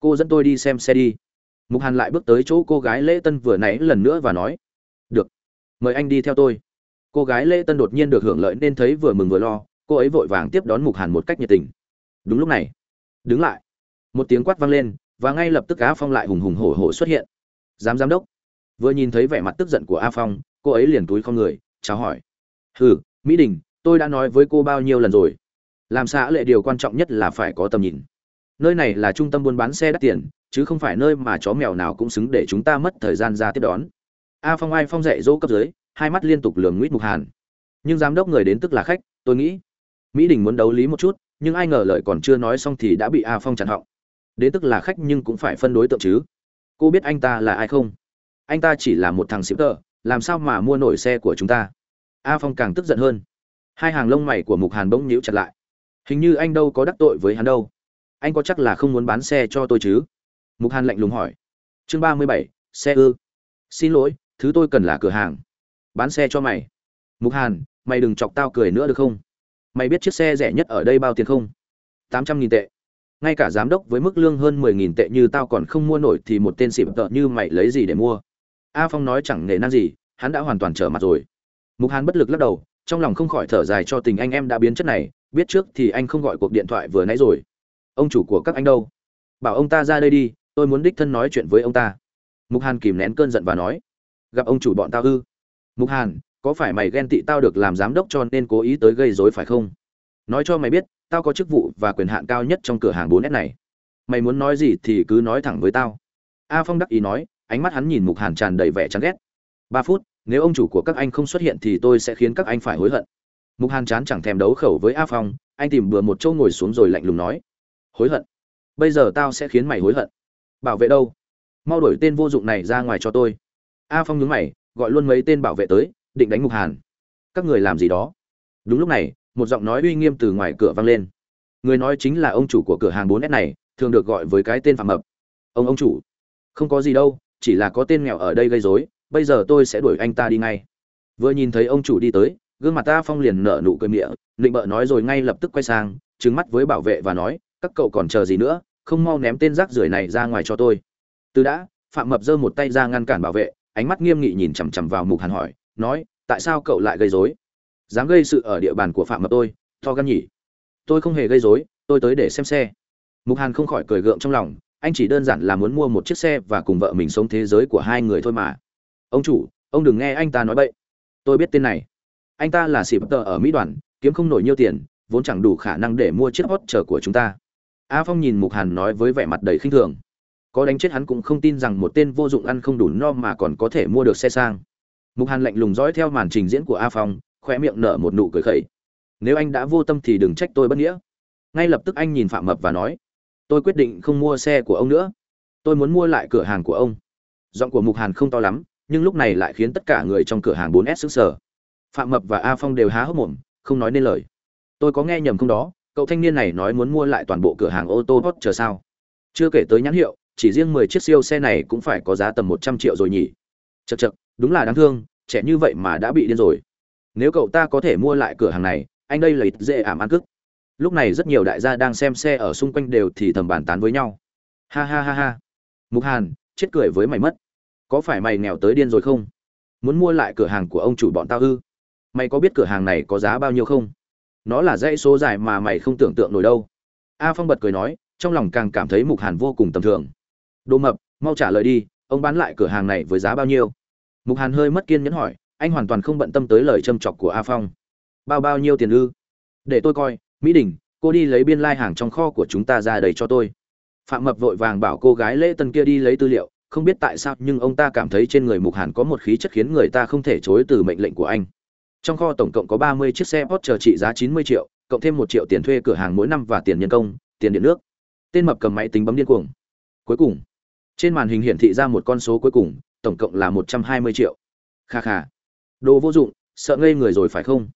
cô dẫn tôi đi xem xe đi. Mục hàn lại bước tới chỗ cô gái lễ tân vừa nãy lần nữa và nói, được, mời anh đi theo tôi. Cô gái lễ tân đột nhiên được hưởng lợi nên thấy vừa mừng vừa lo, cô ấy vội vàng tiếp đón mục hàn một cách nhiệt tình. Đúng lúc này, đứng lại, một tiếng quát vang lên, và ngay lập tức á phong lại hùng hùng hổ hổ xuất hiện. Giám giám đốc. Vừa nhìn thấy vẻ mặt tức giận của a phong, cô ấy liền túi không người, chào hỏi, hừ, mỹ đình, tôi đã nói với cô bao nhiêu lần rồi? Làm xã lệ điều quan trọng nhất là phải có tầm nhìn nơi này là trung tâm buôn bán xe đắt tiền, chứ không phải nơi mà chó mèo nào cũng xứng để chúng ta mất thời gian ra tiếp đón. A phong ai phong dạy dỗ cấp dưới, hai mắt liên tục lường nguyết mục hàn. Nhưng giám đốc người đến tức là khách, tôi nghĩ. Mỹ đình muốn đấu lý một chút, nhưng ai ngờ lời còn chưa nói xong thì đã bị a phong chặn họng. Đến tức là khách nhưng cũng phải phân đối tượng chứ. Cô biết anh ta là ai không? Anh ta chỉ là một thằng xịp tợ làm sao mà mua nổi xe của chúng ta? A phong càng tức giận hơn. Hai hàng lông mày của mục hàn bỗng nhíu chặt lại. Hình như anh đâu có đắc tội với hắn đâu anh có chắc là không muốn bán xe cho tôi chứ? Mục hàn lạnh lùng hỏi. Chương ba mươi bảy, xe ư. Xin lỗi, thứ tôi cần là cửa hàng. Bán xe cho mày. Mục hàn, mày đừng chọc tao cười nữa được không? Mày biết chiếc xe rẻ nhất ở đây bao tiền không? Tám trăm nghìn tệ. Ngay cả giám đốc với mức lương hơn mười nghìn tệ như tao còn không mua nổi thì một tên xịp tợ như mày lấy gì để mua? A phong nói chẳng nề năng gì, hắn đã hoàn toàn trở mặt rồi. Mục hàn bất lực lắc đầu, trong lòng không khỏi thở dài cho tình anh em đã biến chất này, biết trước thì anh không gọi cuộc điện thoại vừa nãy rồi ông chủ của các anh đâu? Bảo ông ta ra đây đi, tôi muốn đích thân nói chuyện với ông ta. Mục hàn kìm nén cơn giận và nói, gặp ông chủ bọn tao ư? Mục hàn, có phải mày ghen tị tao được làm giám đốc cho nên cố ý tới gây rối phải không? Nói cho mày biết, tao có chức vụ và quyền hạn cao nhất trong cửa hàng 4S này. Mày muốn nói gì thì cứ nói thẳng với tao. A phong đắc ý nói, ánh mắt hắn nhìn mục hàn tràn đầy vẻ chán ghét. Ba phút, nếu ông chủ của các anh không xuất hiện thì tôi sẽ khiến các anh phải hối hận. Mục hàn chán chẳng thèm đấu khẩu với a phong, anh tìm bừa một chỗ ngồi xuống rồi lạnh lùng nói hối hận. Bây giờ tao sẽ khiến mày hối hận. Bảo vệ đâu? Mau đổi tên vô dụng này ra ngoài cho tôi. A phong nhúng mày, gọi luôn mấy tên bảo vệ tới, định đánh mục hàn. Các người làm gì đó? Đúng lúc này, một giọng nói uy nghiêm từ ngoài cửa vang lên. Người nói chính là ông chủ của cửa hàng 4S này, thường được gọi với cái tên phạm mập. Ông ông chủ. Không có gì đâu, chỉ là có tên nghèo ở đây gây rối, bây giờ tôi sẽ đuổi anh ta đi ngay. Vừa nhìn thấy ông chủ đi tới, gương mặt ta phong liền nở nụ cười miệng định bợ nói rồi ngay lập tức quay sang, trừng mắt với bảo vệ và nói các cậu còn chờ gì nữa, không mau ném tên rác rưởi này ra ngoài cho tôi. Từ đã, phạm mập giơ một tay ra ngăn cản bảo vệ, ánh mắt nghiêm nghị nhìn chằm chằm vào mục hàn hỏi, nói, tại sao cậu lại gây rối? Dám gây sự ở địa bàn của phạm mập tôi, to gan nhỉ? Tôi không hề gây rối, tôi tới để xem xe. Mục hàn không khỏi cười gượng trong lòng, anh chỉ đơn giản là muốn mua một chiếc xe và cùng vợ mình sống thế giới của hai người thôi mà. Ông chủ, ông đừng nghe anh ta nói bậy. Tôi biết tên này. Anh ta là xịp tờ ở mỹ đoàn, kiếm không nổi nhiêu tiền, vốn chẳng đủ khả năng để mua chiếc hot chờ của chúng ta a phong nhìn mục hàn nói với vẻ mặt đầy khinh thường. Có đánh chết hắn cũng không tin rằng một tên vô dụng ăn không đủ no mà còn có thể mua được xe sang. Mục hàn lạnh lùng dõi theo màn trình diễn của a phong khoe miệng nở một nụ cười khẩy. Nếu anh đã vô tâm thì đừng trách tôi bất nghĩa. Ngay lập tức anh nhìn phạm mập và nói tôi quyết định không mua xe của ông nữa. Tôi muốn mua lại cửa hàng của ông. Giọng của mục hàn không to lắm nhưng lúc này lại khiến tất cả người trong cửa hàng 4S sững sờ. Phạm Mập và A Phong đều há hốc mồm, không nói nên lời. Tôi có nghe nhầm không đó, cậu thanh niên này nói muốn mua lại toàn bộ cửa hàng ô tô hot chờ sao? Chưa kể tới nhãn hiệu, chỉ riêng 10 chiếc siêu xe này cũng phải có giá tầm 100 triệu rồi nhỉ. chật chật đúng là đáng thương, trẻ như vậy mà đã bị điên rồi. Nếu cậu ta có thể mua lại cửa hàng này, anh đây là dễ ảm ăn cức. Lúc này rất nhiều đại gia đang xem xe ở xung quanh đều thì thầm bàn tán với nhau. Ha ha ha ha. Mục Hàn, chết cười với mày mất có phải mày nghèo tới điên rồi không muốn mua lại cửa hàng của ông chủ bọn tao ư mày có biết cửa hàng này có giá bao nhiêu không nó là dãy số dài mà mày không tưởng tượng nổi đâu. A phong bật cười nói, trong lòng càng cảm thấy mục hàn vô cùng tầm thường. Đồ mập, mau trả lời đi, ông bán lại cửa hàng này với giá bao nhiêu? Mục hàn hơi mất kiên nhẫn hỏi, anh hoàn toàn không bận tâm tới lời châm chọc của a phong. Bao bao nhiêu tiền ư? Để tôi coi, mỹ đình, cô đi lấy biên lai、like、hàng trong kho của chúng ta ra đầy cho tôi. Phạm mập vội vàng bảo cô gái lễ tân kia đi lấy tư liệu, không biết tại sao nhưng ông ta cảm thấy trên người mục hàn có một khí chất khiến người ta không thể chối từ mệnh lệnh của anh trong kho tổng cộng có ba mươi chiếc xe Porsche trị giá chín mươi triệu, cộng thêm một triệu tiền thuê cửa hàng mỗi năm và tiền nhân công, tiền điện nước. Tên mập cầm máy tính bấm điên cuồng. Cuối cùng, trên màn hình hiển thị ra một con số cuối cùng, tổng cộng là một trăm hai mươi triệu. Kha kha. Đồ vô dụng, sợ ngây người rồi phải không?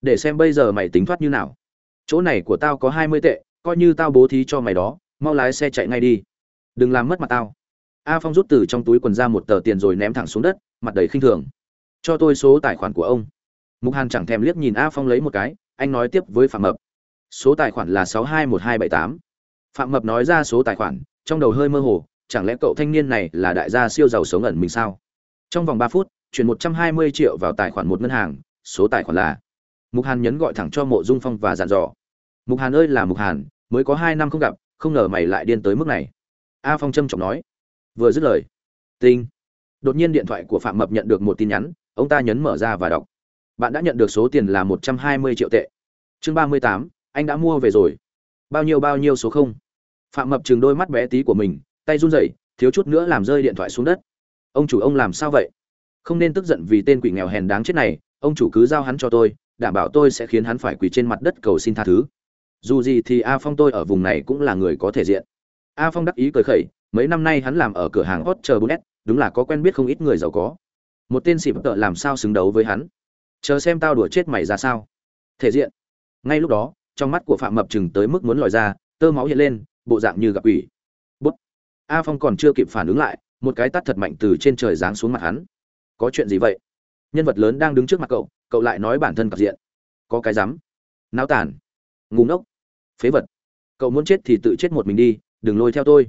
Để xem bây giờ mày tính thoát như nào. Chỗ này của tao có hai mươi tệ, coi như tao bố thí cho mày đó, mau lái xe chạy ngay đi. Đừng làm mất mặt tao. A phong rút từ trong túi quần ra một tờ tiền rồi ném thẳng xuống đất, mặt đầy khinh thường. Cho tôi số tài khoản của ông mục hàn chẳng thèm liếc nhìn a phong lấy một cái, anh nói tiếp với phạm mập. Số tài khoản là sáu hai một hai bảy tám. Phạm mập nói ra số tài khoản, trong đầu hơi mơ hồ, chẳng lẽ cậu thanh niên này là đại gia siêu giàu sống ẩn mình sao? Trong vòng ba phút, chuyển một trăm hai mươi triệu vào tài khoản một ngân hàng, số tài khoản là mục hàn nhấn gọi thẳng cho mộ dung phong và dặn dò. Mục hàn ơi là mục hàn, mới có hai năm không gặp, không ngờ mày lại điên tới mức này. A phong trâm trọng nói. Vừa dứt lời, tinh. Đột nhiên điện thoại của phạm mập nhận được một tin nhắn, ông ta nhấn mở ra và đọc bạn đã nhận được số tiền là một trăm hai mươi triệu tệ. Chương ba mươi tám anh đã mua về rồi. Bao nhiêu bao nhiêu số không? Phạm mập chừng đôi mắt bé tí của mình tay run rẩy thiếu chút nữa làm rơi điện thoại xuống đất. Ông chủ ông làm sao vậy? Không nên tức giận vì tên quỷ nghèo hèn đáng chết này ông chủ cứ giao hắn cho tôi đảm bảo tôi sẽ khiến hắn phải quỳ trên mặt đất cầu xin tha thứ. Dù gì thì a phong tôi ở vùng này cũng là người có thể diện. A phong đắc ý cười khẩy mấy năm nay hắn làm ở cửa hàng hot chờ 4S, đúng là có quen biết không ít người giàu có. Một tên xịp tợ làm sao xứng đấu với hắn? Chờ xem tao đùa chết mày ra sao. Thể diện. Ngay lúc đó, trong mắt của phạm mập chừng tới mức muốn lòi ra, tơ máu hiện lên, bộ dạng như gặp ủy bút. A phong còn chưa kịp phản ứng lại, một cái tắt thật mạnh từ trên trời giáng xuống mặt hắn. Có chuyện gì vậy? Nhân vật lớn đang đứng trước mặt cậu cậu lại nói bản thân cặp diện. Có cái rắm. Náo tàn. ngủ ngốc. Phế vật. Cậu muốn chết thì tự chết một mình đi, đừng lôi theo tôi.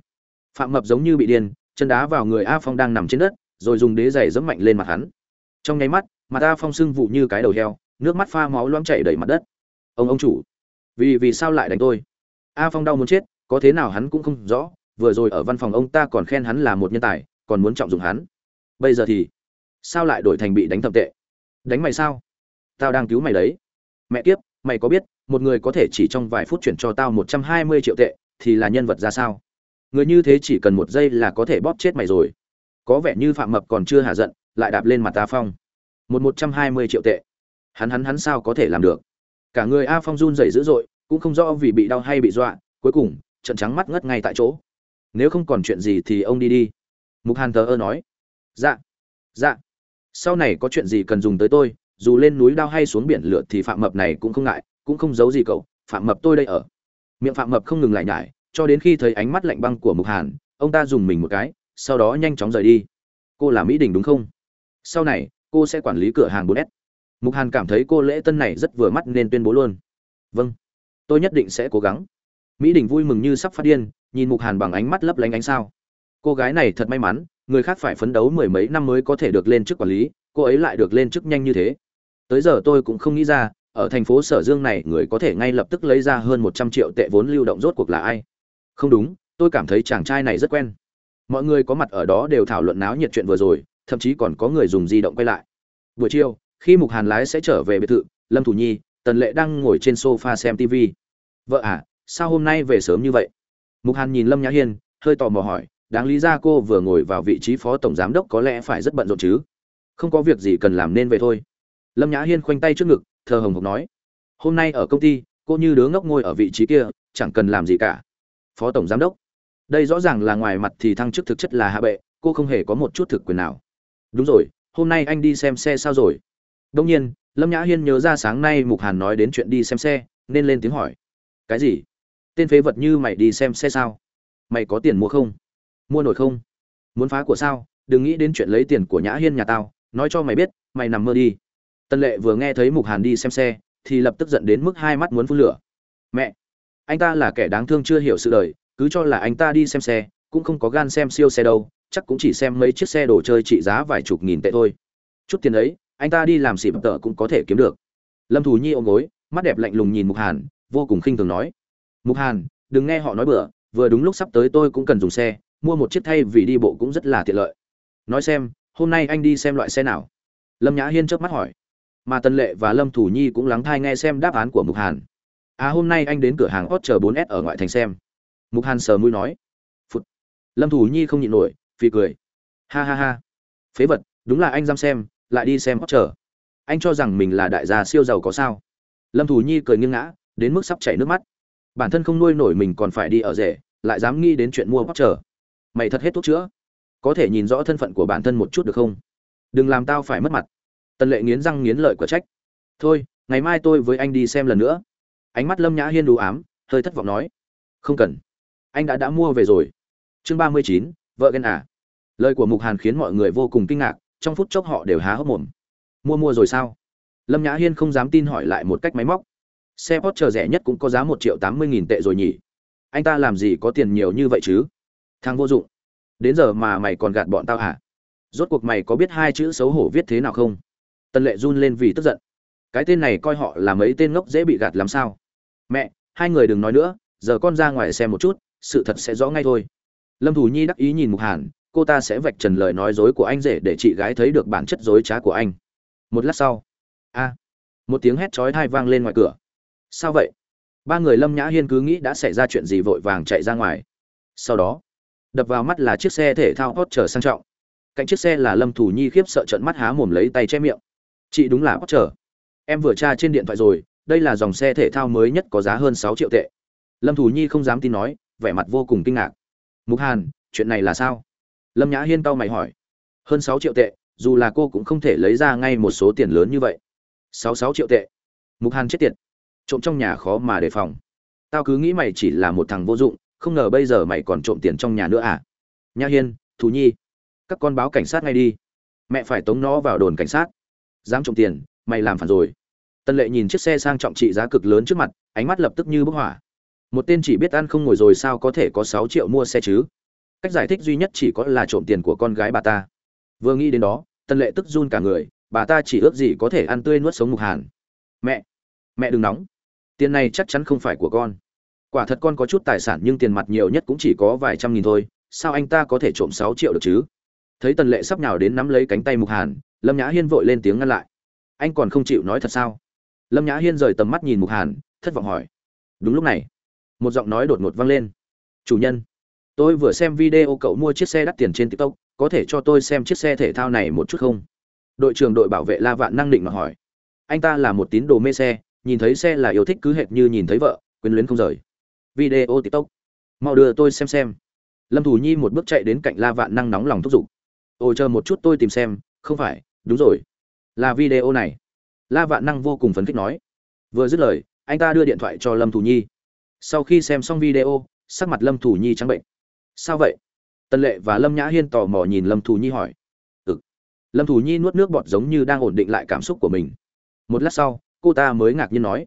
Phạm mập giống như bị điên, chân đá vào người a phong đang nằm trên đất, rồi dùng đế giày dẫm mạnh lên mặt hắn. Trong nháy mắt mà ta phong sưng vụ như cái đầu heo, nước mắt pha máu loãng chảy đầy mặt đất. Ông ông chủ, vì vì sao lại đánh tôi? A phong đau muốn chết, có thế nào hắn cũng không rõ, vừa rồi ở văn phòng ông ta còn khen hắn là một nhân tài, còn muốn trọng dụng hắn. Bây giờ thì, sao lại đổi thành bị đánh thậm tệ? Đánh mày sao? Tao đang cứu mày đấy. Mẹ kiếp, mày có biết, một người có thể chỉ trong vài phút chuyển cho tao một trăm hai mươi triệu tệ, thì là nhân vật ra sao? Người như thế chỉ cần một giây là có thể bóp chết mày rồi. Có vẻ như phạm mập còn chưa hạ giận, lại đạp lên mặt ta phong một một trăm hai mươi triệu tệ. Hắn hắn hắn sao có thể làm được? Cả người a phong run dày dữ dội, cũng không rõ vì bị đau hay bị dọa, cuối cùng, trận trắng mắt ngất ngay tại chỗ. Nếu không còn chuyện gì thì ông đi đi. Mục hàn thờ ơ nói. Dạ dạ. Sau này có chuyện gì cần dùng tới tôi, dù lên núi đao hay xuống biển lượt thì phạm mập này cũng không ngại, cũng không giấu gì cậu, phạm mập tôi đây ở. Miệng phạm mập không ngừng lại nhải, cho đến khi thấy ánh mắt lạnh băng của mục hàn, ông ta dùng mình một cái, sau đó nhanh chóng rời đi. Cô là mỹ đình đúng không? Sau này cô sẽ quản lý cửa hàng 4S. Mục Hàn cảm thấy cô lễ tân này rất vừa mắt nên tuyên bố luôn. Vâng, tôi nhất định sẽ cố gắng. Mỹ Đình vui mừng như sắp phát điên, nhìn Mục Hàn bằng ánh mắt lấp lánh ánh sao. Cô gái này thật may mắn, người khác phải phấn đấu mười mấy năm mới có thể được lên chức quản lý, cô ấy lại được lên chức nhanh như thế. Tới giờ tôi cũng không nghĩ ra, ở thành phố Sở Dương này người có thể ngay lập tức lấy ra hơn 100 triệu tệ vốn lưu động rốt cuộc là ai? Không đúng, tôi cảm thấy chàng trai này rất quen. Mọi người có mặt ở đó đều thảo luận náo nhiệt chuyện vừa rồi, thậm chí còn có người dùng di động quay lại. Buổi chiều, khi mục hàn lái sẽ trở về biệt thự, lâm thủ nhi, tần lệ đang ngồi trên sofa xem tv vợ à sao hôm nay về sớm như vậy? Mục hàn nhìn lâm nhã hiên, hơi tò mò hỏi, đáng lý ra cô vừa ngồi vào vị trí phó tổng giám đốc có lẽ phải rất bận rộn chứ? Không có việc gì cần làm nên về thôi. Lâm nhã hiên khoanh tay trước ngực, thờ hồng hộc nói, hôm nay ở công ty, cô như đứa ngốc ngồi ở vị trí kia, chẳng cần làm gì cả. Phó tổng giám đốc, đây rõ ràng là ngoài mặt thì thăng chức thực chất là hạ bệ, cô không hề có một chút thực quyền nào đúng rồi, hôm nay anh đi xem xe sao rồi? Đông nhiên, lâm nhã hiên nhớ ra sáng nay mục hàn nói đến chuyện đi xem xe, nên lên tiếng hỏi. Cái gì? Tên phế vật như mày đi xem xe sao? Mày có tiền mua không? Mua nổi không? Muốn phá của sao? Đừng nghĩ đến chuyện lấy tiền của nhã hiên nhà tao, nói cho mày biết, mày nằm mơ đi. Tân lệ vừa nghe thấy mục hàn đi xem xe, thì lập tức giận đến mức hai mắt muốn phun lửa. Mẹ! Anh ta là kẻ đáng thương chưa hiểu sự đời, cứ cho là anh ta đi xem xe, cũng không có gan xem siêu xe đâu chắc cũng chỉ xem mấy chiếc xe đồ chơi trị giá vài chục nghìn tệ thôi. Chút tiền ấy, anh ta đi làm xịp tợ cũng có thể kiếm được. Lâm thù nhi ôm gối, mắt đẹp lạnh lùng nhìn mục hàn, vô cùng khinh thường nói. Mục hàn, đừng nghe họ nói bừa, vừa đúng lúc sắp tới tôi cũng cần dùng xe, mua một chiếc thay vì đi bộ cũng rất là tiện lợi. Nói xem, hôm nay anh đi xem loại xe nào? Lâm nhã hiên chớp mắt hỏi. Mà tân lệ và lâm thủ nhi cũng lắng thai nghe xem đáp án của mục hàn. À hôm nay anh đến cửa hàng hot chờ 4 s ở ngoại thành xem. Mục hàn sờ mũi nói. Phụt. lâm thủ nhi không nhịn nổi phi cười. Ha ha ha. Phế vật, đúng là anh dám xem, lại đi xem hót trở anh cho rằng mình là đại gia siêu giàu có sao? Lâm thủ nhi cười nghiêng ngã, đến mức sắp chảy nước mắt. Bản thân không nuôi nổi mình còn phải đi ở rể, lại dám nghĩ đến chuyện mua hót trở mày thật hết thuốc chữa. Có thể nhìn rõ thân phận của bản thân một chút được không? Đừng làm tao phải mất mặt. Tần lệ nghiến răng nghiến lợi của trách. Thôi, ngày mai tôi với anh đi xem lần nữa. Ánh mắt lâm nhã hiên đủ ám, hơi thất vọng nói. Không cần. Anh đã đã mua về rồi. Chương ba mươi chín, vợ ghen à lời của mục hàn khiến mọi người vô cùng kinh ngạc, trong phút chốc họ đều há hốc mồm. Mua mua rồi sao? Lâm nhã hiên không dám tin hỏi lại một cách máy móc. Xe porsche rẻ nhất cũng có giá một triệu tám mươi nghìn tệ rồi nhỉ? Anh ta làm gì có tiền nhiều như vậy chứ? Thằng vô dụng. Đến giờ mà mày còn gạt bọn tao hả? Rốt cuộc mày có biết hai chữ xấu hổ viết thế nào không? Tân lệ run lên vì tức giận. Cái tên này coi họ là mấy tên ngốc dễ bị gạt làm sao? Mẹ, hai người đừng nói nữa, giờ con ra ngoài xem một chút, sự thật sẽ rõ ngay thôi. Lâm thủ nhi đắc ý nhìn mục hàn cô ta sẽ vạch trần lời nói dối của anh rể để chị gái thấy được bản chất dối trá của anh. Một lát sau, a, một tiếng hét chói tai vang lên ngoài cửa. Sao vậy? Ba người lâm nhã hiên cứ nghĩ đã xảy ra chuyện gì vội vàng chạy ra ngoài. Sau đó, đập vào mắt là chiếc xe thể thao hot trở sang trọng. Cạnh chiếc xe là lâm thủ nhi khiếp sợ trận mắt há mồm lấy tay che miệng. Chị đúng là hot trở em vừa tra trên điện thoại rồi, đây là dòng xe thể thao mới nhất có giá hơn sáu triệu tệ. Lâm thủ nhi không dám tin nói, vẻ mặt vô cùng kinh ngạc. Mục hàn, chuyện này là sao? Lâm nhã hiên tao mày hỏi. Hơn sáu triệu tệ, dù là cô cũng không thể lấy ra ngay một số tiền lớn như vậy. Sáu sáu triệu tệ. Mục hàn chết tiệt. Trộm trong nhà khó mà đề phòng. Tao cứ nghĩ mày chỉ là một thằng vô dụng, không ngờ bây giờ mày còn trộm tiền trong nhà nữa à? Nhã hiên, thù nhi, các con báo cảnh sát ngay đi. Mẹ phải tống nó vào đồn cảnh sát. Dám trộm tiền, mày làm phản rồi. Tân lệ nhìn chiếc xe sang trọng trị giá cực lớn trước mặt, ánh mắt lập tức như bức hỏa một tên chỉ biết ăn không ngồi rồi sao có thể có sáu triệu mua xe chứ? Cách giải thích duy nhất chỉ có là trộm tiền của con gái bà ta. Vừa nghĩ đến đó, Tần lệ tức run cả người, bà ta chỉ ước gì có thể ăn tươi nuốt sống mục hàn. Mẹ mẹ đừng nóng. Tiền này chắc chắn không phải của con. Quả thật con có chút tài sản nhưng tiền mặt nhiều nhất cũng chỉ có vài trăm nghìn thôi, sao anh ta có thể trộm sáu triệu được chứ? Thấy tần lệ sắp nhào đến nắm lấy cánh tay mục hàn, lâm nhã hiên vội lên tiếng ngăn lại. Anh còn không chịu nói thật sao? Lâm nhã hiên rời tầm mắt nhìn mục hàn, thất vọng hỏi. Đúng lúc này. Một giọng nói đột ngột vang lên. Chủ nhân tôi vừa xem video cậu mua chiếc xe đắt tiền trên tiktok, có thể cho tôi xem chiếc xe thể thao này một chút không? Đội trưởng đội bảo vệ la vạn năng định mà hỏi. Anh ta là một tín đồ mê xe, nhìn thấy xe là yêu thích cứ hệt như nhìn thấy vợ, quyến luyến không rời. Video tiktok. Mau đưa tôi xem xem. Lâm thủ nhi một bước chạy đến cạnh la vạn năng nóng lòng thúc giục. Ôi, chờ một chút tôi tìm xem, không phải, đúng rồi. Là video này. La vạn năng vô cùng phấn khích nói. Vừa dứt lời, anh ta đưa điện thoại cho lâm thủ nhi. Sau khi xem xong video, sắc mặt lâm thủ nhi trắng bệnh sao vậy? Tần lệ và lâm nhã hiên tò mò nhìn lâm thù nhi hỏi. Ừ. Lâm thù nhi nuốt nước bọt giống như đang ổn định lại cảm xúc của mình. Một lát sau, cô ta mới ngạc nhiên nói.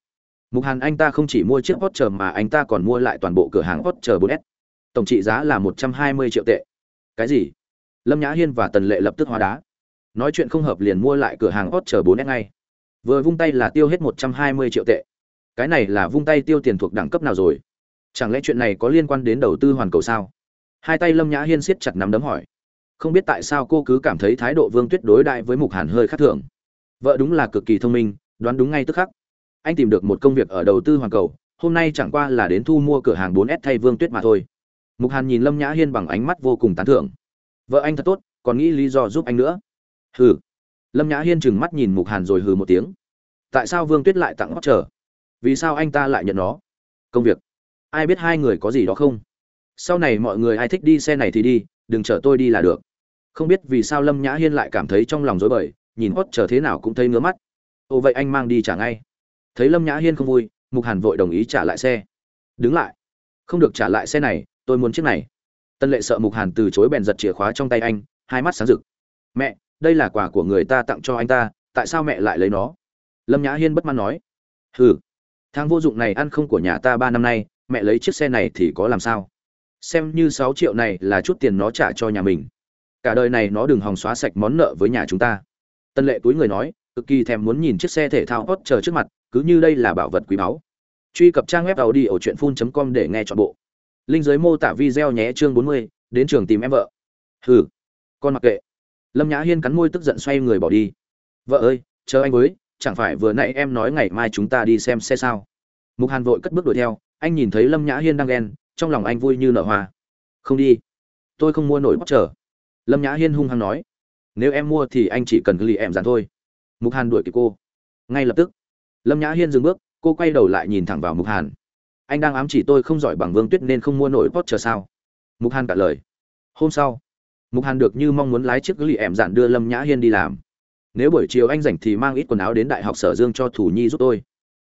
Mục hàn anh ta không chỉ mua chiếc hot chờ mà anh ta còn mua lại toàn bộ cửa hàng hot chờ 4S. tổng trị giá là một trăm hai mươi triệu tệ. Cái gì? Lâm nhã hiên và tần lệ lập tức hóa đá. Nói chuyện không hợp liền mua lại cửa hàng hot chờ 4S ngay. Vừa vung tay là tiêu hết một trăm hai mươi triệu tệ. Cái này là vung tay tiêu tiền thuộc đẳng cấp nào rồi? Chẳng lẽ chuyện này có liên quan đến đầu tư hoàn cầu sao? Hai tay lâm nhã hiên siết chặt nắm đấm hỏi. Không biết tại sao cô cứ cảm thấy thái độ vương tuyết đối đại với mục hàn hơi khác thường. Vợ đúng là cực kỳ thông minh, đoán đúng ngay tức khắc. Anh tìm được một công việc ở đầu tư hoàn cầu, hôm nay chẳng qua là đến thu mua cửa hàng 4S thay vương tuyết mà thôi. Mục hàn nhìn lâm nhã hiên bằng ánh mắt vô cùng tán thưởng. Vợ anh thật tốt, còn nghĩ lý do giúp anh nữa. Hừ. Lâm nhã hiên trừng mắt nhìn mục hàn rồi hừ một tiếng. Tại sao vương tuyết lại tặng hót trở vì sao anh ta lại nhận nó? Công việc. Ai biết hai người có gì đó không? Sau này mọi người ai thích đi xe này thì đi, đừng chở tôi đi là được. Không biết vì sao lâm nhã hiên lại cảm thấy trong lòng rối bời, nhìn hót chờ thế nào cũng thấy ngứa mắt. Ồ vậy anh mang đi trả ngay. Thấy lâm nhã hiên không vui, mục hàn vội đồng ý trả lại xe. Đứng lại. Không được trả lại xe này, tôi muốn chiếc này. Tân lệ sợ mục hàn từ chối bèn giật chìa khóa trong tay anh, hai mắt sáng rực. Mẹ, đây là quà của người ta tặng cho anh ta, tại sao mẹ lại lấy nó? Lâm nhã hiên bất mãn nói. Hừ. Thang vô dụng này ăn không của nhà ta ba năm nay, mẹ lấy chiếc xe này thì có làm sao? Xem như sáu triệu này là chút tiền nó trả cho nhà mình. Cả đời này nó đừng hòng xóa sạch món nợ với nhà chúng ta. Tân lệ túi người nói, cực kỳ thèm muốn nhìn chiếc xe thể thao hot chờ trước mặt, cứ như đây là bảo vật quý báu. Truy cập trang web tàu đi ở truyện phun com để nghe chọn bộ. Linh giới mô tả video nhé chương bốn mươi, đến trường tìm em vợ. Hừ, con mặc kệ. Lâm nhã hiên cắn môi tức giận xoay người bỏ đi. Vợ ơi, chờ anh với, chẳng phải vừa nãy em nói ngày mai chúng ta đi xem xe sao? Mục hàn vội cất bước đuổi theo, anh nhìn thấy lâm nhã hiên đang ghen trong lòng anh vui như nở hoa. Không đi. Tôi không mua nổi bóc trở lâm nhã hiên hung hăng nói. Nếu em mua thì anh chỉ cần lì em dàn thôi. Mục hàn đuổi kịp cô. Ngay lập tức, lâm nhã hiên dừng bước, cô quay đầu lại nhìn thẳng vào mục hàn. Anh đang ám chỉ tôi không giỏi bằng vương tuyết nên không mua nổi pot chờ sao? Mục hàn cả lời. Hôm sau, mục hàn được như mong muốn lái chiếc lì em dàn đưa lâm nhã hiên đi làm. Nếu buổi chiều anh rảnh thì mang ít quần áo đến đại học sở dương cho thủ nhi giúp tôi.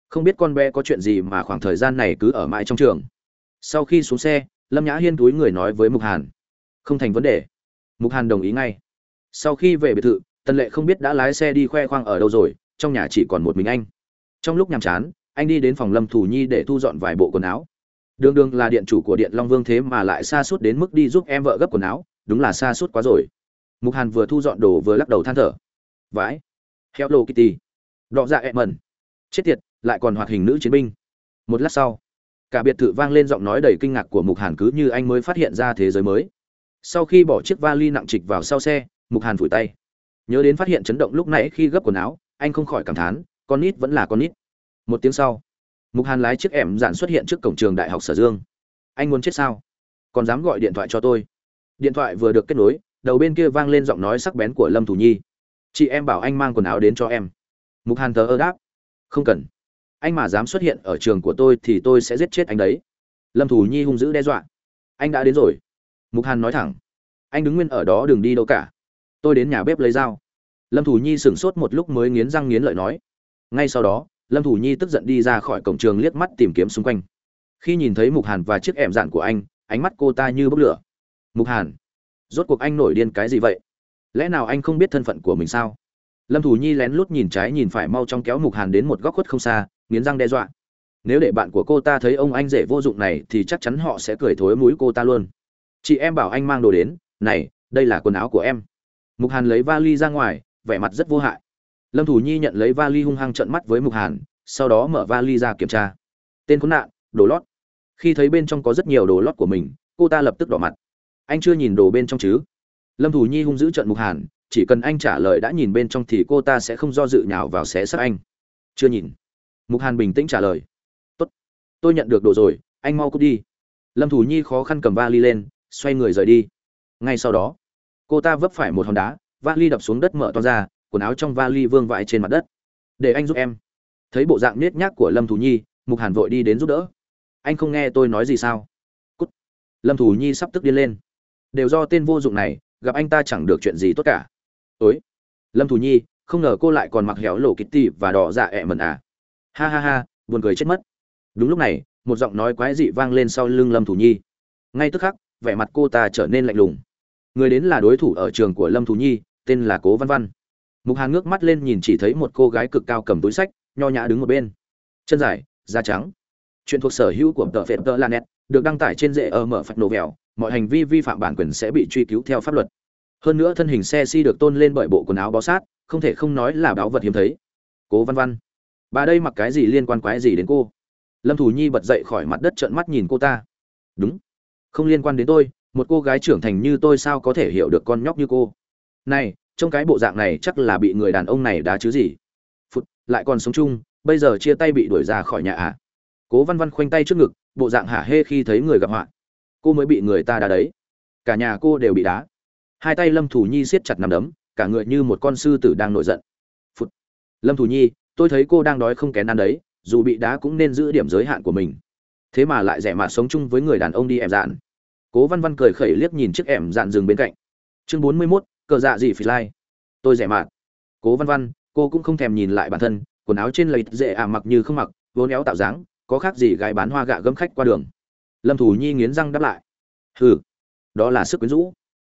Không biết con bé có chuyện gì mà khoảng thời gian này cứ ở mãi trong trường sau khi xuống xe, lâm nhã hiên túi người nói với mục hàn. Không thành vấn đề. Mục hàn đồng ý ngay. Sau khi về biệt thự, tần lệ không biết đã lái xe đi khoe khoang ở đâu rồi, trong nhà chỉ còn một mình anh. Trong lúc nhàm chán, anh đi đến phòng lâm thủ nhi để thu dọn vài bộ quần áo. Đường đường là điện chủ của điện long vương thế mà lại xa suốt đến mức đi giúp em vợ gấp quần áo, đúng là xa suốt quá rồi. Mục hàn vừa thu dọn đồ vừa lắc đầu than thở. Vãi. Hello kitty. Đọ dạ em mẩn. Chết tiệt, lại còn hoạt hình nữ chiến binh. Một lát sau cả biệt thự vang lên giọng nói đầy kinh ngạc của mục hàn cứ như anh mới phát hiện ra thế giới mới. Sau khi bỏ chiếc vali nặng trịch vào sau xe, mục hàn phủi tay. Nhớ đến phát hiện chấn động lúc nãy khi gấp quần áo, anh không khỏi cảm thán, con nít vẫn là con nít. Một tiếng sau, mục hàn lái chiếc ẻm dạn xuất hiện trước cổng trường đại học sở dương. Anh muốn chết sao? Còn dám gọi điện thoại cho tôi. Điện thoại vừa được kết nối, đầu bên kia vang lên giọng nói sắc bén của lâm thủ nhi. Chị em bảo anh mang quần áo đến cho em. Mục hàn thờ ơ đáp. Không cần anh mà dám xuất hiện ở trường của tôi thì tôi sẽ giết chết anh đấy. Lâm thủ nhi hung dữ đe dọa. Anh đã đến rồi. Mục hàn nói thẳng. Anh đứng nguyên ở đó đừng đi đâu cả. Tôi đến nhà bếp lấy dao. Lâm thủ nhi sửng sốt một lúc mới nghiến răng nghiến lợi nói. Ngay sau đó, lâm thủ nhi tức giận đi ra khỏi cổng trường liếc mắt tìm kiếm xung quanh. Khi nhìn thấy mục hàn và chiếc ẻm dạn của anh, ánh mắt cô ta như bốc lửa. Mục hàn, rốt cuộc anh nổi điên cái gì vậy? Lẽ nào anh không biết thân phận của mình sao? Lâm thủ nhi lén lút nhìn trái nhìn phải mau trong kéo mục hàn đến một góc khuất không xa, nghiến răng đe dọa. Nếu để bạn của cô ta thấy ông anh rể vô dụng này thì chắc chắn họ sẽ cười thối mũi cô ta luôn. Chị em bảo anh mang đồ đến, này, đây là quần áo của em. Mục hàn lấy vali ra ngoài, vẻ mặt rất vô hại. Lâm thủ nhi nhận lấy vali hung hăng trợn mắt với mục hàn, sau đó mở vali ra kiểm tra. Tên khốn nạn, đồ lót. Khi thấy bên trong có rất nhiều đồ lót của mình, cô ta lập tức đỏ mặt. Anh chưa nhìn đồ bên trong chứ? Lâm thủ nhi hung giữ trận mục hàn chỉ cần anh trả lời đã nhìn bên trong thì cô ta sẽ không do dự nhào vào xé xác anh. Chưa nhìn. Mục hàn bình tĩnh trả lời. Tốt. Tôi nhận được đồ rồi, anh mau cút đi. Lâm thủ nhi khó khăn cầm vali lên, xoay người rời đi. Ngay sau đó, cô ta vấp phải một hòn đá, vali đập xuống đất mở to ra, quần áo trong vali vương vãi trên mặt đất. Để anh giúp em. Thấy bộ dạng nết nhác của lâm thủ nhi, mục hàn vội đi đến giúp đỡ. Anh không nghe tôi nói gì sao? Cút. Lâm thủ nhi sắp tức điên lên. Đều do tên vô dụng này, gặp anh ta chẳng được chuyện gì tốt cả ối. Lâm thủ nhi, không ngờ cô lại còn mặc héo lộ kitty và đỏ dạ ẹ mần à. Ha ha ha, buồn cười chết mất. Đúng lúc này, một giọng nói quái dị vang lên sau lưng lâm thủ nhi. Ngay tức khắc, vẻ mặt cô ta trở nên lạnh lùng. Người đến là đối thủ ở trường của lâm thủ nhi, tên là cố văn văn. Mục hàn ngước mắt lên nhìn chỉ thấy một cô gái cực cao cầm túi sách, nho nhã đứng một bên. Chân dài, da trắng. Chuyện thuộc sở hữu của tờ phệt tờ lanet, được đăng tải trên rễ ở mở phạch nổ vẹo. mọi hành vi vi phạm bản quyền sẽ bị truy cứu theo pháp luật hơn nữa thân hình xe si được tôn lên bởi bộ quần áo bó sát, không thể không nói là báo vật hiếm thấy. Cố văn văn, bà đây mặc cái gì liên quan quái gì đến cô? Lâm thủ nhi bật dậy khỏi mặt đất trợn mắt nhìn cô ta. Đúng, không liên quan đến tôi, một cô gái trưởng thành như tôi sao có thể hiểu được con nhóc như cô? Này trong cái bộ dạng này chắc là bị người đàn ông này đá chứ gì? Phụt, lại còn sống chung, bây giờ chia tay bị đuổi ra khỏi nhà à? Cố văn văn khoanh tay trước ngực, bộ dạng hả hê khi thấy người gặp họa. Cô mới bị người ta đá đấy. Cả nhà cô đều bị đá hai tay lâm thủ nhi siết chặt nằm đấm cả người như một con sư tử đang nổi giận. Phụt. Lâm thủ nhi tôi thấy cô đang đói không kén ăn đấy dù bị đá cũng nên giữ điểm giới hạn của mình. Thế mà lại rẻ mạt sống chung với người đàn ông đi em dạn. Cố văn văn cười khẩy liếc nhìn chiếc em dạn rừng bên cạnh. Chương bốn mươi 41, cờ dạ gì phi lai? Tôi rẻ mạt. Cố văn văn cô cũng không thèm nhìn lại bản thân quần áo trên lấy dễ ả mặc như không mặc vốn éo tạo dáng có khác gì gái bán hoa gạ gấm khách qua đường. Lâm thủ nhi nghiến răng đáp lại. Hừ đó là sức quyến rũ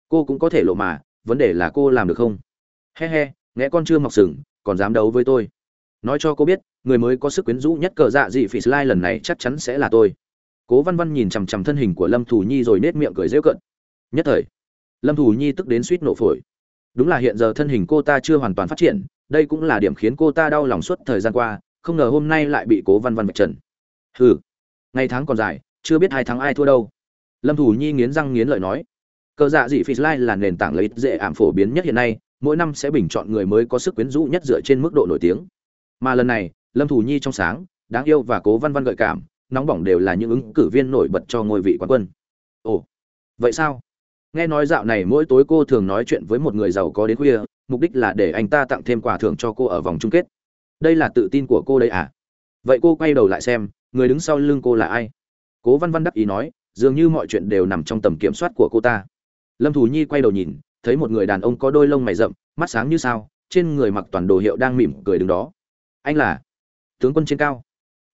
cô cũng có thể lộ mà, vấn đề là cô làm được không? He he, nghe con chưa mọc sừng, còn dám đấu với tôi. Nói cho cô biết, người mới có sức quyến rũ nhất cờ dạ dị phỉ slide lần này chắc chắn sẽ là tôi. Cố văn văn nhìn chằm chằm thân hình của lâm thủ nhi rồi nết miệng cười rêu cận nhất thời, lâm thủ nhi tức đến suýt nổ phổi. Đúng là hiện giờ thân hình cô ta chưa hoàn toàn phát triển, đây cũng là điểm khiến cô ta đau lòng suốt thời gian qua, không ngờ hôm nay lại bị cố văn văn vạch trần. Hừ, ngày tháng còn dài, chưa biết hai tháng ai thua đâu. Lâm thủ nhi nghiến răng nghiến lợi nói cờ dạ dị phi slide là nền tảng lấy dễ ảm phổ biến nhất hiện nay, mỗi năm sẽ bình chọn người mới có sức quyến rũ nhất dựa trên mức độ nổi tiếng. Mà lần này, lâm thủ nhi trong sáng, đáng yêu và cố văn văn gợi cảm, nóng bỏng đều là những ứng cử viên nổi bật cho ngôi vị quán quân. Ồ, vậy sao? Nghe nói dạo này mỗi tối cô thường nói chuyện với một người giàu có đến khuya, mục đích là để anh ta tặng thêm quà thưởng cho cô ở vòng chung kết. Đây là tự tin của cô đấy à? Vậy cô quay đầu lại xem, người đứng sau lưng cô là ai? Cố văn văn đắc ý nói, dường như mọi chuyện đều nằm trong tầm kiểm soát của cô ta lâm thủ nhi quay đầu nhìn, thấy một người đàn ông có đôi lông mày rậm, mắt sáng như sao, trên người mặc toàn đồ hiệu đang mỉm cười đứng đó. Anh là tướng quân trên cao.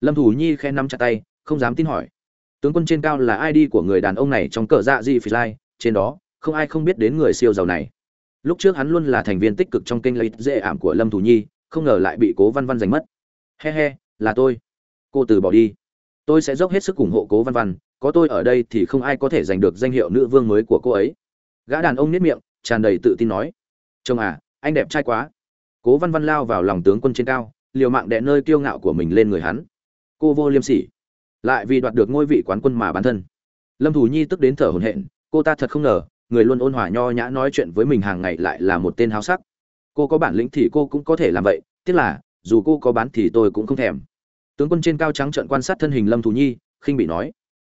Lâm thủ nhi khẽ nắm chặt tay, không dám tin hỏi. Tướng quân trên cao là id của người đàn ông này trong cờ dạ di phi lai? Trên đó, không ai không biết đến người siêu giàu này. Lúc trước hắn luôn là thành viên tích cực trong kênh lấy dễ ảm của lâm thủ nhi, không ngờ lại bị cố văn văn giành mất. He he, là tôi. Cô từ bỏ đi. Tôi sẽ dốc hết sức ủng hộ cố văn văn, có tôi ở đây thì không ai có thể giành được danh hiệu nữ vương mới của cô ấy gã đàn ông nếp miệng, tràn đầy tự tin nói, chồng à anh đẹp trai quá. Cố văn văn lao vào lòng tướng quân trên cao, liều mạng đè nơi kiêu ngạo của mình lên người hắn. Cô vô liêm sỉ. Lại vì đoạt được ngôi vị quán quân mà bản thân. Lâm thủ nhi tức đến thở hổn hển, cô ta thật không ngờ, người luôn ôn hòa nho nhã nói chuyện với mình hàng ngày lại là một tên háo sắc. Cô có bản lĩnh thì cô cũng có thể làm vậy, tiếc là, dù cô có bán thì tôi cũng không thèm. Tướng quân trên cao trắng trợn quan sát thân hình lâm thủ nhi, khinh bị nói.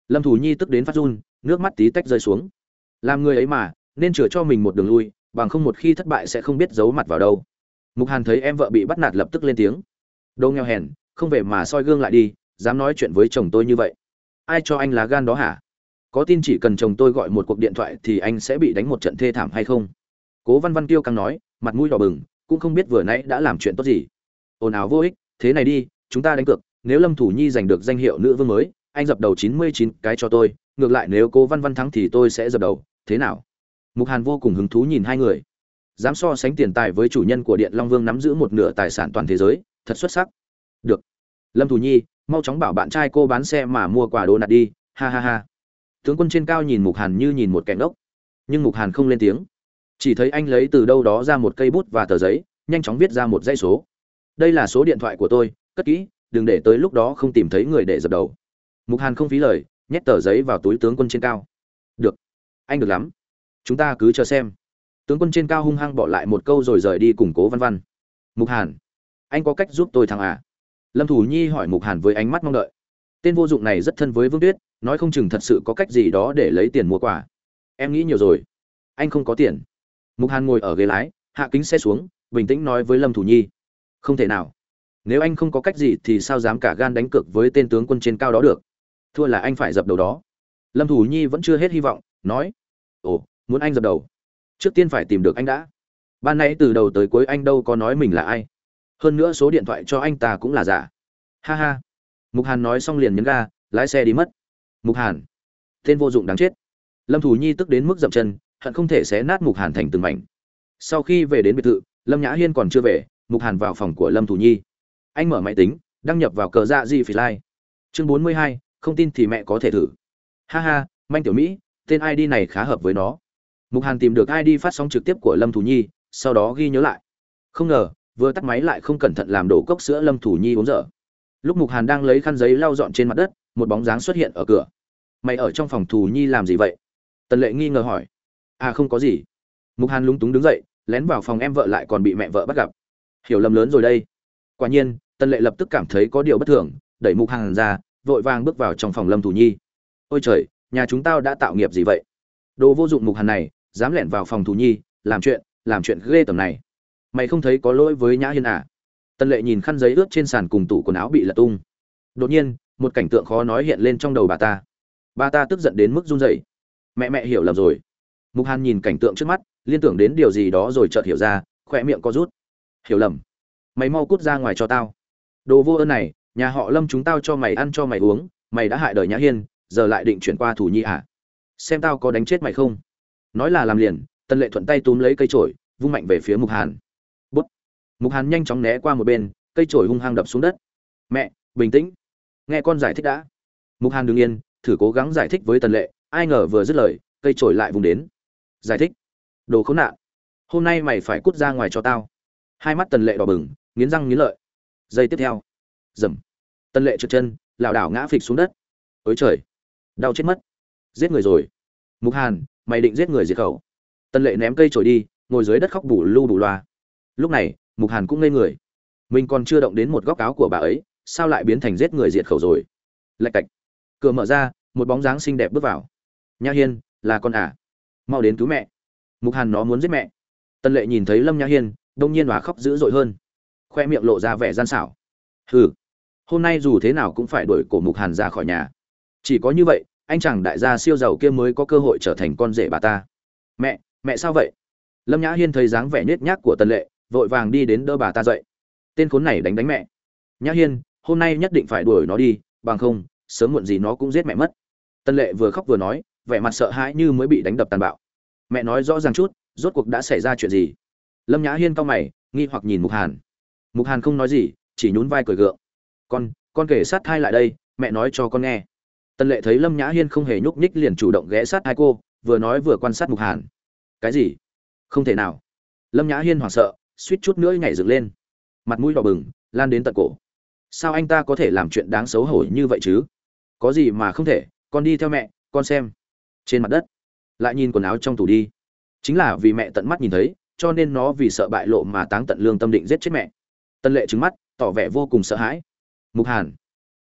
Lâm thủ nhi tức đến phát run, nước mắt tí tách rơi xuống. Làm người ấy mà nên chừa cho mình một đường lui, bằng không một khi thất bại sẽ không biết giấu mặt vào đâu. Mục hàn thấy em vợ bị bắt nạt lập tức lên tiếng. Đâu nghèo hèn, không về mà soi gương lại đi, dám nói chuyện với chồng tôi như vậy. Ai cho anh lá gan đó hả? Có tin chỉ cần chồng tôi gọi một cuộc điện thoại thì anh sẽ bị đánh một trận thê thảm hay không? Cố văn văn tiêu càng nói, mặt mũi đỏ bừng, cũng không biết vừa nãy đã làm chuyện tốt gì. Ồn ào vô ích, thế này đi, chúng ta đánh cược, nếu lâm thủ nhi giành được danh hiệu nữ vương mới, anh dập đầu chín mươi chín cái cho tôi, ngược lại nếu cố văn văn thắng thì tôi sẽ dập đầu, thế nào? Mục hàn vô cùng hứng thú nhìn hai người. Dám so sánh tiền tài với chủ nhân của điện long vương nắm giữ một nửa tài sản toàn thế giới, thật xuất sắc. Được. Lâm thủ nhi, mau chóng bảo bạn trai cô bán xe mà mua quả đồ nạt đi. Ha ha ha. Tướng quân trên cao nhìn mục hàn như nhìn một kẻ ngốc. Nhưng mục hàn không lên tiếng. Chỉ thấy anh lấy từ đâu đó ra một cây bút và tờ giấy, nhanh chóng viết ra một dãy số. Đây là số điện thoại của tôi, cất kỹ, đừng để tới lúc đó không tìm thấy người để dập đầu. Mục hàn không phí lời, nhét tờ giấy vào túi tướng quân trên cao. Được. Anh được lắm chúng ta cứ chờ xem. Tướng quân trên cao hung hăng bỏ lại một câu rồi rời đi củng cố văn văn. Mục hàn, anh có cách giúp tôi thằng à? Lâm thủ nhi hỏi mục hàn với ánh mắt mong đợi. Tên vô dụng này rất thân với vương tuyết, nói không chừng thật sự có cách gì đó để lấy tiền mua quà. Em nghĩ nhiều rồi. Anh không có tiền. Mục hàn ngồi ở ghế lái, hạ kính xe xuống, bình tĩnh nói với lâm thủ nhi. Không thể nào. Nếu anh không có cách gì thì sao dám cả gan đánh cược với tên tướng quân trên cao đó được? Thua là anh phải dập đầu đó. Lâm thủ nhi vẫn chưa hết hy vọng, nói. Ồ muốn anh dập đầu. Trước tiên phải tìm được anh đã. Ban nãy từ đầu tới cuối anh đâu có nói mình là ai. Hơn nữa số điện thoại cho anh ta cũng là giả. Ha ha. Mục hàn nói xong liền nhấn ga, lái xe đi mất. Mục hàn. Tên vô dụng đáng chết. Lâm thủ nhi tức đến mức dậm chân, hận không thể xé nát mục hàn thành từng mảnh. Sau khi về đến biệt thự, lâm nhã hiên còn chưa về, mục hàn vào phòng của lâm thủ nhi. Anh mở máy tính, đăng nhập vào cờ dạ di phỉ lai. Chương bốn mươi hai, không tin thì mẹ có thể thử. Ha ha, manh tiểu mỹ, tên id này khá hợp với nó mục hàn tìm được id phát sóng trực tiếp của lâm thủ nhi, sau đó ghi nhớ lại. Không ngờ, vừa tắt máy lại không cẩn thận làm đổ cốc sữa lâm thủ nhi uống dở. Lúc mục hàn đang lấy khăn giấy lau dọn trên mặt đất, một bóng dáng xuất hiện ở cửa. Mày ở trong phòng thủ nhi làm gì vậy? Tần lệ nghi ngờ hỏi. À không có gì. Mục hàn lúng túng đứng dậy, lén vào phòng em vợ lại còn bị mẹ vợ bắt gặp. Hiểu lầm lớn rồi đây. Quả nhiên, tần lệ lập tức cảm thấy có điều bất thường, đẩy mục hàn ra, vội vàng bước vào trong phòng lâm thủ nhi. Ôi trời, nhà chúng tao đã tạo nghiệp gì vậy? Đồ vô dụng mục hàn này dám lẻn vào phòng thủ nhi, làm chuyện làm chuyện ghê tầm này. Mày không thấy có lỗi với nhã hiên à? Tần lệ nhìn khăn giấy ướt trên sàn cùng tủ quần áo bị lật tung. Đột nhiên, một cảnh tượng khó nói hiện lên trong đầu bà ta. Bà ta tức giận đến mức run rẩy. Mẹ mẹ hiểu lầm rồi. Mục hàn nhìn cảnh tượng trước mắt, liên tưởng đến điều gì đó rồi chợt hiểu ra, khỏe miệng có rút. Hiểu lầm. Mày mau cút ra ngoài cho tao. Đồ vô ơn này, nhà họ lâm chúng tao cho mày ăn cho mày uống, mày đã hại đời nhã hiên, giờ lại định chuyển qua thủ nhi à? Xem tao có đánh chết mày không? Nói là làm liền, tần lệ thuận tay túm lấy cây trổi vung mạnh về phía mục hàn. Bút. Mục hàn nhanh chóng né qua một bên, cây trổi hung hăng đập xuống đất. Mẹ, bình tĩnh. Nghe con giải thích đã. Mục hàn đ ứ n g yên, thử cố gắng giải thích với tần lệ, ai ngờ vừa dứt lời, cây trổi lại vùng đến. Giải thích. Đồ khốn nạn. Hôm nay mày phải cút ra ngoài cho tao. Hai mắt tần lệ đỏ bừng, nghiến răng nghiến lợi. Giây tiếp theo. Dầm. Tần lệ trượt chân, lảo đảo ngã phịch xuống đất. Ối trời. Đau chết mất. Giết người rồi. Mục hàn mày định giết người diệt khẩu. Tần lệ ném cây trổi đi, ngồi dưới đất khóc bù lu bù loa. Lúc này, mục hàn cũng ngây người. Mình còn chưa động đến một góc áo của bà ấy, sao lại biến thành giết người diệt khẩu rồi? Lạch cạch. Cửa mở ra, một bóng dáng xinh đẹp bước vào. Nha hiên, là con à? Mau đến cứu mẹ. Mục hàn nó muốn giết mẹ. Tần lệ nhìn thấy lâm nha hiên, đông nhiên hòa khóc dữ dội hơn. Khoe miệng lộ ra vẻ gian xảo. Hừ. Hôm nay dù thế nào cũng phải đuổi cổ mục hàn ra khỏi nhà. Chỉ có như vậy anh chàng đại gia siêu giàu kia mới có cơ hội trở thành con rể bà ta. Mẹ mẹ sao vậy? Lâm nhã hiên thấy dáng vẻ nết nhác của tân lệ, vội vàng đi đến đỡ bà ta dậy. Tên khốn này đánh đánh mẹ. Nhã hiên, hôm nay nhất định phải đuổi nó đi, bằng không, sớm muộn gì nó cũng giết mẹ mất. Tân lệ vừa khóc vừa nói, vẻ mặt sợ hãi như mới bị đánh đập tàn bạo. Mẹ nói rõ ràng chút, rốt cuộc đã xảy ra chuyện gì? Lâm nhã hiên cau mày, nghi hoặc nhìn mục hàn. Mục hàn không nói gì, chỉ nhún vai cười gượng. Con con kể sát thai lại đây, mẹ nói cho con nghe tân lệ thấy lâm nhã hiên không hề nhúc nhích liền chủ động ghé sát hai cô, vừa nói vừa quan sát mục hàn. Cái gì? Không thể nào. Lâm nhã hiên hoảng sợ, suýt chút nữa nhảy dựng lên. Mặt mũi đỏ bừng, lan đến tận cổ. Sao anh ta có thể làm chuyện đáng xấu hổ như vậy chứ? Có gì mà không thể, con đi theo mẹ, con xem. Trên mặt đất, lại nhìn quần áo trong tủ đi. Chính là vì mẹ tận mắt nhìn thấy, cho nên nó vì sợ bại lộ mà táng tận lương tâm định giết chết mẹ. Tân lệ trứng mắt, tỏ vẻ vô cùng sợ hãi. Mục hàn,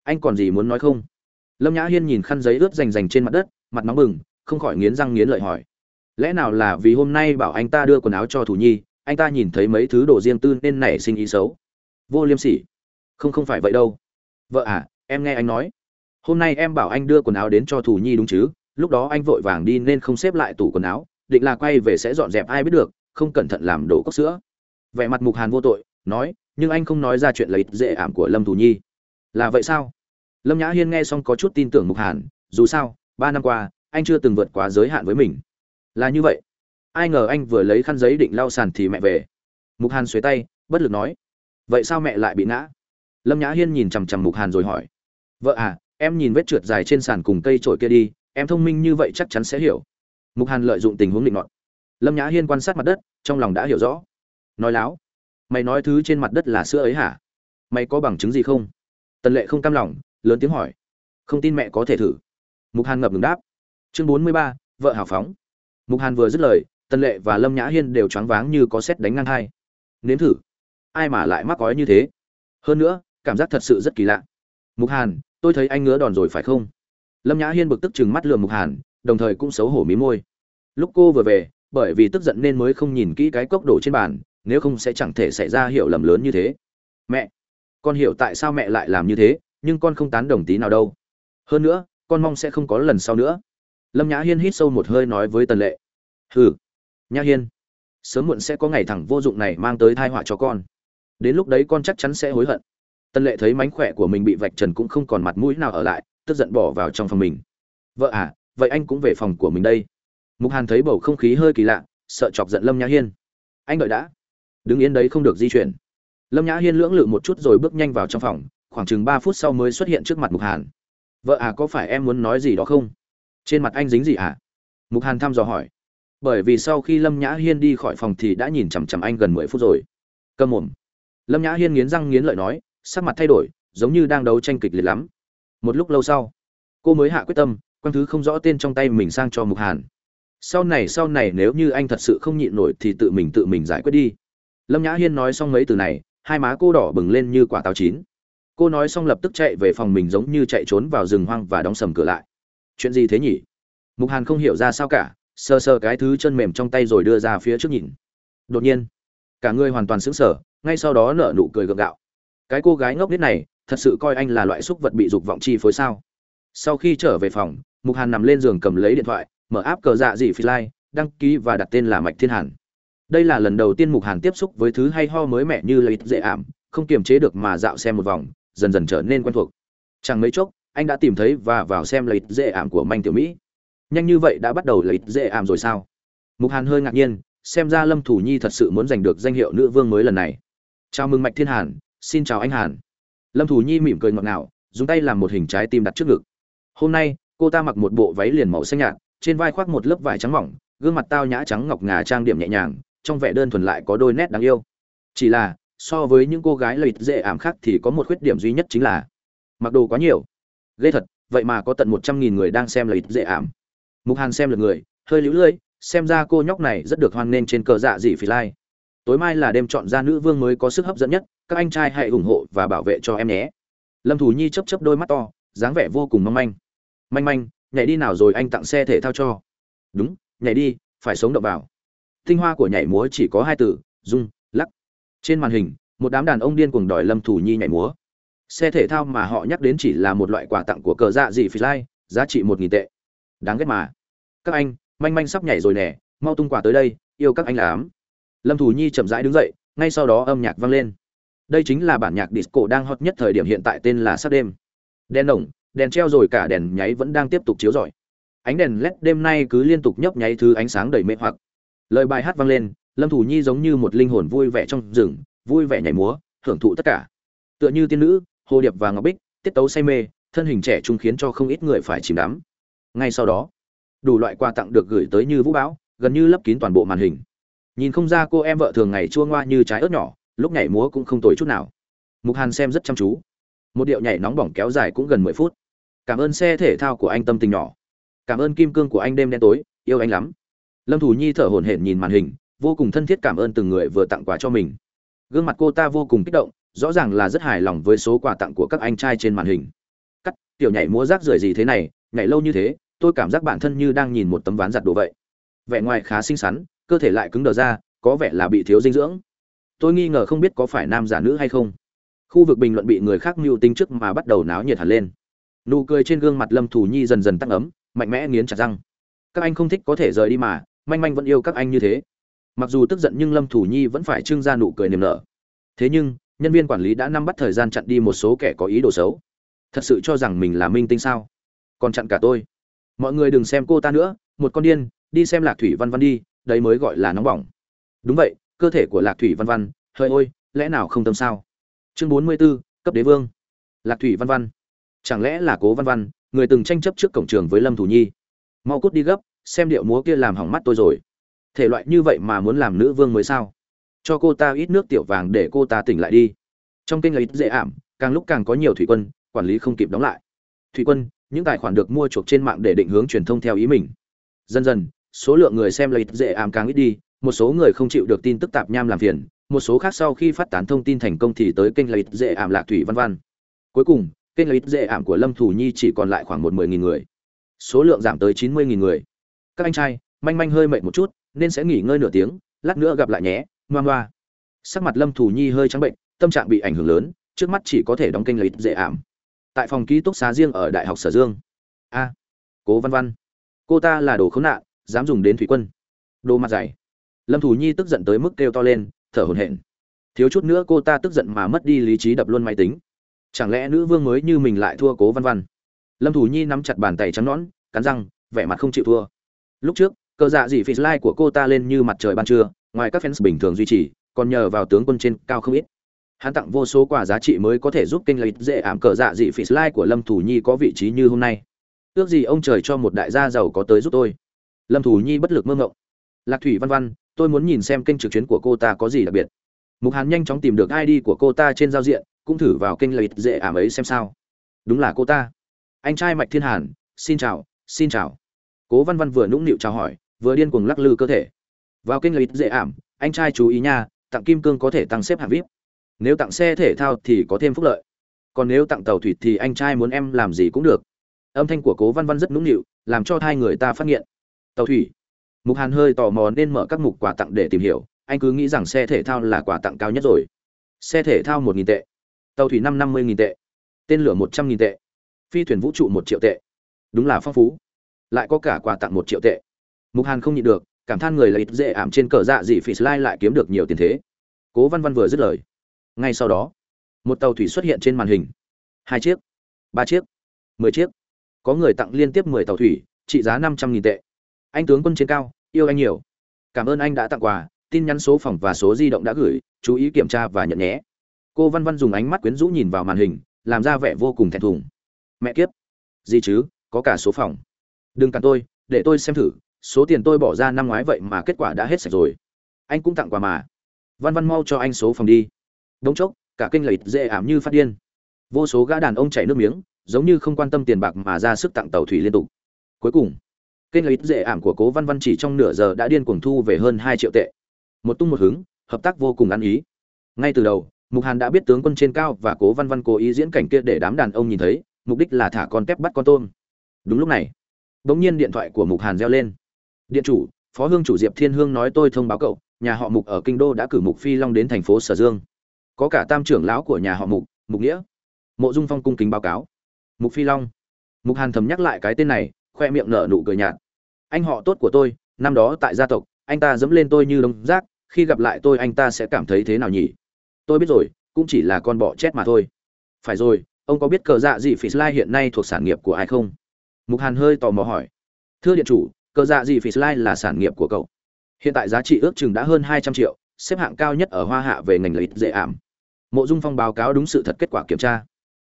anh còn gì muốn nói không? Lâm nhã hiên nhìn khăn giấy ướt rành rành trên mặt đất, mặt nóng bừng, không khỏi nghiến răng nghiến lợi hỏi. Lẽ nào là vì hôm nay bảo anh ta đưa quần áo cho thủ nhi, anh ta nhìn thấy mấy thứ đồ riêng tư nên nảy sinh ý xấu? Vô liêm sỉ. Không không phải vậy đâu. Vợ à em nghe anh nói. Hôm nay em bảo anh đưa quần áo đến cho thủ nhi đúng chứ? Lúc đó anh vội vàng đi nên không xếp lại tủ quần áo, định là quay về sẽ dọn dẹp ai biết được, không cẩn thận làm đổ cốc sữa. Vẻ mặt mục hàn vô tội, nói, nhưng anh không nói ra chuyện lấy dễ ảm của lâm thủ nhi. Là vậy sao? Lâm nhã hiên nghe xong có chút tin tưởng mục hàn, dù sao, ba năm qua, anh chưa từng vượt quá giới hạn với mình. Là như vậy. Ai ngờ anh vừa lấy khăn giấy định lau sàn thì mẹ về. Mục hàn xuế tay, bất lực nói, vậy sao mẹ lại bị ngã? Lâm nhã hiên nhìn chằm chằm mục hàn rồi hỏi, vợ à em nhìn vết trượt dài trên sàn cùng cây trổi kia đi, em thông minh như vậy chắc chắn sẽ hiểu. Mục hàn lợi dụng tình huống định luận lâm nhã hiên quan sát mặt đất, trong lòng đã hiểu rõ. Nói láo, mày nói thứ trên mặt đất là sữa ấy hả? Mày có bằng chứng gì không? Tần lệ không cam lòng lớn tiếng hỏi. Không tin mẹ có thể thử. Mục hàn ngập ngừng đáp. Chương bốn mươi ba, vợ hào phóng. Mục hàn vừa dứt lời, tần lệ và lâm nhã hiên đều choáng váng như có xét đánh ngang hai. Nếm thử. Ai mà lại mắc cói như thế? Hơn nữa, cảm giác thật sự rất kỳ lạ. Mục hàn, tôi thấy anh ngứa đòn rồi phải không? Lâm nhã hiên bực tức chừng mắt lườm mục hàn, đồng thời cũng xấu hổ mí môi. Lúc cô vừa về, bởi vì tức giận nên mới không nhìn kỹ cái cốc đổ trên bàn, nếu không sẽ chẳng thể xảy ra hiểu lầm lớn như thế. Mẹ, con hiểu tại sao mẹ lại làm như thế? Nhưng con không tán đồng tí nào đâu. Hơn nữa, con mong sẽ không có lần sau nữa. Lâm nhã hiên hít sâu một hơi nói với tần lệ. Hừ, nhã hiên, sớm muộn sẽ có ngày thẳng vô dụng này mang tới thai họa cho con. Đến lúc đấy con chắc chắn sẽ hối hận. Tần lệ thấy mánh khỏe của mình bị vạch trần cũng không còn mặt mũi nào ở lại, tức giận bỏ vào trong phòng mình. Vợ à vậy anh cũng về phòng của mình đây. Mục hàn thấy bầu không khí hơi kỳ lạ, sợ chọc giận lâm nhã hiên. Anh đợi đã. Đứng yên đấy không được di chuyển. Lâm nhã hiên lưỡng lự một chút rồi bước nhanh vào trong phòng khoảng chừng ba phút sau mới xuất hiện trước mặt mục hàn. Vợ à có phải em muốn nói gì đó không? Trên mặt anh dính gì à? Mục hàn thăm dò hỏi. Bởi vì sau khi lâm nhã hiên đi khỏi phòng thì đã nhìn chằm chằm anh gần mười phút rồi. Câm mồm. Lâm nhã hiên nghiến răng nghiến lợi nói, sắc mặt thay đổi, giống như đang đấu tranh kịch liệt lắm. Một lúc lâu sau, cô mới hạ quyết tâm, quăng thứ không rõ tên trong tay mình sang cho mục hàn. Sau này sau này nếu như anh thật sự không nhịn nổi thì tự mình tự mình giải quyết đi. Lâm nhã hiên nói xong mấy từ này, hai má cô đỏ bừng lên như quả táo chín cô nói xong lập tức chạy về phòng mình giống như chạy trốn vào rừng hoang và đóng sầm cửa lại. Chuyện gì thế nhỉ? Mục hàn không hiểu ra sao cả, sờ sờ cái thứ chân mềm trong tay rồi đưa ra phía trước nhìn. Đột nhiên, cả người hoàn toàn sững sờ, ngay sau đó nở nụ cười gượng gạo. Cái cô gái ngốc biết này, thật sự coi anh là loại xúc vật bị dục vọng chi phối sao? Sau khi trở về phòng, mục hàn nằm lên giường cầm lấy điện thoại, mở áp cờ dạ dị phi lai đăng ký và đặt tên là mạch thiên hàn. Đây là lần đầu tiên mục hàn tiếp xúc với thứ hay ho mới mẻ như lợi dễ ảm, không kiềm chế được mà dạo xem một vòng dần dần trở nên quen thuộc. Chẳng mấy chốc, anh đã tìm thấy và vào xem lợi dễ ảm của manh tiểu mỹ. Nhanh như vậy đã bắt đầu lợi dễ ảm rồi sao? Mục hàn hơi ngạc nhiên, xem ra lâm thủ nhi thật sự muốn giành được danh hiệu nữ vương mới lần này. Chào mừng mạch thiên hàn, xin chào anh hàn. Lâm thủ nhi mỉm cười ngọt ngào, dùng tay làm một hình trái tim đặt trước ngực. Hôm nay, cô ta mặc một bộ váy liền màu xanh nhạt, trên vai khoác một lớp vải trắng mỏng, gương mặt tao nhã trắng ngọc ngà trang điểm nhẹ nhàng, trong vẻ đơn thuần lại có đôi nét đáng yêu. Chỉ là so với những cô gái lợi dễ ảm khác thì có một khuyết điểm duy nhất chính là mặc đồ quá nhiều. Ghê thật, vậy mà có tận một trăm nghìn người đang xem lợi dễ ảm. Mục hàn xem lượt người, hơi lũ lưỡi xem ra cô nhóc này rất được hoan nghênh trên cờ dạ dị phi lai. Tối mai là đêm chọn ra nữ vương mới có sức hấp dẫn nhất, các anh trai hãy ủng hộ và bảo vệ cho em nhé. Lâm thủ nhi chấp chấp đôi mắt to, dáng vẻ vô cùng mong manh. Manh manh, nhảy đi nào rồi anh tặng xe thể thao cho. Đúng, nhảy đi, phải sống động vào. Tinh hoa của nhảy múa chỉ có hai từ, rung trên màn hình, một đám đàn ông điên cuồng đòi lâm thủ nhi nhảy múa. Xe thể thao mà họ nhắc đến chỉ là một loại quà tặng của cờ dạ dị phi lai, giá trị một nghìn tệ. Đáng ghét mà. Các anh, manh manh sắp nhảy rồi nè, mau tung quà tới đây, yêu các anh là ám. Lâm thủ nhi chậm rãi đứng dậy, ngay sau đó âm nhạc vang lên. Đây chính là bản nhạc disco đang hot nhất thời điểm hiện tại tên là sắc đêm. Đèn ổng đèn treo rồi cả đèn nháy vẫn đang tiếp tục chiếu rọi. Ánh đèn led đêm nay cứ liên tục nhấp nháy thứ ánh sáng đầy mê hoặc. Lời bài hát vang lên lâm thủ nhi giống như một linh hồn vui vẻ trong rừng, vui vẻ nhảy múa, hưởng thụ tất cả. Tựa như tiên nữ, hồ điệp và ngọc bích, tiết tấu say mê, thân hình trẻ trung khiến cho không ít người phải chìm đắm. Ngay sau đó, đủ loại quà tặng được gửi tới như vũ bão, gần như lấp kín toàn bộ màn hình. Nhìn không ra cô em vợ thường ngày chua ngoa như trái ớt nhỏ, lúc nhảy múa cũng không tồi chút nào. Mục hàn xem rất chăm chú. Một điệu nhảy nóng bỏng kéo dài cũng gần mười phút. Cảm ơn xe thể thao của anh tâm tình nhỏ. Cảm ơn kim cương của anh đêm đen tối, yêu anh lắm. Lâm thủ nhi thở hổn hển nhìn màn hình vô cùng thân thiết cảm ơn từng người vừa tặng quà cho mình. Gương mặt cô ta vô cùng kích động, rõ ràng là rất hài lòng với số quà tặng của các anh trai trên màn hình. Cắt, tiểu nhảy múa rác rưởi gì thế này, nhảy lâu như thế, tôi cảm giác bản thân như đang nhìn một tấm ván giặt đồ vậy. Vẻ ngoài khá xinh xắn, cơ thể lại cứng đờ ra, có vẻ là bị thiếu dinh dưỡng. Tôi nghi ngờ không biết có phải nam giả nữ hay không. Khu vực bình luận bị người khác mưu tính trước mà bắt đầu náo nhiệt hẳn lên. Nụ cười trên gương mặt lâm thủ nhi dần dần tăng ấm, mạnh mẽ nghiến chặt răng. Các anh không thích có thể rời đi mà, manh manh vẫn yêu các anh như thế mặc dù tức giận nhưng lâm thủ nhi vẫn phải trưng ra nụ cười niềm nở. Thế nhưng nhân viên quản lý đã nắm bắt thời gian chặn đi một số kẻ có ý đồ xấu. Thật sự cho rằng mình là minh tinh sao? Còn chặn cả tôi. Mọi người đừng xem cô ta nữa một con điên đi xem lạc thủy văn văn đi đấy mới gọi là nóng bỏng. Đúng vậy cơ thể của lạc thủy văn văn hơi ôi lẽ nào không tâm sao? Chương bốn mươi 44, cấp đế vương. Lạc thủy văn văn. Chẳng lẽ là cố văn văn người từng tranh chấp trước cổng trường với lâm thủ nhi? Mau cút đi gấp xem điệu múa kia làm hỏng mắt tôi rồi thể loại như vậy mà muốn làm nữ vương mới sao? Cho cô ta ít nước tiểu vàng để cô ta tỉnh lại đi. Trong kênh là ít dễ ảm, càng lúc càng có nhiều thủy quân, quản lý không kịp đóng lại. Thủy quân, những tài khoản được mua chuộc trên mạng để định hướng truyền thông theo ý mình. Dần dần, số lượng người xem là ít dễ ảm càng ít đi, một số người không chịu được tin tức tạp nham làm phiền, một số khác sau khi phát tán thông tin thành công thì tới kênh là ít dễ ảm lạc thủy văn văn. Cuối cùng, kênh là ít dễ ảm của lâm thủ nhi chỉ còn lại khoảng một mười nghìn người. Số lượng giảm tới chín mươi nghìn người. Các anh trai, manh manh hơi mệt một chút nên sẽ nghỉ ngơi nửa tiếng, lát nữa gặp lại nhé, ngoan ngoa. Sắc mặt lâm thủ nhi hơi trắng bệnh, tâm trạng bị ảnh hưởng lớn, trước mắt chỉ có thể đóng kênh lấy dễ ảm. Tại phòng ký túc xá riêng ở đại học sở dương. A, cố văn văn. Cô ta là đồ khốn nạn, dám dùng đến thủy quân. Đồ mặt dày. Lâm thủ nhi tức giận tới mức kêu to lên, thở hổn hển. Thiếu chút nữa cô ta tức giận mà mất đi lý trí đập luôn máy tính. Chẳng lẽ nữ vương mới như mình lại thua cố văn văn? Lâm thủ nhi nắm chặt bàn tay trắng nõn, cắn răng, vẻ mặt không chịu thua. Lúc trước cờ dạ dị phí like của cô ta lên như mặt trời ban trưa, ngoài các fans bình thường duy trì, còn nhờ vào tướng quân trên cao không ít. Hắn tặng vô số quà giá trị mới có thể giúp kênh lợi dễ ảm cờ dạ dị phí like của lâm thủ nhi có vị trí như hôm nay. Ước gì ông trời cho một đại gia giàu có tới giúp tôi. Lâm thủ nhi bất lực mơ ngộng lạc thủy văn văn, tôi muốn nhìn xem kênh trực tuyến của cô ta có gì đặc biệt. Mục hàn nhanh chóng tìm được id của cô ta trên giao diện, cũng thử vào kênh lợi dễ ảm ấy xem sao. Đúng là cô ta. Anh trai mạch thiên hàn, xin chào xin chào. Cố văn văn vừa nũng nịu chào hỏi vừa điên cuồng lắc lư cơ thể. Vào kênh lợi dễ ảm, anh trai chú ý nha, tặng kim cương có thể tăng xếp hạng vip. Nếu tặng xe thể thao thì có thêm phúc lợi. Còn nếu tặng tàu thủy thì anh trai muốn em làm gì cũng được. Âm thanh của cố văn văn rất nũng nịu, làm cho hai người ta phát nghiện. Tàu thủy. Mục hàn hơi tò mò nên mở các mục quà tặng để tìm hiểu, anh cứ nghĩ rằng xe thể thao là quà tặng cao nhất rồi. Xe thể thao một nghìn tệ. Tàu thủy năm năm mươi nghìn tệ. Tên lửa một trăm nghìn tệ. Phi thuyền vũ trụ một triệu tệ. Đúng là phong phú. Lại có cả quà tặng một triệu tệ mục hàn không nhịn được, cảm than người là ít dễ ảm trên cờ dạ dị phỉ slide lại kiếm được nhiều tiền thế. Cố văn văn vừa dứt lời. Ngay sau đó, một tàu thủy xuất hiện trên màn hình. Hai chiếc, ba chiếc, mười chiếc. Có người tặng liên tiếp mười tàu thủy, trị giá năm trăm nghìn tệ. Anh tướng quân trên cao, yêu anh nhiều. Cảm ơn anh đã tặng quà, tin nhắn số phòng và số di động đã gửi, chú ý kiểm tra và nhận nhé. Cô văn văn dùng ánh mắt quyến rũ nhìn vào màn hình, làm ra vẻ vô cùng thẹn thùng. Mẹ kiếp. Gì chứ, có cả số phòng. Đừng cản tôi, để tôi xem thử số tiền tôi bỏ ra năm ngoái vậy mà kết quả đã hết sạch rồi. Anh cũng tặng quà mà. Văn văn mau cho anh số phòng đi. Đống chốc, cả kênh lầy dễ ảm như phát điên. Vô số gã đàn ông chảy nước miếng, giống như không quan tâm tiền bạc mà ra sức tặng tàu thủy liên tục. Cuối cùng, kênh lầy dễ ảm của cố văn văn chỉ trong nửa giờ đã điên cuồng thu về hơn hai triệu tệ. Một tung một hứng, hợp tác vô cùng ăn ý. Ngay từ đầu, mục hàn đã biết tướng quân trên cao và cố văn văn cố ý diễn cảnh kia để đám đàn ông nhìn thấy, mục đích là thả con tép bắt con tôm. Đúng lúc này đ ỗ n g nhiên điện thoại của mục hàn reo lên điện chủ, phó hương chủ diệp thiên hương nói tôi thông báo cậu, nhà họ mục ở kinh đô đã cử mục phi long đến thành phố sở dương. Có cả tam trưởng lão của nhà họ mục mục nghĩa. Mộ dung phong cung kính báo cáo. Mục phi long. Mục hàn thầm nhắc lại cái tên này, khoe miệng nở nụ cười nhạt. Anh họ tốt của tôi, năm đó tại gia tộc, anh ta dẫm lên tôi như đống rác, khi gặp lại tôi anh ta sẽ cảm thấy thế nào nhỉ? Tôi biết rồi, cũng chỉ là con bọ chết mà thôi. Phải rồi, ông có biết cờ dạ gì phỉ slide hiện nay thuộc sản nghiệp của ai không? Mục hàn hơi tò mò hỏi. Thưa điện chủ cờ dạ gì phỉ slide là sản nghiệp của cậu. Hiện tại giá trị ước chừng đã hơn hai trăm triệu, xếp hạng cao nhất ở hoa hạ về ngành lợi dễ ảm. Mộ dung phong báo cáo đúng sự thật kết quả kiểm tra.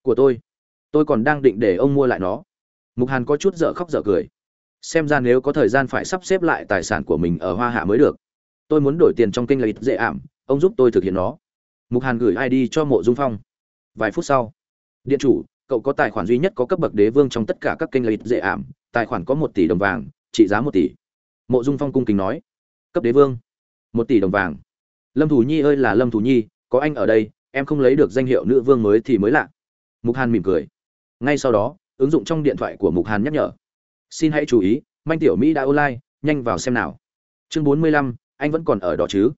Của tôi tôi còn đang định để ông mua lại nó. Mục hàn có chút dở khóc dở cười. Xem ra nếu có thời gian phải sắp xếp lại tài sản của mình ở hoa hạ mới được. Tôi muốn đổi tiền trong kênh lợi dễ ảm, ông giúp tôi thực hiện nó. Mục hàn gửi id cho mộ dung phong. Vài phút sau, điện chủ, cậu có tài khoản duy nhất có cấp bậc đế vương trong tất cả các kênh lợi dễ ảm, tài khoản có một tỷ đồng vàng trị giá một tỷ. Mộ dung phong cung kính nói, cấp đế vương, một tỷ đồng vàng. Lâm thủ nhi ơi là lâm thủ nhi, có anh ở đây, em không lấy được danh hiệu nữ vương mới thì mới lạ. Mục hàn mỉm cười. Ngay sau đó, ứng dụng trong điện thoại của mục hàn nhắc nhở, xin hãy chú ý, manh tiểu mỹ đã online, nhanh vào xem nào. Chương bốn mươi lăm, anh vẫn còn ở đó chứ?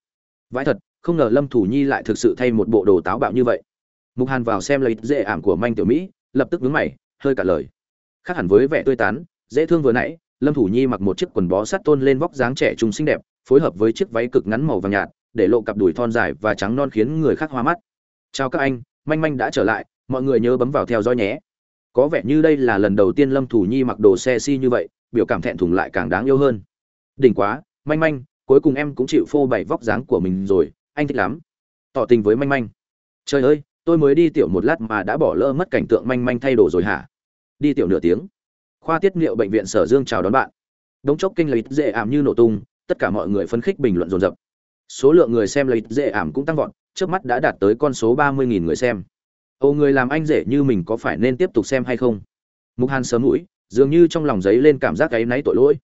Vãi thật, không ngờ lâm thủ nhi lại thực sự thay một bộ đồ táo bạo như vậy. Mục hàn vào xem lấy dễ ảm của manh tiểu mỹ, lập tức vướng mày, hơi cả lời. Khác hẳn với vẻ tươi tán, dễ thương vừa nãy lâm thủ nhi mặc một chiếc quần bó sát tôn lên vóc dáng trẻ trung xinh đẹp, phối hợp với chiếc váy cực ngắn màu vàng nhạt, để lộ cặp đùi thon dài và trắng non khiến người khác hoa mắt. Chào các anh, manh manh đã trở lại, mọi người nhớ bấm vào theo dõi nhé. Có vẻ như đây là lần đầu tiên lâm thủ nhi mặc đồ xe si như vậy, biểu cảm thẹn thùng lại càng đáng yêu hơn. Đỉnh quá, manh manh, cuối cùng em cũng chịu phô bày vóc dáng của mình rồi, anh thích lắm. Tỏ tình với manh manh. Trời ơi, tôi mới đi tiểu một lát mà đã bỏ lỡ mất cảnh tượng manh manh thay đồ rồi hả? Đi tiểu nửa tiếng khoa tiết niệu bệnh viện sở dương chào đón bạn. Đống chốc kinh lấy dễ ảm như nổ tung, tất cả mọi người phấn khích bình luận dồn dập. Số lượng người xem lấy dễ ảm cũng tăng vọt, trước mắt đã đạt tới con số ba mươi nghìn người xem. Ồ, người làm anh rể như mình có phải nên tiếp tục xem hay không? Mục hàn sớm mũi, dường như trong lòng giấy lên cảm giác áy náy tội lỗi.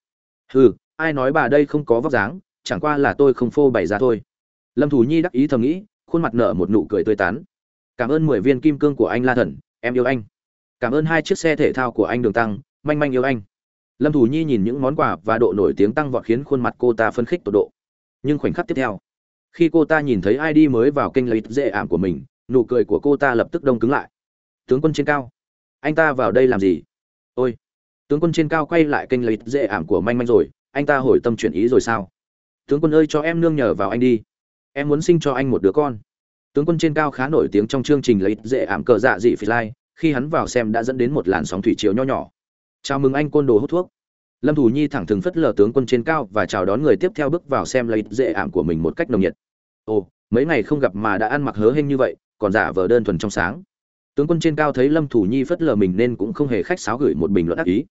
Hừ, ai nói bà đây không có vóc dáng, chẳng qua là tôi không phô bày ra thôi. Lâm thủ nhi đắc ý thầm nghĩ, khuôn mặt nở một nụ cười tươi tán. Cảm ơn mười viên kim cương của anh la thần, em yêu anh. Cảm ơn hai chiếc xe thể thao của anh đường tăng manh manh yêu anh. Lâm thủ nhi nhìn những món quà và độ nổi tiếng tăng vọt khiến khuôn mặt cô ta phân khích tột độ. Nhưng khoảnh khắc tiếp theo, khi cô ta nhìn thấy id mới vào kênh lấy dễ ảm của mình, nụ cười của cô ta lập tức đông cứng lại. Tướng quân trên cao, anh ta vào đây làm gì? Ôi, tướng quân trên cao quay lại kênh lấy dễ ảm của manh manh rồi, anh ta hồi tâm chuyển ý rồi sao? Tướng quân ơi, cho em nương nhờ vào anh đi. Em muốn sinh cho anh một đứa con. Tướng quân trên cao khá nổi tiếng trong chương trình lấy dễ ảm cờ dạ dị phi lai khi hắn vào xem đã dẫn đến một làn sóng thủy chiều nho nhỏ chào mừng anh côn đồ hút thuốc. Lâm thủ nhi thẳng thừng phất lờ tướng quân trên cao và chào đón người tiếp theo bước vào xem lấy dễ ảm của mình một cách nồng nhiệt. Ồ, mấy ngày không gặp mà đã ăn mặc hớ hênh như vậy, còn giả vờ đơn thuần trong sáng. Tướng quân trên cao thấy lâm thủ nhi phất lờ mình nên cũng không hề khách sáo gửi một bình luận ác ý.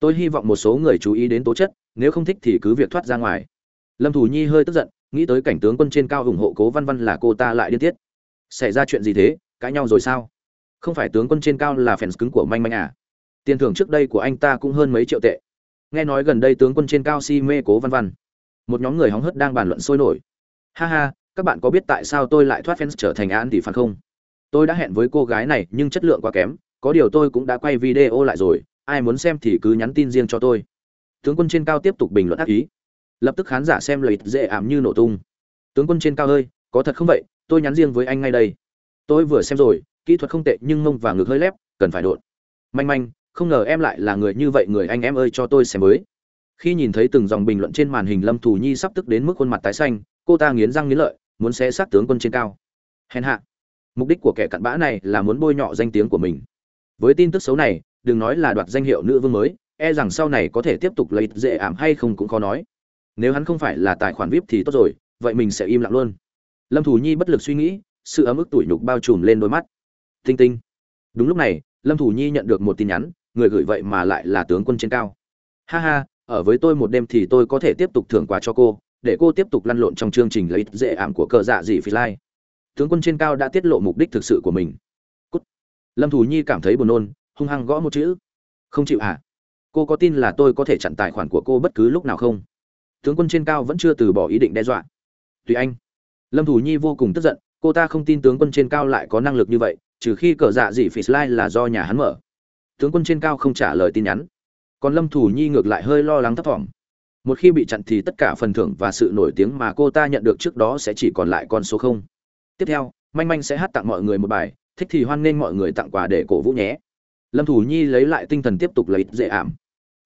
Tôi hy vọng một số người chú ý đến tố chất, nếu không thích thì cứ việc thoát ra ngoài. Lâm thủ nhi hơi tức giận, nghĩ tới cảnh tướng quân trên cao ủng hộ cố văn văn là cô ta lại điên tiết. Xảy ra chuyện gì thế? Cãi nhau rồi sao? Không phải tướng quân trên cao là phèn cứng của manh manh à? Tiền thưởng trước đây của anh ta cũng hơn mấy triệu tệ. Nghe nói gần đây tướng quân trên cao si mê cố văn văn. Một nhóm người hóng hớt đang bàn luận sôi nổi. Ha ha, các bạn có biết tại sao tôi lại thoát fans trở thành án thì phản không? Tôi đã hẹn với cô gái này nhưng chất lượng quá kém. Có điều tôi cũng đã quay video lại rồi. Ai muốn xem thì cứ nhắn tin riêng cho tôi. Tướng quân trên cao tiếp tục bình luận ác ý. Lập tức khán giả xem lời dễ ảm như nổ tung. Tướng quân trên cao ơi, có thật không vậy? Tôi nhắn riêng với anh ngay đây. Tôi vừa xem rồi, kỹ thuật không tệ nhưng mông và ngực hơi lép, cần phải đột. Manh manh không ngờ em lại là người như vậy, người anh em ơi, cho tôi xem mới. khi nhìn thấy từng dòng bình luận trên màn hình, lâm thù nhi sắp tức đến mức khuôn mặt tái xanh, cô ta nghiến răng nghiến lợi, muốn xé xác tướng quân trên cao. Hèn hạ, mục đích của kẻ cặn bã này là muốn bôi nhọ danh tiếng của mình. Với tin tức xấu này, đừng nói là đoạt danh hiệu nữ vương mới e rằng sau này có thể tiếp tục lấy dễ ảm hay không cũng khó nói. Nếu hắn không phải là tài khoản vip thì tốt rồi, vậy mình sẽ im lặng luôn. Lâm thủ nhi bất lực suy nghĩ, sự ấm ức tủi nhục bao trùm lên đôi mắt. Tinh tinh. Đúng lúc này, lâm thủ nhi nhận được một tin nhắn người gửi vậy mà lại là tướng quân trên cao. Ha ha, ở với tôi một đêm thì tôi có thể tiếp tục thưởng quà cho cô, để cô tiếp tục lăn lộn trong chương trình lấy dễ ảm của cờ dạ dị phi lai. Tướng quân trên cao đã tiết lộ mục đích thực sự của mình. Cút. lâm thủ nhi cảm thấy buồn nôn, hung hăng gõ một chữ. Không chịu à cô có tin là tôi có thể chặn tài khoản của cô bất cứ lúc nào không? Tướng quân trên cao vẫn chưa từ bỏ ý định đe dọa. Tùy anh. Lâm thủ nhi vô cùng tức giận, cô ta không tin tướng quân trên cao lại có năng lực như vậy, trừ khi cờ dạ dị phi lai là do nhà hắn mở tướng quân trên cao không trả lời tin nhắn. Còn lâm thủ nhi ngược lại hơi lo lắng thấp thỏm. Một khi bị chặn thì tất cả phần thưởng và sự nổi tiếng mà cô ta nhận được trước đó sẽ chỉ còn lại con số không. Tiếp theo, manh manh sẽ hát tặng mọi người một bài, thích thì hoan nghênh mọi người tặng quà để cổ vũ nhé. Lâm thủ nhi lấy lại tinh thần tiếp tục lấy dễ ảm.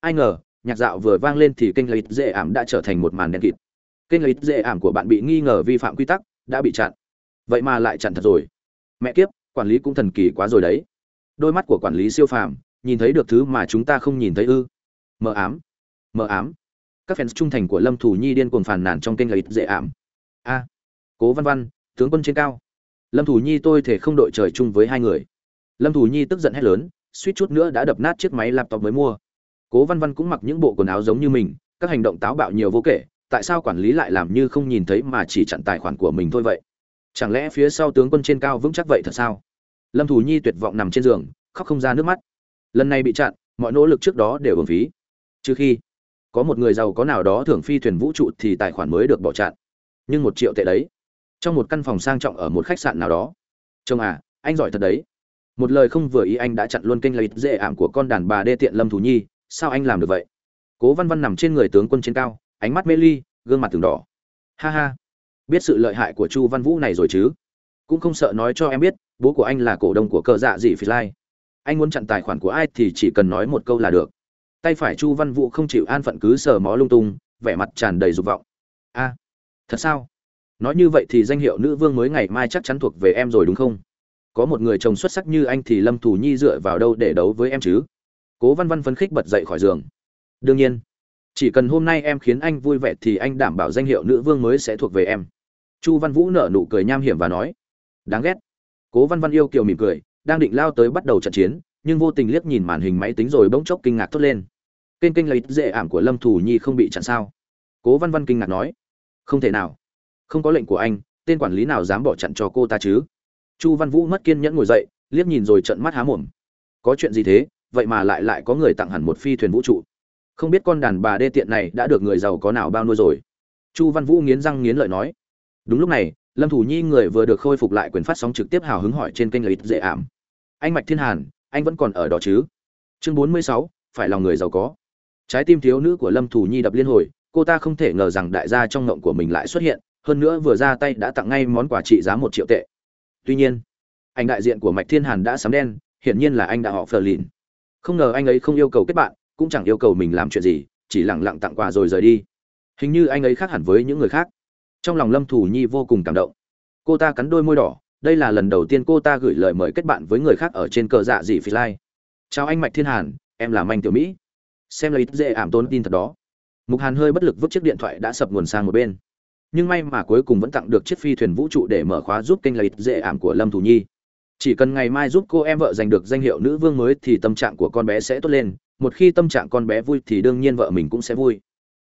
Ai ngờ, nhạc dạo vừa vang lên thì kênh lấy dễ ảm đã trở thành một màn đen kịt. Kênh lấy dễ ảm của bạn bị nghi ngờ vi phạm quy tắc, đã bị chặn. Vậy mà lại chặn thật rồi. Mẹ kiếp, quản lý cũng thần kỳ quá rồi đấy. Đôi mắt của quản lý siêu phàm nhìn thấy được thứ mà chúng ta không nhìn thấy ư? Mờ ám. Mờ ám. Các fans trung thành của lâm thủ nhi điên cuồng phàn nàn trong kênh lấy dễ ảm. A. Cố văn văn, tướng quân trên cao. Lâm thủ nhi tôi thể không đội trời chung với hai người. Lâm thủ nhi tức giận hét lớn, suýt chút nữa đã đập nát chiếc máy laptop mới mua. Cố văn văn cũng mặc những bộ quần áo giống như mình, các hành động táo bạo nhiều vô kể, tại sao quản lý lại làm như không nhìn thấy mà chỉ chặn tài khoản của mình thôi vậy? Chẳng lẽ phía sau tướng quân trên cao vững chắc vậy thật sao? Lâm thủ nhi tuyệt vọng nằm trên giường, khóc không ra nước mắt lần này bị chặn, mọi nỗ lực trước đó đều hưởng phí. Trừ khi có một người giàu có nào đó thưởng phi thuyền vũ trụ thì tài khoản mới được bỏ chặn. Nhưng một triệu tệ đấy. Trong một căn phòng sang trọng ở một khách sạn nào đó. Chồng à anh giỏi thật đấy. Một lời không vừa ý anh đã chặn luôn kênh lấy dễ ảm của con đàn bà đê tiện lâm thủ nhi. Sao anh làm được vậy? Cố văn văn nằm trên người tướng quân trên cao, ánh mắt mê ly, gương mặt từng đỏ. Ha ha. Biết sự lợi hại của chu văn vũ này rồi chứ? Cũng không sợ nói cho em biết, bố của anh là cổ đông của cờ dạ dị phi lai anh muốn chặn tài khoản của ai thì chỉ cần nói một câu là được. Tay phải chu văn vũ không chịu an phận cứ sờ mó lung tung, vẻ mặt tràn đầy dục vọng. A, thật sao? Nói như vậy thì danh hiệu nữ vương mới ngày mai chắc chắn thuộc về em rồi đúng không? Có một người chồng xuất sắc như anh thì lâm Thù nhi dựa vào đâu để đấu với em chứ? Cố văn văn phấn khích bật dậy khỏi giường. Đương nhiên, chỉ cần hôm nay em khiến anh vui vẻ thì anh đảm bảo danh hiệu nữ vương mới sẽ thuộc về em. Chu văn vũ nở nụ cười nham hiểm và nói, đáng ghét. Cố văn văn yêu kiều mỉm cười đang định lao tới bắt đầu trận chiến, nhưng vô tình liếc nhìn màn hình máy tính rồi bỗng chốc kinh ngạc thốt lên. Kênh kênh lấy dễ ảm của lâm thủ nhi không bị chặn sao? Cố văn văn kinh ngạc nói. Không thể nào. Không có lệnh của anh, tên quản lý nào dám bỏ chặn cho cô ta chứ? Chu văn vũ mất kiên nhẫn ngồi dậy, liếc nhìn rồi trận mắt há mồm. Có chuyện gì thế? Vậy mà lại lại có người tặng hẳn một phi thuyền vũ trụ. Không biết con đàn bà đê tiện này đã được người giàu có nào bao nuôi rồi? Chu văn vũ nghiến răng nghiến lợi nói. Đúng lúc này, lâm thủ nhi người vừa được khôi phục lại quyền phát sóng trực tiếp hào hứng hỏi trên kênh lợi dễ ảm anh mạch thiên hàn, anh vẫn còn ở đó chứ? Chương bốn mươi sáu, phải lòng người giàu có. Trái tim thiếu nữ của lâm thủ nhi đập liên hồi, cô ta không thể ngờ rằng đại gia trong ngộng của mình lại xuất hiện, hơn nữa vừa ra tay đã tặng ngay món quà trị giá một triệu tệ. Tuy nhiên, anh đại diện của mạch thiên hàn đã sắm đen, hiển nhiên là anh đã họ phờ lìn. Không ngờ anh ấy không yêu cầu kết bạn, cũng chẳng yêu cầu mình làm chuyện gì, chỉ lẳng lặng tặng quà rồi rời đi. Hình như anh ấy khác hẳn với những người khác. Trong lòng lâm thủ nhi vô cùng cảm động. Cô ta cắn đôi môi đỏ đây là lần đầu tiên cô ta gửi lời mời kết bạn với người khác ở trên cờ dạ dị phi lai. Chào anh mạch thiên hàn, em là manh tiểu mỹ. Xem là ít dễ ảm tốn tin thật đó. Mục hàn hơi bất lực vứt chiếc điện thoại đã sập nguồn sang một bên. Nhưng may mà cuối cùng vẫn tặng được chiếc phi thuyền vũ trụ để mở khóa giúp kênh lợi dễ ảm của lâm thủ nhi. Chỉ cần ngày mai giúp cô em vợ giành được danh hiệu nữ vương mới thì tâm trạng của con bé sẽ tốt lên. Một khi tâm trạng con bé vui thì đương nhiên vợ mình cũng sẽ vui.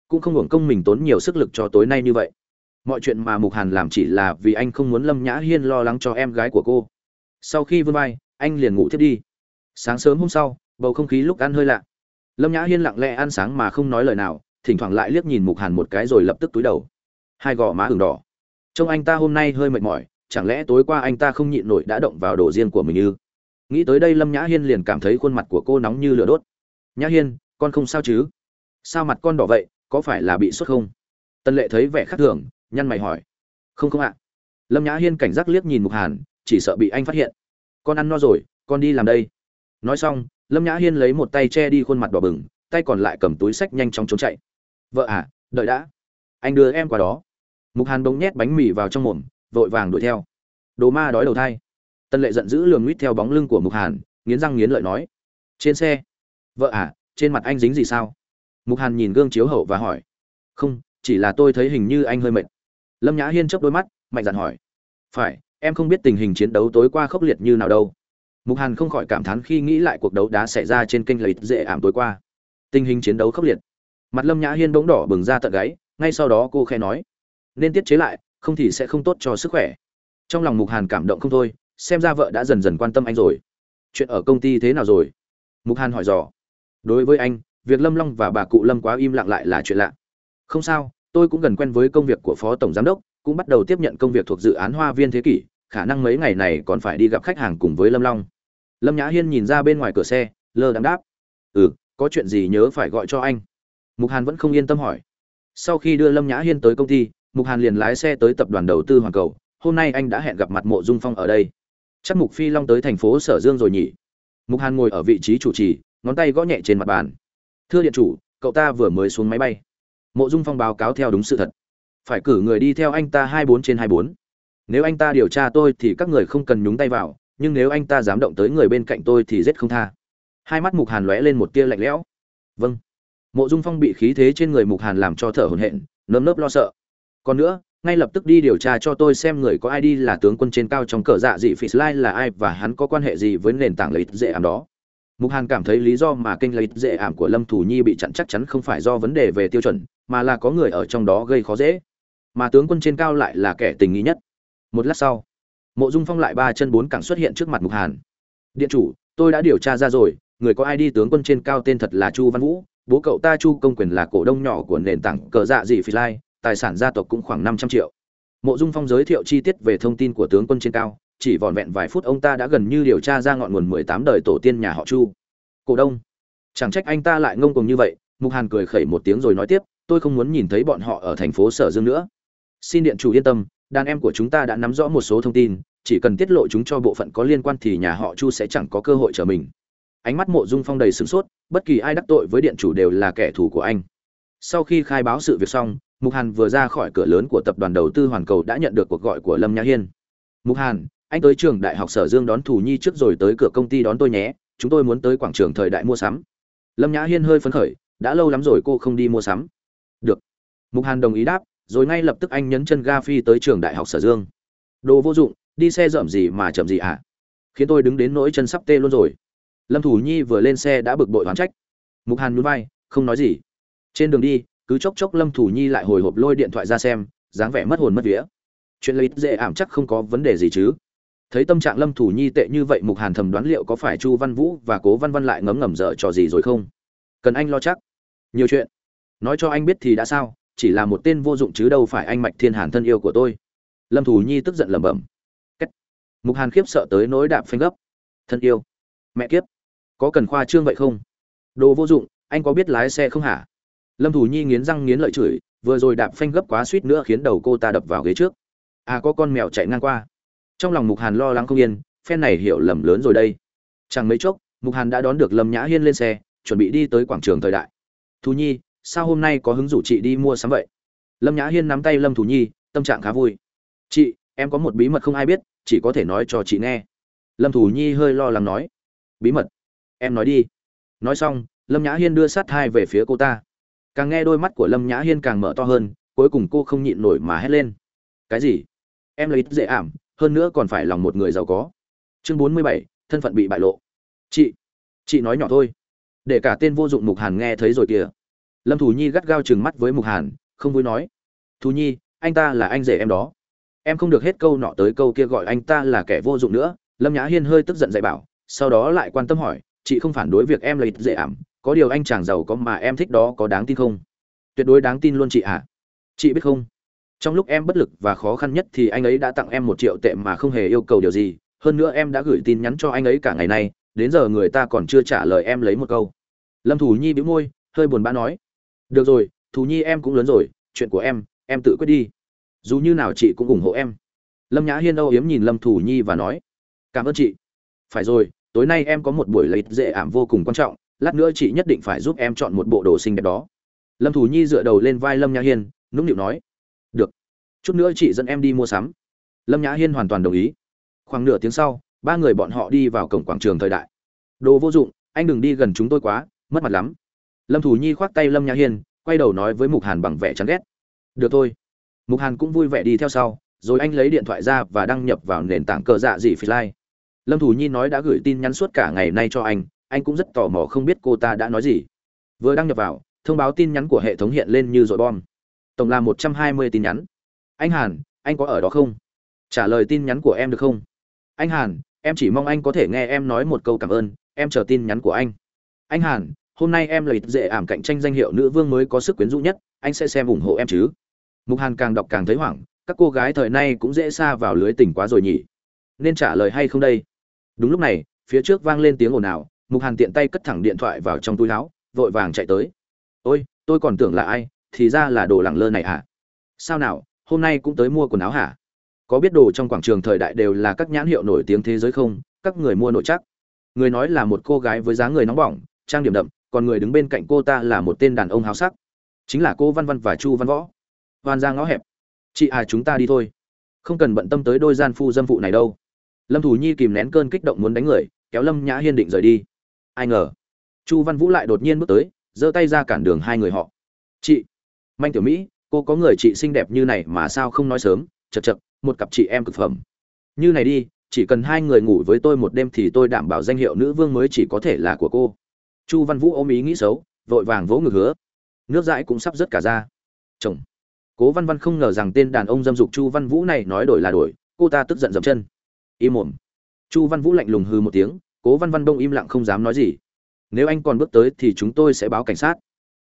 Cũng không hưởng công mình tốn nhiều sức lực cho tối nay như vậy mọi chuyện mà mục hàn làm chỉ là vì anh không muốn lâm nhã hiên lo lắng cho em gái của cô. Sau khi vươn vai, anh liền ngủ thiết đi. Sáng sớm hôm sau, bầu không khí lúc ăn hơi lạ. Lâm nhã hiên lặng lẽ ăn sáng mà không nói lời nào, thỉnh thoảng lại liếc nhìn mục hàn một cái rồi lập tức túi đầu. Hai gò má ửng đỏ. Trông anh ta hôm nay hơi mệt mỏi, chẳng lẽ tối qua anh ta không nhịn nổi đã động vào đồ riêng của mình ư? Nghĩ tới đây lâm nhã hiên liền cảm thấy khuôn mặt của cô nóng như lửa đốt. Nhã hiên, con không sao chứ? Sao mặt con đỏ vậy? Có phải là bị sốt không? Tân lệ thấy vẻ khác thường nhăn mày hỏi. Không không ạ. Lâm nhã hiên cảnh giác liếc nhìn mục hàn, chỉ sợ bị anh phát hiện. Con ăn no rồi, con đi làm đây. Nói xong, lâm nhã hiên lấy một tay che đi khuôn mặt đỏ bừng, tay còn lại cầm túi sách nhanh chóng trốn chạy. Vợ à đợi đã. Anh đưa em qua đó. Mục hàn bỗng nhét bánh mì vào trong mồm, vội vàng đuổi theo. Đồ ma đói đầu thai. Tân lệ giận dữ lường nguyết theo bóng lưng của mục hàn, nghiến răng nghiến lợi nói. Trên xe. Vợ à trên mặt anh dính gì sao? Mục hàn nhìn gương chiếu hậu và hỏi. Không, chỉ là tôi thấy hình như anh hơi mệt lâm nhã hiên chớp đôi mắt, mạnh dạn hỏi, phải, em không biết tình hình chiến đấu tối qua khốc liệt như nào đâu. Mục hàn không khỏi cảm thán khi nghĩ lại cuộc đấu đá xảy ra trên kênh lấy dễ ảm tối qua. Tình hình chiến đấu khốc liệt. Mặt lâm nhã hiên bỗng đỏ bừng ra tận gáy, ngay sau đó cô khẽ nói, nên tiết chế lại, không thì sẽ không tốt cho sức khỏe. Trong lòng mục hàn cảm động không thôi, xem ra vợ đã dần dần quan tâm anh rồi. Chuyện ở công ty thế nào rồi? Mục hàn hỏi dò. Đối với anh, việc lâm long và bà cụ lâm quá im lặng lại là chuyện lạ. Không sao tôi cũng gần quen với công việc của phó tổng giám đốc, cũng bắt đầu tiếp nhận công việc thuộc dự án hoa viên thế kỷ, khả năng mấy ngày này còn phải đi gặp khách hàng cùng với lâm long. Lâm nhã hiên nhìn ra bên ngoài cửa xe, lơ đắng đáp. Ừ có chuyện gì nhớ phải gọi cho anh. Mục hàn vẫn không yên tâm hỏi. Sau khi đưa lâm nhã hiên tới công ty, mục hàn liền lái xe tới tập đoàn đầu tư hoàn cầu. Hôm nay anh đã hẹn gặp mặt mộ dung phong ở đây. Chắc mục phi long tới thành phố sở dương rồi nhỉ? Mục hàn ngồi ở vị trí chủ trì, ngón tay gõ nhẹ trên mặt bàn. Thưa điện chủ, cậu ta vừa mới xuống máy bay mộ dung phong báo cáo theo đúng sự thật. Phải cử người đi theo anh ta hai bốn trên hai bốn. Nếu anh ta điều tra tôi thì các người không cần nhúng tay vào, nhưng nếu anh ta dám động tới người bên cạnh tôi thì giết không tha. Hai mắt mục hàn lóe lên một tia lạnh lẽo. Vâng. Mộ dung phong bị khí thế trên người mục hàn làm cho thở hổn hển, nơm nớp lo sợ. Còn nữa, ngay lập tức đi điều tra cho tôi xem người có ai đi là tướng quân trên cao trong cờ dạ dị phỉ slide là ai và hắn có quan hệ gì với nền tảng lấy dễ ảm đó. Mục hàn cảm thấy lý do mà kênh lấy dễ ảm của lâm thủ nhi bị chặn chắc chắn không phải do vấn đề về tiêu chuẩn mà là có người ở trong đó gây khó dễ. Mà tướng quân trên cao lại là kẻ tình nghĩ nhất. Một lát sau, mộ dung phong lại ba chân bốn cẳng xuất hiện trước mặt mục hàn. Điện chủ, tôi đã điều tra ra rồi, người có ai đi tướng quân trên cao tên thật là chu văn vũ, bố cậu ta chu công quyền là cổ đông nhỏ của nền tảng cờ dạ dị phi lai, tài sản gia tộc cũng khoảng năm trăm triệu. Mộ dung phong giới thiệu chi tiết về thông tin của tướng quân trên cao, chỉ vỏn vẹn vài phút ông ta đã gần như điều tra ra ngọn nguồn mười tám đời tổ tiên nhà họ chu. Cổ đông, chẳng trách anh ta lại ngông cuồng như vậy, mục hàn cười khẩy một tiếng rồi nói tiếp tôi không muốn nhìn thấy bọn họ ở thành phố sở dương nữa. Xin điện chủ yên tâm, đàn em của chúng ta đã nắm rõ một số thông tin, chỉ cần tiết lộ chúng cho bộ phận có liên quan thì nhà họ chu sẽ chẳng có cơ hội trở mình. Ánh mắt mộ dung phong đầy sửng sốt, bất kỳ ai đắc tội với điện chủ đều là kẻ thù của anh. Sau khi khai báo sự việc xong, mục hàn vừa ra khỏi cửa lớn của tập đoàn đầu tư hoàn cầu đã nhận được cuộc gọi của lâm nhã hiên. Mục hàn, anh tới trường đại học sở dương đón thủ nhi trước rồi tới cửa công ty đón tôi nhé, chúng tôi muốn tới quảng trường thời đại mua sắm. Lâm nhã hiên hơi phấn khởi, đã lâu lắm rồi cô không đi mua sắm được. Mục hàn đồng ý đáp, rồi ngay lập tức anh nhấn chân ga phi tới trường đại học sở dương. Đồ vô dụng, đi xe rậm gì mà chậm gì ạ? À? khiến tôi đứng đến nỗi chân sắp tê luôn rồi. Lâm thủ nhi vừa lên xe đã bực bội oán trách. Mục hàn núi vai, không nói gì. Trên đường đi, cứ chốc chốc lâm thủ nhi lại hồi hộp lôi điện thoại ra xem, dáng vẻ mất hồn mất vía. Chuyện lấy dễ ảm chắc không có vấn đề gì chứ. Thấy tâm trạng lâm thủ nhi tệ như vậy, mục hàn thầm đoán liệu có phải chu văn vũ và cố văn văn lại ngấm ngầm dở trò gì rồi không? Cần anh lo chắc. Nhiều chuyện nói cho anh biết thì đã sao, chỉ là một tên vô dụng chứ đâu phải anh mạch thiên hàn thân yêu của tôi. Lâm thủ nhi tức giận lẩm bẩm. Cách. mục hàn khiếp sợ tới nỗi đạp phanh gấp. Thân yêu. Mẹ kiếp. Có cần khoa trương vậy không? Đồ vô dụng, anh có biết lái xe không hả? Lâm thủ nhi nghiến răng nghiến lợi chửi, vừa rồi đạp phanh gấp quá suýt nữa khiến đầu cô ta đập vào ghế trước. À có con mèo chạy ngang qua. Trong lòng mục hàn lo lắng không yên, phen này hiểu lầm lớn rồi đây. Chẳng mấy chốc, mục hàn đã đón được lâm nhã hiên lên xe, chuẩn bị đi tới quảng trường thời đại. Thù nhi sao hôm nay có hứng rủ chị đi mua sắm vậy? Lâm nhã hiên nắm tay lâm Thủ nhi, tâm trạng khá vui. Chị, em có một bí mật không ai biết, chỉ có thể nói cho chị nghe. Lâm thủ nhi hơi lo lắng nói. Bí mật? Em nói đi. Nói xong, lâm nhã hiên đưa sát thai về phía cô ta. Càng nghe đôi mắt của lâm nhã hiên càng mở to hơn, cuối cùng cô không nhịn nổi mà hét lên. Cái gì? Em lấy dễ ảm, hơn nữa còn phải lòng một người giàu có. Chương bốn mươi bảy, thân phận bị bại lộ. Chị chị nói nhỏ thôi. Để cả tên vô dụng mục hàn nghe thấy rồi kìa lâm thù nhi gắt gao chừng mắt với mục hàn, không vui nói thú nhi, anh ta là anh rể em đó. Em không được hết câu nọ tới câu kia gọi anh ta là kẻ vô dụng nữa. Lâm nhã hiên hơi tức giận dạy bảo, sau đó lại quan tâm hỏi, chị không phản đối việc em lấy dễ ảm, có điều anh chàng giàu có mà em thích đó có đáng tin không? Tuyệt đối đáng tin luôn chị ạ. À? chị biết không? Trong lúc em bất lực và khó khăn nhất thì anh ấy đã tặng em một triệu tệ mà không hề yêu cầu điều gì. Hơn nữa em đã gửi tin nhắn cho anh ấy cả ngày nay, đến giờ người ta còn chưa trả lời em lấy một câu. Lâm thủ nhi bĩu môi, hơi buồn bã nói được rồi, thù nhi em cũng lớn rồi, chuyện của em em tự quyết đi. Dù như nào chị cũng ủng hộ em. Lâm nhã hiên âu yếm nhìn lâm Thù nhi và nói, cảm ơn chị. Phải rồi, tối nay em có một buổi lấy dễ ảm vô cùng quan trọng, lát nữa chị nhất định phải giúp em chọn một bộ đồ xinh đẹp đó. Lâm Thù nhi dựa đầu lên vai lâm nhã hiên, nũng nịu nói, được, chút nữa chị dẫn em đi mua sắm. Lâm nhã hiên hoàn toàn đồng ý. Khoảng nửa tiếng sau, ba người bọn họ đi vào cổng quảng trường thời đại. Đồ vô dụng, anh đừng đi gần chúng tôi quá, mất mặt lắm lâm thủ nhi khoác tay lâm nhã hiên, quay đầu nói với mục hàn bằng vẻ chán ghét. Được thôi. Mục hàn cũng vui vẻ đi theo sau, rồi anh lấy điện thoại ra và đăng nhập vào nền tảng cờ dạ dị phi lai. Lâm thủ nhi nói đã gửi tin nhắn suốt cả ngày nay cho anh anh cũng rất tò mò không biết cô ta đã nói gì. Vừa đăng nhập vào, thông báo tin nhắn của hệ thống hiện lên như dội bom. Tổng là một trăm hai mươi tin nhắn. Anh hàn, anh có ở đó không? Trả lời tin nhắn của em được không? Anh hàn, em chỉ mong anh có thể nghe em nói một câu cảm ơn, em chờ tin nhắn của anh. Anh hàn hôm nay em là ít dễ ảm cạnh tranh danh hiệu nữ vương mới có sức quyến rũ nhất, anh sẽ xem ủng hộ em chứ. Mục hàn càng đọc càng thấy hoảng, các cô gái thời nay cũng dễ xa vào lưới tình quá rồi nhỉ. Nên trả lời hay không đây? Đúng lúc này, phía trước vang lên tiếng ồn ào, mục hàn tiện tay cất thẳng điện thoại vào trong túi áo, vội vàng chạy tới. Ôi, tôi còn tưởng là ai, thì ra là đồ lẳng lơ này hả? Sao nào, hôm nay cũng tới mua quần áo hả? Có biết đồ trong quảng trường thời đại đều là các nhãn hiệu nổi tiếng thế giới không? Các người mua nội chắc. Người nói là một cô gái với dáng người nóng bỏng, trang điểm đậm còn người đứng bên cạnh cô ta là một tên đàn ông háo sắc. Chính là cô văn văn và chu văn võ. Hoan ra ngõ hẹp. Chị à chúng ta đi thôi. Không cần bận tâm tới đôi gian phu dâm phụ này đâu. Lâm thủ nhi kìm nén cơn kích động muốn đánh người, kéo lâm nhã hiên định rời đi. Ai ngờ, chu văn vũ lại đột nhiên bước tới, giơ tay ra cản đường hai người họ. Chị manh tiểu mỹ, cô có người chị xinh đẹp như này mà sao không nói sớm, chật chật, một cặp chị em cực phẩm. Như này đi, chỉ cần hai người ngủ với tôi một đêm thì tôi đảm bảo danh hiệu nữ vương mới chỉ có thể là của cô chu văn vũ ôm ý nghĩ xấu, vội vàng vỗ ngực hứa. Nước dãi cũng sắp rớt cả ra. Chồng. Cố văn văn không ngờ rằng tên đàn ông dâm dục chu văn vũ này nói đổi là đổi, cô ta tức giận dậm chân. Im mồm. Chu văn vũ lạnh lùng hư một tiếng, cố văn văn đông im lặng không dám nói gì. Nếu anh còn bước tới thì chúng tôi sẽ báo cảnh sát.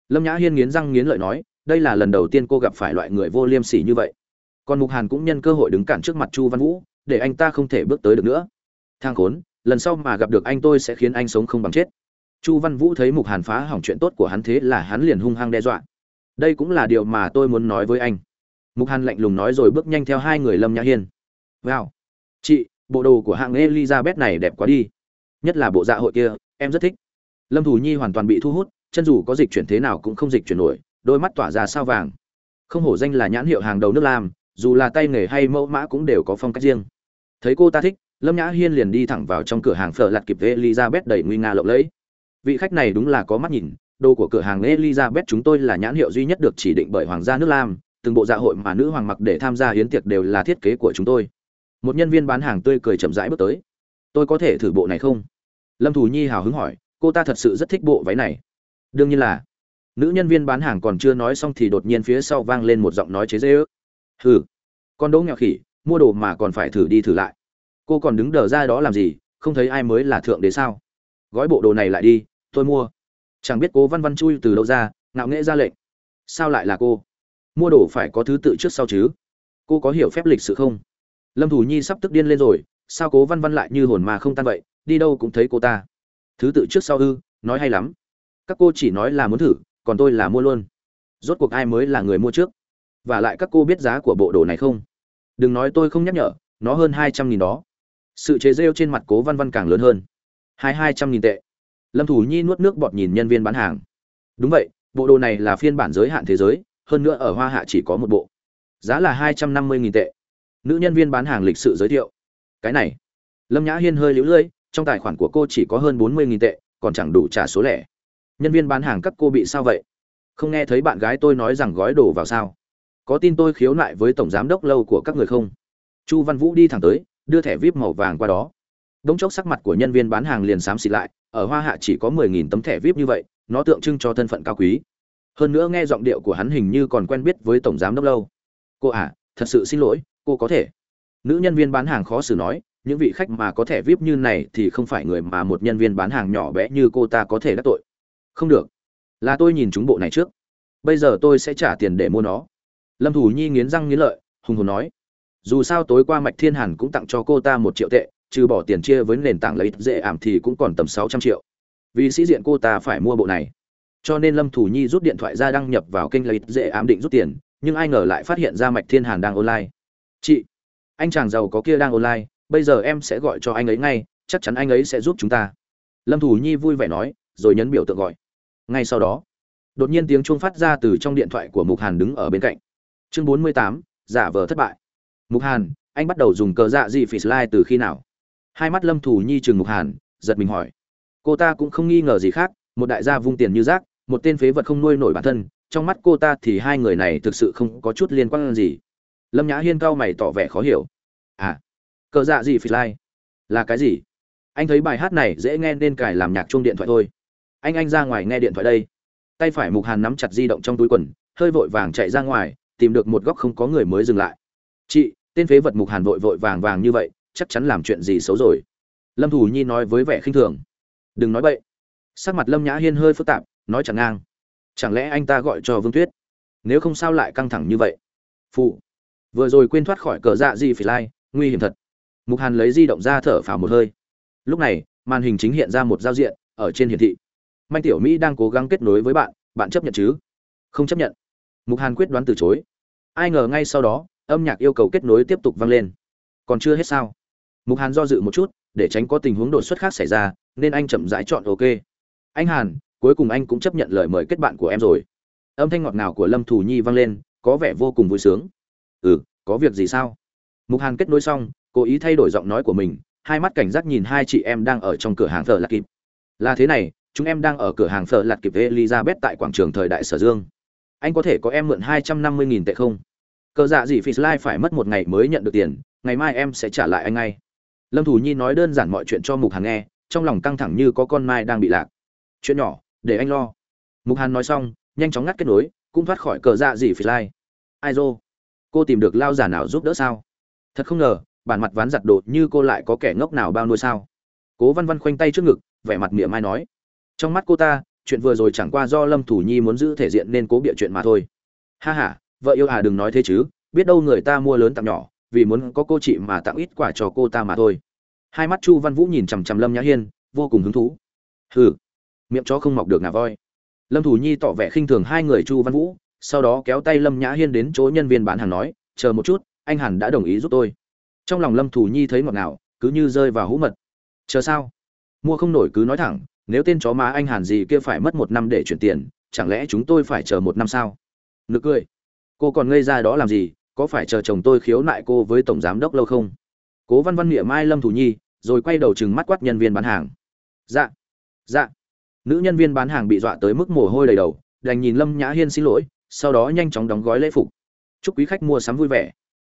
Lâm nhã hiên nghiến răng nghiến lợi nói, đây là lần đầu tiên cô gặp phải loại người vô liêm sỉ như vậy. Còn mục hàn cũng nhân cơ hội đứng cản trước mặt chu văn vũ, để anh ta không thể bước tới được nữa. Thang khốn, lần sau mà gặp được anh tôi sẽ khiến anh sống không bằng chết chu văn vũ thấy mục hàn phá hỏng chuyện tốt của hắn thế là hắn liền hung hăng đe dọa. Đây cũng là điều mà tôi muốn nói với anh. Mục hàn lạnh lùng nói rồi bước nhanh theo hai người lâm nhã hiên. Wow chị, bộ đồ của hạng elizabeth này đẹp quá đi. Nhất là bộ dạ hội kia, em rất thích. Lâm Thù nhi hoàn toàn bị thu hút, chân dù có dịch chuyển thế nào cũng không dịch chuyển nổi, đôi mắt tỏa ra sao vàng. Không hổ danh là nhãn hiệu hàng đầu nước lam, dù là tay nghề hay mẫu mã cũng đều có phong cách riêng. Thấy cô ta thích, lâm nhã hiên liền đi thẳng vào trong cửa hàng phở lặt kịp với elizabeth đầy nguy nga lộng lẫy vị khách này đúng là có mắt nhìn, đồ của cửa hàng elizabeth chúng tôi là nhãn hiệu duy nhất được chỉ định bởi hoàng gia nước lam, từng bộ dạ hội mà nữ hoàng mặc để tham gia hiến tiệc đều là thiết kế của chúng tôi. Một nhân viên bán hàng tươi cười chậm rãi bước tới. Tôi có thể thử bộ này không? Lâm thù nhi hào hứng hỏi, cô ta thật sự rất thích bộ váy này. Đương nhiên là. Nữ nhân viên bán hàng còn chưa nói xong thì đột nhiên phía sau vang lên một giọng nói chế dễ ước hừ. Con đỗ nghèo khỉ, mua đồ mà còn phải thử đi thử lại. Cô còn đứng đờ ra đó làm gì, không thấy ai mới là thượng đế sao? Gói bộ đồ này lại đi, tôi mua. Chẳng biết cố văn văn chui từ đâu ra, ngạo nghễ ra lệnh. Sao lại là cô? Mua đồ phải có thứ tự trước sau chứ? Cô có hiểu phép lịch sự không? Lâm thủ nhi sắp tức điên lên rồi, sao cố văn văn lại như hồn mà không tan vậy? Đi đâu cũng thấy cô ta. Thứ tự trước sau ư, nói hay lắm. Các cô chỉ nói là muốn thử, còn tôi là mua luôn. Rốt cuộc ai mới là người mua trước? Và lại các cô biết giá của bộ đồ này không? Đừng nói tôi không nhắc nhở, nó hơn hai trăm nghìn đó. Sự chế rêu trên mặt cố văn văn càng lớn hơn hai hai trăm nghìn tệ. Lâm thủ nhi nuốt nước bọt nhìn nhân viên bán hàng. Đúng vậy, bộ đồ này là phiên bản giới hạn thế giới, hơn nữa ở hoa hạ chỉ có một bộ. Giá là hai trăm năm mươi nghìn tệ. Nữ nhân viên bán hàng lịch sự giới thiệu. Cái này. Lâm nhã hiên hơi lũ lưỡi, trong tài khoản của cô chỉ có hơn bốn mươi nghìn tệ, còn chẳng đủ trả số lẻ. Nhân viên bán hàng các cô bị sao vậy? Không nghe thấy bạn gái tôi nói rằng gói đồ vào sao? Có tin tôi khiếu nại với tổng giám đốc lâu của các người không? Chu văn vũ đi thẳng tới, đưa thẻ vip màu vàng qua đó đống chốc sắc mặt của nhân viên bán hàng liền xám xịt lại, ở hoa hạ chỉ có mười nghìn tấm thẻ vip như vậy, nó tượng trưng cho thân phận cao quý. Hơn nữa nghe giọng điệu của hắn hình như còn quen biết với tổng giám đốc lâu. Cô à thật sự xin lỗi, cô có thể. Nữ nhân viên bán hàng khó xử nói, những vị khách mà có thẻ vip như này thì không phải người mà một nhân viên bán hàng nhỏ bé như cô ta có thể đắc tội. Không được. Là tôi nhìn chúng bộ này trước. Bây giờ tôi sẽ trả tiền để mua nó. Lâm thủ nhi nghiến răng nghiến lợi, hùng hồn nói, dù sao tối qua mạch thiên hàn cũng tặng cho cô ta một triệu tệ trừ bỏ tiền chia với nền tảng lấy dễ ảm thì cũng còn tầm sáu trăm triệu. Vì sĩ diện cô ta phải mua bộ này. Cho nên lâm thủ nhi rút điện thoại ra đăng nhập vào kênh lấy dễ ảm định rút tiền, nhưng ai ngờ lại phát hiện ra mạch thiên hàn đang online. Chị, anh chàng giàu có kia đang online, bây giờ em sẽ gọi cho anh ấy ngay, chắc chắn anh ấy sẽ giúp chúng ta. Lâm thủ nhi vui vẻ nói, rồi nhấn biểu tượng gọi. Ngay sau đó, đột nhiên tiếng chuông phát ra từ trong điện thoại của mục hàn đứng ở bên cạnh. Chương bốn mươi tám, giả vờ thất bại. Mục hàn, anh bắt đầu dùng cờ dạ gì phỉ slide từ khi nào? Hai mắt lâm thủ nhi trường mục hàn, giật mình hỏi. Cô ta cũng không nghi ngờ gì khác, một đại gia vung tiền như rác, một tên phế vật không nuôi nổi bản thân, trong mắt cô ta thì hai người này thực sự không có chút liên quan gì. Lâm nhã hiên cao mày tỏ vẻ khó hiểu. À cờ dạ gì phỉ lai? Là cái gì? Anh thấy bài hát này dễ nghe nên cài làm nhạc chuông điện thoại thôi. Anh anh ra ngoài nghe điện thoại đây. Tay phải mục hàn nắm chặt di động trong túi quần, hơi vội vàng chạy ra ngoài, tìm được một góc không có người mới dừng lại. Chị, tên phế vật mục hàn vội vội vàng vàng như vậy chắc chắn làm chuyện gì xấu rồi. Lâm thủ nhi nói với vẻ khinh thường. Đừng nói bậy. Sắc mặt lâm nhã hiên hơi phức tạp, nói chẳng ngang. Chẳng lẽ anh ta gọi cho vương tuyết? Nếu không sao lại căng thẳng như vậy? Phụ, vừa rồi quên thoát khỏi cờ dạ gì phải lai, nguy hiểm thật. Mục hàn lấy di động ra thở phào một hơi. Lúc này, màn hình chính hiện ra một giao diện, ở trên hiển thị. Manh tiểu mỹ đang cố gắng kết nối với bạn bạn chấp nhận chứ? Không chấp nhận. Mục hàn quyết đoán từ chối. Ai ngờ ngay sau đó, âm nhạc yêu cầu kết nối tiếp tục vang lên. Còn chưa hết sao? Mục hàn do dự một chút, để tránh có tình huống đột xuất khác xảy ra, nên anh chậm rãi chọn ok. Anh hàn, cuối cùng anh cũng chấp nhận lời mời kết bạn của em rồi. Âm thanh ngọt ngào của lâm thù nhi vang lên, có vẻ vô cùng vui sướng. Ừ có việc gì sao? Mục hàn kết nối xong, cố ý thay đổi giọng nói của mình, hai mắt cảnh giác nhìn hai chị em đang ở trong cửa hàng thờ lạc kịp. Là thế này, chúng em đang ở cửa hàng thờ lạc kịp elizabeth tại quảng trường thời đại sở dương. Anh có thể có em mượn hai trăm năm mươi nghìn tệ không? Cờ dạ gì phi slide phải mất một ngày mới nhận được tiền, ngày mai em sẽ trả lại anh ngay lâm thủ nhi nói đơn giản mọi chuyện cho mục hàn nghe, trong lòng căng thẳng như có con mai đang bị lạc. Chuyện nhỏ, để anh lo. Mục hàn nói xong, nhanh chóng ngắt kết nối, cũng thoát khỏi cờ dạ gì phải lai. Ai dô? Cô tìm được lao giả nào giúp đỡ sao? Thật không ngờ, bản mặt ván giặt đột như cô lại có kẻ ngốc nào bao nuôi sao? Cố văn văn khoanh tay trước ngực, vẻ mặt mỉa mai nói. Trong mắt cô ta, chuyện vừa rồi chẳng qua do lâm thủ nhi muốn giữ thể diện nên cố bịa chuyện mà thôi. Ha h a vợ yêu à đừng nói thế chứ, biết đâu người ta mua lớn tặng nhỏ vì muốn có cô chị mà tặng ít quả cho cô ta mà thôi. Hai mắt chu văn vũ nhìn chằm chằm lâm nhã hiên, vô cùng hứng thú. Hừ, miệng chó không mọc được ngà voi. Lâm thủ nhi tỏ vẻ khinh thường hai người chu văn vũ, sau đó kéo tay lâm nhã hiên đến chỗ nhân viên bán hàng nói, chờ một chút, anh hẳn đã đồng ý giúp tôi. Trong lòng lâm thủ nhi thấy ngọt ngào, cứ như rơi vào hũ mật. Chờ sao? Mua không nổi cứ nói thẳng, nếu tên chó má anh hàn gì kia phải mất một năm để chuyển tiền, chẳng lẽ chúng tôi phải chờ một năm sao? Nực cười. Cô còn ngây ra đó làm gì? Có phải chờ chồng tôi khiếu nại cô với tổng giám đốc lâu không? Cố văn văn miệng mai lâm thủ nhi, rồi quay đầu chừng mắt quát nhân viên bán hàng. Dạ dạ. Nữ nhân viên bán hàng bị dọa tới mức mồ hôi đầy đầu, đành nhìn lâm nhã hiên xin lỗi, sau đó nhanh chóng đóng gói lễ phục. Chúc quý khách mua sắm vui vẻ.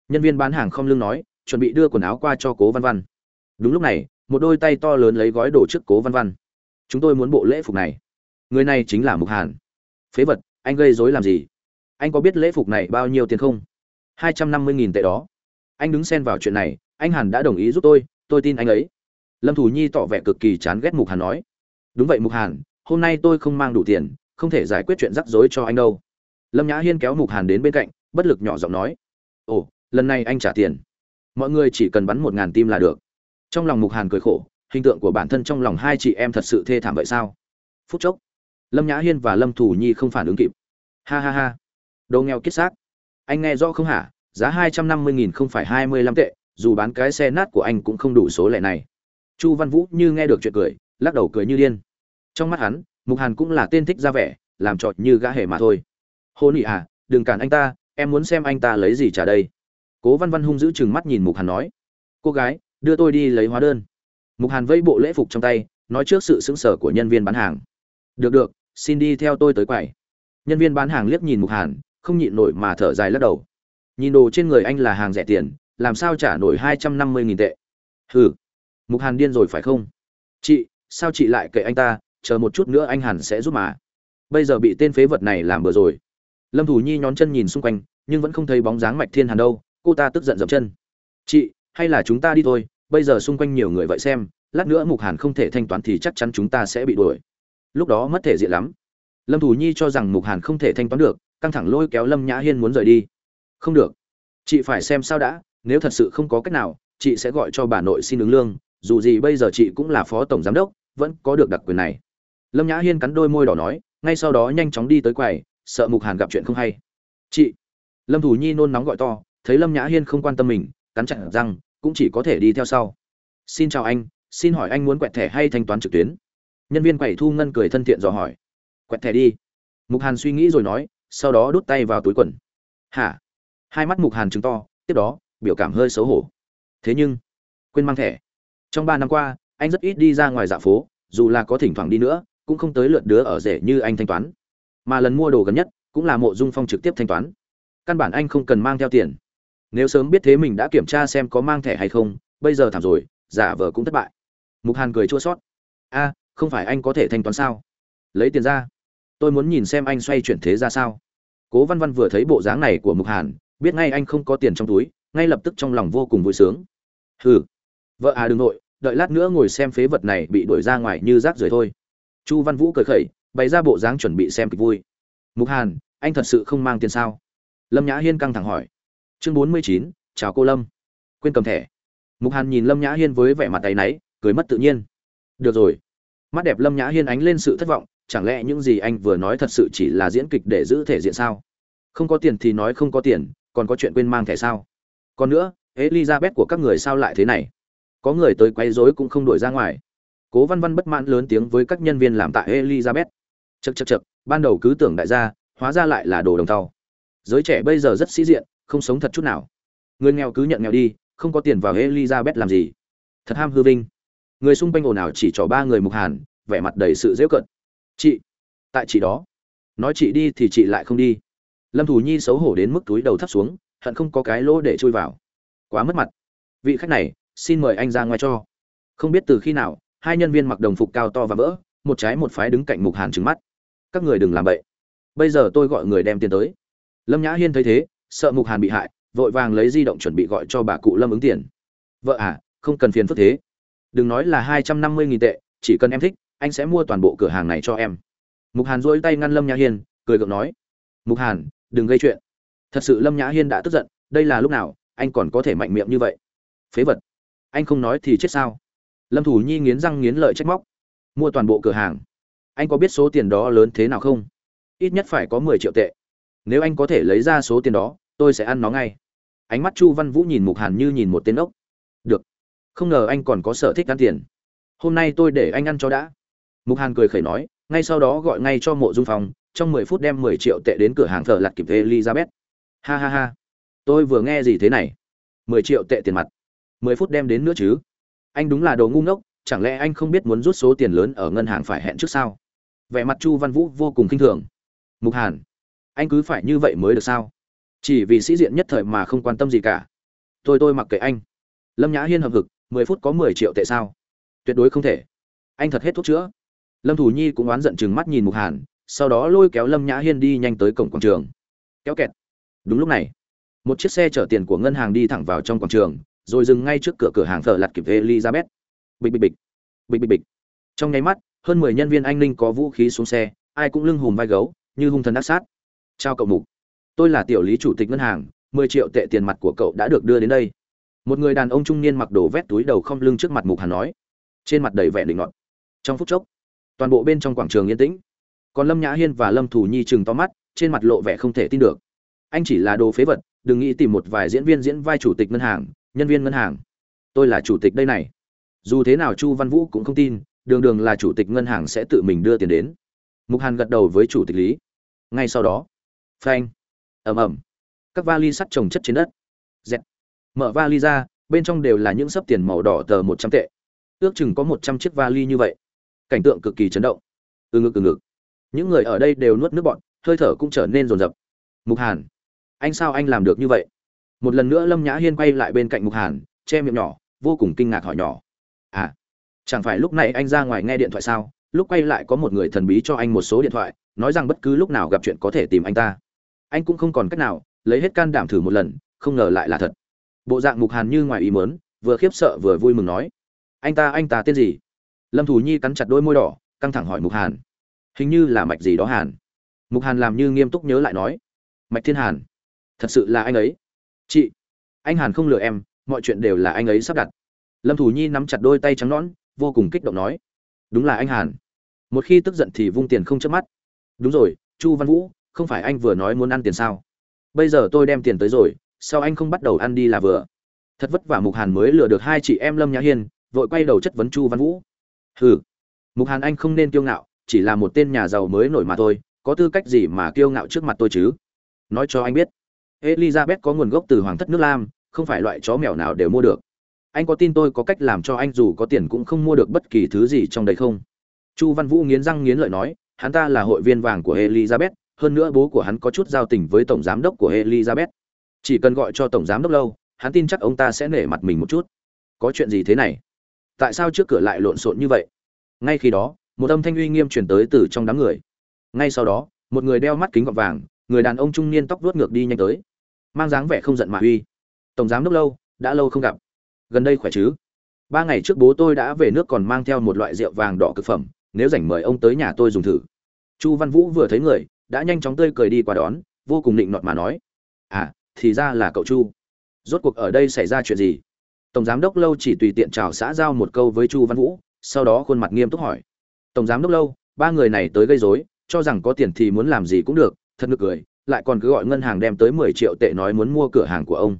Nhân viên bán hàng không lưng nói, chuẩn bị đưa quần áo qua cho cố văn văn. Đúng lúc này, một đôi tay to lớn lấy gói đồ trước cố văn văn. Chúng tôi muốn bộ lễ phục này. Người này chính là mục hàn. Phế vật, anh gây dối làm gì? Anh có biết lễ phục này bao nhiêu tiền không? Hai trăm năm mươi nghìn tệ đó. Anh đứng xen vào chuyện này, anh hàn đã đồng ý giúp tôi tôi tin anh ấy. Lâm thủ nhi tỏ vẻ cực kỳ chán ghét mục hàn nói. Đúng vậy mục hàn, hôm nay tôi không mang đủ tiền, không thể giải quyết chuyện rắc rối cho anh đâu. Lâm nhã hiên kéo mục hàn đến bên cạnh, bất lực nhỏ giọng nói. Ồ, lần này anh trả tiền. Mọi người chỉ cần bắn một ngàn tim là được. Trong lòng mục hàn cười khổ, hình tượng của bản thân trong lòng hai chị em thật sự thê thảm vậy sao? Phút chốc, lâm nhã hiên và lâm thủ nhi không phản ứng kịp. Ha ha ha. Đồ nghèo kiết xác anh nghe rõ không hả? Giá hai trăm năm mươi nghìn không phải hai mươi lăm tệ, dù bán cái xe nát của anh cũng không đủ số lẻ này. Chu văn vũ như nghe được chuyện cười, lắc đầu cười như điên. Trong mắt hắn, mục hàn cũng là tên thích ra vẻ, làm trọt như gã hề mà thôi. Hô nị à đừng cản anh ta, em muốn xem anh ta lấy gì trả đây? Cố văn văn hung giữ chừng mắt nhìn mục hàn nói. Cô gái, đưa tôi đi lấy hóa đơn. Mục hàn vẫy bộ lễ phục trong tay, nói trước sự sững sờ của nhân viên bán hàng. Được được, xin đi theo tôi tới quầy. Nhân viên bán hàng liếc nhìn mục hàn không nhịn nổi mà thở dài lắc đầu. Nhìn đồ trên người anh là hàng rẻ tiền, làm sao trả nổi hai trăm năm mươi nghìn tệ? Hừ, mục hàn điên rồi phải không? Chị, sao chị lại kệ anh ta, chờ một chút nữa anh hàn sẽ giúp mà. Bây giờ bị tên phế vật này làm bừa rồi. Lâm thủ nhi nhón chân nhìn xung quanh, nhưng vẫn không thấy bóng dáng mạch thiên hàn đâu, cô ta tức giận dậm chân. Chị, hay là chúng ta đi thôi, bây giờ xung quanh nhiều người vậy xem, lát nữa mục hàn không thể thanh toán thì chắc chắn chúng ta sẽ bị đuổi. Lúc đó mất thể diện lắm. Lâm thủ nhi cho rằng mục hàn không thể thanh toán được căng thẳng lôi kéo lâm nhã hiên muốn rời đi. Không được. Chị phải xem sao đã, nếu thật sự không có cách nào, chị sẽ gọi cho bà nội xin ứng lương, dù gì bây giờ chị cũng là phó tổng giám đốc, vẫn có được đặc quyền này. Lâm nhã hiên cắn đôi môi đỏ nói, ngay sau đó nhanh chóng đi tới quầy, sợ mục hàn gặp chuyện không hay. Chị. Lâm thủ nhi nôn nóng gọi to, thấy lâm nhã hiên không quan tâm mình, cắn chặt răng, cũng chỉ có thể đi theo sau. Xin chào anh, xin hỏi anh muốn quẹt thẻ hay thanh toán trực tuyến? Nhân viên quầy thu ngân cười thân thiện dò hỏi. Quẹt thẻ đi. Mục hàn suy nghĩ rồi nói sau đó đút tay vào túi quần. Hả? Hai mắt mục hàn chứng to, tiếp đó, biểu cảm hơi xấu hổ. Thế nhưng, quên mang thẻ. Trong ba năm qua, anh rất ít đi ra ngoài dạ phố, dù là có thỉnh thoảng đi nữa, cũng không tới lượt đứa ở rể như anh thanh toán. Mà lần mua đồ gần nhất, cũng là mộ dung phong trực tiếp thanh toán. Căn bản anh không cần mang theo tiền. Nếu sớm biết thế mình đã kiểm tra xem có mang thẻ hay không, bây giờ thảm rồi, giả vờ cũng thất bại. Mục hàn cười chua sót a, không phải anh có thể thanh toán sao? Lấy tiền ra tôi muốn nhìn xem anh xoay chuyển thế ra sao. Cố văn văn vừa thấy bộ dáng này của mục hàn, biết ngay anh không có tiền trong túi, ngay lập tức trong lòng vô cùng vui sướng. Hừ. Vợ à đừng nội, đợi lát nữa ngồi xem phế vật này bị đuổi ra ngoài như rác rưởi thôi. Chu văn vũ cười khẩy, bày ra bộ dáng chuẩn bị xem kịch vui. Mục hàn, anh thật sự không mang tiền sao? Lâm nhã hiên căng thẳng hỏi. Chương bốn mươi chín, chào cô lâm. Quên cầm thẻ. Mục hàn nhìn lâm nhã hiên với vẻ mặt tay náy, cười mất tự nhiên. Được rồi. Mắt đẹp lâm nhã hiên ánh lên sự thất vọng chẳng lẽ những gì anh vừa nói thật sự chỉ là diễn kịch để giữ thể diện sao? Không có tiền thì nói không có tiền còn có chuyện quên mang thẻ sao? Còn nữa elizabeth của các người sao lại thế này? Có người tới quấy rối cũng không đuổi ra ngoài. Cố văn văn bất mãn lớn tiếng với các nhân viên làm tại elizabeth. Chậc chậc chậc, ban đầu cứ tưởng đại gia hóa ra lại là đồ đồng tàu giới trẻ bây giờ rất sĩ diện không sống thật chút nào. Người nghèo cứ nhận nghèo đi không có tiền vào elizabeth làm gì? Thật ham hư vinh. Người xung quanh ồn ào chỉ trỏ ba người mục hàn vẻ mặt đầy sự dễ cận chị. Tại chị đó. Nói chị đi thì chị lại không đi. Lâm thủ nhi xấu hổ đến mức túi đầu thấp xuống, hận không có cái lỗ để chui vào. Quá mất mặt. Vị khách này, xin mời anh ra ngoài cho. Không biết từ khi nào, hai nhân viên mặc đồng phục cao to và vỡ, một trái một phái đứng cạnh mục hàn trứng mắt. Các người đừng làm vậy bây giờ tôi gọi người đem tiền tới. Lâm nhã hiên thấy thế, sợ mục hàn bị hại, vội vàng lấy di động chuẩn bị gọi cho bà cụ lâm ứng tiền. Vợ à không cần phiền phức thế. Đừng nói là hai trăm năm mươi nghìn tệ, chỉ cần em thích anh sẽ mua toàn bộ cửa hàng này cho em. Mục hàn dỗi tay ngăn lâm nhã hiên, cười gượng nói, mục hàn, đừng gây chuyện. Thật sự lâm nhã hiên đã tức giận, đây là lúc nào, anh còn có thể mạnh miệng như vậy? Phế vật, anh không nói thì chết sao? Lâm thủ nhi nghiến răng nghiến lợi trách móc, mua toàn bộ cửa hàng. Anh có biết số tiền đó lớn thế nào không? Ít nhất phải có mười triệu tệ. Nếu anh có thể lấy ra số tiền đó, tôi sẽ ăn nó ngay. Ánh mắt chu văn vũ nhìn mục hàn như nhìn một tên ốc. Được. Không ngờ anh còn có sở thích ăn tiền. Hôm nay tôi để anh ăn cho đã mục hàn cười khẩy nói, ngay sau đó gọi ngay cho mộ dung phòng, trong mười phút đem mười triệu tệ đến cửa hàng thờ lặt kịp elizabeth. Ha ha ha. Tôi vừa nghe gì thế này? Mười triệu tệ tiền mặt. Mười phút đem đến nữa chứ? Anh đúng là đồ ngu ngốc, chẳng lẽ anh không biết muốn rút số tiền lớn ở ngân hàng phải hẹn trước sao? Vẻ mặt chu văn vũ vô cùng khinh thường. Mục hàn, anh cứ phải như vậy mới được sao? Chỉ vì sĩ diện nhất thời mà không quan tâm gì cả. Tôi tôi mặc kệ anh. Lâm nhã hiên hợp hực, mười phút có mười triệu tệ sao? Tuyệt đối không thể. Anh thật hết thuốc chữa lâm thủ nhi cũng oán giận chừng mắt nhìn mục hàn, sau đó lôi kéo lâm nhã hiên đi nhanh tới cổng quảng trường. Kéo kẹt. Đúng lúc này, một chiếc xe chở tiền của ngân hàng đi thẳng vào trong quảng trường, rồi dừng ngay trước cửa cửa hàng thợ lặt kịp elizabeth. Bịch bịch bịch. Bịch bịch bịch. Trong nháy mắt, hơn mười nhân viên an ninh có vũ khí xuống xe, ai cũng lưng hùm vai gấu, như hung thần đắc sát. Chào cậu mục. Tôi là tiểu lý chủ tịch ngân hàng, mười triệu tệ tiền mặt của cậu đã được đưa đến đây. Một người đàn ông trung niên mặc đồ vét túi đầu không lưng trước mặt mục hàn nói. Trên mặt đầy vẻ định ngọt trong phút chốc toàn bộ bên trong quảng trường yên tĩnh. Còn lâm nhã hiên và lâm thủ nhi chừng to mắt, trên mặt lộ vẻ không thể tin được. Anh chỉ là đồ phế vật, đừng nghĩ tìm một vài diễn viên diễn vai chủ tịch ngân hàng, nhân viên ngân hàng. Tôi là chủ tịch đây này. Dù thế nào chu văn vũ cũng không tin, đường đường là chủ tịch ngân hàng sẽ tự mình đưa tiền đến. Mục hàn gật đầu với chủ tịch lý. Ngay sau đó, phanh, ầm ầm. Các vali sắt trồng chất trên đất. Dẹt. Mở vali ra, bên trong đều là những sấp tiền màu đỏ tờ một trăm tệ. Ước chừng có một trăm chiếc vali như vậy cảnh tượng cực kỳ chấn động. Từ ngực từ ngực. Những người ở đây đều nuốt nước bọn hơi thở cũng trở nên rồn rập mục hàn, anh sao anh làm được như vậy? Một lần nữa lâm nhã hiên quay lại bên cạnh mục hàn, che miệng nhỏ, vô cùng kinh ngạc hỏi nhỏ. À chẳng phải lúc này anh ra ngoài nghe điện thoại sao? Lúc quay lại có một người thần bí cho anh một số điện thoại, nói rằng bất cứ lúc nào gặp chuyện có thể tìm anh ta. Anh cũng không còn cách nào, lấy hết can đảm thử một lần, không ngờ lại là thật. Bộ dạng mục hàn như ngoài ý mớn vừa khiếp sợ vừa vui mừng nói. Anh ta anh ta tên gì? Lâm thủ nhi cắn chặt đôi môi đỏ, căng thẳng hỏi mục hàn. Hình như là mạch gì đó hàn. Mục hàn làm như nghiêm túc nhớ lại nói. Mạch thiên hàn. Thật sự là anh ấy. Chị. Anh hàn không lừa em, mọi chuyện đều là anh ấy sắp đặt. Lâm thủ nhi nắm chặt đôi tay trắng nõn, vô cùng kích động nói. Đúng là anh hàn. Một khi tức giận thì vung tiền không chớp mắt. Đúng rồi, chu văn vũ, không phải anh vừa nói muốn ăn tiền sao? Bây giờ tôi đem tiền tới rồi, sao anh không bắt đầu ăn đi là vừa? Thật vất vả mục hàn mới lừa được hai chị em lâm nhã hiên, vội quay đầu chất vấn chu văn vũ hừ. Mục hàn anh không nên kiêu ngạo, chỉ là một tên nhà giàu mới nổi mà thôi, có tư cách gì mà kiêu ngạo trước mặt tôi chứ? Nói cho anh biết. Elizabeth có nguồn gốc từ hoàng thất nước lam, không phải loại chó mèo nào đều mua được. Anh có tin tôi có cách làm cho anh dù có tiền cũng không mua được bất kỳ thứ gì trong đấy không? Chu văn vũ nghiến răng nghiến lợi nói, hắn ta là hội viên vàng của elizabeth, hơn nữa bố của hắn có chút giao tình với tổng giám đốc của elizabeth. Chỉ cần gọi cho tổng giám đốc lâu, hắn tin chắc ông ta sẽ nể mặt mình một chút. Có chuyện gì thế này? Tại sao trước cửa lại lộn xộn như vậy? Ngay khi đó, một âm thanh uy nghiêm truyền tới từ trong đám người. Ngay sau đó, một người đeo mắt kính gọt vàng, người đàn ông trung niên tóc vuốt ngược đi nhanh tới. Mang dáng vẻ không giận mà uy. Tổng giám đốc lâu, đã lâu không gặp. Gần đây khỏe chứ? Ba ngày trước bố tôi đã về nước còn mang theo một loại rượu vàng đỏ cực phẩm, nếu rảnh mời ông tới nhà tôi dùng thử. Chu văn vũ vừa thấy người, đã nhanh chóng tươi cười đi qua đón, vô cùng định nọt mà nói. À thì ra là cậu chu. Rốt cuộc ở đây xảy ra chuyện gì? Tổng giám đốc lâu chỉ tùy tiện chào xã giao một câu với chu văn vũ, sau đó khuôn mặt nghiêm túc hỏi. Tổng giám đốc lâu, ba người này tới gây rối, cho rằng có tiền thì muốn làm gì cũng được, thật nực cười, lại còn cứ gọi ngân hàng đem tới mười triệu tệ nói muốn mua cửa hàng của ông.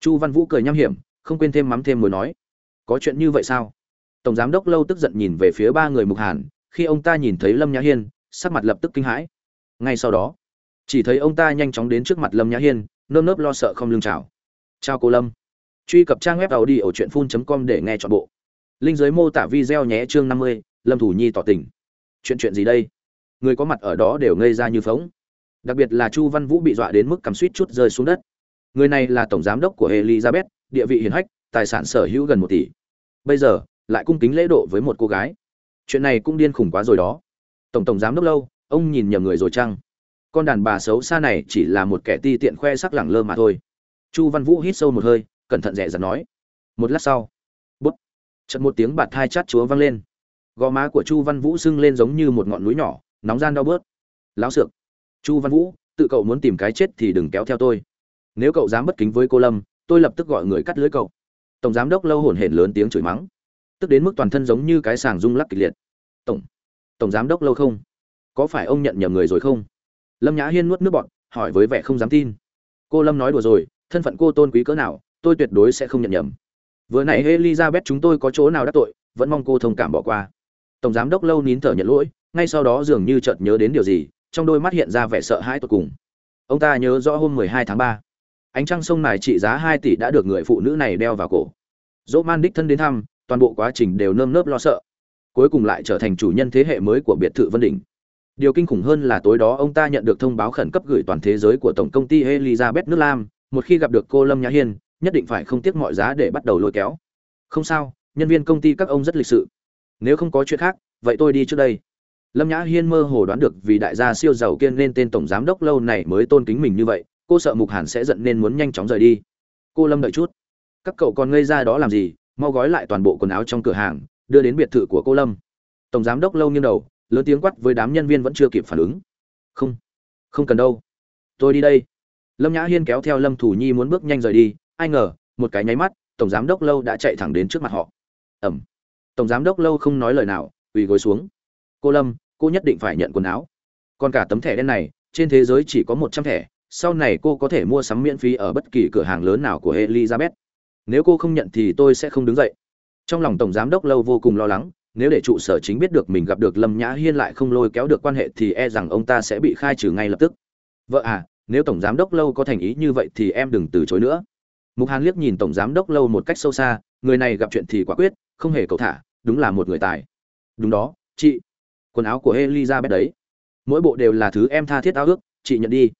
Chu văn vũ cười nham hiểm, không quên thêm mắm thêm mối nói. Có chuyện như vậy sao? Tổng giám đốc lâu tức giận nhìn về phía ba người mục hàn, khi ông ta nhìn thấy lâm nhã hiên, sắc mặt lập tức kinh hãi. Ngay sau đó, chỉ thấy ông ta nhanh chóng đến trước mặt lâm nhã hiên, nơm nớp lo sợ không lương chào. Chào cô lâm truy cập trang web tàu đi ở truyện phun com để nghe chọn bộ. Linh giới mô tả video nhé, chương năm mươi, lâm thủ nhi tỏ tình. Chuyện chuyện gì đây? Người có mặt ở đó đều ngây ra như phóng. Đặc biệt là chu văn vũ bị dọa đến mức cắm suýt chút rơi xuống đất. Người này là tổng giám đốc của elizabeth, địa vị hiển hách, tài sản sở hữu gần một tỷ. Bây giờ, lại cung kính lễ độ với một cô gái. Chuyện này cũng điên khủng quá rồi đó. Tổng tổng giám đốc lâu, ông nhìn nhầm người rồi chăng? Con đàn bà xấu xa này chỉ là một kẻ ti tiện khoe sắc lẳng lơ mà thôi. Chu văn vũ hít sâu một hơi cẩn thận dè dặt nói. Một lát sau, bút chật một tiếng bạt thai chát chúa vang lên. Gò má của chu văn vũ sưng lên giống như một ngọn núi nhỏ, nóng gian đau bớt. Láo xược chu văn vũ, tự cậu muốn tìm cái chết thì đừng kéo theo tôi. Nếu cậu dám bất kính với cô lâm, tôi lập tức gọi người cắt lưới cậu. Tổng giám đốc lâu hổn hển lớn tiếng chửi mắng. Tức đến mức toàn thân giống như cái sàng rung lắc kịch liệt. Tổng tổng giám đốc lâu không? Có phải ông nhận nhầm người rồi không? Lâm nhã hiên nuốt nước bọn hỏi với vẻ không dám tin. Cô lâm nói đùa rồi, thân phận cô tôn quý cỡ nào? Tôi tuyệt đối sẽ không nhận nhầm. Vừa nãy elizabeth chúng tôi có chỗ nào đắc tội, vẫn mong cô thông cảm bỏ qua. Tổng giám đốc lâu nín thở nhận lỗi, ngay sau đó dường như chợt nhớ đến điều gì, trong đôi mắt hiện ra vẻ sợ hãi tột cùng. Ông ta nhớ rõ hôm 12 tháng 3. ánh trăng sông này trị giá 2 tỷ đã được người phụ nữ này đeo vào cổ. Dỗ man đích thân đến thăm, toàn bộ quá trình đều nơm nớp lo sợ. Cuối cùng lại trở thành chủ nhân thế hệ mới của biệt thự vân đỉnh. Điều kinh khủng hơn là tối đó ông ta nhận được thông báo khẩn cấp gửi toàn thế giới của tổng công ty elizabeth nước lam, một khi gặp được cô lâm nhã hiên nhất định phải không tiếc mọi giá để bắt đầu lôi kéo. Không sao, nhân viên công ty các ông rất lịch sự. Nếu không có chuyện khác, vậy tôi đi trước đây. Lâm nhã hiên mơ hồ đoán được vì đại gia siêu giàu kiên nên tên tổng giám đốc lâu này mới tôn kính mình như vậy, cô sợ mục hàn sẽ giận nên muốn nhanh chóng rời đi. Cô lâm đợi chút. Các cậu còn ngây ra đó làm gì, mau gói lại toàn bộ quần áo trong cửa hàng, đưa đến biệt thự của cô lâm. Tổng giám đốc lâu nghiêng đầu, lớn tiếng quát với đám nhân viên vẫn chưa kịp phản ứng. Không không cần đâu. Tôi đi đây. Lâm nhã hiên kéo theo lâm thủ nhi muốn bước nhanh rời đi ai ngờ, một cái nháy mắt, tổng giám đốc lâu đã chạy thẳng đến trước mặt họ. Ẩm tổng giám đốc lâu không nói lời nào, quỳ gối xuống. Cô lâm, cô nhất định phải nhận quần áo. Còn cả tấm thẻ đen này, trên thế giới chỉ có một trăm thẻ, sau này cô có thể mua sắm miễn phí ở bất kỳ cửa hàng lớn nào của elizabeth. Nếu cô không nhận thì tôi sẽ không đứng dậy. Trong lòng tổng giám đốc lâu vô cùng lo lắng, nếu để trụ sở chính biết được mình gặp được lâm nhã hiên lại không lôi kéo được quan hệ thì e rằng ông ta sẽ bị khai trừ ngay lập tức. Vợ à nếu tổng giám đốc lâu có thành ý như vậy thì em đừng từ chối nữa mục hàn liếc nhìn tổng giám đốc lâu một cách sâu xa, người này gặp chuyện thì quả quyết, không hề cầu thả, đúng là một người tài. Đúng đó, chị. Quần áo của elizabeth đấy. Mỗi bộ đều là thứ em tha thiết ao ước, chị nhận đi.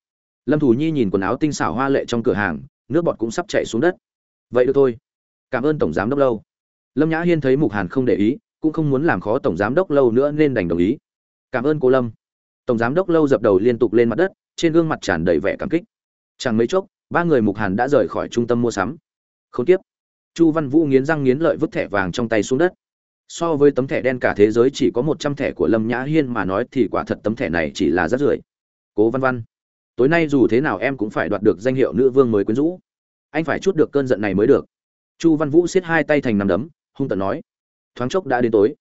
Lâm thủ nhi nhìn quần áo tinh xảo hoa lệ trong cửa hàng, nước bọt cũng sắp chảy xuống đất. Vậy được thôi. Cảm ơn tổng giám đốc lâu. Lâm nhã hiên thấy mục hàn không để ý, cũng không muốn làm khó tổng giám đốc lâu nữa nên đành đồng ý. Cảm ơn cô lâm. Tổng giám đốc lâu dập đầu liên tục lên mặt đất, trên gương mặt tràn đầy vẻ cảm kích. Chẳng mấy chốc ba người mục hàn đã rời khỏi trung tâm mua sắm. Không tiếp. Chu văn vũ nghiến răng nghiến lợi vứt thẻ vàng trong tay xuống đất. So với tấm thẻ đen cả thế giới chỉ có một trăm thẻ của lâm nhã hiên mà nói thì quả thật tấm thẻ này chỉ là rất rưởi. Cố văn văn. Tối nay dù thế nào em cũng phải đoạt được danh hiệu nữ vương mới quyến rũ. Anh phải chút được cơn giận này mới được. Chu văn vũ siết hai tay thành nằm đấm, hung tận nói. Thoáng chốc đã đến tối.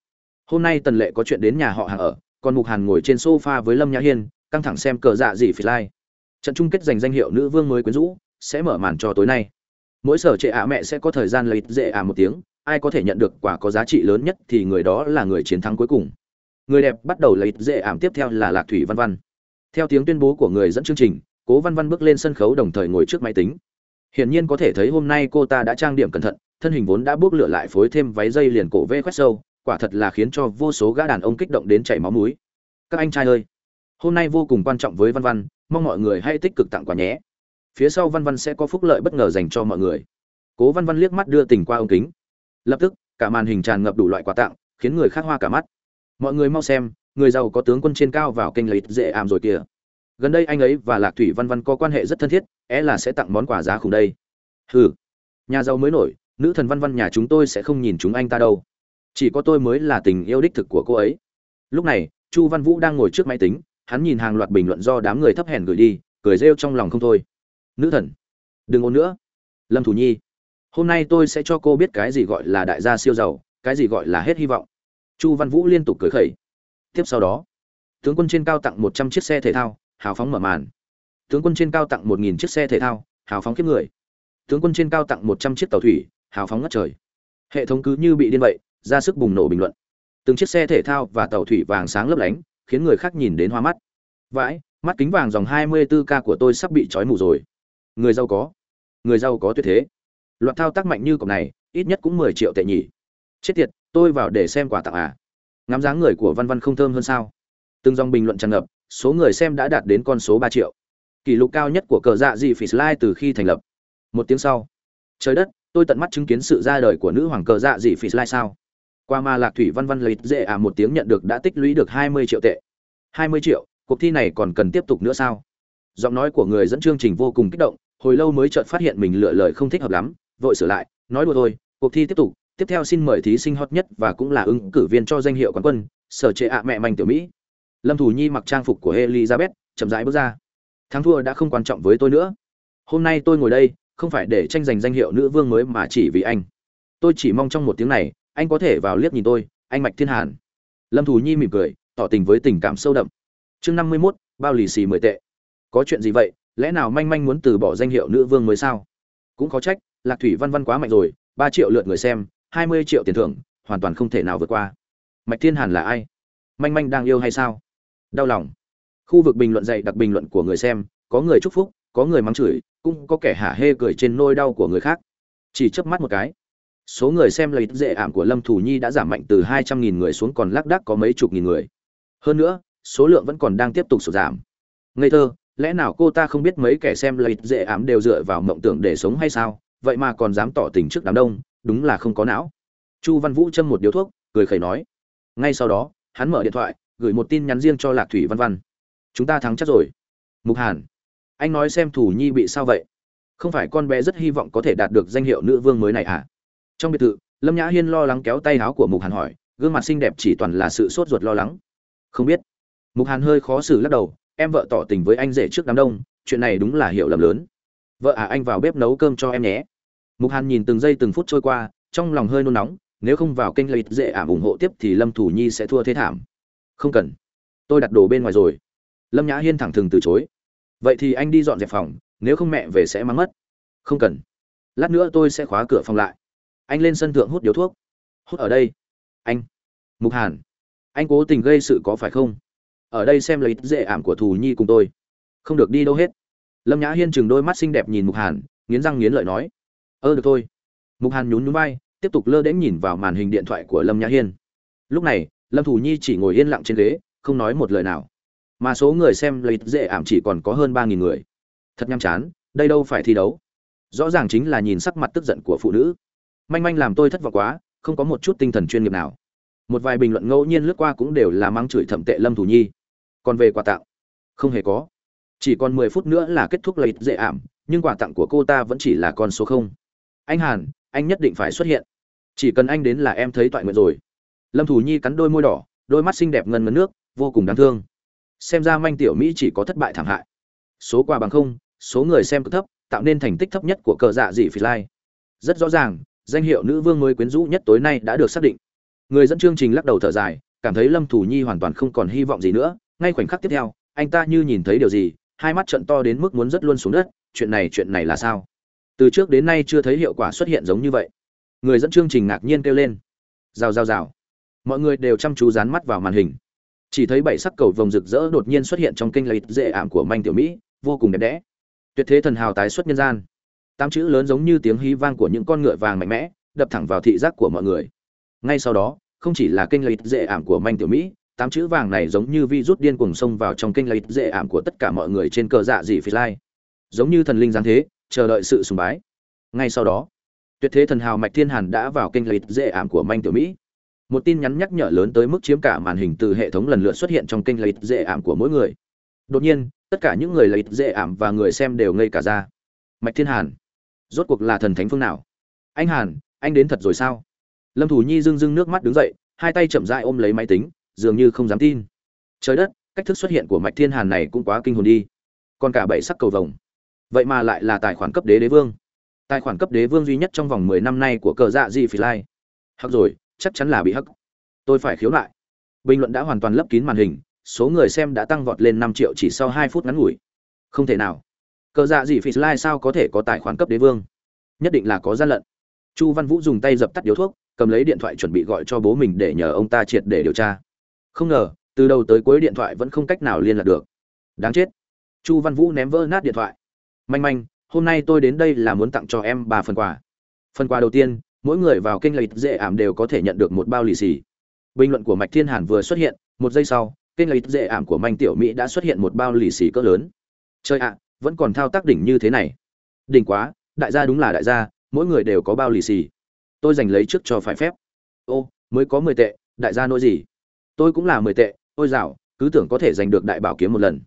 Hôm nay tần lệ có chuyện đến nhà họ hàng ở, còn mục hàn ngồi trên sofa với lâm nhã hiên, căng thẳng xem cờ dạ gì phi lai trận chung kết giành danh hiệu nữ vương mới quyến rũ sẽ mở màn cho tối nay. Mỗi sở trệ ạ mẹ sẽ có thời gian lấy dễ ạ một tiếng, ai có thể nhận được quả có giá trị lớn nhất thì người đó là người chiến thắng cuối cùng. Người đẹp bắt đầu lấy dễ ảm tiếp theo là lạc thủy văn văn. Theo tiếng tuyên bố của người dẫn chương trình, cố văn văn bước lên sân khấu đồng thời ngồi trước máy tính. Hiển nhiên có thể thấy hôm nay cô ta đã trang điểm cẩn thận, thân hình vốn đã bước lửa lại phối thêm váy dây liền cổ vê khoét sâu, quả thật là khiến cho vô số gã đàn ông kích động đến chảy máu mũi. Các anh trai ơi, hôm nay vô cùng quan trọng với văn văn mong mọi người hãy tích cực tặng quà nhé. Phía sau văn văn sẽ có phúc lợi bất ngờ dành cho mọi người. Cố văn văn liếc mắt đưa tình qua ống kính. Lập tức, cả màn hình tràn ngập đủ loại quà tặng, khiến người khác hoa cả mắt. Mọi người mau xem, người giàu có tướng quân trên cao vào kênh lấy dễ ảm rồi kìa. Gần đây anh ấy và lạc thủy văn văn có quan hệ rất thân thiết é là sẽ tặng món quà giá khủng đây. Hừ, nhà giàu mới nổi, nữ thần văn văn nhà chúng tôi sẽ không nhìn chúng anh ta đâu. Chỉ có tôi mới là tình yêu đích thực của cô ấy. Lúc này, chu văn vũ đang ngồi trước máy tính hắn nhìn hàng loạt bình luận do đám người thấp hèn gửi đi, cười rêu trong lòng không thôi. Nữ thần, đừng ôn nữa. Lâm thủ nhi, hôm nay tôi sẽ cho cô biết cái gì gọi là đại gia siêu giàu, cái gì gọi là hết hy vọng. Chu văn vũ liên tục cười khẩy. Tiếp sau đó, tướng quân trên cao tặng một trăm chiếc xe thể thao, hào phóng mở màn. Tướng quân trên cao tặng một nghìn chiếc xe thể thao, hào phóng kiếp người. Tướng quân trên cao tặng một trăm chiếc tàu thủy, hào phóng ngất trời. Hệ thống cứ như bị điên vậy, ra sức bùng nổ bình luận. Từng chiếc xe thể thao và tàu thủy vàng sáng lấp lánh khiến người khác nhìn đến hoa mắt. Vãi, mắt kính vàng dòng hai mươi 24 k của tôi sắp bị trói mù rồi. Người giàu có. Người giàu có tuyệt thế. Loạt thao tác mạnh như cọc này, ít nhất cũng mười triệu tệ nhỉ. Chết tiệt, tôi vào để xem quà tặng à? Ngắm dáng người của văn văn không thơm hơn sao? Từng dòng bình luận tràn ngập, số người xem đã đạt đến con số ba triệu. Kỷ lục cao nhất của cờ dạ dị phỉ slide từ khi thành lập. Một tiếng sau. Trời đất, tôi tận mắt chứng kiến sự ra đời của nữ hoàng cờ dạ dị phỉ slide sao? Qua mà lạc thủy văn văn lấy dễ à một tiếng nhận được đã tích lũy được hai mươi triệu tệ. Hai mươi triệu, cuộc thi này còn cần tiếp tục nữa sao? Giọng nói của người dẫn chương trình vô cùng kích động, hồi lâu mới chợt phát hiện mình lựa lời không thích hợp lắm, vội sửa lại, nói đùa thôi, cuộc thi tiếp tục, tiếp theo xin mời thí sinh hot nhất và cũng là ứng cử viên cho danh hiệu quán quân, sở trệ ạ mẹ manh tiểu mỹ. Lâm thủ nhi mặc trang phục của elizabeth, chậm rãi bước ra. Thắng thua đã không quan trọng với tôi nữa. Hôm nay tôi ngồi đây, không phải để tranh giành danh hiệu nữ vương mới mà chỉ vì anh. Tôi chỉ mong trong một tiếng này anh có thể vào liếc nhìn tôi, anh mạch thiên hàn. Lâm Thù nhi mỉm cười, tỏ tình với tình cảm sâu đậm. Chương năm mươi mốt, bao lì xì mười tệ. Có chuyện gì vậy? Lẽ nào manh manh muốn từ bỏ danh hiệu nữ vương mới sao? Cũng có trách, lạc thủy văn văn quá mạnh rồi, ba triệu lượt người xem, hai mươi triệu tiền thưởng, hoàn toàn không thể nào vượt qua. Mạch thiên hàn là ai? Manh manh đang yêu hay sao? Đau lòng. Khu vực bình luận dạy đặc bình luận của người xem, có người chúc phúc, có người mắng chửi, cũng có kẻ hả hê cười trên nôi đau của người khác. Chỉ chớp mắt một cái số người xem lợi dễ ảm của lâm thủ nhi đã giảm mạnh từ hai trăm nghìn người xuống còn lác đác có mấy chục nghìn người. Hơn nữa, số lượng vẫn còn đang tiếp tục sụt giảm. Ngây thơ, lẽ nào cô ta không biết mấy kẻ xem lợi dễ ảm đều dựa vào mộng tưởng để sống hay sao? Vậy mà còn dám tỏ tình trước đám đông, đúng là không có não. Chu văn vũ châm một điếu thuốc, cười khẩy nói. Ngay sau đó, hắn mở điện thoại, gửi một tin nhắn riêng cho lạc thủy văn văn. Chúng ta thắng chắc rồi. Mục hàn. Anh nói xem thủ nhi bị sao vậy? Không phải con bé rất hy vọng có thể đạt được danh hiệu nữ vương mới này à? Trong biệt thự, lâm nhã hiên lo lắng kéo tay áo của mục hàn hỏi, gương mặt xinh đẹp chỉ toàn là sự sốt ruột lo lắng. Không biết. Mục hàn hơi khó xử lắc đầu, em vợ tỏ tình với anh rể trước đám đông, chuyện này đúng là hiểu lầm lớn. Vợ à anh vào bếp nấu cơm cho em nhé. Mục hàn nhìn từng giây từng phút trôi qua, trong lòng hơi nôn nóng, nếu không vào kênh lợi dễ ảm ủng hộ tiếp thì lâm thủ nhi sẽ thua thế thảm. Không cần. Tôi đặt đồ bên ngoài rồi. Lâm nhã hiên thẳng thừng từ chối. Vậy thì anh đi dọn dẹp phòng, nếu không mẹ về sẽ mắng mất. Không cần. Lát nữa tôi sẽ khóa cửa phòng lại anh lên sân thượng hút điếu thuốc. Hút ở đây. Anh. Mục hàn. Anh cố tình gây sự có phải không? Ở đây xem lấy dễ ảm của thù nhi cùng tôi. Không được đi đâu hết. Lâm nhã hiên chừng đôi mắt xinh đẹp nhìn mục hàn, nghiến răng nghiến lợi nói. Ơ, được thôi. Mục hàn nhún nhún vai, tiếp tục lơ đễnh nhìn vào màn hình điện thoại của lâm nhã hiên. Lúc này, lâm Thù nhi chỉ ngồi yên lặng trên ghế, không nói một lời nào. Mà số người xem lấy dễ ảm chỉ còn có hơn ba nghìn người. Thật nhăm chán, đây đâu phải thi đấu. Rõ ràng chính là nhìn sắc mặt tức giận của phụ nữ manh manh làm tôi thất vọng quá, không có một chút tinh thần chuyên nghiệp nào. Một vài bình luận ngẫu nhiên lướt qua cũng đều là mắng chửi thậm tệ lâm thủ nhi. Còn về quà tặng, không hề có. Chỉ còn mười phút nữa là kết thúc lấy dễ ảm, nhưng quà tặng của cô ta vẫn chỉ là con số không. Anh hàn, anh nhất định phải xuất hiện. Chỉ cần anh đến là em thấy toại nguyện rồi. Lâm thủ nhi cắn đôi môi đỏ, đôi mắt xinh đẹp ngân ngấn nước, vô cùng đáng thương. Xem ra manh tiểu mỹ chỉ có thất bại thảm hại. Số quà bằng không, số người xem cực thấp, tạo nên thành tích thấp nhất của cờ dạ dị phi lai rất rõ ràng danh hiệu nữ vương mới quyến rũ nhất tối nay đã được xác định. Người dẫn chương trình lắc đầu thở dài, cảm thấy lâm thủ nhi hoàn toàn không còn hy vọng gì nữa. Ngay khoảnh khắc tiếp theo, anh ta như nhìn thấy điều gì, hai mắt trận to đến mức muốn rất luôn xuống đất. Chuyện này chuyện này là sao? Từ trước đến nay chưa thấy hiệu quả xuất hiện giống như vậy. Người dẫn chương trình ngạc nhiên kêu lên. Rào rào rào. Mọi người đều chăm chú dán mắt vào màn hình. Chỉ thấy bảy sắc cầu vồng rực rỡ đột nhiên xuất hiện trong kênh lấy dễ ảm của manh tiểu mỹ, vô cùng đẹp đẽ. Tuyệt thế thần hào tái xuất nhân gian tám chữ lớn giống như tiếng hí vang của những con ngựa vàng mạnh mẽ, đập thẳng vào thị giác của mọi người. Ngay sau đó, không chỉ là kênh lợi dễ ảm của manh tiểu mỹ, tám chữ vàng này giống như vi rút điên cuồng xông vào trong kênh lợi dễ ảm của tất cả mọi người trên cờ dạ dị phi lai. Giống như thần linh giáng thế, chờ đợi sự sùng bái. Ngay sau đó, tuyệt thế thần hào mạch thiên hàn đã vào kênh lợi dễ ảm của manh tiểu mỹ. Một tin nhắn nhắc nhở lớn tới mức chiếm cả màn hình từ hệ thống lần lượt xuất hiện trong kênh lợi dễ ảm của mỗi người. Đột nhiên, tất cả những người lợi dễ ảm và người xem đều ngây cả ra. Mạch thiên hàn rốt cuộc là thần thánh phương nào? Anh hàn, anh đến thật rồi sao? Lâm thủ nhi rưng rưng nước mắt đứng dậy, hai tay chậm dại ôm lấy máy tính, dường như không dám tin. Trời đất, cách thức xuất hiện của mạch thiên hàn này cũng quá kinh hồn đi. Còn cả bảy sắc cầu vồng. Vậy mà lại là tài khoản cấp đế đế vương. Tài khoản cấp đế vương duy nhất trong vòng mười năm nay của cờ dạ di phi lai. Hắc rồi, chắc chắn là bị hắc. Tôi phải khiếu lại bình luận đã hoàn toàn lấp kín màn hình, số người xem đã tăng vọt lên năm triệu chỉ sau hai phút ngắn ngủi. Không thể nào cờ dạ gì phi lai sao có thể có tài khoản cấp đế vương? Nhất định là có gian lận. Chu văn vũ dùng tay dập tắt điếu thuốc, cầm lấy điện thoại chuẩn bị gọi cho bố mình để nhờ ông ta triệt để điều tra. Không ngờ, từ đầu tới cuối điện thoại vẫn không cách nào liên lạc được. Đáng chết. Chu văn vũ ném vỡ nát điện thoại. Manh manh, hôm nay tôi đến đây là muốn tặng cho em ba phần quà. Phần quà đầu tiên, mỗi người vào kênh lợi dễ ảm đều có thể nhận được một bao lì xì. Bình luận của mạch thiên hàn vừa xuất hiện, một giây sau, kênh lợi dễ ảm của manh tiểu mỹ đã xuất hiện một bao lì xì cỡ lớn. Chơi ạ vẫn còn thao tác đỉnh như thế này. Đỉnh quá, đại gia đúng là đại gia, mỗi người đều có bao lì xì. Tôi giành lấy trước cho phải phép. Ô, mới có mười tệ, đại gia nỗi gì? Tôi cũng là mười tệ, ôi dạo cứ tưởng có thể giành được đại bảo kiếm một lần.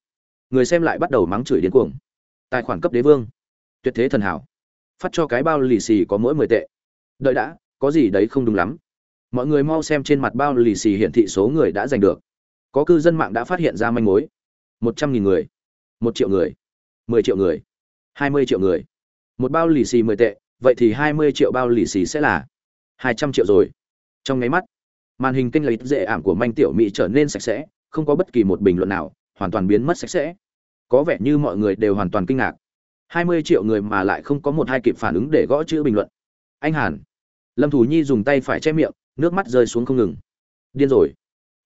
Người xem lại bắt đầu mắng chửi điên cuồng. Tài khoản cấp đế vương. Tuyệt thế thần hảo. Phát cho cái bao lì xì có mỗi mười tệ. Đợi đã, có gì đấy không đúng lắm. Mọi người mau xem trên mặt bao lì xì hiển thị số người đã giành được. Có cư dân mạng đã phát hiện ra manh mối. Một trăm nghìn người. Một triệu người mười triệu người. Hai mươi triệu người. Một bao lì xì mười tệ, vậy thì hai mươi triệu bao lì xì sẽ là hai trăm triệu rồi. Trong nháy mắt, màn hình kênh lấy dễ ảm của manh tiểu mỹ trở nên sạch sẽ, không có bất kỳ một bình luận nào, hoàn toàn biến mất sạch sẽ. Có vẻ như mọi người đều hoàn toàn kinh ngạc. Hai mươi triệu người mà lại không có một hai kịp phản ứng để gõ chữ bình luận. Anh hàn. Lâm thủ nhi dùng tay phải che miệng, nước mắt rơi xuống không ngừng. Điên rồi.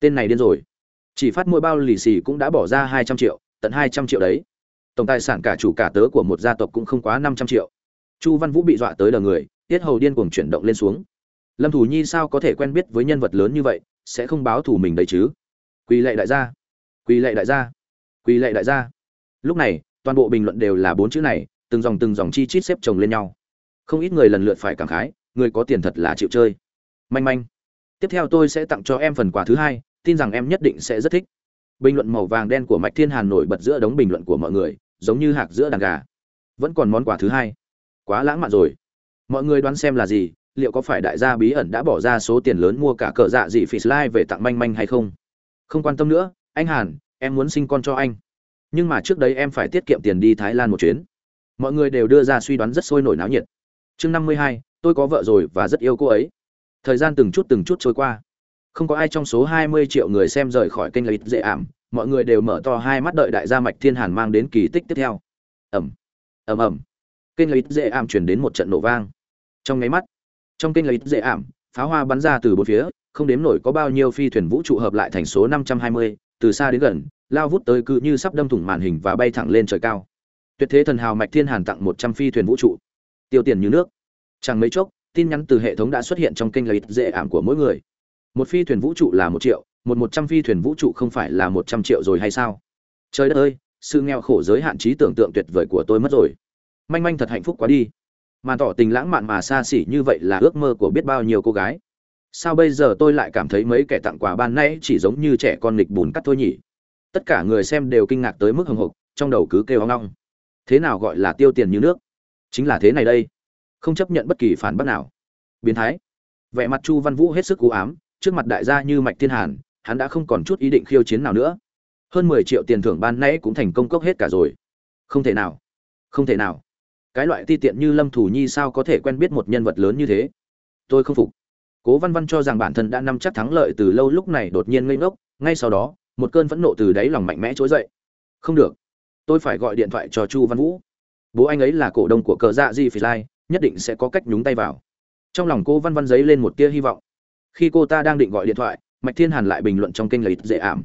Tên này điên rồi. Chỉ phát mỗi bao lì xì cũng đã bỏ ra hai trăm triệu, tận hai trăm triệu đấy tổng tài sản cả chủ cả tớ của một gia tộc cũng không quá năm trăm triệu. Chu văn vũ bị dọa tới đờ người, tiết hầu điên cuồng chuyển động lên xuống. Lâm thủ nhi sao có thể quen biết với nhân vật lớn như vậy, sẽ không báo thủ mình đấy chứ? Quỳ lệ đại gia, quỳ lệ đại gia, quỳ lệ đại gia. Lúc này, toàn bộ bình luận đều là bốn chữ này, từng dòng từng dòng chi chít xếp chồng lên nhau. Không ít người lần lượt phải cảm khái, người có tiền thật là chịu chơi. Manh manh. Tiếp theo tôi sẽ tặng cho em phần quà thứ hai, tin rằng em nhất định sẽ rất thích. Bình luận màu vàng đen của mạch thiên hàn nổi bật giữa đống bình luận của mọi người giống như hạc giữa đàn gà. Vẫn còn món quà thứ hai. Quá lãng mạn rồi. Mọi người đoán xem là gì, liệu có phải đại gia bí ẩn đã bỏ ra số tiền lớn mua cả cờ dạ dị phì slide về tặng manh manh hay không? Không quan tâm nữa, anh hàn, em muốn sinh con cho anh. Nhưng mà trước đấy em phải tiết kiệm tiền đi thái lan một chuyến. Mọi người đều đưa ra suy đoán rất sôi nổi náo nhiệt. Chương năm mươi hai, tôi có vợ rồi và rất yêu cô ấy. Thời gian từng chút từng chút trôi qua. Không có ai trong số hai mươi triệu người xem rời khỏi kênh lợi dễ ảm mọi người đều mở to hai mắt đợi đại gia mạch thiên hàn mang đến kỳ tích tiếp theo. Ẩm ẩm ẩm kênh lợi dễ ảm chuyển đến một trận nổ vang. Trong nháy mắt, trong kênh lợi dễ ảm pháo hoa bắn ra từ bốn phía, không đếm nổi có bao nhiêu phi thuyền vũ trụ hợp lại thành số năm trăm hai mươi, từ xa đến gần, lao vút tới cứ như sắp đâm thủng màn hình và bay thẳng lên trời cao. Tuyệt thế thần hào mạch thiên hàn tặng một trăm phi thuyền vũ trụ. Tiêu tiền như nước. Chẳng mấy chốc, tin nhắn từ hệ thống đã xuất hiện trong kênh lợi dễ ảm của mỗi người. Một phi thuyền vũ trụ là một triệu một một trăm phi thuyền vũ trụ không phải là một trăm triệu rồi hay sao? Trời đất ơi, sự nghèo khổ giới hạn trí tưởng tượng tuyệt vời của tôi mất rồi. Manh manh thật hạnh phúc quá đi. Mà tỏ tình lãng mạn mà xa xỉ như vậy là ước mơ của biết bao nhiêu cô gái. Sao bây giờ tôi lại cảm thấy mấy kẻ tặng quà ban nãy chỉ giống như trẻ con nghịch bùn cắt thôi nhỉ? Tất cả người xem đều kinh ngạc tới mức hồng hộc trong đầu cứ kêu hoang long thế nào gọi là tiêu tiền như nước? Chính là thế này đây. Không chấp nhận bất kỳ phản bác nào. Biến thái. Vẻ mặt chu văn vũ hết sức cú ám, trước mặt đại gia như mạch thiên hàn hắn đã không còn chút ý định khiêu chiến nào nữa. Hơn mười triệu tiền thưởng ban nãy cũng thành công cốc hết cả rồi. Không thể nào. Không thể nào. Cái loại ti tiện như lâm thủ nhi sao có thể quen biết một nhân vật lớn như thế? Tôi không phục. Cố văn văn cho rằng bản thân đã nắm chắc thắng lợi từ lâu lúc này đột nhiên ngây ngốc, ngay sau đó, một cơn phẫn nộ từ đáy lòng mạnh mẽ trỗi dậy. Không được. Tôi phải gọi điện thoại cho chu văn vũ. Bố anh ấy là cổ đông của cờ dạ di phi lai, nhất định sẽ có cách nhúng tay vào. Trong lòng cô văn văn giấy lên một tia hy vọng. Khi cô ta đang định gọi điện thoại mạch thiên hàn lại bình luận trong kênh lấy dễ ảm.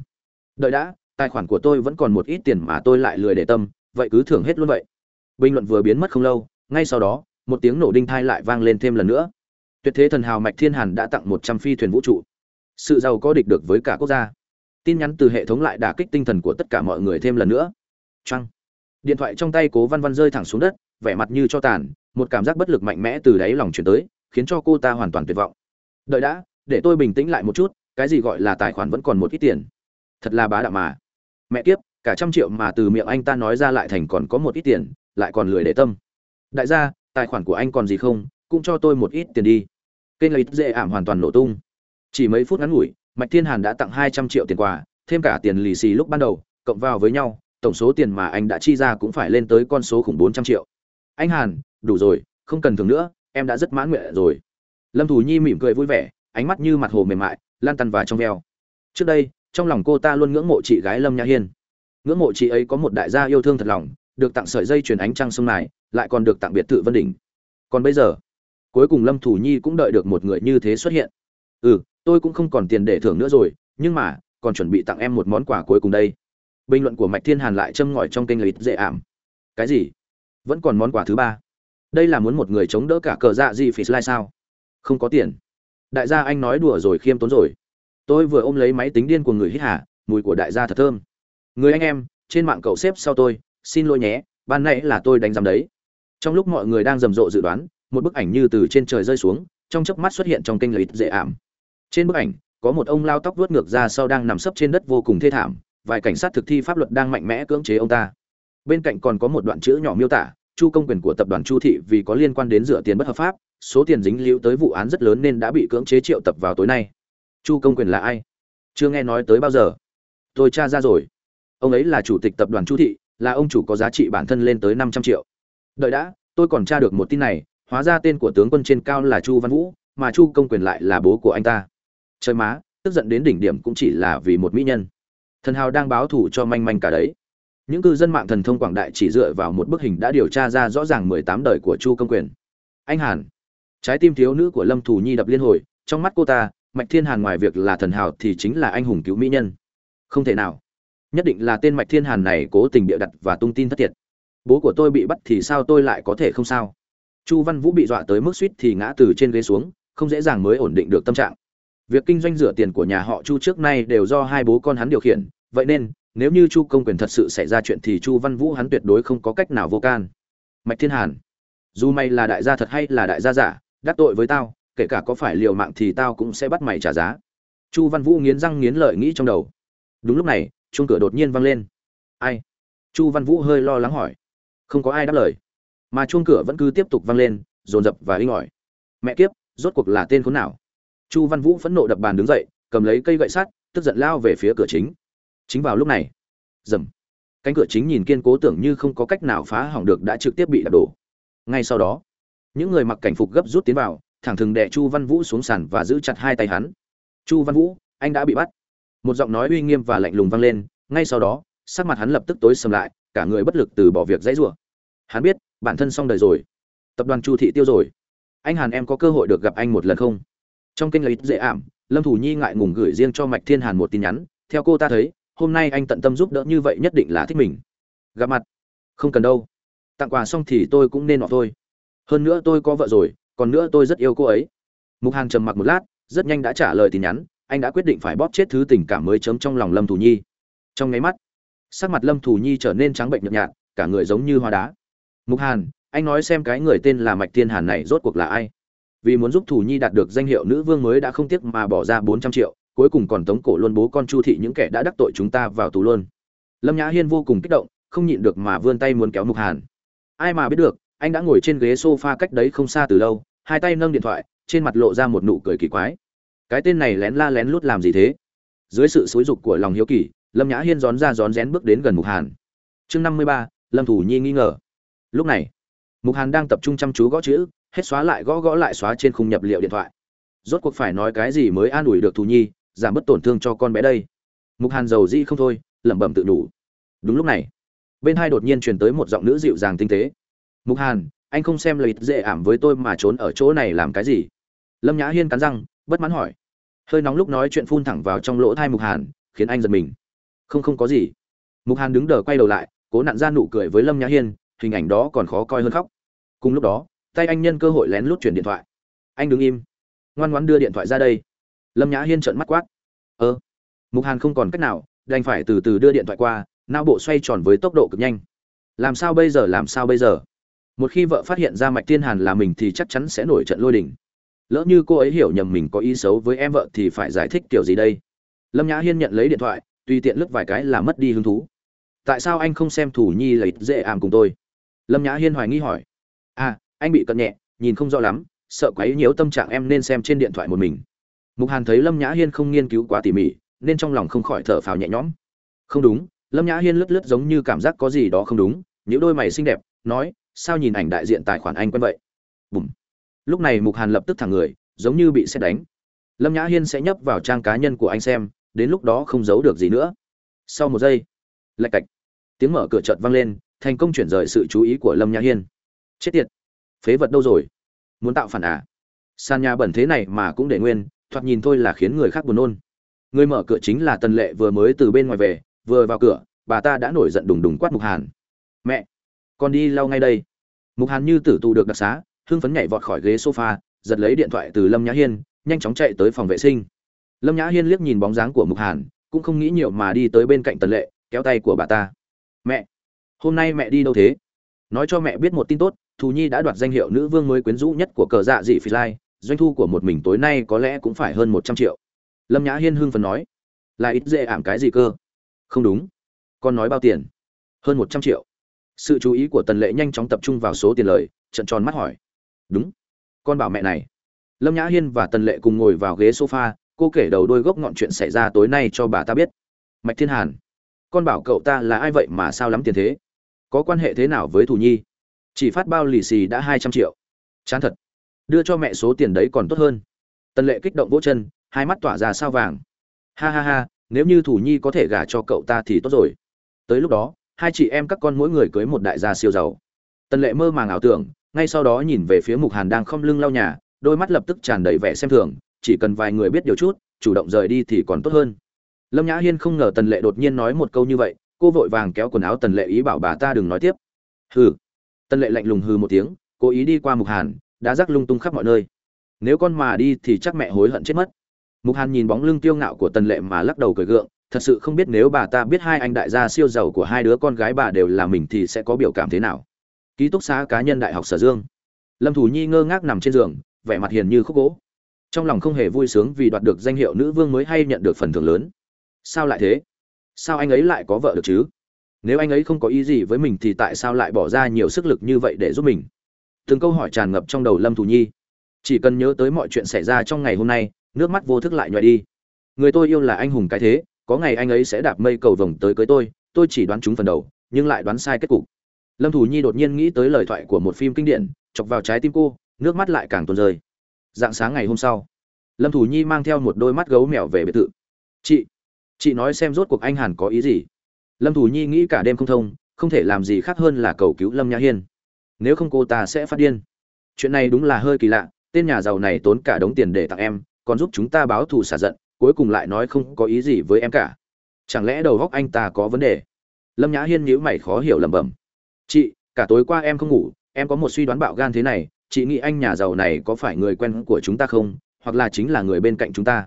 Đợi đã, tài khoản của tôi vẫn còn một ít tiền mà tôi lại lười để tâm, vậy cứ thưởng hết luôn vậy. Bình luận vừa biến mất không lâu, ngay sau đó, một tiếng nổ đinh thai lại vang lên thêm lần nữa. Tuyệt thế thần hào mạch thiên hàn đã tặng một trăm phi thuyền vũ trụ. Sự giàu có địch được với cả quốc gia. Tin nhắn từ hệ thống lại đả kích tinh thần của tất cả mọi người thêm lần nữa. Trăng điện thoại trong tay cố văn văn rơi thẳng xuống đất, vẻ mặt như cho tàn, một cảm giác bất lực mạnh mẽ từ đáy lòng chuyển tới, khiến cho cô ta hoàn toàn tuyệt vọng. Đợi đã, để tôi bình tĩnh lại một chút cái gì gọi là tài khoản vẫn còn một ít tiền? Thật là bá đạo mà. Mẹ kiếp, cả trăm triệu mà từ miệng anh ta nói ra lại thành còn có một ít tiền, lại còn lười để tâm. Đại gia, tài khoản của anh còn gì không, cũng cho tôi một ít tiền đi. Kênh lấy dễ ảm hoàn toàn nổ tung. Chỉ mấy phút ngắn ngủi, mạch thiên hàn đã tặng hai trăm triệu tiền quà, thêm cả tiền lì xì lúc ban đầu, cộng vào với nhau, tổng số tiền mà anh đã chi ra cũng phải lên tới con số khủng bốn trăm triệu. Anh hàn, đủ rồi, không cần thường nữa, em đã rất mãn nguyện rồi. Lâm Thù nhi mỉm cười vui vẻ, ánh mắt như mặt hồ mềm mại lan tăn và trong veo. Trước đây, trong lòng cô ta luôn ngưỡng mộ chị gái lâm nhã hiên. Ngưỡng mộ chị ấy có một đại gia yêu thương thật lòng, được tặng sợi dây truyền ánh trăng sông này, lại còn được tặng biệt thự vân đỉnh. Còn bây giờ, cuối cùng lâm thủ nhi cũng đợi được một người như thế xuất hiện. Ừ tôi cũng không còn tiền để thưởng nữa rồi, nhưng mà, còn chuẩn bị tặng em một món quà cuối cùng đây. Bình luận của mạch thiên hàn lại châm ngòi trong kênh lịch dễ ảm. Cái gì? Vẫn còn món quà thứ ba. Đây là muốn một người chống đỡ cả cờ dạ gì phỉ slide sao? Không có tiền đại gia anh nói đùa rồi khiêm tốn rồi. Tôi vừa ôm lấy máy tính điên của người hít hà, mùi của đại gia thật thơm. Người anh em, trên mạng cậu xếp sau tôi, xin lỗi nhé, ban nãy là tôi đánh giám đấy. Trong lúc mọi người đang rầm rộ dự đoán, một bức ảnh như từ trên trời rơi xuống, trong chớp mắt xuất hiện trong kênh lợi dễ ảm. Trên bức ảnh, có một ông lao tóc vuốt ngược ra sau đang nằm sấp trên đất vô cùng thê thảm, vài cảnh sát thực thi pháp luật đang mạnh mẽ cưỡng chế ông ta. Bên cạnh còn có một đoạn chữ nhỏ miêu tả, chu công quyền của tập đoàn chu thị vì có liên quan đến rửa tiền bất hợp pháp số tiền dính liễu tới vụ án rất lớn nên đã bị cưỡng chế triệu tập vào tối nay. Chu công quyền là ai? Chưa nghe nói tới bao giờ. Tôi tra ra rồi. Ông ấy là chủ tịch tập đoàn chu thị, là ông chủ có giá trị bản thân lên tới năm trăm triệu. Đợi đã, tôi còn tra được một tin này, hóa ra tên của tướng quân trên cao là chu văn vũ, mà chu công quyền lại là bố của anh ta. Trời má, tức giận đến đỉnh điểm cũng chỉ là vì một mỹ nhân. Thần hào đang báo thù cho manh manh cả đấy. Những cư dân mạng thần thông quảng đại chỉ dựa vào một bức hình đã điều tra ra rõ ràng mười tám đời của chu công quyền. Anh hàn trái tim thiếu nữ của lâm thù nhi đập liên hồi, trong mắt cô ta, mạch thiên hàn ngoài việc là thần hào thì chính là anh hùng cứu mỹ nhân. Không thể nào. Nhất định là tên mạch thiên hàn này cố tình bịa đặt và tung tin thất thiệt. Bố của tôi bị bắt thì sao tôi lại có thể không sao? Chu văn vũ bị dọa tới mức suýt thì ngã từ trên ghế xuống, không dễ dàng mới ổn định được tâm trạng. Việc kinh doanh rửa tiền của nhà họ chu trước nay đều do hai bố con hắn điều khiển, vậy nên, nếu như chu công quyền thật sự xảy ra chuyện thì chu văn vũ hắn tuyệt đối không có cách nào vô can. Mạch thiên hàn, dù mày là đại gia thật hay là đại gia giả đắc tội với tao, kể cả có phải liều mạng thì tao cũng sẽ bắt mày trả giá. Chu văn vũ nghiến răng nghiến lợi nghĩ trong đầu. Đúng lúc này, chuông cửa đột nhiên vang lên. Ai? Chu văn vũ hơi lo lắng hỏi. Không có ai đáp lời. Mà chuông cửa vẫn cứ tiếp tục vang lên, dồn dập và inh ỏi. Mẹ kiếp, rốt cuộc là tên khốn nào? Chu văn vũ phẫn nộ đập bàn đứng dậy, cầm lấy cây gậy sắt, tức giận lao về phía cửa chính. Chính vào lúc này dầm cánh cửa chính nhìn kiên cố tưởng như không có cách nào phá hỏng được đã trực tiếp bị đập đổ. Ngay sau đó những người mặc cảnh phục gấp rút tiến vào, thẳng thừng đè chu văn vũ xuống sàn và giữ chặt hai tay hắn. Chu văn vũ, anh đã bị bắt. Một giọng nói uy nghiêm và lạnh lùng vang lên, ngay sau đó, sắc mặt hắn lập tức tối sầm lại, cả người bất lực từ bỏ việc dãy rủa. Hắn biết, bản thân xong đời rồi. Tập đoàn chu thị tiêu rồi. Anh hàn em có cơ hội được gặp anh một lần không? Trong kênh lấy dễ ảm, lâm thủ nhi ngại ngùng gửi riêng cho mạch thiên hàn một tin nhắn. Theo cô ta thấy, hôm nay anh tận tâm giúp đỡ như vậy nhất định là thích mình. Gặp mặt. Không cần đâu. Tặng quà xong thì tôi cũng nên nọ thôi hơn nữa tôi có vợ rồi, còn nữa tôi rất yêu cô ấy. Mục hàn trầm mặc một lát, rất nhanh đã trả lời tin nhắn, anh đã quyết định phải bóp chết thứ tình cảm mới chấm trong lòng lâm thủ nhi. Trong nháy mắt, sắc mặt lâm thủ nhi trở nên trắng bệnh nhợt nhạt, cả người giống như hoa đá. Mục hàn, anh nói xem cái người tên là mạch thiên hàn này rốt cuộc là ai? Vì muốn giúp thủ nhi đạt được danh hiệu nữ vương mới đã không tiếc mà bỏ ra bốn trăm triệu, cuối cùng còn tống cổ luôn bố con chu thị những kẻ đã đắc tội chúng ta vào tù luôn. Lâm nhã hiên vô cùng kích động, không nhịn được mà vươn tay muốn kéo mục hàn. Ai mà biết được anh đã ngồi trên ghế sofa cách đấy không xa từ lâu, hai tay nâng điện thoại, trên mặt lộ ra một nụ cười kỳ quái. Cái tên này lén la lén lút làm gì thế? Dưới sự xúi dục của lòng hiếu kỳ, lâm nhã hiên gión ra gión rén bước đến gần mục hàn. Chương năm mươi ba, lâm thủ nhi nghi ngờ. Lúc này, mục hàn đang tập trung chăm chú gõ chữ, hết xóa lại gõ gõ lại xóa trên khung nhập liệu điện thoại. Rốt cuộc phải nói cái gì mới an ủi được thủ nhi, giảm bớt tổn thương cho con bé đây? Mục hàn giàu di không thôi, lẩm bẩm tự đủ đúng lúc này, bên hai đột nhiên truyền tới một giọng nữ dịu dàng tinh tế mục hàn, anh không xem lợi dễ ảm với tôi mà trốn ở chỗ này làm cái gì? Lâm nhã hiên cắn răng, bất mãn hỏi. Hơi nóng lúc nói chuyện phun thẳng vào trong lỗ thai mục hàn, khiến anh giật mình. Không không có gì. Mục hàn đứng đờ quay đầu lại, cố nặn ra nụ cười với lâm nhã hiên, hình ảnh đó còn khó coi hơn khóc. Cùng lúc đó, tay anh nhân cơ hội lén lút chuyển điện thoại. Anh đứng im. Ngoan ngoãn đưa điện thoại ra đây. Lâm nhã hiên trợn mắt quát. Ơ. Mục hàn không còn cách nào, đành phải từ từ đưa điện thoại qua, não bộ xoay tròn với tốc độ cực nhanh. Làm sao bây giờ, làm sao bây giờ? Một khi vợ phát hiện ra mạch thiên hàn là mình thì chắc chắn sẽ nổi trận lôi đình. Lỡ như cô ấy hiểu nhầm mình có ý xấu với em vợ thì phải giải thích kiểu gì đây? Lâm nhã hiên nhận lấy điện thoại, tùy tiện lướt vài cái là mất đi hứng thú. Tại sao anh không xem thủ nhi lấy dễ ảm cùng tôi? Lâm nhã hiên hoài nghi hỏi. À anh bị cận nhẹ, nhìn không rõ lắm, sợ quấy nhiễu tâm trạng em nên xem trên điện thoại một mình. Mục hàn thấy lâm nhã hiên không nghiên cứu quá tỉ mỉ, nên trong lòng không khỏi thở phào nhẹ nhõm. Không đúng, lâm nhã hiên lướt lướt giống như cảm giác có gì đó không đúng những đôi mày xinh đẹp, nói sao nhìn ảnh đại diện tài khoản anh quen vậy? Bùm. Lúc này mục hàn lập tức thẳng người, giống như bị xét đánh. Lâm nhã hiên sẽ nhấp vào trang cá nhân của anh xem, đến lúc đó không giấu được gì nữa. Sau một giây, lạch cạch. Tiếng mở cửa chợt vang lên, thành công chuyển rời sự chú ý của lâm nhã hiên. Chết tiệt. Phế vật đâu rồi? Muốn tạo phản à? Sàn nhà bẩn thế này mà cũng để nguyên, thoạt nhìn thôi là khiến người khác buồn nôn. Người mở cửa chính là tần lệ vừa mới từ bên ngoài về, vừa vào cửa, bà ta đã nổi giận đùng đùng quát mục hàn. Mẹ, con đi lau ngay đây mục hàn như tử tù được đặc xá, hưng phấn nhảy vọt khỏi ghế sofa, giật lấy điện thoại từ lâm nhã hiên, nhanh chóng chạy tới phòng vệ sinh. Lâm nhã hiên liếc nhìn bóng dáng của mục hàn, cũng không nghĩ nhiều mà đi tới bên cạnh tần lệ, kéo tay của bà ta. Mẹ, hôm nay mẹ đi đâu thế? Nói cho mẹ biết một tin tốt, thù nhi đã đoạt danh hiệu nữ vương mới quyến rũ nhất của cờ dạ dị phi lai, doanh thu của một mình tối nay có lẽ cũng phải hơn một trăm triệu. Lâm nhã hiên hưng phần nói. Là ít dễ ảm cái gì cơ? Không đúng. Con nói bao tiền? Hơn một trăm triệu sự chú ý của tần lệ nhanh chóng tập trung vào số tiền lời, trận tròn mắt hỏi. Đúng. Con bảo mẹ này. Lâm nhã hiên và tần lệ cùng ngồi vào ghế sofa, cô kể đầu đôi gốc ngọn chuyện xảy ra tối nay cho bà ta biết. Mạch thiên hàn. Con bảo cậu ta là ai vậy mà sao lắm tiền thế? Có quan hệ thế nào với thủ nhi? Chỉ phát bao lì xì đã hai trăm triệu. Chán thật. Đưa cho mẹ số tiền đấy còn tốt hơn. Tần lệ kích động vỗ chân, hai mắt tỏa ra sao vàng. Ha ha ha, nếu như thủ nhi có thể gả cho cậu ta thì tốt rồi. Tới lúc đó hai chị em các con mỗi người cưới một đại gia siêu giàu. Tần lệ mơ màng ảo tưởng, ngay sau đó nhìn về phía mục hàn đang không lưng lau nhà, đôi mắt lập tức tràn đầy vẻ xem thường, chỉ cần vài người biết điều chút, chủ động rời đi thì còn tốt hơn. Lâm nhã hiên không ngờ tần lệ đột nhiên nói một câu như vậy, cô vội vàng kéo quần áo tần lệ ý bảo bà ta đừng nói tiếp. Hừ. Tần lệ lạnh lùng hừ một tiếng, cố ý đi qua mục hàn, đã rắc lung tung khắp mọi nơi. Nếu con mà đi thì chắc mẹ hối hận chết mất. Mục hàn nhìn bóng lưng tiêu ngạo của tần lệ mà lắc đầu cười gượng thật sự không biết nếu bà ta biết hai anh đại gia siêu giàu của hai đứa con gái bà đều là mình thì sẽ có biểu cảm thế nào. Ký túc xá cá nhân đại học sở dương. Lâm thủ nhi ngơ ngác nằm trên giường, vẻ mặt hiền như khúc gỗ. Trong lòng không hề vui sướng vì đoạt được danh hiệu nữ vương mới hay nhận được phần thưởng lớn. Sao lại thế? Sao anh ấy lại có vợ được chứ? Nếu anh ấy không có ý gì với mình thì tại sao lại bỏ ra nhiều sức lực như vậy để giúp mình? Từng câu hỏi tràn ngập trong đầu lâm thủ nhi. Chỉ cần nhớ tới mọi chuyện xảy ra trong ngày hôm nay, nước mắt vô thức lại nhòe đi. Người tôi yêu là anh hùng cái thế có ngày anh ấy sẽ đạp mây cầu vồng tới cưới tôi tôi chỉ đoán chúng phần đầu, nhưng lại đoán sai kết cục. Lâm thủ nhi đột nhiên nghĩ tới lời thoại của một phim kinh điển, chọc vào trái tim cô, nước mắt lại càng tuôn rơi. Dạng sáng ngày hôm sau, lâm thủ nhi mang theo một đôi mắt gấu mèo về biệt thự. Chị chị nói xem rốt cuộc anh hàn có ý gì? Lâm thủ nhi nghĩ cả đêm không thông, không thể làm gì khác hơn là cầu cứu lâm nhã hiên. Nếu không cô ta sẽ phát điên. Chuyện này đúng là hơi kỳ lạ, tên nhà giàu này tốn cả đống tiền để tặng em, còn giúp chúng ta báo thù xả giận cuối cùng lại nói không có ý gì với em cả. Chẳng lẽ đầu góc anh ta có vấn đề? Lâm nhã hiên nhíu mày khó hiểu lẩm bẩm. Chị, cả tối qua em không ngủ, em có một suy đoán bạo gan thế này, chị nghĩ anh nhà giàu này có phải người quen của chúng ta không, hoặc là chính là người bên cạnh chúng ta?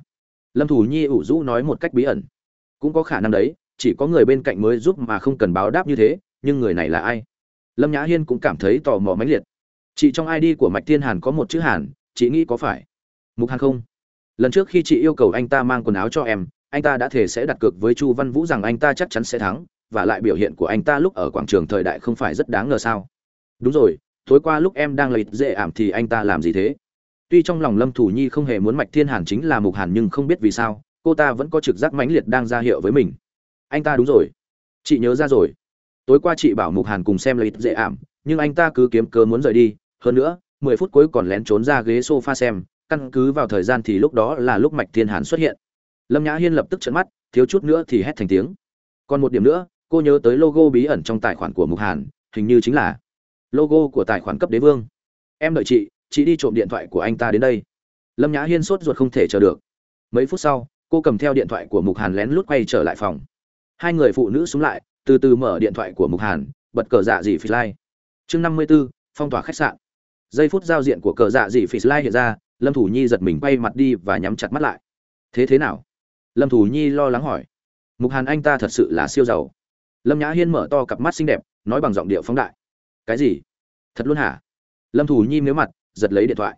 Lâm thủ nhi ủ rũ nói một cách bí ẩn. Cũng có khả năng đấy, chỉ có người bên cạnh mới giúp mà không cần báo đáp như thế, nhưng người này là ai? Lâm nhã hiên cũng cảm thấy tò mò mãnh liệt. Chị trong id của mạch thiên hàn có một chữ hàn, chị nghĩ có phải mục hàn không? Lần trước khi chị yêu cầu anh ta mang quần áo cho em, anh ta đã thể sẽ đặt cược với chu văn vũ rằng anh ta chắc chắn sẽ thắng, và lại biểu hiện của anh ta lúc ở quảng trường thời đại không phải rất đáng ngờ sao? Đúng rồi, tối qua lúc em đang lấy dễ ảm thì anh ta làm gì thế? Tuy trong lòng lâm thủ nhi không hề muốn mạch thiên hàn chính là mục hàn nhưng không biết vì sao, cô ta vẫn có trực giác mãnh liệt đang ra hiệu với mình. Anh ta đúng rồi. Chị nhớ ra rồi. Tối qua chị bảo mục hàn cùng xem lấy dễ ảm, nhưng anh ta cứ kiếm cớ muốn rời đi. Hơn nữa, mười phút cuối còn lén trốn ra ghế sofa xem căn cứ vào thời gian thì lúc đó là lúc mạch thiên hàn xuất hiện. Lâm nhã hiên lập tức trợn mắt, thiếu chút nữa thì hét thành tiếng. Còn một điểm nữa, cô nhớ tới logo bí ẩn trong tài khoản của mục hàn, hình như chính là logo của tài khoản cấp đế vương. Em đợi chị chị đi trộm điện thoại của anh ta đến đây. Lâm nhã hiên sốt ruột không thể chờ được. Mấy phút sau, cô cầm theo điện thoại của mục hàn lén lút quay trở lại phòng. Hai người phụ nữ xuống lại, từ từ mở điện thoại của mục hàn, bật cờ dạ dị phi lai chương năm mươi b ố phong tỏa khách sạn. Giây phút giao diện của cờ dạ dị phi lai hiện ra lâm thủ nhi giật mình quay mặt đi và nhắm chặt mắt lại. Thế thế nào? Lâm thủ nhi lo lắng hỏi. Mục hàn anh ta thật sự là siêu giàu. Lâm nhã hiên mở to cặp mắt xinh đẹp, nói bằng giọng điệu phóng đại. Cái gì? Thật luôn hả? Lâm thủ nhi nếu mặt, giật lấy điện thoại.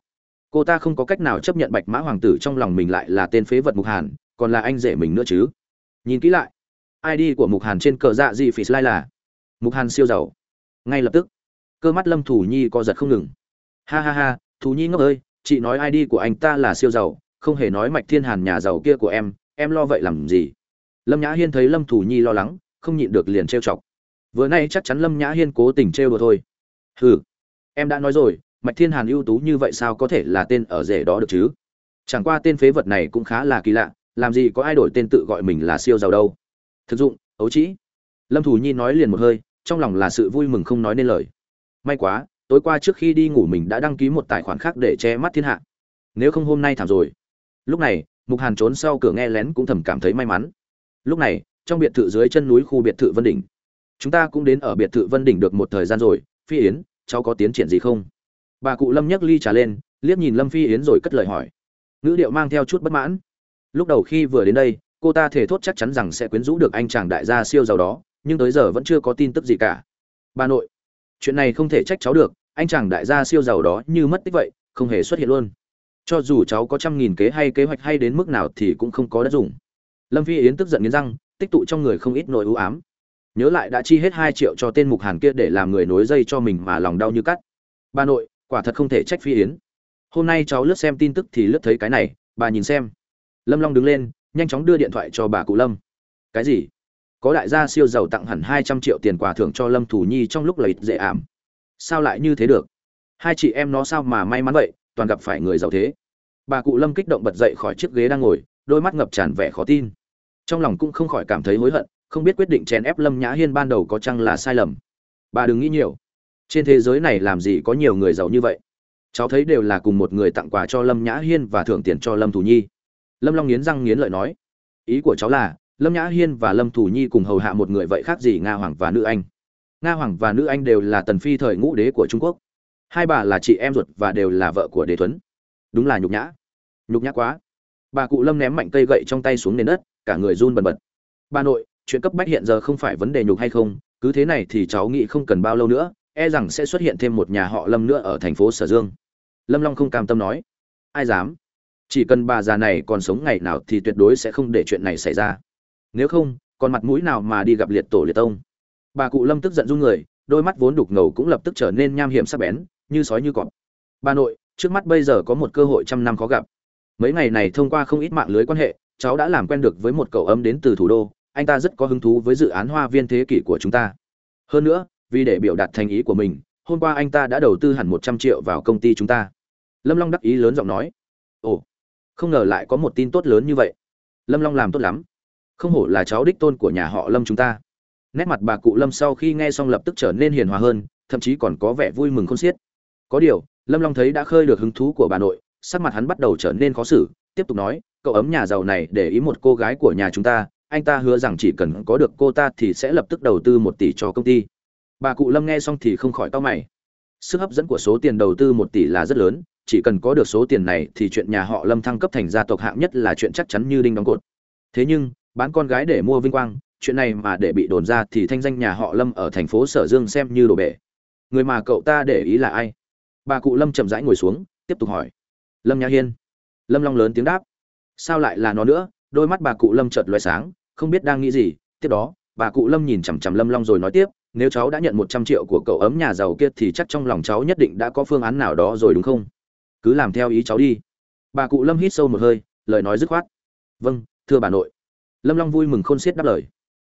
Cô ta không có cách nào chấp nhận bạch mã hoàng tử trong lòng mình lại là tên phế vật mục hàn, còn là anh rể mình nữa chứ. Nhìn kỹ lại. Id của mục hàn trên cờ dạ dị phỉ slide là mục hàn siêu giàu. Ngay lập tức, cơ mắt lâm thủ nhi co giật không ngừng. Ha ha ha, thủ nhi ngốc ơi chị nói id của anh ta là siêu giàu, không hề nói mạch thiên hàn nhà giàu kia của em em lo vậy làm gì? Lâm nhã hiên thấy lâm thủ nhi lo lắng, không nhịn được liền trêu chọc. Vừa nay chắc chắn lâm nhã hiên cố tình trêu đùa thôi. Hừ, em đã nói rồi, mạch thiên hàn ưu tú như vậy sao có thể là tên ở rể đó được chứ? Chẳng qua tên phế vật này cũng khá là kỳ lạ, làm gì có ai đổi tên tự gọi mình là siêu giàu đâu. Thực dụng, ấu trĩ. Lâm thủ nhi nói liền một hơi, trong lòng là sự vui mừng không nói nên lời. May quá tối qua trước khi đi ngủ mình đã đăng ký một tài khoản khác để che mắt thiên hạ. Nếu không hôm nay thảm rồi. Lúc này, mục hàn trốn sau cửa nghe lén cũng thầm cảm thấy may mắn. Lúc này, trong biệt thự dưới chân núi khu biệt thự vân đỉnh. Chúng ta cũng đến ở biệt thự vân đỉnh được một thời gian rồi. Phi yến, cháu có tiến triển gì không? Bà cụ lâm nhấc ly trà lên, liếc nhìn lâm phi yến rồi cất lời hỏi. Ngữ điệu mang theo chút bất mãn. Lúc đầu khi vừa đến đây, cô ta thể thốt chắc chắn rằng sẽ quyến rũ được anh chàng đại gia siêu giàu đó, nhưng tới giờ vẫn chưa có tin tức gì cả. Bà nội chuyện này không thể trách cháu được, anh chàng đại gia siêu giàu đó như mất tích vậy, không hề xuất hiện luôn. Cho dù cháu có trăm nghìn kế hay kế hoạch hay đến mức nào thì cũng không có đất dùng. Lâm phi yến tức giận nghiến răng, tích tụ trong người không ít nỗi ưu ám. Nhớ lại đã chi hết hai triệu cho tên mục hàn kia để làm người nối dây cho mình mà lòng đau như cắt. Bà nội, quả thật không thể trách phi yến. Hôm nay cháu lướt xem tin tức thì lướt thấy cái này, bà nhìn xem. Lâm long đứng lên, nhanh chóng đưa điện thoại cho bà cụ lâm. Cái gì? Có đại gia siêu giàu tặng hẳn hai trăm triệu tiền quà thưởng cho lâm thủ nhi trong lúc lấy dễ ảm. Sao lại như thế được? Hai chị em nó sao mà may mắn vậy? Toàn gặp phải người giàu thế. Bà cụ lâm kích động bật dậy khỏi chiếc ghế đang ngồi, đôi mắt ngập tràn vẻ khó tin. Trong lòng cũng không khỏi cảm thấy hối hận, không biết quyết định chèn ép lâm nhã hiên ban đầu có chăng là sai lầm. Bà đừng nghĩ nhiều. Trên thế giới này làm gì có nhiều người giàu như vậy? Cháu thấy đều là cùng một người tặng quà cho lâm nhã hiên và thưởng tiền cho lâm thủ nhi. Lâm long nghiến răng nghiến lợi nói, ý của cháu là lâm nhã hiên và lâm thủ nhi cùng hầu hạ một người vậy khác gì nga hoàng và nữ anh. Nga hoàng và nữ anh đều là tần phi thời ngũ đế của trung quốc. Hai bà là chị em ruột và đều là vợ của đế tuấn đúng là nhục nhã. Nhục nhã quá. Bà cụ lâm ném mạnh cây gậy trong tay xuống nền đất, cả người run bần bật. Bà nội, chuyện cấp bách hiện giờ không phải vấn đề nhục hay không, cứ thế này thì cháu nghĩ không cần bao lâu nữa e rằng sẽ xuất hiện thêm một nhà họ lâm nữa ở thành phố sở dương. Lâm long không cam tâm nói. Ai dám? Chỉ cần bà già này còn sống ngày nào thì tuyệt đối sẽ không để chuyện này xảy ra nếu không, còn mặt mũi nào mà đi gặp liệt tổ liệt tông? Bà cụ lâm tức giận run người, đôi mắt vốn đục ngầu cũng lập tức trở nên nham hiểm sắc bén, như sói như cọp. Bà nội, trước mắt bây giờ có một cơ hội trăm năm khó gặp. Mấy ngày này thông qua không ít mạng lưới quan hệ, cháu đã làm quen được với một cậu ấm đến từ thủ đô, anh ta rất có hứng thú với dự án hoa viên thế kỷ của chúng ta. Hơn nữa, vì để biểu đạt thành ý của mình, hôm qua anh ta đã đầu tư hẳn một trăm triệu vào công ty chúng ta. Lâm long đắc ý lớn giọng nói. Ồ, không ngờ lại có một tin tốt lớn như vậy. Lâm long làm tốt lắm không hổ là cháu đích tôn của nhà họ lâm chúng ta. Nét mặt bà cụ lâm sau khi nghe xong lập tức trở nên hiền hòa hơn, thậm chí còn có vẻ vui mừng khôn xiết. Có điều, lâm long thấy đã khơi được hứng thú của bà nội, sắc mặt hắn bắt đầu trở nên khó xử, tiếp tục nói, cậu ấm nhà giàu này để ý một cô gái của nhà chúng ta, anh ta hứa rằng chỉ cần có được cô ta thì sẽ lập tức đầu tư một tỷ cho công ty. Bà cụ lâm nghe xong thì không khỏi to mày. Sức hấp dẫn của số tiền đầu tư một tỷ là rất lớn, chỉ cần có được số tiền này thì chuyện nhà họ lâm thăng cấp thành gia tộc hạng nhất là chuyện chắc chắn như đinh đóng cột. Thế nhưng bán con gái để mua vinh quang, chuyện này mà để bị đồn ra thì thanh danh nhà họ lâm ở thành phố sở dương xem như đồ bể. Người mà cậu ta để ý là ai? Bà cụ lâm chậm rãi ngồi xuống, tiếp tục hỏi. Lâm nhã hiên. Lâm long lớn tiếng đáp. Sao lại là nó nữa? Đôi mắt bà cụ lâm chợt loay sáng, không biết đang nghĩ gì. Tiếp đó, bà cụ lâm nhìn chằm chằm lâm long rồi nói tiếp, nếu cháu đã nhận một trăm triệu của cậu ấm nhà giàu kia thì chắc trong lòng cháu nhất định đã có phương án nào đó rồi đúng không? Cứ làm theo ý cháu đi. Bà cụ lâm hít sâu một hơi, lời nói dứt khoát. Vâng thưa bà nội lâm long vui mừng khôn xiết đáp lời.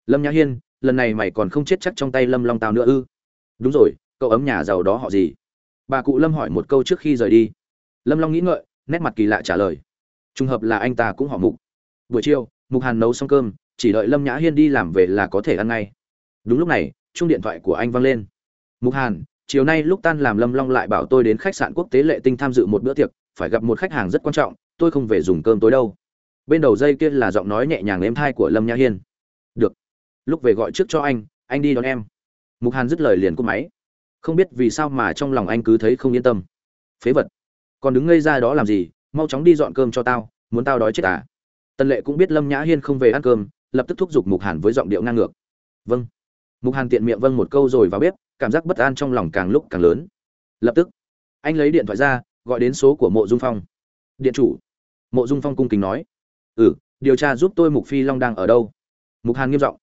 Lâm nhã hiên, lần này mày còn không chết chắc trong tay lâm long tao nữa ư? Đúng rồi, cậu ấm nhà giàu đó họ gì? Bà cụ lâm hỏi một câu trước khi rời đi. Lâm long nghĩ ngợi, nét mặt kỳ lạ trả lời. Trùng hợp là anh ta cũng họ mục. Buổi chiều, mục hàn nấu xong cơm, chỉ đợi lâm nhã hiên đi làm về là có thể ăn ngay. Đúng lúc này chung điện thoại của anh vang lên. Mục hàn, chiều nay lúc tan làm lâm long lại bảo tôi đến khách sạn quốc tế lệ tinh tham dự một bữa tiệc, phải gặp một khách hàng rất quan trọng, tôi không về dùng cơm tối đâu bên đầu dây kia là giọng nói nhẹ nhàng êm thai của lâm nhã hiên. Được, lúc về gọi trước cho anh anh đi đón em. Mục hàn dứt lời liền cúp máy. Không biết vì sao mà trong lòng anh cứ thấy không yên tâm. Phế vật, còn đứng ngây ra đó làm gì? Mau chóng đi dọn cơm cho tao, muốn tao đói chết à? Tần lệ cũng biết lâm nhã hiên không về ăn cơm, lập tức thúc giục mục hàn với giọng điệu ngang ngược. Vâng. Mục hàn tiện miệng vâng một câu rồi vào bếp, cảm giác bất an trong lòng càng lúc càng lớn. Lập tức, anh lấy điện thoại ra, gọi đến số của mộ dung phong. Điện chủ. Mộ dung phong cung kính nói ừ điều tra giúp tôi mục phi long đang ở đâu? Mục hàn nghiêm giọng.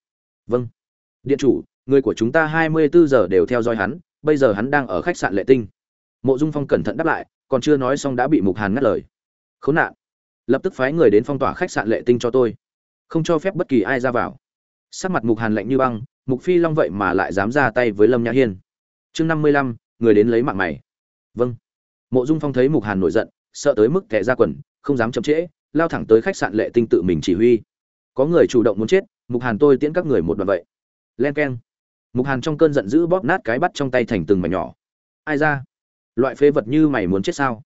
Vâng. Điện chủ, người của chúng ta hai mươi bốn giờ đều theo dõi hắn, bây giờ hắn đang ở khách sạn lệ tinh. Mộ dung phong cẩn thận đáp lại, còn chưa nói xong đã bị mục hàn ngắt lời. Khốn nạn. Lập tức phái người đến phong tỏa khách sạn lệ tinh cho tôi. Không cho phép bất kỳ ai ra vào. Sắc mặt mục hàn lạnh như băng, mục phi long vậy mà lại dám ra tay với lâm nhã hiên. Chương năm mươi lăm, người đến lấy mạng mày. Vâng. Mộ dung phong thấy mục hàn nổi giận, sợ tới mức kẻ ra quần, không dám chậm trễ lao thẳng tới khách sạn lệ tinh tự mình chỉ huy. Có người chủ động muốn chết, mục hàn tôi tiễn các người một đoạn vậy. Len k e n mục hàn trong cơn giận dữ bóp nát cái bắt trong tay thành từng mảnh nhỏ. Ai ra? Loại phế vật như mày muốn chết sao?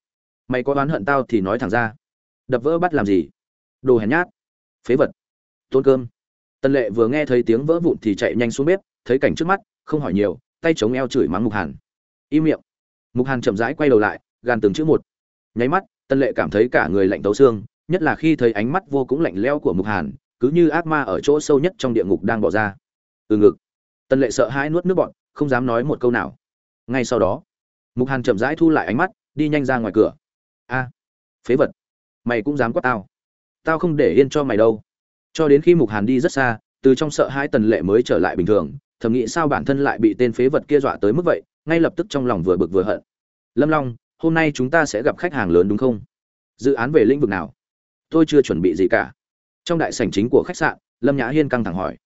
Mày có oán hận tao thì nói thẳng ra. Đập vỡ bắt làm gì? Đồ hèn nhát. Phế vật. Tôn cơm. Tân lệ vừa nghe thấy tiếng vỡ vụn thì chạy nhanh xuống bếp, thấy cảnh trước mắt, không hỏi nhiều, tay chống eo chửi mắng mục hàn. Im miệng. Mục hàn chậm rãi quay đầu lại, gàn từng chữ một. Nháy mắt tân lệ cảm thấy cả người lạnh tấu xương nhất là khi thấy ánh mắt vô cũng lạnh lẽo của mục hàn, cứ như ác ma ở chỗ sâu nhất trong địa ngục đang bỏ ra. Từ ngực. Tân lệ sợ hãi nuốt nước bọn không dám nói một câu nào. Ngay sau đó, mục hàn chậm rãi thu lại ánh mắt, đi nhanh ra ngoài cửa. A, phế vật. Mày cũng dám quát tao. Tao không để yên cho mày đâu. Cho đến khi mục hàn đi rất xa, từ trong sợ hai tần lệ mới trở lại bình thường, thầm nghĩ sao bản thân lại bị tên phế vật kia dọa tới mức vậy, ngay lập tức trong lòng vừa bực vừa hận. Lâm long, hôm nay chúng ta sẽ gặp khách hàng lớn đúng không? Dự án về lĩnh vực nào? Tôi chưa chuẩn bị gì cả. Trong đại sảnh chính của khách sạn, lâm nhã hiên căng thẳng hỏi.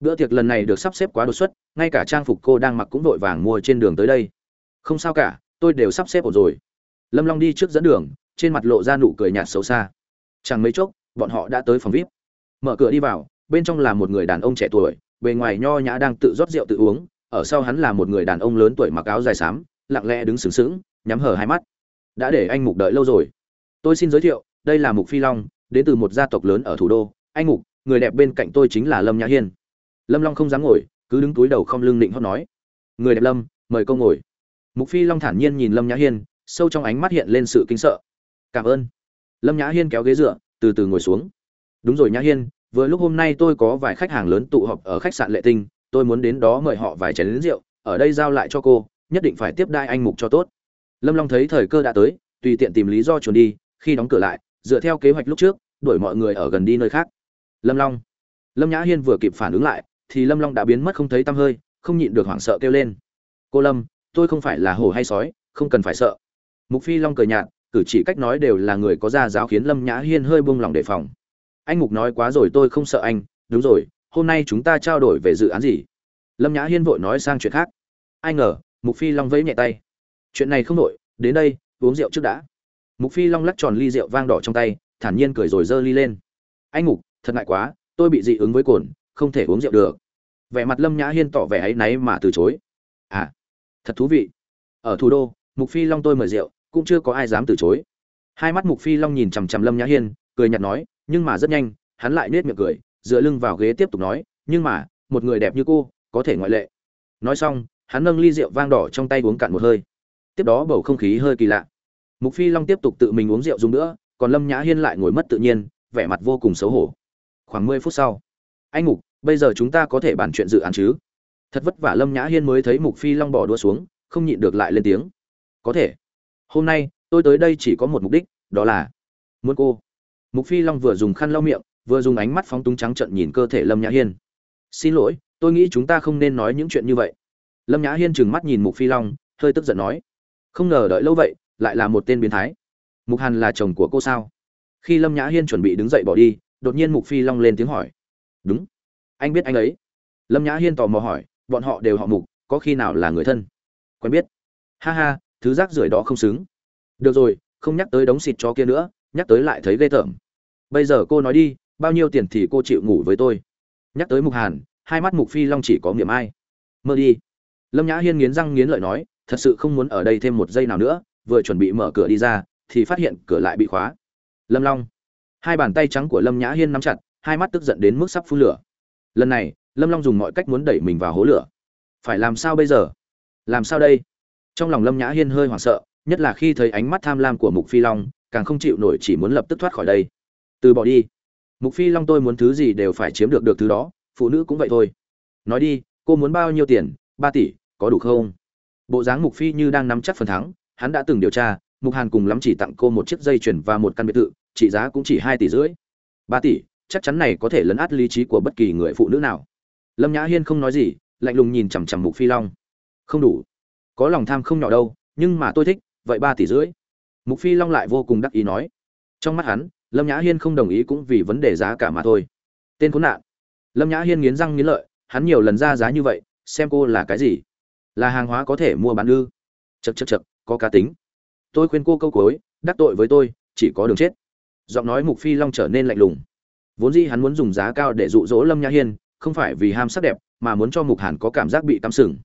Bữa tiệc lần này được sắp xếp quá đột xuất, ngay cả trang phục cô đang mặc cũng vội vàng mua trên đường tới đây. Không sao cả, tôi đều sắp xếp ổn rồi. Lâm long đi trước dẫn đường, trên mặt lộ ra nụ cười nhạt xấu xa. Chẳng mấy chốc, bọn họ đã tới phòng vip. Mở cửa đi vào, bên trong là một người đàn ông trẻ tuổi, bề ngoài nho nhã đang tự rót rượu tự uống, ở sau hắn là một người đàn ông lớn tuổi mặc áo dài xám, lặng lẽ đứng sừng sững, nhắm hở hai mắt. Đã để anh mục đợi lâu rồi. Tôi xin giới thiệu đây là mục phi long, đến từ một gia tộc lớn ở thủ đô. Anh mục, người đẹp bên cạnh tôi chính là lâm nhã hiên. Lâm long không dám ngồi, cứ đứng túi đầu không lưng định hót nói. Người đẹp lâm, mời câu ngồi. Mục phi long thản nhiên nhìn lâm nhã hiên, sâu trong ánh mắt hiện lên sự kính sợ. Cảm ơn. Lâm nhã hiên kéo ghế dựa, từ từ ngồi xuống. Đúng rồi nhã hiên, vừa lúc hôm nay tôi có vài khách hàng lớn tụ họp ở khách sạn lệ tinh, tôi muốn đến đó mời họ vài chén lính rượu, ở đây giao lại cho cô, nhất định phải tiếp đai anh mục cho tốt. Lâm long thấy thời cơ đã tới, tùy tiện tìm lý do chuồn đi, khi đóng cửa lại dựa theo kế hoạch lúc trước, đuổi mọi người ở gần đi nơi khác. Lâm long. Lâm nhã hiên vừa kịp phản ứng lại, thì lâm long đã biến mất không thấy tăm hơi, không nhịn được hoảng sợ kêu lên. Cô lâm, tôi không phải là hổ hay sói, không cần phải sợ. Mục phi long cười nhạt, cử chỉ cách nói đều là người có gia giáo khiến lâm nhã hiên hơi buông lỏng đề phòng. Anh mục nói quá rồi tôi không sợ anh, đúng rồi, hôm nay chúng ta trao đổi về dự án gì? Lâm nhã hiên vội nói sang chuyện khác. Ai ngờ, mục phi long vẫy nhẹ tay. Chuyện này không đổi, đến đây, uống rượu trước đã mục phi long lắc tròn ly rượu vang đỏ trong tay thản nhiên cười rồi giơ ly lên. Anh ngục, thật ngại quá tôi bị dị ứng với cồn không thể uống rượu được. Vẻ mặt lâm nhã hiên tỏ vẻ áy náy mà từ chối. À thật thú vị. Ở thủ đô mục phi long tôi mời rượu cũng chưa có ai dám từ chối. Hai mắt mục phi long nhìn chằm chằm lâm nhã hiên cười nhạt nói nhưng mà rất nhanh hắn lại nết miệng cười dựa lưng vào ghế tiếp tục nói nhưng mà một người đẹp như cô có thể ngoại lệ. Nói xong hắn nâng ly rượu vang đỏ trong tay uống cạn một hơi. Tiếp đó bầu không khí hơi kỳ lạ mục phi long tiếp tục tự mình uống rượu dùng nữa, còn lâm nhã hiên lại ngồi mất tự nhiên, vẻ mặt vô cùng xấu hổ. Khoảng mười phút sau, anh mục, bây giờ chúng ta có thể bàn chuyện dự án chứ? Thật vất vả lâm nhã hiên mới thấy mục phi long bỏ đua xuống, không nhịn được lại lên tiếng. Có thể. Hôm nay, tôi tới đây chỉ có một mục đích, đó là muốn cô. Mục phi long vừa dùng khăn lau miệng, vừa dùng ánh mắt phóng túng trắng trận nhìn cơ thể lâm nhã hiên. Xin lỗi, tôi nghĩ chúng ta không nên nói những chuyện như vậy. Lâm nhã hiên trừng mắt nhìn mục phi long, hơi tức giận nói. Không ngờ đợi lâu vậy lại là một tên biến thái. Mục hàn là chồng của cô sao? Khi lâm nhã hiên chuẩn bị đứng dậy bỏ đi, đột nhiên mục phi long lên tiếng hỏi. Đúng. Anh biết anh ấy? Lâm nhã hiên tò mò hỏi, bọn họ đều họ mục, có khi nào là người thân? Quen biết. Ha ha, thứ rác rưởi đó không xứng. Được rồi, không nhắc tới đống xịt cho kia nữa, nhắc tới lại thấy ghê tởm. Bây giờ cô nói đi, bao nhiêu tiền thì cô chịu ngủ với tôi? Nhắc tới mục hàn, hai mắt mục phi long chỉ có miệng ai. Mơ đi. Lâm nhã hiên nghiến răng nghiến lợi nói, thật sự không muốn ở đây thêm một giây nào nữa vừa chuẩn bị mở cửa đi ra, thì phát hiện cửa lại bị khóa. Lâm long. Hai bàn tay trắng của lâm nhã hiên nắm chặt, hai mắt tức giận đến mức sắp phun lửa. Lần này, lâm long dùng mọi cách muốn đẩy mình vào hố lửa. Phải làm sao bây giờ? Làm sao đây? Trong lòng lâm nhã hiên hơi hoảng sợ, nhất là khi thấy ánh mắt tham lam của mục phi long, càng không chịu nổi chỉ muốn lập tức thoát khỏi đây. Từ bỏ đi. Mục phi long tôi muốn thứ gì đều phải chiếm được được thứ đó, phụ nữ cũng vậy thôi. Nói đi, cô muốn bao nhiêu tiền? Ba tỷ, có đủ không? Bộ dáng mục phi như đang nắm chắc phần thắng hắn đã từng điều tra, mục hàn cùng lắm chỉ tặng cô một chiếc dây chuyền và một căn biệt thự, trị giá cũng chỉ hai tỷ rưỡi. Ba tỷ, chắc chắn này có thể lấn át lý trí của bất kỳ người phụ nữ nào. Lâm nhã hiên không nói gì, lạnh lùng nhìn chằm chằm mục phi long. Không đủ. Có lòng tham không nhỏ đâu, nhưng mà tôi thích, vậy ba tỷ rưỡi. Mục phi long lại vô cùng đắc ý nói. Trong mắt hắn, lâm nhã hiên không đồng ý cũng vì vấn đề giá cả mà thôi. Tên khốn nạn. Lâm nhã hiên nghiến răng nghiến lợi, hắn nhiều lần ra giá như vậy, xem cô là cái gì? Là hàng hóa có thể mua bán ư? Chật chật chật có cá tính. Tôi khuyên cô câu cối đắc tội với tôi, chỉ có đường chết. Giọng nói mục phi long trở nên lạnh lùng. Vốn dĩ hắn muốn dùng giá cao để dụ dỗ lâm nhã hiên, không phải vì ham sắc đẹp, mà muốn cho mục hàn có cảm giác bị tắm sừng.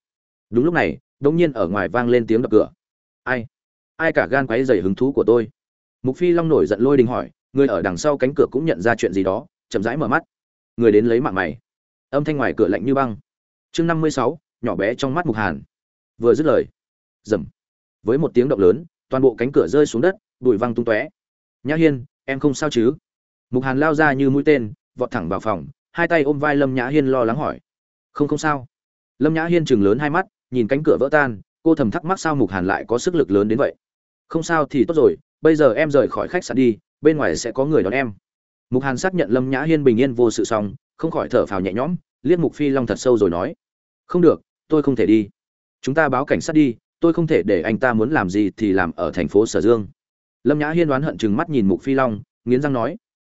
Đúng lúc này đông nhiên ở ngoài vang lên tiếng đập cửa. Ai? Ai cả gan quấy dày hứng thú của tôi? Mục phi long nổi giận lôi đình hỏi, người ở đằng sau cánh cửa cũng nhận ra chuyện gì đó, chậm rãi mở mắt. Người đến lấy mạng mày. Âm thanh ngoài cửa lạnh như băng. Chương năm mươi sáu, nhỏ bé trong mắt mục hàn. Vừa dứt lời. Dầm với một tiếng động lớn, toàn bộ cánh cửa rơi xuống đất bụi văng tung tóe. Nhã hiên, em không sao chứ? Mục hàn lao ra như mũi tên, vọt thẳng vào phòng, hai tay ôm vai lâm nhã hiên lo lắng hỏi. Không không sao. Lâm nhã hiên chừng lớn hai mắt, nhìn cánh cửa vỡ tan, cô thầm thắc mắc sao mục hàn lại có sức lực lớn đến vậy. Không sao thì tốt rồi, bây giờ em rời khỏi khách sạn đi, bên ngoài sẽ có người đón em. Mục hàn xác nhận lâm nhã hiên bình yên vô sự xong, không khỏi thở phào nhẹ nhõm, liếc mục phi long thật sâu rồi nói. Không được, tôi không thể đi. Chúng ta báo cảnh sát đi tôi không thể để anh ta muốn làm gì thì làm ở thành phố sở dương. Lâm nhã hiên đoán hận chừng mắt nhìn mục phi long, nghiến răng nói,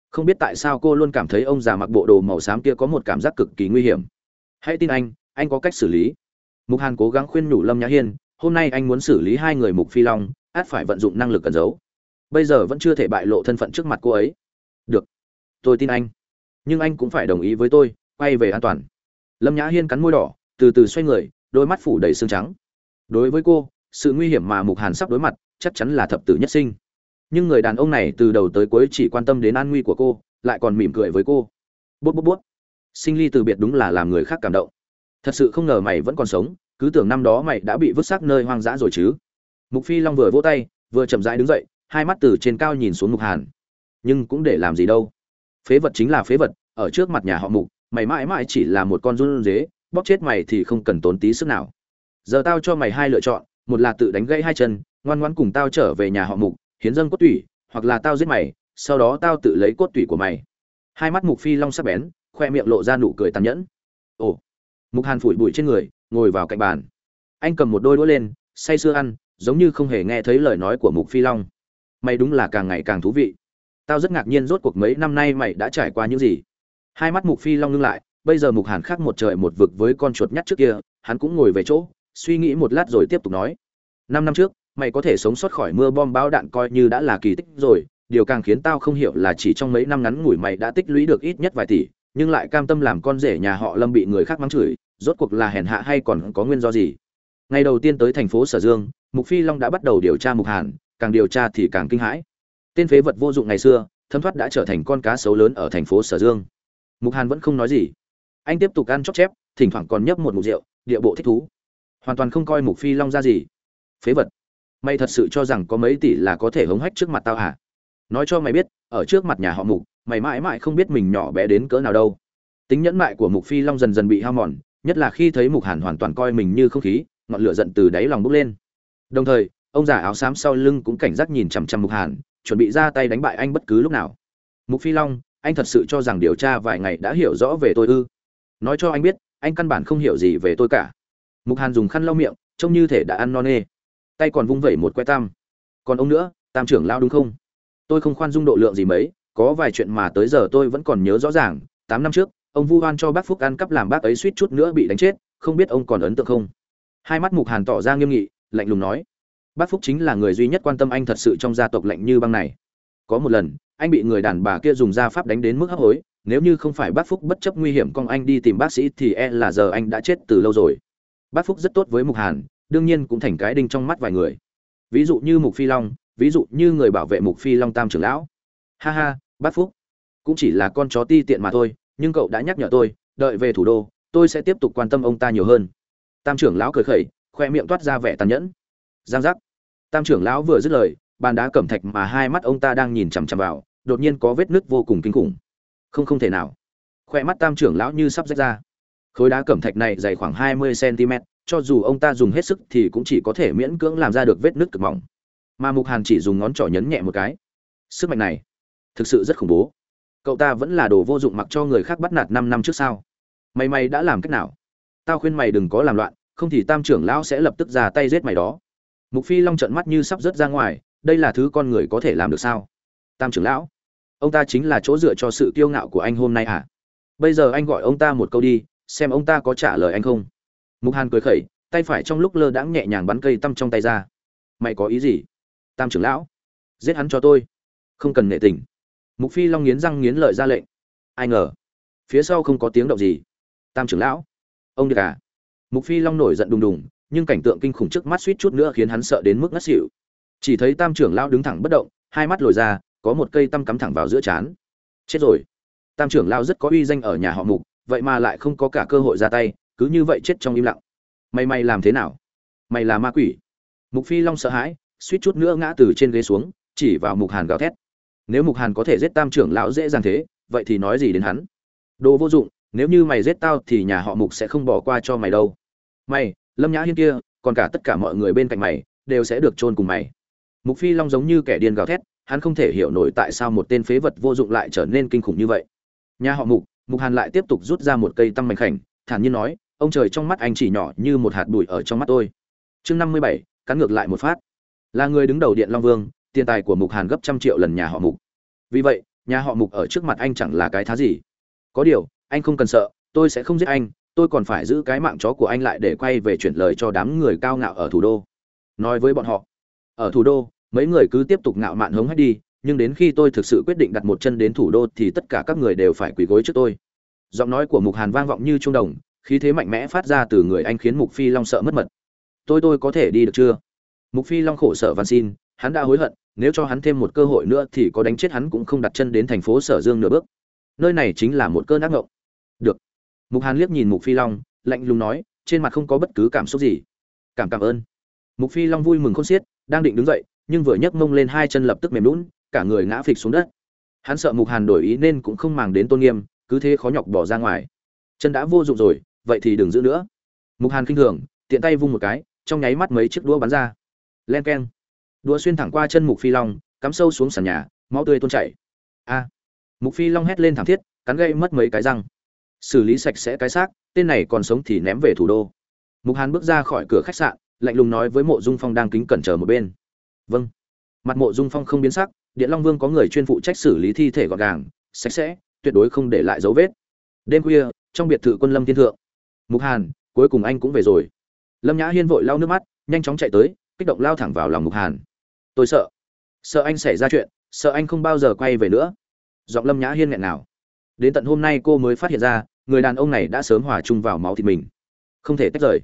không biết tại sao cô luôn cảm thấy ông già mặc bộ đồ màu xám kia có một cảm giác cực kỳ nguy hiểm. Hãy tin anh anh có cách xử lý. Mục hàn cố gắng khuyên nhủ lâm nhã hiên, hôm nay anh muốn xử lý hai người mục phi long, át phải vận dụng năng lực cẩn giấu. Bây giờ vẫn chưa thể bại lộ thân phận trước mặt cô ấy. Được, tôi tin anh. Nhưng anh cũng phải đồng ý với tôi, quay về an toàn. Lâm nhã hiên cắn môi đỏ, từ từ xoay người, đôi mắt phủ đầy xương trắng đối với cô, sự nguy hiểm mà mục hàn sắp đối mặt chắc chắn là thập tử nhất sinh. Nhưng người đàn ông này từ đầu tới cuối chỉ quan tâm đến an nguy của cô, lại còn mỉm cười với cô. Bút bút bút. Sinh ly từ biệt đúng là làm người khác cảm động. Thật sự không ngờ mày vẫn còn sống, cứ tưởng năm đó mày đã bị vứt xác nơi hoang dã rồi chứ. Mục phi long vừa vỗ tay, vừa chậm rãi đứng dậy, hai mắt từ trên cao nhìn xuống mục hàn. Nhưng cũng để làm gì đâu. Phế vật chính là phế vật, ở trước mặt nhà họ mục, mày mãi mãi chỉ là một con run dế bóp chết mày thì không cần tốn tí sức nào giờ tao cho mày hai lựa chọn, một là tự đánh gãy hai chân, ngoan ngoãn cùng tao trở về nhà họ mục, hiến dâng cốt tủy, hoặc là tao giết mày, sau đó tao tự lấy cốt tủy của mày. Hai mắt mục phi long sắc bén, khoe miệng lộ ra nụ cười tàn nhẫn. Ồ, mục hàn phủi bụi trên người, ngồi vào cạnh bàn. Anh cầm một đôi đũa lên, say sưa ăn, giống như không hề nghe thấy lời nói của mục phi long. Mày đúng là càng ngày càng thú vị. Tao rất ngạc nhiên rốt cuộc mấy năm nay mày đã trải qua những gì. Hai mắt mục phi long ngưng lại, bây giờ mục hàn khác một trời một vực với con chuột nhắt trước kia, hắn cũng ngồi về chỗ suy nghĩ một lát rồi tiếp tục nói. Năm năm trước, mày có thể sống sót khỏi mưa bom bão đạn coi như đã là kỳ tích rồi, điều càng khiến tao không hiểu là chỉ trong mấy năm ngắn ngủi mày đã tích lũy được ít nhất vài tỷ, nhưng lại cam tâm làm con rể nhà họ lâm bị người khác mắng chửi, rốt cuộc là hèn hạ hay còn có nguyên do gì? Ngày đầu tiên tới thành phố sở dương, mục phi long đã bắt đầu điều tra mục hàn, càng điều tra thì càng kinh hãi. Tên phế vật vô dụng ngày xưa, thấm thoát đã trở thành con cá sấu lớn ở thành phố sở dương. Mục hàn vẫn không nói gì. Anh tiếp tục ăn chóc chép, thỉnh thoảng còn nhấp một mục rượu, địa bộ thích thú hoàn toàn không coi mục phi long ra gì. Phế vật. Mày thật sự cho rằng có mấy tỷ là có thể hống hách trước mặt tao hả? Nói cho mày biết, ở trước mặt nhà họ mục, mày mãi mãi không biết mình nhỏ bé đến cỡ nào đâu. Tính nhẫn mại của mục phi long dần dần bị hao mòn, nhất là khi thấy mục hàn hoàn toàn coi mình như không khí, ngọn lửa giận từ đáy lòng bốc lên. Đồng thời, ông già áo xám sau lưng cũng cảnh giác nhìn chằm chằm mục hàn, chuẩn bị ra tay đánh bại anh bất cứ lúc nào. Mục phi long, anh thật sự cho rằng điều tra vài ngày đã hiểu rõ về tôi ư? Nói cho anh biết, anh căn bản không hiểu gì về tôi cả mục hàn dùng khăn lau miệng, trông như thể đã ăn no nê. Tay còn vung vẩy một que tam. Còn ông nữa, tam trưởng lao đúng không? Tôi không khoan dung độ lượng gì mấy, có vài chuyện mà tới giờ tôi vẫn còn nhớ rõ ràng. Tám năm trước, ông vu oan cho bác phúc ăn cắp làm bác ấy suýt chút nữa bị đánh chết, không biết ông còn ấn tượng không? Hai mắt mục hàn tỏ ra nghiêm nghị, lạnh lùng nói. Bác phúc chính là người duy nhất quan tâm anh thật sự trong gia tộc lạnh như băng này. Có một lần, anh bị người đàn bà kia dùng da pháp đánh đến mức hấp hối. Nếu như không phải bác phúc bất chấp nguy hiểm con anh đi tìm bác sĩ thì e là giờ anh đã chết từ lâu rồi bác phúc rất tốt với mục hàn, đương nhiên cũng thành cái đinh trong mắt vài người. Ví dụ như mục phi long, ví dụ như người bảo vệ mục phi long tam trưởng lão. Ha ha, bác phúc. Cũng chỉ là con chó ti tiện mà thôi, nhưng cậu đã nhắc nhở tôi, đợi về thủ đô, tôi sẽ tiếp tục quan tâm ông ta nhiều hơn. Tam trưởng lão cười khẩy, khoe miệng toát ra vẻ tàn nhẫn. Giang giác. Tam trưởng lão vừa dứt lời, bàn đá cẩm thạch mà hai mắt ông ta đang nhìn chằm chằm vào, đột nhiên có vết nứt vô cùng kinh khủng. Không không thể nào. Khoe mắt tam trưởng lão như sắp rách ra khối đá cẩm thạch này dày khoảng hai mươi cm, cho dù ông ta dùng hết sức thì cũng chỉ có thể miễn cưỡng làm ra được vết nứt cực mỏng. Mà mục hàn chỉ dùng ngón trỏ nhấn nhẹ một cái. Sức mạnh này, thực sự rất khủng bố. Cậu ta vẫn là đồ vô dụng mặc cho người khác bắt nạt năm năm trước sao? Mày mày đã làm cách nào? Tao khuyên mày đừng có làm loạn, không thì tam trưởng lão sẽ lập tức ra tay giết mày đó. Mục phi long trận mắt như sắp rớt ra ngoài, đây là thứ con người có thể làm được sao? Tam trưởng lão, ông ta chính là chỗ dựa cho sự kiêu ngạo của anh hôm nay à bây giờ anh gọi ông ta một câu đi xem ông ta có trả lời anh không. Mục hàn cười khẩy, tay phải trong lúc lơ đãng nhẹ nhàng bắn cây tăm trong tay ra. Mày có ý gì? Tam trưởng lão, giết hắn cho tôi. Không cần nệ tình. Mục phi long nghiến răng nghiến lợi ra lệnh. Ai ngờ, phía sau không có tiếng động gì. Tam trưởng lão, ông được à. Mục phi long nổi giận đùng đùng, nhưng cảnh tượng kinh khủng trước mắt suýt chút nữa khiến hắn sợ đến mức ngất xỉu. Chỉ thấy tam trưởng lão đứng thẳng bất động, hai mắt lồi ra, có một cây tăm cắm thẳng vào giữa trán. Chết rồi. Tam trưởng lão rất có uy danh ở nhà họ mục vậy mà lại không có cả cơ hội ra tay, cứ như vậy chết trong im lặng. Mày mày làm thế nào? Mày là ma quỷ. Mục phi long sợ hãi, suýt chút nữa ngã từ trên ghế xuống, chỉ vào mục hàn gào thét. Nếu mục hàn có thể giết tam trưởng lão dễ dàng thế, vậy thì nói gì đến hắn? Đồ vô dụng, nếu như mày giết tao thì nhà họ mục sẽ không bỏ qua cho mày đâu. Mày, lâm nhã hiên kia, còn cả tất cả mọi người bên cạnh mày, đều sẽ được chôn cùng mày. Mục phi long giống như kẻ điên gào thét, hắn không thể hiểu nổi tại sao một tên phế vật vô dụng lại trở nên kinh khủng như vậy. Nhà họ mục mục hàn lại tiếp tục rút ra một cây tăm mảnh khảnh, thản nhiên nói, ông trời trong mắt anh chỉ nhỏ như một hạt bụi ở trong mắt tôi. Chương năm mươi bảy, cắn ngược lại một phát. Là người đứng đầu điện long vương, tiền tài của mục hàn gấp trăm triệu lần nhà họ mục. Vì vậy, nhà họ mục ở trước mặt anh chẳng là cái thá gì. Có điều, anh không cần sợ, tôi sẽ không giết anh, tôi còn phải giữ cái mạng chó của anh lại để quay về chuyển lời cho đám người cao ngạo ở thủ đô. Nói với bọn họ, ở thủ đô, mấy người cứ tiếp tục ngạo mạn hống hách đi nhưng đến khi tôi thực sự quyết định đặt một chân đến thủ đô thì tất cả các người đều phải quỳ gối trước tôi. Giọng nói của mục hàn vang vọng như trung đồng, khí thế mạnh mẽ phát ra từ người anh khiến mục phi long sợ mất mật. Tôi tôi có thể đi được chưa? Mục phi long khổ sở van xin, hắn đã hối hận, nếu cho hắn thêm một cơ hội nữa thì có đánh chết hắn cũng không đặt chân đến thành phố sở dương nửa bước. Nơi này chính là một cơn ác ngộng được. Mục hàn liếc nhìn mục phi long, lạnh lùng nói, trên mặt không có bất cứ cảm xúc gì. Cảm cảm ơn. Mục phi long vui mừng khôn xiết, đang định đứng dậy, nhưng vừa nhấc mông lên hai chân lập tức mềm lún cả người ngã phịch xuống đất. Hắn sợ mục hàn đổi ý nên cũng không màng đến tôn nghiêm, cứ thế khó nhọc bỏ ra ngoài. Chân đã vô dụng rồi, vậy thì đừng giữ nữa. Mục hàn khinh thường, tiện tay vung một cái, trong nháy mắt mấy chiếc đũa bắn ra. Len keng. Đũa xuyên thẳng qua chân mục phi long, cắm sâu xuống sàn nhà, máu tươi tuôn chảy. A. Mục phi long hét lên thảm thiết, cắn gây mất mấy cái răng. Xử lý sạch sẽ cái xác, tên này còn sống thì ném về thủ đô. Mục hàn bước ra khỏi cửa khách sạn, lạnh lùng nói với mộ dung phong đang kính cẩn chờ một bên. Vâng. Mặt mộ dung phong không biến sắc điện long vương có người chuyên phụ trách xử lý thi thể gọn gàng, sạch sẽ, tuyệt đối không để lại dấu vết. Đêm khuya, trong biệt thự quân lâm thiên thượng, mục hàn, cuối cùng anh cũng về rồi. Lâm nhã hiên vội lau nước mắt, nhanh chóng chạy tới, kích động lao thẳng vào lòng mục hàn. Tôi sợ. Sợ anh xảy ra chuyện, sợ anh không bao giờ quay về nữa. Giọng lâm nhã hiên nghẹn nào. Đến tận hôm nay cô mới phát hiện ra, người đàn ông này đã sớm hòa chung vào máu thịt mình. Không thể tách rời.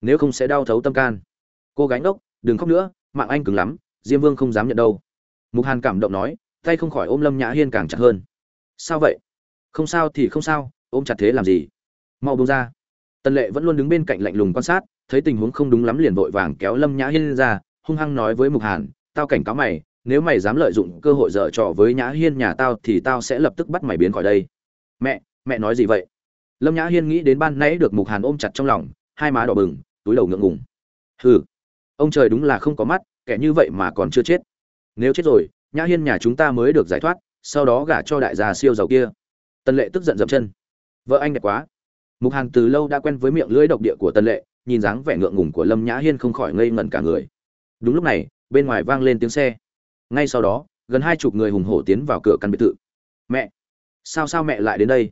Nếu không sẽ đau thấu tâm can. Cô gánh ốc đừng khóc nữa, mạng anh cứng lắm, diêm vương không dám nhận đâu mục hàn cảm động nói, tay không khỏi ôm lâm nhã hiên càng chặt hơn. Sao vậy? Không sao thì không sao, ôm chặt thế làm gì? Mau bông ra. Tần lệ vẫn luôn đứng bên cạnh lạnh lùng quan sát, thấy tình huống không đúng lắm liền vội vàng kéo lâm nhã hiên ra, hung hăng nói với mục hàn, tao cảnh cáo mày, nếu mày dám lợi dụng cơ hội dở trò với nhã hiên nhà tao thì tao sẽ lập tức bắt mày biến khỏi đây. Mẹ mẹ nói gì vậy? Lâm nhã hiên nghĩ đến ban nãy được mục hàn ôm chặt trong lòng, hai má đỏ bừng, túi đầu ngượng ngùng. Hừ, ông trời đúng là không có mắt, kẻ như vậy mà còn chưa chết nếu chết rồi, nhã hiên nhà chúng ta mới được giải thoát, sau đó gả cho đại gia siêu giàu kia. Tần lệ tức giận dậm chân. Vợ anh đẹp quá. Mục hàn từ lâu đã quen với miệng lưỡi độc địa của tần lệ, nhìn dáng vẻ ngượng ngùng của lâm nhã hiên không khỏi ngây ngẩn cả người. Đúng lúc này, bên ngoài vang lên tiếng xe. Ngay sau đó, gần hai chục người hùng hổ tiến vào cửa căn biệt thự. Mẹ, sao sao mẹ lại đến đây?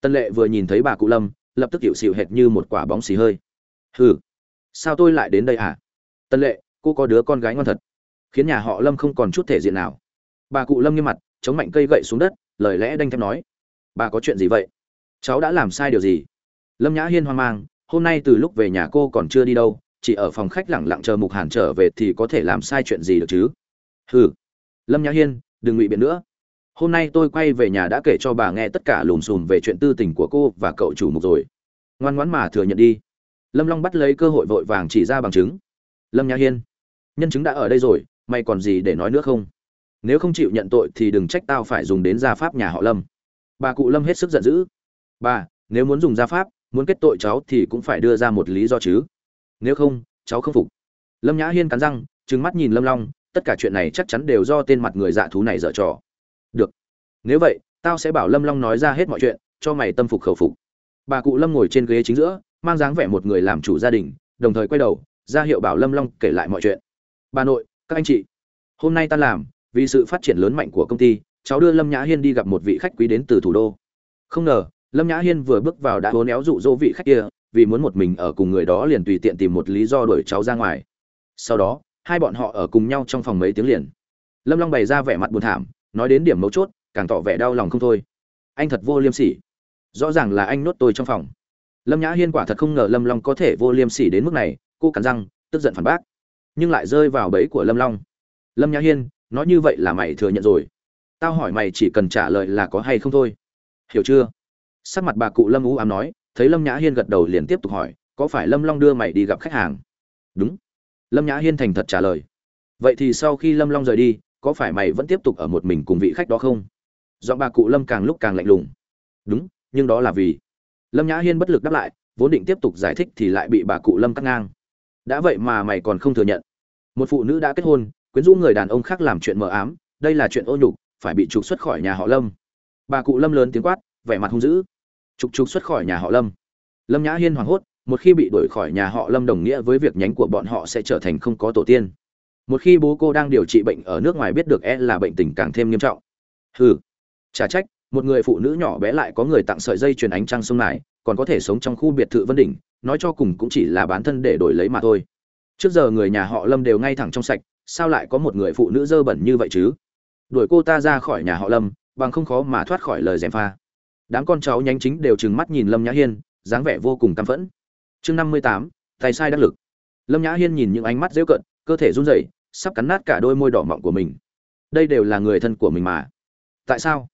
Tân lệ vừa nhìn thấy bà cụ lâm, lập tức hiệu xịu hệt như một quả bóng xì hơi. Hừ, sao tôi lại đến đây hả? Tân lệ, cô có đứa con gái ngon thật khiến nhà họ lâm không còn chút thể diện nào. Bà cụ lâm nghiêm mặt, chống mạnh cây gậy xuống đất, lời lẽ đanh thép nói, bà có chuyện gì vậy? Cháu đã làm sai điều gì? Lâm nhã hiên hoang mang, hôm nay từ lúc về nhà cô còn chưa đi đâu, chỉ ở phòng khách lẳng lặng chờ mục hàn trở về thì có thể làm sai chuyện gì được chứ? Hừ. Lâm nhã hiên, đừng ngụy biện nữa. Hôm nay tôi quay về nhà đã kể cho bà nghe tất cả lùm xùm về chuyện tư tình của cô và cậu chủ mục rồi. Ngoan ngoãn mà thừa nhận đi. Lâm long bắt lấy cơ hội vội vàng chỉ ra bằng chứng. Lâm nhã hiên, nhân chứng đã ở đây rồi mày còn gì để nói nữa không? Nếu không chịu nhận tội thì đừng trách tao phải dùng đến gia pháp nhà họ lâm. Bà cụ lâm hết sức giận dữ. Bà, nếu muốn dùng gia pháp, muốn kết tội cháu thì cũng phải đưa ra một lý do chứ. Nếu không, cháu không phục. Lâm nhã hiên cắn răng, trừng mắt nhìn lâm long, tất cả chuyện này chắc chắn đều do tên mặt người dạ thú này dở trò. Được. Nếu vậy, tao sẽ bảo lâm long nói ra hết mọi chuyện, cho mày tâm phục khẩu phục. Bà cụ lâm ngồi trên ghế chính giữa, mang dáng vẻ một người làm chủ gia đình, đồng thời quay đầu, ra hiệu bảo lâm long kể lại mọi chuyện. Bà nội các anh chị, hôm nay ta làm, vì sự phát triển lớn mạnh của công ty, cháu đưa lâm nhã hiên đi gặp một vị khách quý đến từ thủ đô. Không ngờ, lâm nhã hiên vừa bước vào đã hố néo dụ dỗ vị khách kia, vì muốn một mình ở cùng người đó liền tùy tiện tìm một lý do đuổi cháu ra ngoài. Sau đó, hai bọn họ ở cùng nhau trong phòng mấy tiếng liền. Lâm long bày ra vẻ mặt buồn thảm, nói đến điểm mấu chốt, càng tỏ vẻ đau lòng không thôi. Anh thật vô liêm sỉ. Rõ ràng là anh nốt tôi trong phòng. Lâm nhã hiên quả thật không ngờ lâm long có thể vô liêm sỉ đến mức này, cô cắn răng, tức giận phản bác nhưng lại rơi vào bẫy của lâm long. Lâm nhã hiên, nói như vậy là mày thừa nhận rồi. Tao hỏi mày chỉ cần trả lời là có hay không thôi. Hiểu chưa? Sắc mặt bà cụ lâm ú ám nói, thấy lâm nhã hiên gật đầu liền tiếp tục hỏi, có phải lâm long đưa mày đi gặp khách hàng? Đúng. Lâm nhã hiên thành thật trả lời. Vậy thì sau khi lâm long rời đi, có phải mày vẫn tiếp tục ở một mình cùng vị khách đó không? Giọng bà cụ lâm càng lúc càng lạnh lùng. Đúng, nhưng đó là vì. Lâm nhã hiên bất lực đáp lại, vốn định tiếp tục giải thích thì lại bị bà cụ lâm cắt ngang. Đã vậy mà mày còn không thừa nhận một phụ nữ đã kết hôn, quyến rũ người đàn ông khác làm chuyện mờ ám, đây là chuyện ô nhục, phải bị trục xuất khỏi nhà họ lâm. Bà cụ lâm lớn tiếng quát, vẻ mặt hung dữ. Trục trục xuất khỏi nhà họ lâm. Lâm nhã hiên hoảng hốt, một khi bị đuổi khỏi nhà họ lâm đồng nghĩa với việc nhánh của bọn họ sẽ trở thành không có tổ tiên. Một khi bố cô đang điều trị bệnh ở nước ngoài biết được e là bệnh tình càng thêm nghiêm trọng. Hừ. Chả trách, một người phụ nữ nhỏ bé lại có người tặng sợi dây chuyền ánh trăng sông này, còn có thể sống trong khu biệt thự vân đỉnh, nói cho cùng cũng chỉ là bán thân để đổi lấy mà thôi trước giờ người nhà họ lâm đều ngay thẳng trong sạch, sao lại có một người phụ nữ dơ bẩn như vậy chứ? Đuổi cô ta ra khỏi nhà họ lâm, bằng không khó mà thoát khỏi lời gièm pha. Đám con cháu nhánh chính đều trừng mắt nhìn lâm nhã hiên, dáng vẻ vô cùng căm phẫn. Chương năm mươi tám, tay sai đắc lực. Lâm nhã hiên nhìn những ánh mắt dễu cận, cơ thể run rẩy, sắp cắn nát cả đôi môi đỏ mọng của mình. Đây đều là người thân của mình mà. Tại sao?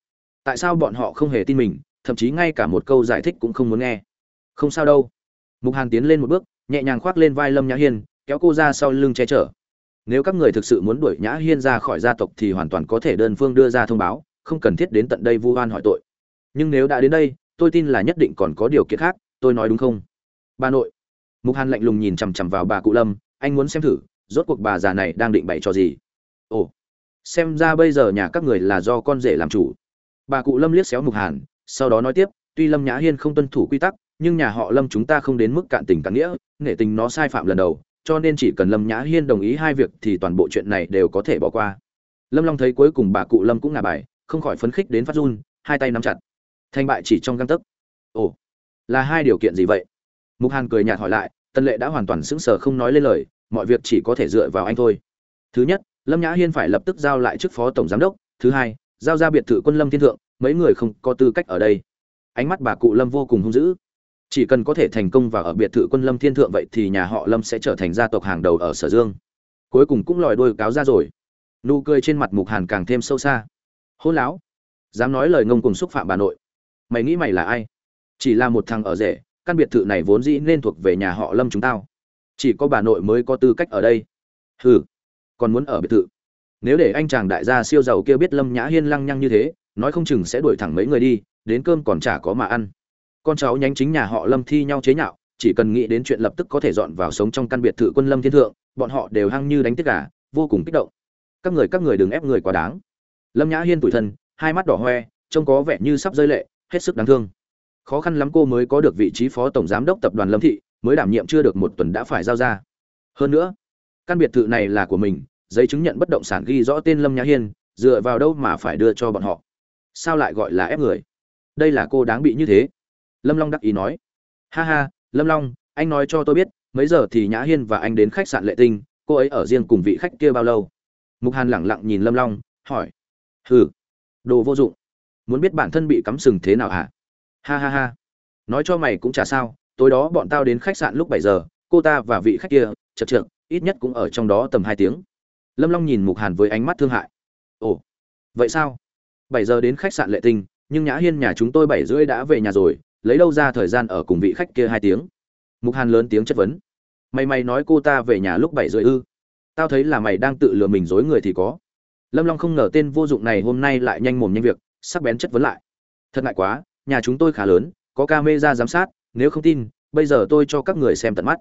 Tại sao bọn họ không hề tin mình, thậm chí ngay cả một câu giải thích cũng không muốn nghe? Không sao đâu. Mục hàn tiến lên một bước, nhẹ nhàng khoác lên vai lâm nhã hiên kéo cô ra sau lưng che chở. Nếu các người thực sự muốn đuổi nhã hiên ra khỏi gia tộc thì hoàn toàn có thể đơn phương đưa ra thông báo, không cần thiết đến tận đây vu oan hỏi tội. Nhưng nếu đã đến đây, tôi tin là nhất định còn có điều kiện khác, tôi nói đúng không? Bà nội. Mục hàn lạnh lùng nhìn chằm chằm vào bà cụ lâm, anh muốn xem thử, rốt cuộc bà già này đang định bày cho gì? Ồ. Xem ra bây giờ nhà các người là do con rể làm chủ. Bà cụ lâm liếc xéo mục hàn, sau đó nói tiếp, tuy lâm nhã hiên không tuân thủ quy tắc, nhưng nhà họ lâm chúng ta không đến mức cạn tình cạn nghĩa nghệ tình nó sai phạm lần đầu cho nên chỉ cần lâm nhã hiên đồng ý hai việc thì toàn bộ chuyện này đều có thể bỏ qua. Lâm long thấy cuối cùng bà cụ lâm cũng ngả bài, không khỏi phấn khích đến phát run, hai tay nắm chặt. Thành bại chỉ trong găng tấc. Ồ, là hai điều kiện gì vậy? Mục hàn cười nhạt hỏi lại tân lệ đã hoàn toàn sững sờ không nói lên lời, mọi việc chỉ có thể dựa vào anh thôi. Thứ nhất, lâm nhã hiên phải lập tức giao lại chức phó tổng giám đốc. Thứ hai, giao ra biệt thự quân lâm thiên thượng, mấy người không có tư cách ở đây. Ánh mắt bà cụ lâm vô cùng hung dữ chỉ cần có thể thành công và ở biệt thự quân lâm thiên thượng vậy thì nhà họ lâm sẽ trở thành gia tộc hàng đầu ở sở dương. Cuối cùng cũng lòi đôi cáo ra rồi. Nụ cười trên mặt mục hàn càng thêm sâu xa. Hôn láo. Dám nói lời ngông cùng xúc phạm bà nội. Mày nghĩ mày là ai? Chỉ là một thằng ở rể, căn biệt thự này vốn dĩ nên thuộc về nhà họ lâm chúng tao. Chỉ có bà nội mới có tư cách ở đây. Hừ, còn muốn ở biệt thự. Nếu để anh chàng đại gia siêu giàu kia biết lâm nhã hiên lăng nhăng như thế, nói không chừng sẽ đuổi thẳng mấy người đi, đến cơm còn chả có mà ăn con cháu nhánh chính nhà họ lâm thi nhau chế nhạo, chỉ cần nghĩ đến chuyện lập tức có thể dọn vào sống trong căn biệt thự quân lâm thiên thượng, bọn họ đều hăng như đánh tiết gà, vô cùng kích động. Các người các người đừng ép người quá đáng. Lâm nhã hiên tủi thân, hai mắt đỏ hoe, trông có vẻ như sắp rơi lệ, hết sức đáng thương. Khó khăn lắm cô mới có được vị trí phó tổng giám đốc tập đoàn lâm thị, mới đảm nhiệm chưa được một tuần đã phải giao ra. Hơn nữa, căn biệt thự này là của mình, giấy chứng nhận bất động sản ghi rõ tên lâm nhã hiên, dựa vào đâu mà phải đưa cho bọn họ? Sao lại gọi là ép người? Đây là cô đáng bị như thế lâm long đắc ý nói. Ha ha, lâm long, anh nói cho tôi biết, mấy giờ thì nhã hiên và anh đến khách sạn lệ tinh, cô ấy ở riêng cùng vị khách kia bao lâu? Mục hàn lẳng lặng nhìn lâm long, hỏi. Hừ, đồ vô dụng. Muốn biết bản thân bị cắm sừng thế nào hả? Ha ha ha. Nói cho mày cũng chả sao, tối đó bọn tao đến khách sạn lúc bảy giờ, cô ta và vị khách kia, chật trượt ít nhất cũng ở trong đó tầm hai tiếng. Lâm long nhìn mục hàn với ánh mắt thương hại. Ồ, vậy sao? Bảy giờ đến khách sạn lệ tinh, nhưng nhã hiên nhà chúng tôi bảy rưỡi đã về nhà rồi lấy đâu ra thời gian ở cùng vị khách kia hai tiếng? Mục hàn lớn tiếng chất vấn. Mày mày nói cô ta về nhà lúc bảy rưỡi ư? Tao thấy là mày đang tự lừa mình dối người thì có. Lâm long không ngờ tên vô dụng này hôm nay lại nhanh mồm nhanh việc, sắc bén chất vấn lại. Thật ngại quá, nhà chúng tôi khá lớn, có ca mê ra giám sát, nếu không tin, bây giờ tôi cho các người xem tận mắt.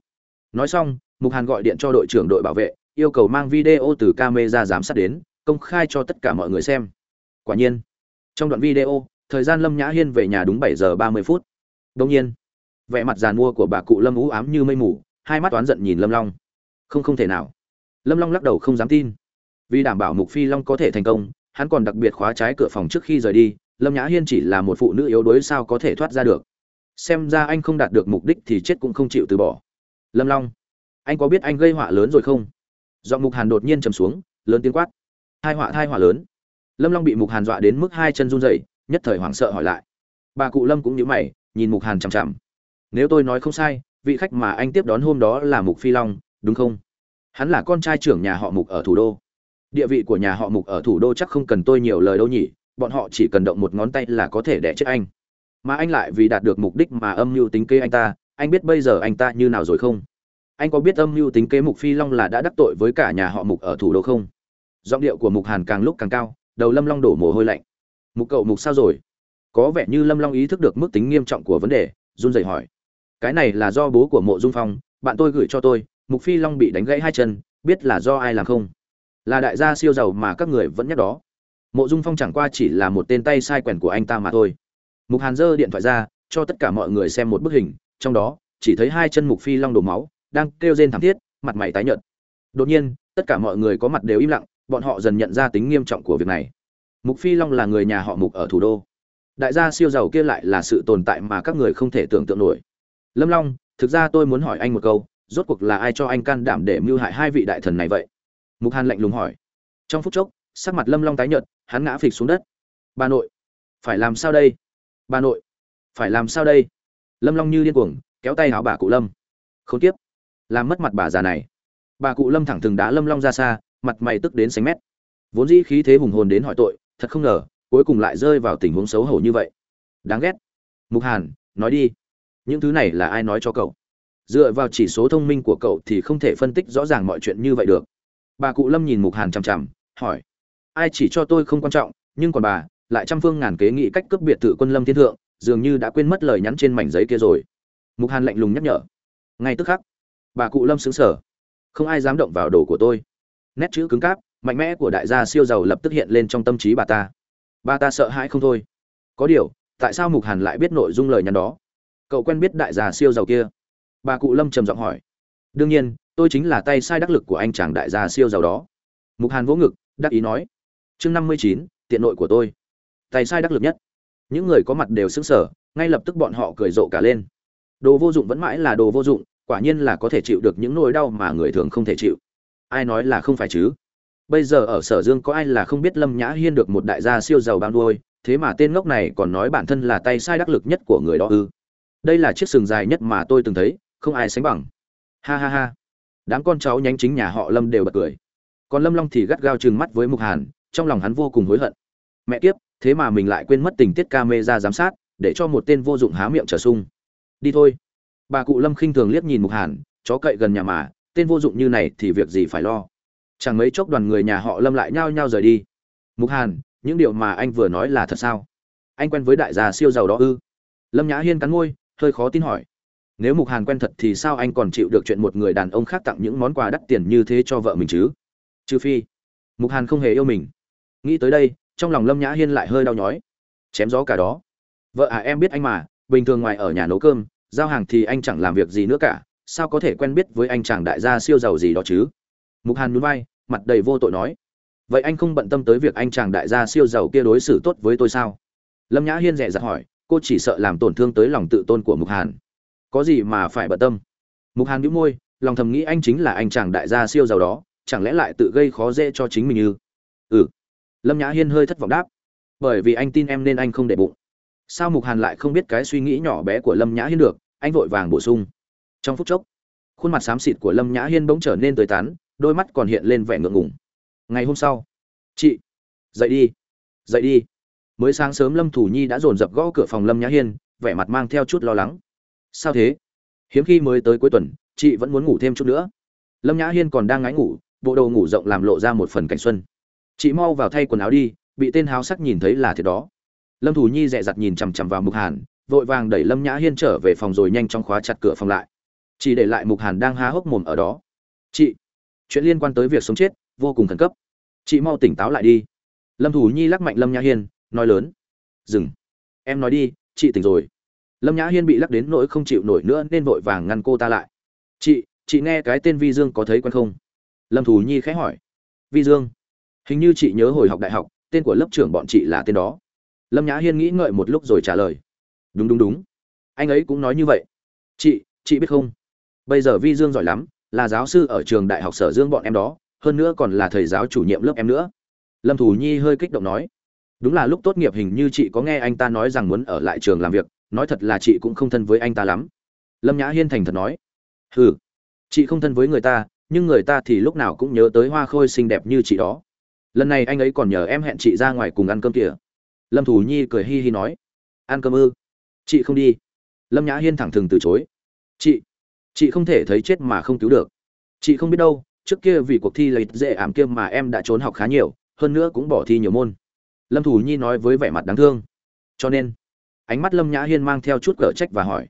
Nói xong, mục hàn gọi điện cho đội trưởng đội bảo vệ, yêu cầu mang video từ ca mê ra giám sát đến, công khai cho tất cả mọi người xem. Quả nhiên, trong đoạn video, thời gian lâm nhã hiên về nhà đúng bảy giờ ba mươi phút đông nhiên, vẻ mặt giàn mua của bà cụ lâm ú ám như mây mù, hai mắt toán giận nhìn lâm long. Không không thể nào. Lâm long lắc đầu không dám tin. Vì đảm bảo mục phi long có thể thành công, hắn còn đặc biệt khóa trái cửa phòng trước khi rời đi, lâm nhã hiên chỉ là một phụ nữ yếu đuối sao có thể thoát ra được. Xem ra anh không đạt được mục đích thì chết cũng không chịu từ bỏ. Lâm long, anh có biết anh gây họa lớn rồi không? Giọng mục hàn đột nhiên trầm xuống, lớn tiếng quát. Hai họa hai họa lớn. Lâm long bị mục hàn dọa đến mức hai chân run rẩy, nhất thời hoảng sợ hỏi lại. Bà cụ lâm cũng nhíu mày nhìn mục hàn chằm chằm. Nếu tôi nói không sai, vị khách mà anh tiếp đón hôm đó là mục phi long, đúng không? Hắn là con trai trưởng nhà họ mục ở thủ đô. Địa vị của nhà họ mục ở thủ đô chắc không cần tôi nhiều lời đâu nhỉ, bọn họ chỉ cần động một ngón tay là có thể đẻ chết anh. Mà anh lại vì đạt được mục đích mà âm mưu tính kế anh ta, anh biết bây giờ anh ta như nào rồi không? Anh có biết âm mưu tính kế mục phi long là đã đắc tội với cả nhà họ mục ở thủ đô không? Giọng điệu của mục hàn càng lúc càng cao, đầu lâm long đổ mồ hôi lạnh. Mục cậu mục sao rồi? Có vẻ như lâm long ý thức được mức tính nghiêm trọng của vấn đề, run rẩy hỏi. Cái này là do bố của mộ dung phong, bạn tôi gửi cho tôi, mục phi long bị đánh gãy hai chân, biết là do ai làm không? Là đại gia siêu giàu mà các người vẫn nhắc đó. Mộ dung phong chẳng qua chỉ là một tên tay sai quèn của anh ta mà thôi. Mục hàn giơ điện thoại ra, cho tất cả mọi người xem một bức hình, trong đó, chỉ thấy hai chân mục phi long đổ máu, đang kêu rên thảm thiết, mặt mày tái nhợt. Đột nhiên, tất cả mọi người có mặt đều im lặng, bọn họ dần nhận ra tính nghiêm trọng của việc này. Mục phi long là người nhà họ mục ở thủ đô đại gia siêu giàu kia lại là sự tồn tại mà các người không thể tưởng tượng nổi. Lâm long, thực ra tôi muốn hỏi anh một câu, rốt cuộc là ai cho anh can đảm để mưu hại hai vị đại thần này vậy? Mục hàn lạnh lùng hỏi. Trong phút chốc, sắc mặt lâm long tái nhợt, hắn ngã phịch xuống đất. Bà nội, phải làm sao đây? Bà nội, phải làm sao đây? Lâm long như điên cuồng, kéo tay áo bà cụ lâm. Không tiếp làm mất mặt bà già này. Bà cụ lâm thẳng thừng đá lâm long ra xa, mặt mày tức đến sánh mét. Vốn dĩ khí thế hùng hồn đến hỏi tội, thật không ngờ cuối cùng lại rơi vào tình huống xấu hổ như vậy. Đáng ghét. Mục hàn, nói đi. Những thứ này là ai nói cho cậu? Dựa vào chỉ số thông minh của cậu thì không thể phân tích rõ ràng mọi chuyện như vậy được. Bà cụ lâm nhìn mục hàn chằm chằm, hỏi. Ai chỉ cho tôi không quan trọng, nhưng còn bà, lại trăm phương ngàn kế nghĩ cách cướp biệt thự quân lâm thiên thượng, dường như đã quên mất lời nhắn trên mảnh giấy kia rồi. Mục hàn lạnh lùng nhắc nhở. Ngay tức khắc, bà cụ lâm xứng sở không ai dám động vào đồ của tôi. Nét chữ cứng cáp, mạnh mẽ của đại gia siêu giàu lập tức hiện lên trong tâm trí bà ta. Ba ta sợ hãi không thôi. Có điều, tại sao mục hàn lại biết nội dung lời nhắn đó? Cậu quen biết đại gia siêu giàu kia? Bà cụ lâm trầm giọng hỏi. Đương nhiên, tôi chính là tay sai đắc lực của anh chàng đại gia siêu giàu đó. Mục hàn vỗ ngực, đắc ý nói. Chương năm mươi chín, tiện nội của tôi. Tay sai đắc lực nhất. Những người có mặt đều xứng sở ngay lập tức bọn họ cười rộ cả lên. Đồ vô dụng vẫn mãi là đồ vô dụng, quả nhiên là có thể chịu được những nỗi đau mà người thường không thể chịu. Ai nói là không phải chứ? Bây giờ ở sở dương có ai là không biết lâm nhã hiên được một đại gia siêu giàu bao nuôi, thế mà tên ngốc này còn nói bản thân là tay sai đắc lực nhất của người đó ư. Đây là chiếc sừng dài nhất mà tôi từng thấy, không ai sánh bằng. Ha ha ha. Đám con cháu nhánh chính nhà họ lâm đều bật cười. Còn lâm long thì gắt gao trừng mắt với mục hàn, trong lòng hắn vô cùng hối hận. Mẹ kiếp, thế mà mình lại quên mất tình tiết ca mê ra giám sát, để cho một tên vô dụng há miệng trở sung. Đi thôi. Bà cụ lâm khinh thường liếc nhìn mục hàn, chó cậy gần nhà mà, tên vô dụng như này thì việc gì phải lo chẳng mấy chốc đoàn người nhà họ lâm lại nhao nhao rời đi. Mục hàn, những điều mà anh vừa nói là thật sao? Anh quen với đại gia siêu giàu đó ư? Lâm nhã hiên cắn môi, hơi khó tin hỏi. Nếu mục hàn quen thật thì sao anh còn chịu được chuyện một người đàn ông khác tặng những món quà đắt tiền như thế cho vợ mình chứ? Trừ phi, mục hàn không hề yêu mình. Nghĩ tới đây, trong lòng lâm nhã hiên lại hơi đau nhói. Chém gió cả đó. Vợ à em biết anh mà, bình thường ngoài ở nhà nấu cơm, giao hàng thì anh chẳng làm việc gì nữa cả, sao có thể quen biết với anh chàng đại gia siêu giàu gì đó chứ? Mục hàn nhún vai mặt đầy vô tội nói, vậy anh không bận tâm tới việc anh chàng đại gia siêu giàu kia đối xử tốt với tôi sao? Lâm nhã hiên dè dặt hỏi, cô chỉ sợ làm tổn thương tới lòng tự tôn của mục hàn. Có gì mà phải bận tâm? Mục hàn nhíu môi, lòng thầm nghĩ anh chính là anh chàng đại gia siêu giàu đó, chẳng lẽ lại tự gây khó dễ cho chính mình như ừ. Lâm nhã hiên hơi thất vọng đáp, bởi vì anh tin em nên anh không để bụng. Sao mục hàn lại không biết cái suy nghĩ nhỏ bé của lâm nhã hiên được? Anh vội vàng bổ sung. Trong phút chốc, khuôn mặt xám xịt của lâm nhã hiên bỗng trở nên tươi tắn đôi mắt còn hiện lên vẻ ngượng ngùng. Ngày hôm sau, chị, dậy đi dậy đi. Mới sáng sớm lâm thủ nhi đã dồn dập gõ cửa phòng lâm nhã hiên, vẻ mặt mang theo chút lo lắng. Sao thế? Hiếm khi mới tới cuối tuần, chị vẫn muốn ngủ thêm chút nữa. Lâm nhã hiên còn đang ngái ngủ, bộ đồ ngủ rộng làm lộ ra một phần cảnh xuân. Chị mau vào thay quần áo đi, bị tên háo sắc nhìn thấy là thế đó. Lâm thủ nhi dẹ dặt nhìn chằm chằm vào mục hàn, vội vàng đẩy lâm nhã hiên trở về phòng rồi nhanh chóng khóa chặt cửa phòng lại. Chỉ để lại mục hàn đang há hốc mồm ở đó. Chị chuyện liên quan tới việc sống chết vô cùng khẩn cấp. Chị mau tỉnh táo lại đi. Lâm thủ nhi lắc mạnh lâm nhã hiên, nói lớn. Dừng. Em nói đi, chị tỉnh rồi. Lâm nhã hiên bị lắc đến nỗi không chịu nổi nữa nên vội vàng ngăn cô ta lại. Chị chị nghe cái tên vi dương có thấy quen không? Lâm thủ nhi khẽ hỏi. Vi dương. Hình như chị nhớ hồi học đại học, tên của lớp trưởng bọn chị là tên đó. Lâm nhã hiên nghĩ ngợi một lúc rồi trả lời. Đúng đúng đúng. Anh ấy cũng nói như vậy. Chị chị biết không? Bây giờ vi dương giỏi lắm là giáo sư ở trường đại học sở dương bọn em đó, hơn nữa còn là thầy giáo chủ nhiệm lớp em nữa. Lâm thủ nhi hơi kích động nói, đúng là lúc tốt nghiệp hình như chị có nghe anh ta nói rằng muốn ở lại trường làm việc, nói thật là chị cũng không thân với anh ta lắm. Lâm nhã hiên thành thật nói, hừ, chị không thân với người ta, nhưng người ta thì lúc nào cũng nhớ tới hoa khôi xinh đẹp như chị đó. Lần này anh ấy còn nhờ em hẹn chị ra ngoài cùng ăn cơm kìa. Lâm thủ nhi cười hi hi nói, ăn cơm ư? Chị không đi. Lâm nhã hiên thẳng thừng từ chối, chị chị không thể thấy chết mà không cứu được. Chị không biết đâu, trước kia vì cuộc thi lấy dễ ảm kiêm mà em đã trốn học khá nhiều, hơn nữa cũng bỏ thi nhiều môn. Lâm thủ nhi nói với vẻ mặt đáng thương. Cho nên, ánh mắt lâm nhã hiên mang theo chút cở trách và hỏi.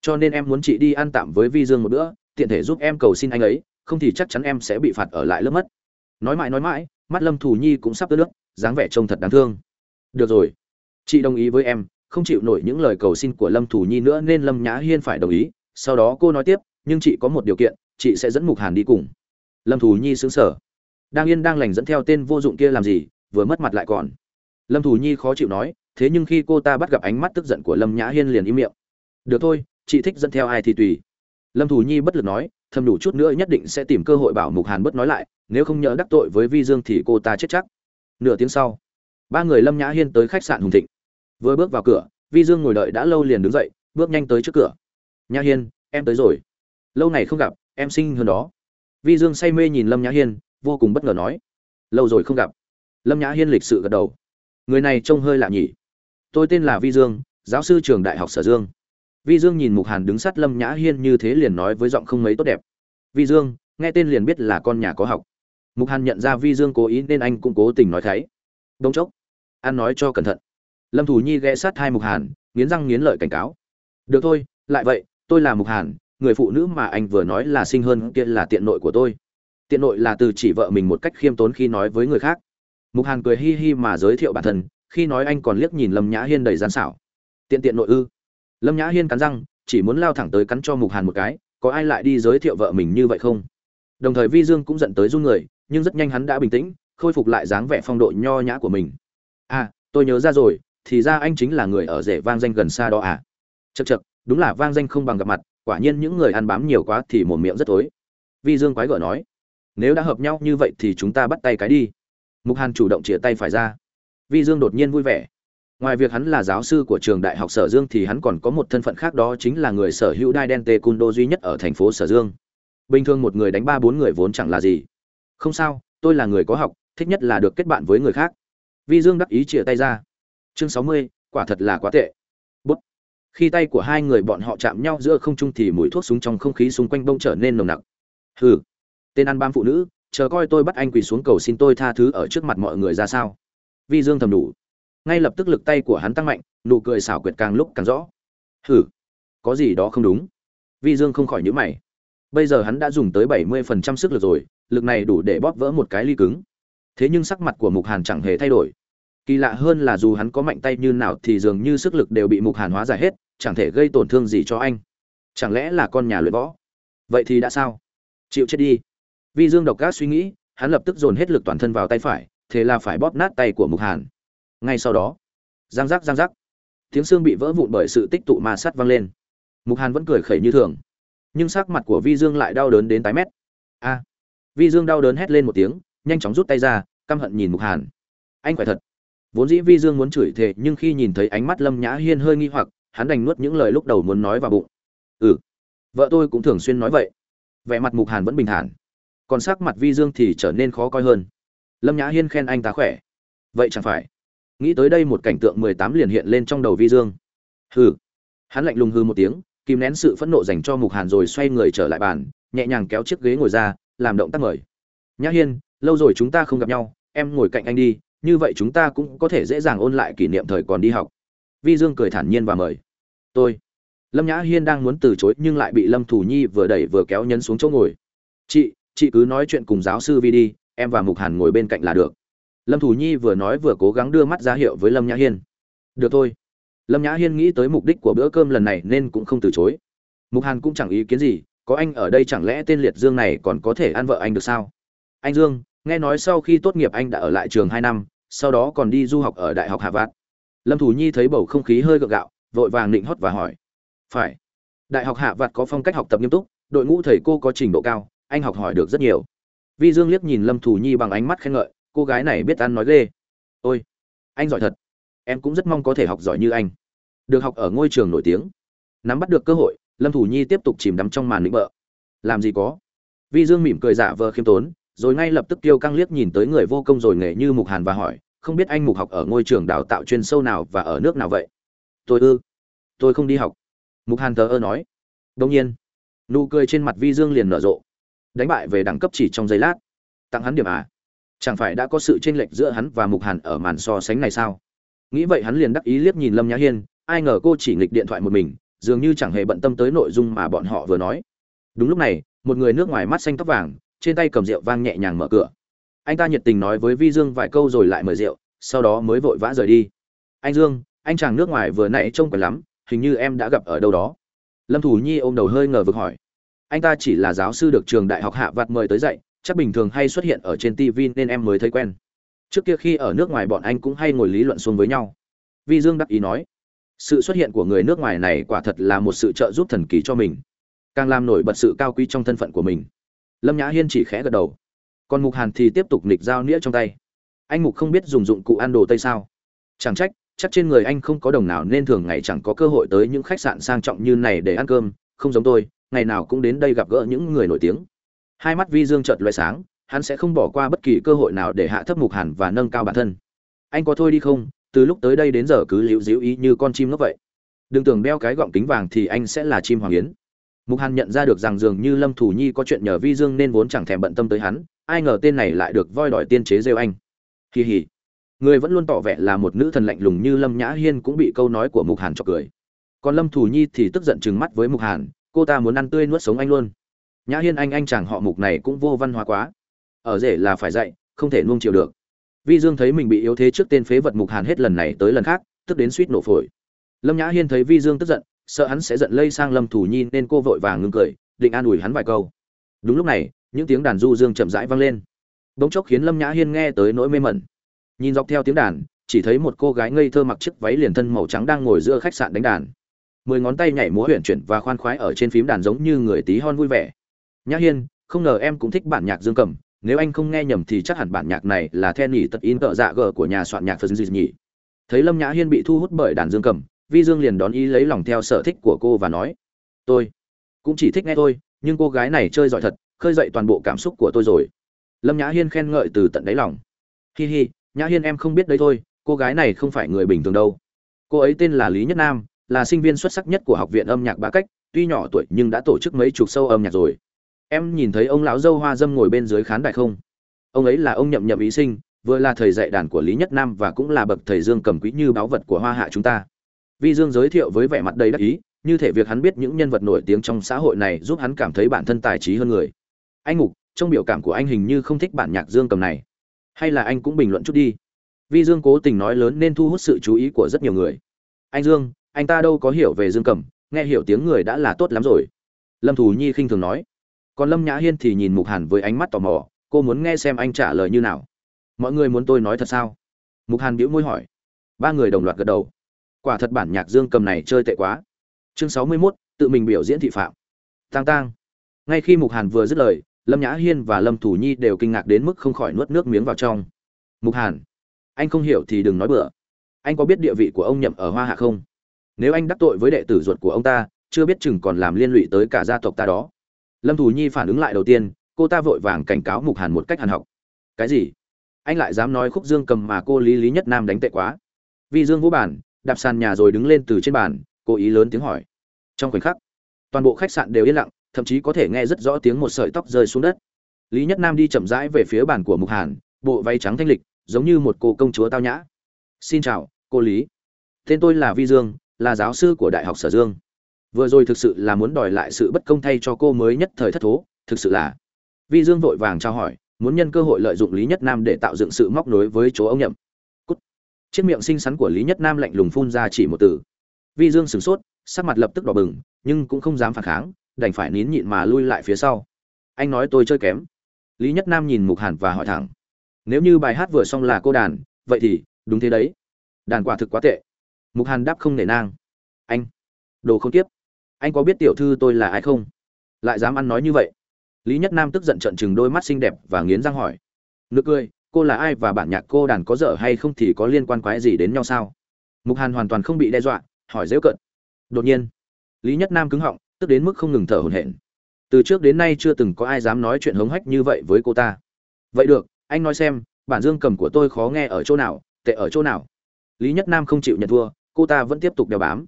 Cho nên em muốn chị đi ăn tạm với vi dương một bữa, tiện thể giúp em cầu xin anh ấy, không thì chắc chắn em sẽ bị phạt ở lại lớp mất. Nói mãi nói mãi, mắt lâm thù nhi cũng sắp tới nước, dáng vẻ trông thật đáng thương. Được rồi. Chị đồng ý với em, không chịu nổi những lời cầu xin của lâm thù nhi nữa nên lâm nhã hiên phải đồng ý sau đó cô nói tiếp, nhưng chị có một điều kiện, chị sẽ dẫn mục hàn đi cùng. Lâm thù nhi xứng sở đang yên đang lành dẫn theo tên vô dụng kia làm gì, vừa mất mặt lại còn. Lâm thù nhi khó chịu nói, thế nhưng khi cô ta bắt gặp ánh mắt tức giận của lâm nhã hiên liền im miệng. Được thôi, chị thích dẫn theo ai thì tùy. Lâm thù nhi bất lực nói, thầm đủ chút nữa nhất định sẽ tìm cơ hội bảo mục hàn bớt nói lại, nếu không nhớ đắc tội với vi dương thì cô ta chết chắc. Nửa tiếng sau, ba người lâm nhã hiên tới khách sạn hùng thịnh. Vừa bước vào cửa, vi dương ngồi đợi đã lâu liền đứng dậy, bước nhanh tới trước cửa nhã hiên, em tới rồi. Lâu này không gặp, em sinh hơn đó. Vi dương say mê nhìn lâm nhã hiên, vô cùng bất ngờ nói. Lâu rồi không gặp. Lâm nhã hiên lịch sự gật đầu. Người này trông hơi lạ nhỉ. Tôi tên là vi dương, giáo sư trường đại học sở dương. Vi dương nhìn mục hàn đứng sát lâm nhã hiên như thế liền nói với giọng không mấy tốt đẹp. Vi dương, nghe tên liền biết là con nhà có học. Mục hàn nhận ra vi dương cố ý nên anh cũng cố tình nói thấy đông chốc an nói cho cẩn thận. Lâm thủ nhi ghé sát hai mục hàn, nghiến răng nghiến lợi cảnh cáo. Được thôi, lại vậy tôi là mục hàn, người phụ nữ mà anh vừa nói là sinh hơn kia là tiện nội của tôi. Tiện nội là từ chỉ vợ mình một cách khiêm tốn khi nói với người khác. Mục hàn cười hi hi mà giới thiệu bản thân, khi nói anh còn liếc nhìn lâm nhã hiên đầy gian xảo. Tiện tiện nội ư? Lâm nhã hiên cắn răng, chỉ muốn lao thẳng tới cắn cho mục hàn một cái, có ai lại đi giới thiệu vợ mình như vậy không? Đồng thời vi dương cũng giận tới run người, nhưng rất nhanh hắn đã bình tĩnh, khôi phục lại dáng vẻ phong độ nho nhã của mình. À tôi nhớ ra rồi, thì ra anh chính là người ở rể vang danh gần xa đó à? Chật chật đúng là vang danh không bằng gặp mặt, quả nhiên những người ăn bám nhiều quá thì mồm miệng rất tối vi dương quái gở nói, nếu đã hợp nhau như vậy thì chúng ta bắt tay cái đi. Mục hàn chủ động chĩa tay phải ra. Vi dương đột nhiên vui vẻ. Ngoài việc hắn là giáo sư của trường đại học sở dương thì hắn còn có một thân phận khác đó chính là người sở hữu đai đen tê cun đô duy nhất ở thành phố sở dương. Bình thường một người đánh ba bốn người vốn chẳng là gì. Không sao, tôi là người có học, thích nhất là được kết bạn với người khác. Vi dương đắc ý chĩa tay ra. Chương sáu mươi, quả thật là quá tệ khi tay của hai người bọn họ chạm nhau giữa không trung thì mùi thuốc súng trong không khí xung quanh bông trở nên nồng nặc. Hừ, tên ăn bám phụ nữ, chờ coi tôi bắt anh quỳ xuống cầu xin tôi tha thứ ở trước mặt mọi người ra sao? Vi dương thầm đủ. Ngay lập tức lực tay của hắn tăng mạnh, nụ cười xảo quyệt càng lúc càng rõ. Hừ, có gì đó không đúng? Vi dương không khỏi nhữ mày. Bây giờ hắn đã dùng tới bảy mươi phần trăm sức lực rồi, lực này đủ để bóp vỡ một cái ly cứng. Thế nhưng sắc mặt của mục hàn chẳng hề thay đổi. Kỳ lạ hơn là dù hắn có mạnh tay như nào thì dường như sức lực đều bị mục hàn hóa giải hết chẳng thể gây tổn thương gì cho anh. Chẳng lẽ là con nhà luyện võ? Vậy thì đã sao? Chịu chết đi. Vi dương độc gác suy nghĩ, hắn lập tức dồn hết lực toàn thân vào tay phải, thế là phải bóp nát tay của mục hàn. Ngay sau đó giang giác giang giác tiếng xương bị vỡ vụn bởi sự tích tụ ma sát vang lên. Mục hàn vẫn cười khẩy như thường, nhưng sắc mặt của vi dương lại đau đớn đến tái mét. A! Vi dương đau đớn hét lên một tiếng, nhanh chóng rút tay ra, căm hận nhìn mục hàn. Anh khỏe thật. Vốn dĩ vi dương muốn chửi thề, nhưng khi nhìn thấy ánh mắt lâm nhã hiên hơi nghi hoặc hắn đành nuốt những lời lúc đầu muốn nói vào bụng. Ừ vợ tôi cũng thường xuyên nói vậy. Vẻ mặt mục hàn vẫn bình thản, còn sắc mặt vi dương thì trở nên khó coi hơn. Lâm nhã hiên khen anh ta khỏe. Vậy chẳng phải, nghĩ tới đây một cảnh tượng mười tám liền hiện lên trong đầu vi dương. Hừ, hắn lạnh lùng hư một tiếng, kìm nén sự phẫn nộ dành cho mục hàn rồi xoay người trở lại bàn, nhẹ nhàng kéo chiếc ghế ngồi ra, làm động tác mời. Nhã hiên, lâu rồi chúng ta không gặp nhau, em ngồi cạnh anh đi, như vậy chúng ta cũng có thể dễ dàng ôn lại kỷ niệm thời còn đi học. Vi dương cười thản nhiên và mời tôi. Lâm nhã hiên đang muốn từ chối nhưng lại bị lâm thủ nhi vừa đẩy vừa kéo nhấn xuống chỗ ngồi. Chị chị cứ nói chuyện cùng giáo sư vi đi, em và mục hàn ngồi bên cạnh là được. Lâm thủ nhi vừa nói vừa cố gắng đưa mắt ra hiệu với lâm nhã hiên. Được thôi. Lâm nhã hiên nghĩ tới mục đích của bữa cơm lần này nên cũng không từ chối. Mục hàn cũng chẳng ý kiến gì, có anh ở đây chẳng lẽ tên liệt dương này còn có thể ăn vợ anh được sao? Anh dương, nghe nói sau khi tốt nghiệp anh đã ở lại trường hai năm, sau đó còn đi du học ở đại học hà vạt lâm thủ nhi thấy bầu không khí hơi gượng gạo vội vàng định hót và hỏi. Phải. Đại học hạ vạt có phong cách học tập nghiêm túc, đội ngũ thầy cô có trình độ cao, anh học hỏi được rất nhiều. Vi dương liếc nhìn lâm thủ nhi bằng ánh mắt khen ngợi, cô gái này biết ăn nói ghê. Ôi, anh giỏi thật. Em cũng rất mong có thể học giỏi như anh. Được học ở ngôi trường nổi tiếng. Nắm bắt được cơ hội, lâm thủ nhi tiếp tục chìm đắm trong màn lĩnh bợ. Làm gì có. Vi dương mỉm cười giả vờ khiêm tốn, rồi ngay lập tức tiêu căng liếc nhìn tới người vô công rồi nghề như mục hàn và hỏi, không biết anh mục học ở ngôi trường đào tạo chuyên sâu nào và ở nước nào vậy? Tôi ư, tôi không đi học. Mục hàn thờ ơ nói. Đông nhiên, nụ cười trên mặt vi dương liền nở rộ. Đánh bại về đẳng cấp chỉ trong giây lát. Tặng hắn điểm à? Chẳng phải đã có sự chênh lệch giữa hắn và mục hàn ở màn so sánh này sao? Nghĩ vậy hắn liền đắc ý liếc nhìn lâm nhã hiên, ai ngờ cô chỉ nghịch điện thoại một mình, dường như chẳng hề bận tâm tới nội dung mà bọn họ vừa nói. Đúng lúc này, một người nước ngoài mắt xanh tóc vàng, trên tay cầm rượu vang nhẹ nhàng mở cửa. Anh ta nhiệt tình nói với vi dương vài câu rồi lại mời rượu, sau đó mới vội vã rời đi. Anh dương anh chàng nước ngoài vừa nãy trông quen lắm, hình như em đã gặp ở đâu đó. Lâm thủ nhi ôm đầu hơi ngờ vực hỏi. Anh ta chỉ là giáo sư được trường đại học hạ vạt mời tới dạy, chắc bình thường hay xuất hiện ở trên tv nên em mới thấy quen. Trước kia khi ở nước ngoài bọn anh cũng hay ngồi lý luận xuống với nhau. Vi dương đắc ý nói, sự xuất hiện của người nước ngoài này quả thật là một sự trợ giúp thần kỳ cho mình, càng làm nổi bật sự cao quý trong thân phận của mình. Lâm nhã hiên chỉ khẽ gật đầu. Còn mục hàn thì tiếp tục nịch dao nĩa trong tay. Anh mục không biết dùng dụng cụ ăn đồ tây sao? Chẳng trách chắc trên người anh không có đồng nào nên thường ngày chẳng có cơ hội tới những khách sạn sang trọng như này để ăn cơm, không giống tôi, ngày nào cũng đến đây gặp gỡ những người nổi tiếng. Hai mắt vi dương chợt loại sáng, hắn sẽ không bỏ qua bất kỳ cơ hội nào để hạ thấp mục hàn và nâng cao bản thân. Anh có thôi đi không? Từ lúc tới đây đến giờ cứ liễu díu ý như con chim ngốc vậy. Đừng tưởng đeo cái gọng kính vàng thì anh sẽ là chim hoàng yến. Mục hàn nhận ra được rằng dường như lâm thủ nhi có chuyện nhờ vi dương nên vốn chẳng thèm bận tâm tới hắn, ai ngờ tên này lại được voi đòi tiên chế rêu anh. Kỳ hỉ người vẫn luôn tỏ vẻ là một nữ thần lạnh lùng như lâm nhã hiên cũng bị câu nói của mục hàn chọc cười. Còn lâm thủ nhi thì tức giận trừng mắt với mục hàn, cô ta muốn ăn tươi nuốt sống anh luôn. Nhã hiên anh anh chàng họ mục này cũng vô văn hóa quá. Ở rể là phải dạy, không thể nuông chiều được. Vi dương thấy mình bị yếu thế trước tên phế vật mục hàn hết lần này tới lần khác, tức đến suýt nổ phổi. Lâm nhã hiên thấy vi dương tức giận, sợ hắn sẽ giận lây sang lâm thủ nhi nên cô vội vàng ngưng cười, định an ủi hắn vài câu. Đúng lúc này, những tiếng đàn du dương chậm rãi vang lên. Bỗng chốc khiến lâm nhã hiên nghe tới nỗi mê mẩn nhìn dọc theo tiếng đàn, chỉ thấy một cô gái ngây thơ mặc chiếc váy liền thân màu trắng đang ngồi giữa khách sạn đánh đàn. Mười ngón tay nhảy múa huyền chuyển và khoan khoái ở trên phím đàn giống như người tí hon vui vẻ. Nhã hiên, không ngờ em cũng thích bản nhạc dương cầm nếu anh không nghe nhầm thì chắc hẳn bản nhạc này là then nhỉ tật in tợ dạ gờ của nhà soạn nhạc phật gì nhỉ. Thấy lâm nhã hiên bị thu hút bởi đàn dương cầm vi dương liền đón ý lấy lòng theo sở thích của cô và nói, tôi cũng chỉ thích nghe thôi, nhưng cô gái này chơi giỏi thật, khơi dậy toàn bộ cảm xúc của tôi rồi. Lâm nhã hiên khen ngợi từ tận đáy lòng. Hi hi nhã hiên em không biết đấy thôi, cô gái này không phải người bình thường đâu. Cô ấy tên là lý nhất nam, là sinh viên xuất sắc nhất của học viện âm nhạc bá cách, tuy nhỏ tuổi nhưng đã tổ chức mấy chục sâu âm nhạc rồi. Em nhìn thấy ông lão dâu hoa dâm ngồi bên dưới khán đài không? Ông ấy là ông nhậm nhậm ý sinh, vừa là thầy dạy đàn của lý nhất nam và cũng là bậc thầy dương cầm quý như báu vật của hoa hạ chúng ta. Vi dương giới thiệu với vẻ mặt đầy đắc ý, như thể việc hắn biết những nhân vật nổi tiếng trong xã hội này giúp hắn cảm thấy bản thân tài trí hơn người. Anh ngục trong biểu cảm của anh hình như không thích bản nhạc dương cầm này hay là anh cũng bình luận chút đi. Vi dương cố tình nói lớn nên thu hút sự chú ý của rất nhiều người. Anh dương, anh ta đâu có hiểu về dương cầm nghe hiểu tiếng người đã là tốt lắm rồi. Lâm thù nhi khinh thường nói. Còn lâm nhã hiên thì nhìn mục hàn với ánh mắt tò mò, cô muốn nghe xem anh trả lời như nào. Mọi người muốn tôi nói thật sao? Mục hàn bĩu môi hỏi. Ba người đồng loạt gật đầu. Quả thật bản nhạc dương cầm này chơi tệ quá. Chương sáu mươi mốt, tự mình biểu diễn thị phạm. Tang tang. Ngay khi mục hàn vừa dứt lời lâm nhã hiên và lâm thủ nhi đều kinh ngạc đến mức không khỏi nuốt nước miếng vào trong. Mục hàn, anh không hiểu thì đừng nói bừa. Anh có biết địa vị của ông nhậm ở hoa hạ không? Nếu anh đắc tội với đệ tử ruột của ông ta, chưa biết chừng còn làm liên lụy tới cả gia tộc ta đó. Lâm thủ nhi phản ứng lại đầu tiên, cô ta vội vàng cảnh cáo mục hàn một cách hàn học. Cái gì? Anh lại dám nói khúc dương cầm mà cô lý lý nhất nam đánh tệ quá. Vì dương vũ bản, đạp sàn nhà rồi đứng lên từ trên bàn, cố ý lớn tiếng hỏi. Trong khoảnh khắc, toàn bộ khách sạn đều yên lặng thậm chí có thể nghe rất rõ tiếng một sợi tóc rơi xuống đất. Lý nhất nam đi chậm rãi về phía bàn của mục hàn, bộ váy trắng thanh lịch, giống như một cô công chúa tao nhã. Xin chào, cô lý. Tên tôi là vi dương, là giáo sư của đại học sở dương. Vừa rồi thực sự là muốn đòi lại sự bất công thay cho cô mới nhất thời thất thố, thực sự là. Vi dương vội vàng trao hỏi, muốn nhân cơ hội lợi dụng lý nhất nam để tạo dựng sự móc nối với chỗ ông nhậm. Cút. chiếc miệng xinh xắn của lý nhất nam lạnh lùng phun ra chỉ một từ. Vi dương sửng sốt, sắc mặt lập tức đỏ bừng, nhưng cũng không dám phản kháng đành phải nín nhịn mà lui lại phía sau. Anh nói tôi chơi kém. Lý nhất nam nhìn mục hàn và hỏi thẳng. Nếu như bài hát vừa xong là cô đàn, vậy thì, đúng thế đấy. Đàn quả thực quá tệ. Mục hàn đáp không nể nang. Anh, đồ không tiếp. Anh có biết tiểu thư tôi là ai không? Lại dám ăn nói như vậy. Lý nhất nam tức giận trận chừng đôi mắt xinh đẹp và nghiến răng hỏi. Nực cười, cô là ai và bản nhạc cô đàn có dở hay không thì có liên quan quái gì đến nhau sao? Mục hàn hoàn toàn không bị đe dọa, hỏi dễu cận đột nhiên, lý nhất nam cứng họng tức đến mức không ngừng thở hổn hển. Từ trước đến nay chưa từng có ai dám nói chuyện hống hách như vậy với cô ta. Vậy được, anh nói xem, bản dương cầm của tôi khó nghe ở chỗ nào, tệ ở chỗ nào? Lý nhất nam không chịu nhận thua, cô ta vẫn tiếp tục đeo bám.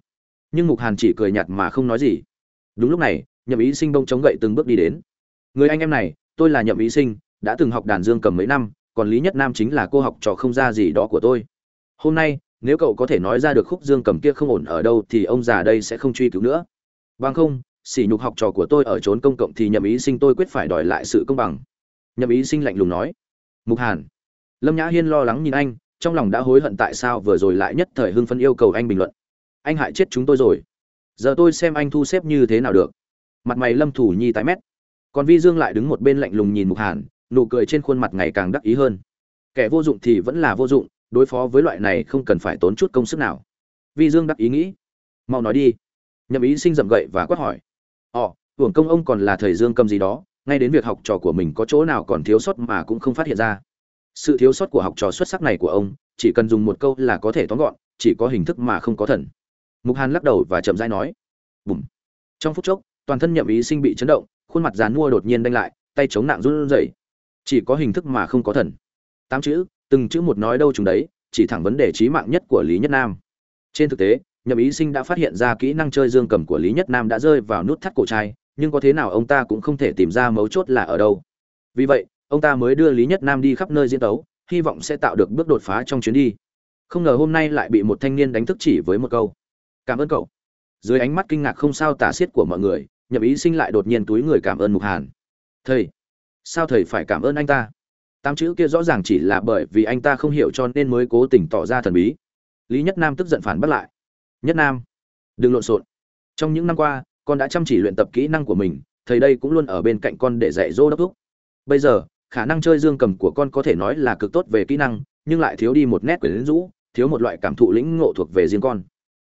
Nhưng mục hàn chỉ cười nhạt mà không nói gì. Đúng lúc này, nhậm ý sinh bông chống gậy từng bước đi đến. Người anh em này, tôi là nhậm ý sinh, đã từng học đàn dương cầm mấy năm, còn lý nhất nam chính là cô học trò không ra gì đó của tôi. Hôm nay, nếu cậu có thể nói ra được khúc dương cầm kia không ổn ở đâu thì ông già đây sẽ không truy cứu nữa bằng không, sỉ nhục học trò của tôi ở trốn công cộng thì nhậm ý sinh tôi quyết phải đòi lại sự công bằng. Nhậm ý sinh lạnh lùng nói. Mục hàn. Lâm nhã hiên lo lắng nhìn anh, trong lòng đã hối hận tại sao vừa rồi lại nhất thời hưng phấn yêu cầu anh bình luận. Anh hại chết chúng tôi rồi. Giờ tôi xem anh thu xếp như thế nào được. Mặt mày lâm thủ nhi tái mét. Còn vi dương lại đứng một bên lạnh lùng nhìn mục hàn, nụ cười trên khuôn mặt ngày càng đắc ý hơn. Kẻ vô dụng thì vẫn là vô dụng, đối phó với loại này không cần phải tốn chút công sức nào. Vi dương đắc ý nghĩ. Mau nói đi nhậm ý sinh dậm gậy và quát hỏi. Ồ, hưởng công ông còn là thầy dương cầm gì đó, ngay đến việc học trò của mình có chỗ nào còn thiếu sót mà cũng không phát hiện ra. Sự thiếu sót của học trò xuất sắc này của ông, chỉ cần dùng một câu là có thể tóm gọn, chỉ có hình thức mà không có thần. Mục hàn lắc đầu và chậm rãi nói. Bùm. Trong phút chốc, toàn thân nhậm ý sinh bị chấn động, khuôn mặt dàn mua đột nhiên đanh lại, tay chống nặng run rẩy. Chỉ có hình thức mà không có thần. Tám chữ, từng chữ một nói đâu chúng đấy, chỉ thẳng vấn đề trí mạng nhất của lý nhất nam. Trên thực tế nhậm ý sinh đã phát hiện ra kỹ năng chơi dương cầm của lý nhất nam đã rơi vào nút thắt cổ trai, nhưng có thế nào ông ta cũng không thể tìm ra mấu chốt là ở đâu. Vì vậy, ông ta mới đưa lý nhất nam đi khắp nơi diễn tấu, hy vọng sẽ tạo được bước đột phá trong chuyến đi. Không ngờ hôm nay lại bị một thanh niên đánh thức chỉ với một câu. Cảm ơn cậu. Dưới ánh mắt kinh ngạc không sao tả xiết của mọi người, nhậm ý sinh lại đột nhiên túi người cảm ơn mục hàn. Thầy, sao thầy phải cảm ơn anh ta? Tám chữ kia rõ ràng chỉ là bởi vì anh ta không hiểu cho nên mới cố tình tỏ ra thần bí. Lý nhất nam tức giận phản bác lại nhất nam. Đừng lộn xộn. Trong những năm qua, con đã chăm chỉ luyện tập kỹ năng của mình, thầy đây cũng luôn ở bên cạnh con để dạy dỗ đốc thúc. Bây giờ, khả năng chơi dương cầm của con có thể nói là cực tốt về kỹ năng, nhưng lại thiếu đi một nét quyển rũ, thiếu một loại cảm thụ lĩnh ngộ thuộc về riêng con.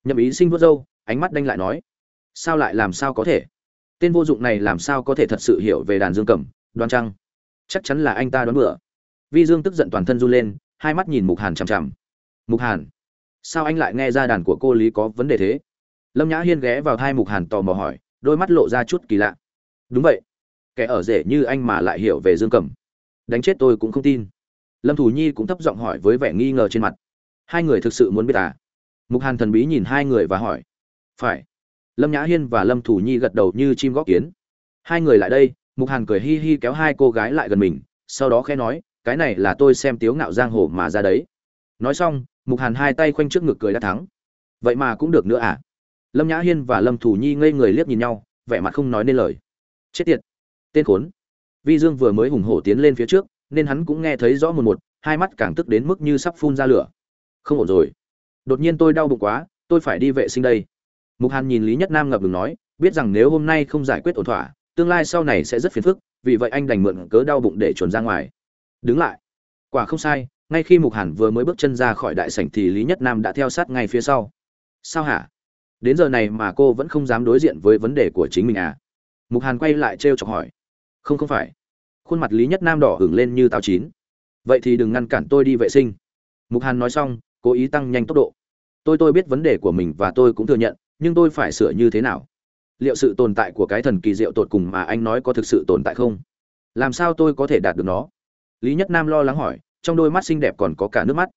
Nhậm ý sinh vuốt râu, ánh mắt đanh lại nói, sao lại làm sao có thể? Tên vô dụng này làm sao có thể thật sự hiểu về đàn dương cầm, đoan trăng chắc chắn là anh ta đoán bựa vi dương tức giận toàn thân run lên, hai mắt nhìn mục hàn chằm chằm. Mục hàn sao anh lại nghe ra đàn của cô lý có vấn đề thế? Lâm nhã hiên ghé vào thai mục hàn tò mò hỏi, đôi mắt lộ ra chút kỳ lạ. Đúng vậy. Kẻ ở rể như anh mà lại hiểu về dương cầm đánh chết tôi cũng không tin. Lâm thủ nhi cũng thấp giọng hỏi với vẻ nghi ngờ trên mặt. Hai người thực sự muốn biết à? Mục hàn thần bí nhìn hai người và hỏi. Phải. Lâm nhã hiên và lâm thủ nhi gật đầu như chim góc kiến. Hai người lại đây, mục hàn cười hi hi kéo hai cô gái lại gần mình, sau đó khẽ nói, cái này là tôi xem tiếu ngạo giang hồ mà ra đấy. Nói xong mục hàn hai tay khoanh trước ngực cười đã thắng. Vậy mà cũng được nữa à? Lâm nhã hiên và lâm thủ nhi ngây người liếc nhìn nhau, vẻ mặt không nói nên lời. Chết tiệt! Tên khốn! Vi dương vừa mới hùng hổ tiến lên phía trước, nên hắn cũng nghe thấy rõ một một, hai mắt càng tức đến mức như sắp phun ra lửa. Không ổn rồi. Đột nhiên tôi đau bụng quá, tôi phải đi vệ sinh đây. Mục hàn nhìn lý nhất nam ngập ngừng nói, biết rằng nếu hôm nay không giải quyết ổn thỏa, tương lai sau này sẽ rất phiền phức, vì vậy anh đành mượn cớ đau bụng để chuồn ra ngoài. Đứng lại. Quả không sai ngay khi mục hàn vừa mới bước chân ra khỏi đại sảnh thì lý nhất nam đã theo sát ngay phía sau. Sao hả? Đến giờ này mà cô vẫn không dám đối diện với vấn đề của chính mình à? Mục hàn quay lại t chọc hỏi. Không không phải. Khuôn mặt lý nhất nam đỏ hửng lên như táo chín. Vậy thì đừng ngăn cản tôi đi vệ sinh. Mục hàn nói xong, cố ý tăng nhanh tốc độ. Tôi tôi biết vấn đề của mình và tôi cũng thừa nhận, nhưng tôi phải sửa như thế nào? Liệu sự tồn tại của cái thần kỳ diệu tột cùng mà anh nói có thực sự tồn tại không? Làm sao tôi có thể đạt được nó? Lý nhất nam lo lắng hỏi trong đôi mắt xinh đẹp còn có cả nước mắt.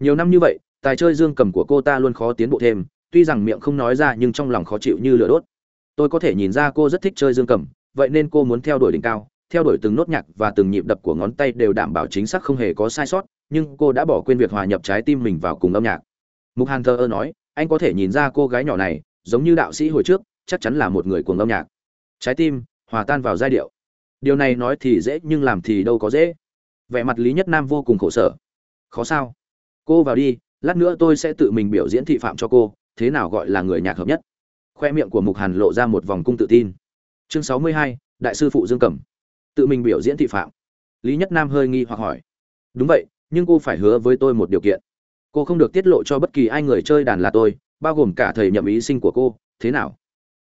Nhiều năm như vậy, tài chơi dương cầm của cô ta luôn khó tiến bộ thêm, tuy rằng miệng không nói ra nhưng trong lòng khó chịu như lửa đốt. Tôi có thể nhìn ra cô rất thích chơi dương cầm, vậy nên cô muốn theo đuổi đỉnh cao, theo đuổi từng nốt nhạc và từng nhịp đập của ngón tay đều đảm bảo chính xác không hề có sai sót, nhưng cô đã bỏ quên việc hòa nhập trái tim mình vào cùng âm nhạc. Mục hàn thơ ơ nói, anh có thể nhìn ra cô gái nhỏ này, giống như đạo sĩ hồi trước, chắc chắn là một người cuồng âm nhạc. Trái tim hòa tan vào giai điệu. Điều này nói thì dễ nhưng làm thì đâu có dễ vẻ mặt lý nhất nam vô cùng khổ sở. Khó sao? Cô vào đi, lát nữa tôi sẽ tự mình biểu diễn thị phạm cho cô, thế nào gọi là người nhạc hợp nhất. Khoe miệng của mục hàn lộ ra một vòng cung tự tin. Chương sáu mươi hai, đại sư phụ dương cẩm. Tự mình biểu diễn thị phạm. Lý nhất nam hơi nghi hoặc hỏi. Đúng vậy, nhưng cô phải hứa với tôi một điều kiện. Cô không được tiết lộ cho bất kỳ ai người chơi đàn là tôi, bao gồm cả thầy nhậm ý sinh của cô, thế nào?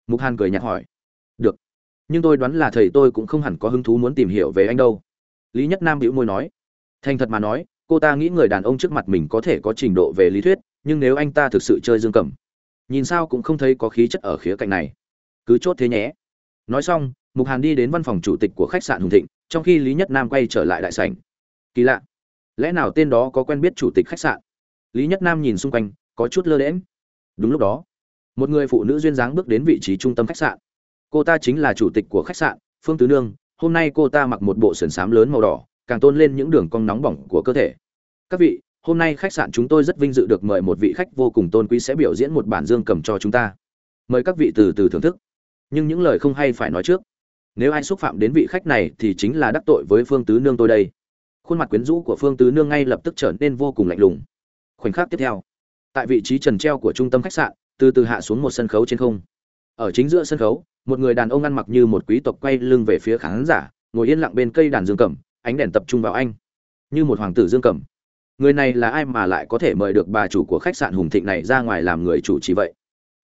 Mục hàn cười nhạt hỏi. Được, nhưng tôi đoán là thầy tôi cũng không hẳn có hứng thú muốn tìm hiểu về anh đâu lý nhất nam bĩu môi nói, thành thật mà nói, cô ta nghĩ người đàn ông trước mặt mình có thể có trình độ về lý thuyết, nhưng nếu anh ta thực sự chơi dương cầm, nhìn sao cũng không thấy có khí chất ở khía cạnh này. Cứ chốt thế nhé. Nói xong, mục hàn đi đến văn phòng chủ tịch của khách sạn hùng thịnh, trong khi lý nhất nam quay trở lại đại sảnh. Kỳ lạ, lẽ nào tên đó có quen biết chủ tịch khách sạn? Lý nhất nam nhìn xung quanh, có chút lơ lẽm đúng lúc đó, một người phụ nữ duyên dáng bước đến vị trí trung tâm khách sạn. Cô ta chính là chủ tịch của khách sạn, phương tứ nương hôm nay cô ta mặc một bộ sườn xám lớn màu đỏ, càng tôn lên những đường cong nóng bỏng của cơ thể. Các vị, hôm nay khách sạn chúng tôi rất vinh dự được mời một vị khách vô cùng tôn quý sẽ biểu diễn một bản dương cầm cho chúng ta. Mời các vị từ từ thưởng thức. Nhưng những lời không hay phải nói trước. Nếu ai xúc phạm đến vị khách này thì chính là đắc tội với phương tứ nương tôi đây. Khuôn mặt quyến rũ của phương tứ nương ngay lập tức trở nên vô cùng lạnh lùng. Khoảnh khắc tiếp theo, tại vị trí trần treo của trung tâm khách sạn, từ từ hạ xuống một sân khấu trên không. Ở chính giữa sân khấu một người đàn ông ăn mặc như một quý tộc quay lưng về phía khán giả, ngồi yên lặng bên cây đàn dương cầm, ánh đèn tập trung vào anh. Như một hoàng tử dương cầm. Người này là ai mà lại có thể mời được bà chủ của khách sạn hùng thịnh này ra ngoài làm người chủ trì vậy?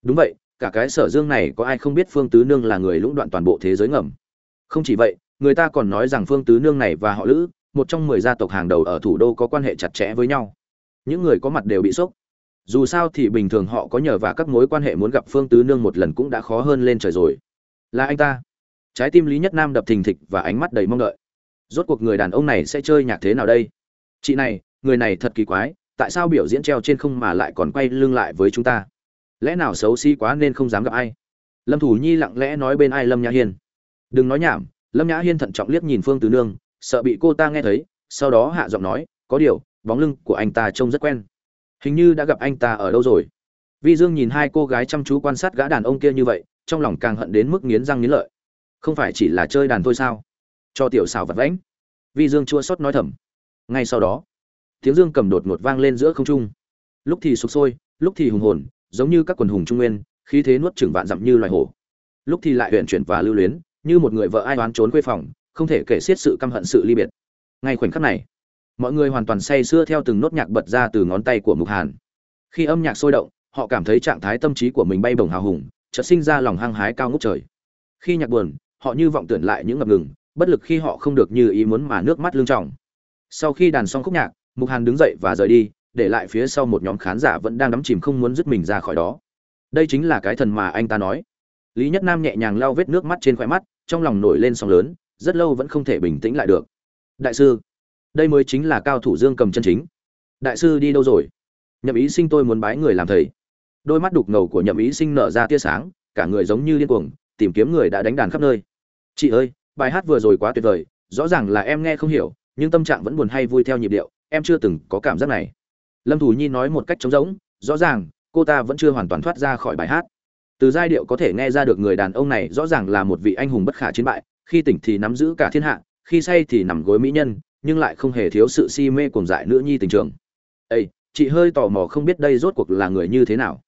Đúng vậy, cả cái sở dương này có ai không biết phương tứ nương là người lũng đoạn toàn bộ thế giới ngầm? Không chỉ vậy, người ta còn nói rằng phương tứ nương này và họ lữ, một trong mười gia tộc hàng đầu ở thủ đô có quan hệ chặt chẽ với nhau. Những người có mặt đều bị sốc. Dù sao thì bình thường họ có nhờ và các mối quan hệ muốn gặp phương tứ nương một lần cũng đã khó hơn lên trời rồi là anh ta. Trái tim lý nhất nam đập thình thịch và ánh mắt đầy mong đợi. Rốt cuộc người đàn ông này sẽ chơi nhạc thế nào đây? Chị này, người này thật kỳ quái, tại sao biểu diễn treo trên không mà lại còn quay lưng lại với chúng ta? Lẽ nào xấu xí quá nên không dám gặp ai? Lâm thủ nhi lặng lẽ nói bên ai lâm nhã hiên. Đừng nói nhảm, lâm nhã hiên thận trọng liếc nhìn phương tứ nương, sợ bị cô ta nghe thấy, sau đó hạ giọng nói, có điều, bóng lưng của anh ta trông rất quen. Hình như đã gặp anh ta ở đâu rồi? Vi dương nhìn hai cô gái chăm chú quan sát gã đàn ông kia như vậy trong lòng càng hận đến mức nghiến răng nghiến lợi. Không phải chỉ là chơi đàn thôi sao? Cho tiểu xào vật vãnh. Vi dương chua xót nói thầm. Ngay sau đó, tiếng dương cầm đột ngột vang lên giữa không trung. Lúc thì sục sôi, lúc thì hùng hồn, giống như các quần hùng trung nguyên, khí thế nuốt chửng vạn dặm như loài hổ. Lúc thì lại huyện chuyển và lưu luyến, như một người vợ ai đoán trốn quê phòng, không thể kể xiết sự căm hận sự ly biệt. Ngay khoảnh khắc này, mọi người hoàn toàn say sưa theo từng nốt nhạc bật ra từ ngón tay của mục hàn. Khi âm nhạc sôi động, họ cảm thấy trạng thái tâm trí của mình bay bổng hào hùng chợt sinh ra lòng hăng hái cao ngút trời. Khi nhạc buồn, họ như vọng tưởng lại những ngập ngừng, bất lực khi họ không được như ý muốn mà nước mắt lưng tròng. Sau khi đàn xong khúc nhạc, mục hàn đứng dậy và rời đi, để lại phía sau một nhóm khán giả vẫn đang đắm chìm không muốn dứt mình ra khỏi đó. Đây chính là cái thần mà anh ta nói. Lý nhất nam nhẹ nhàng lau vết nước mắt trên khoe mắt, trong lòng nổi lên sóng lớn, rất lâu vẫn không thể bình tĩnh lại được. Đại sư, đây mới chính là cao thủ dương cầm chân chính. Đại sư đi đâu rồi? Nhậm ý sinh tôi muốn bái người làm thầy đôi mắt đục ngầu của nhậm ý sinh nở ra tia sáng, cả người giống như điên cuồng, tìm kiếm người đã đánh đàn khắp nơi. Chị ơi, bài hát vừa rồi quá tuyệt vời, rõ ràng là em nghe không hiểu, nhưng tâm trạng vẫn buồn hay vui theo nhịp điệu, em chưa từng có cảm giác này. Lâm thủ nhi nói một cách trống rỗng, rõ ràng, cô ta vẫn chưa hoàn toàn thoát ra khỏi bài hát. Từ giai điệu có thể nghe ra được người đàn ông này rõ ràng là một vị anh hùng bất khả chiến bại, khi tỉnh thì nắm giữ cả thiên hạ, khi say thì nằm gối mỹ nhân, nhưng lại không hề thiếu sự si mê cuồng dại nữ nhi tình trường. Ây chị hơi tò mò không biết đây rốt cuộc là người như thế nào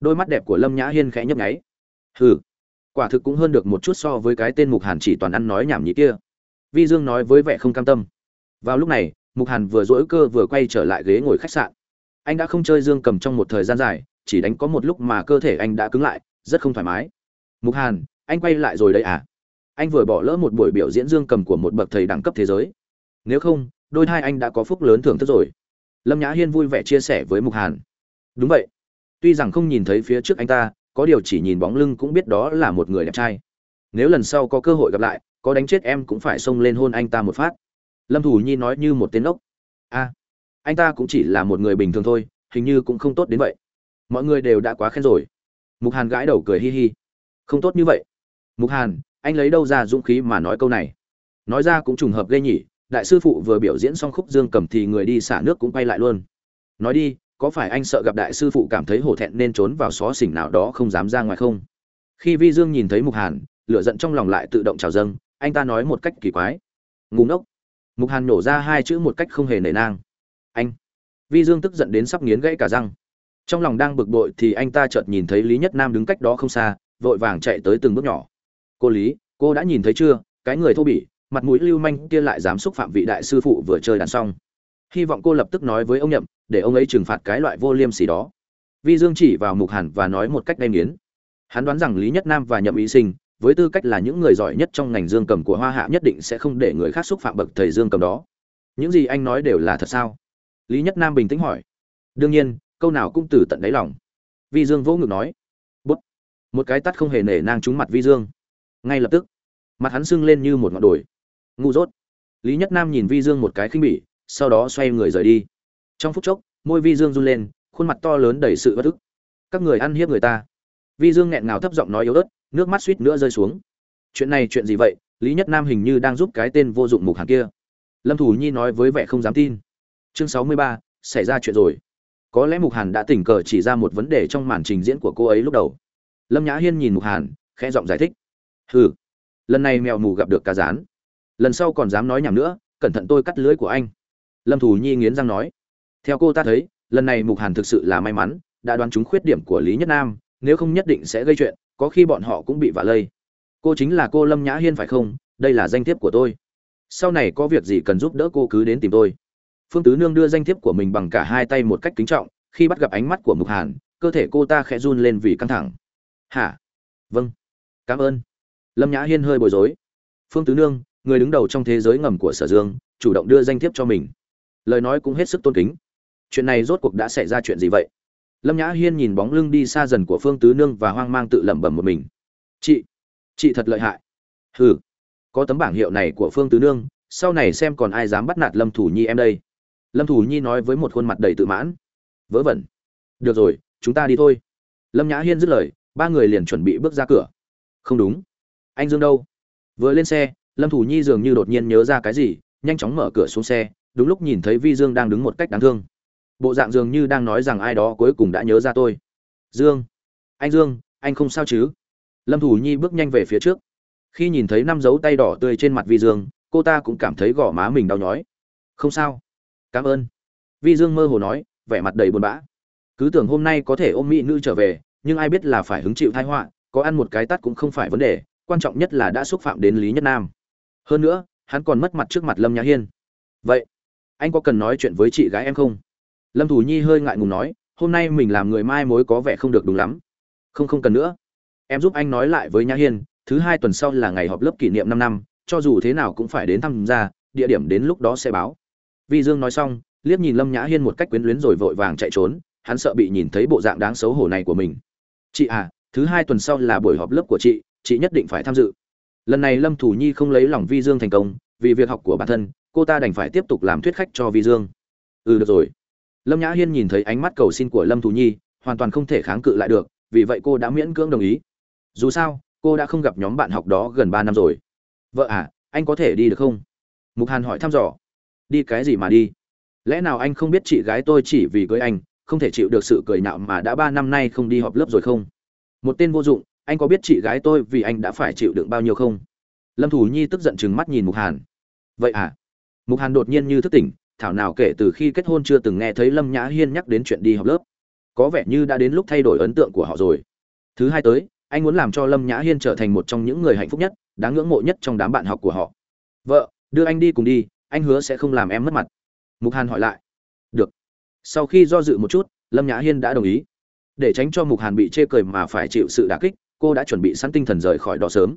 đôi mắt đẹp của lâm nhã hiên khẽ nhấp nháy. Hừ, quả thực cũng hơn được một chút so với cái tên mục hàn chỉ toàn ăn nói nhảm nhí kia. Vi dương nói với vẻ không cam tâm. Vào lúc này, mục hàn vừa dỗi cơ vừa quay trở lại ghế ngồi khách sạn. Anh đã không chơi dương cầm trong một thời gian dài, chỉ đánh có một lúc mà cơ thể anh đã cứng lại, rất không thoải mái. Mục hàn, anh quay lại rồi đấy à? Anh vừa bỏ lỡ một buổi biểu diễn dương cầm của một bậc thầy đẳng cấp thế giới. Nếu không, đôi hai anh đã có phúc lớn thưởng thức rồi. Lâm nhã hiên vui vẻ chia sẻ với mục hàn. Đúng vậy tuy rằng không nhìn thấy phía trước anh ta, có điều chỉ nhìn bóng lưng cũng biết đó là một người đẹp trai. Nếu lần sau có cơ hội gặp lại, có đánh chết em cũng phải xông lên hôn anh ta một phát. Lâm thủ nhi nói như một tiếng ốc. A anh ta cũng chỉ là một người bình thường thôi, hình như cũng không tốt đến vậy. Mọi người đều đã quá khen rồi. Mục hàn gãi đầu cười hi hi. Không tốt như vậy. Mục hàn, anh lấy đâu ra dũng khí mà nói câu này? Nói ra cũng trùng hợp ghê nhỉ, đại sư phụ vừa biểu diễn xong khúc dương cầm thì người đi xả nước cũng quay lại luôn. Nói đi có phải anh sợ gặp đại sư phụ cảm thấy hổ thẹn nên trốn vào xó xỉnh nào đó không dám ra ngoài không? Khi vi dương nhìn thấy mục hàn, lửa giận trong lòng lại tự động trào dâng, anh ta nói một cách kỳ quái. Ngủ ngốc. Mục hàn nổ ra hai chữ một cách không hề nể nang. Anh. Vi dương tức giận đến sắp nghiến gãy cả răng. Trong lòng đang bực bội thì anh ta chợt nhìn thấy lý nhất nam đứng cách đó không xa, vội vàng chạy tới từng bước nhỏ. Cô lý, cô đã nhìn thấy chưa? Cái người thô bỉ, mặt mũi lưu manh kia lại dám xúc phạm vị đại sư phụ vừa chơi đàn xong. Hy vọng cô lập tức nói với ông nhậm để ông ấy trừng phạt cái loại vô liêm sỉ đó. Vi dương chỉ vào mục hàn và nói một cách đen nghiến. Hắn đoán rằng lý nhất nam và nhậm ý sinh, với tư cách là những người giỏi nhất trong ngành dương cầm của hoa hạ nhất định sẽ không để người khác xúc phạm bậc thầy dương cầm đó. Những gì anh nói đều là thật sao? Lý nhất nam bình tĩnh hỏi. Đương nhiên, câu nào cũng từ tận đáy lòng. Vi dương vỗ ngực nói. Bút. Một cái tắt không hề nể nang trúng mặt vi dương. Ngay lập tức, mặt hắn sưng lên như một ngọn đồi. Ngu dốt. Lý nhất nam nhìn vi dương một cái khinh bỉ, sau đó xoay người rời đi trong phút chốc, môi vi dương run lên, khuôn mặt to lớn đầy sự bất ức. Các người ăn hiếp người ta. Vi dương nghẹn ngào thấp giọng nói yếu ớt, nước mắt suýt nữa rơi xuống. Chuyện này chuyện gì vậy? Lý nhất nam hình như đang giúp cái tên vô dụng mục hàng kia. Lâm thủ nhi nói với vẻ không dám tin. Chương sáu mươi ba, xảy ra chuyện rồi. Có lẽ mục hàn đã tình cờ chỉ ra một vấn đề trong màn trình diễn của cô ấy lúc đầu. Lâm nhã hiên nhìn mục hàn, khẽ giọng giải thích. Hừ, lần này mèo mù gặp được cá rán. Lần sau còn dám nói nhảm nữa, cẩn thận tôi cắt lưới của anh. Lâm thủ nhi nghiến răng nói theo cô ta thấy, lần này mục hàn thực sự là may mắn, đã đoán trúng khuyết điểm của lý nhất nam, nếu không nhất định sẽ gây chuyện, có khi bọn họ cũng bị vạ lây. Cô chính là cô lâm nhã hiên phải không? Đây là danh thiếp của tôi. Sau này có việc gì cần giúp đỡ cô cứ đến tìm tôi. Phương tứ nương đưa danh thiếp của mình bằng cả hai tay một cách kính trọng, khi bắt gặp ánh mắt của mục hàn, cơ thể cô ta khẽ run lên vì căng thẳng. Hả? Vâng. Cảm ơn. Lâm nhã hiên hơi bối rối. Phương tứ nương, người đứng đầu trong thế giới ngầm của sở dương, chủ động đưa danh thiếp cho mình. Lời nói cũng hết sức tôn kính chuyện này rốt cuộc đã xảy ra chuyện gì vậy? Lâm nhã hiên nhìn bóng lưng đi xa dần của phương tứ nương và hoang mang tự lẩm bẩm một mình. Chị chị thật lợi hại. Hừ, có tấm bảng hiệu này của phương tứ nương, sau này xem còn ai dám bắt nạt lâm thủ nhi em đây. Lâm thủ nhi nói với một khuôn mặt đầy tự mãn. Vớ vẩn. Được rồi, chúng ta đi thôi. Lâm nhã hiên dứt lời, ba người liền chuẩn bị bước ra cửa. Không đúng. Anh dương đâu? Vừa lên xe, lâm thủ nhi dường như đột nhiên nhớ ra cái gì, nhanh chóng mở cửa xuống xe, đúng lúc nhìn thấy vi dương đang đứng một cách đáng thương bộ dạng dường như đang nói rằng ai đó cuối cùng đã nhớ ra tôi. Dương. Anh dương, anh không sao chứ? Lâm thủ nhi bước nhanh về phía trước. Khi nhìn thấy năm dấu tay đỏ tươi trên mặt vi dương, cô ta cũng cảm thấy gò má mình đau nhói. Không sao. Cảm ơn. Vi dương mơ hồ nói, vẻ mặt đầy buồn bã. Cứ tưởng hôm nay có thể ôm mỹ nữ trở về, nhưng ai biết là phải hứng chịu thái họa, có ăn một cái tắt cũng không phải vấn đề, quan trọng nhất là đã xúc phạm đến lý nhất nam. Hơn nữa, hắn còn mất mặt trước mặt lâm nhã hiên. Vậy, anh có cần nói chuyện với chị gái em không? Lâm thủ nhi hơi ngại ngùng nói, hôm nay mình làm người mai mối có vẻ không được đúng lắm. Không không cần nữa. Em giúp anh nói lại với nhã hiên, thứ hai tuần sau là ngày họp lớp kỷ niệm năm năm, cho dù thế nào cũng phải đến tham gia, địa điểm đến lúc đó sẽ báo. Vi dương nói xong, liếc nhìn lâm nhã hiên một cách quyến luyến rồi vội vàng chạy trốn, hắn sợ bị nhìn thấy bộ dạng đáng xấu hổ này của mình. Chị à thứ hai tuần sau là buổi họp lớp của chị chị nhất định phải tham dự. Lần này lâm thủ nhi không lấy lòng vi dương thành công, vì việc học của bản thân, cô ta đành phải tiếp tục làm thuyết khách cho vi dương. Ừ được rồi lâm nhã hiên nhìn thấy ánh mắt cầu xin của lâm thủ nhi, hoàn toàn không thể kháng cự lại được, vì vậy cô đã miễn cưỡng đồng ý. Dù sao, cô đã không gặp nhóm bạn học đó gần ba năm rồi. Vợ à anh có thể đi được không? Mục hàn hỏi thăm dò. Đi cái gì mà đi? Lẽ nào anh không biết chị gái tôi chỉ vì cưới anh, không thể chịu được sự cười nhạo mà đã ba năm nay không đi họp lớp rồi không? Một tên vô dụng, anh có biết chị gái tôi vì anh đã phải chịu đựng bao nhiêu không? Lâm thủ nhi tức giận chừng mắt nhìn mục hàn. Vậy à? Mục hàn đột nhiên như thức tỉnh thảo nào kể từ khi kết hôn chưa từng nghe thấy lâm nhã hiên nhắc đến chuyện đi học lớp. Có vẻ như đã đến lúc thay đổi ấn tượng của họ rồi. Thứ hai tới, anh muốn làm cho lâm nhã hiên trở thành một trong những người hạnh phúc nhất, đáng ngưỡng mộ nhất trong đám bạn học của họ. Vợ, đưa anh đi cùng đi, anh hứa sẽ không làm em mất mặt. Mục hàn hỏi lại. Được. Sau khi do dự một chút, lâm nhã hiên đã đồng ý. Để tránh cho mục hàn bị chê cười mà phải chịu sự đả kích, cô đã chuẩn bị sẵn tinh thần rời khỏi đó sớm.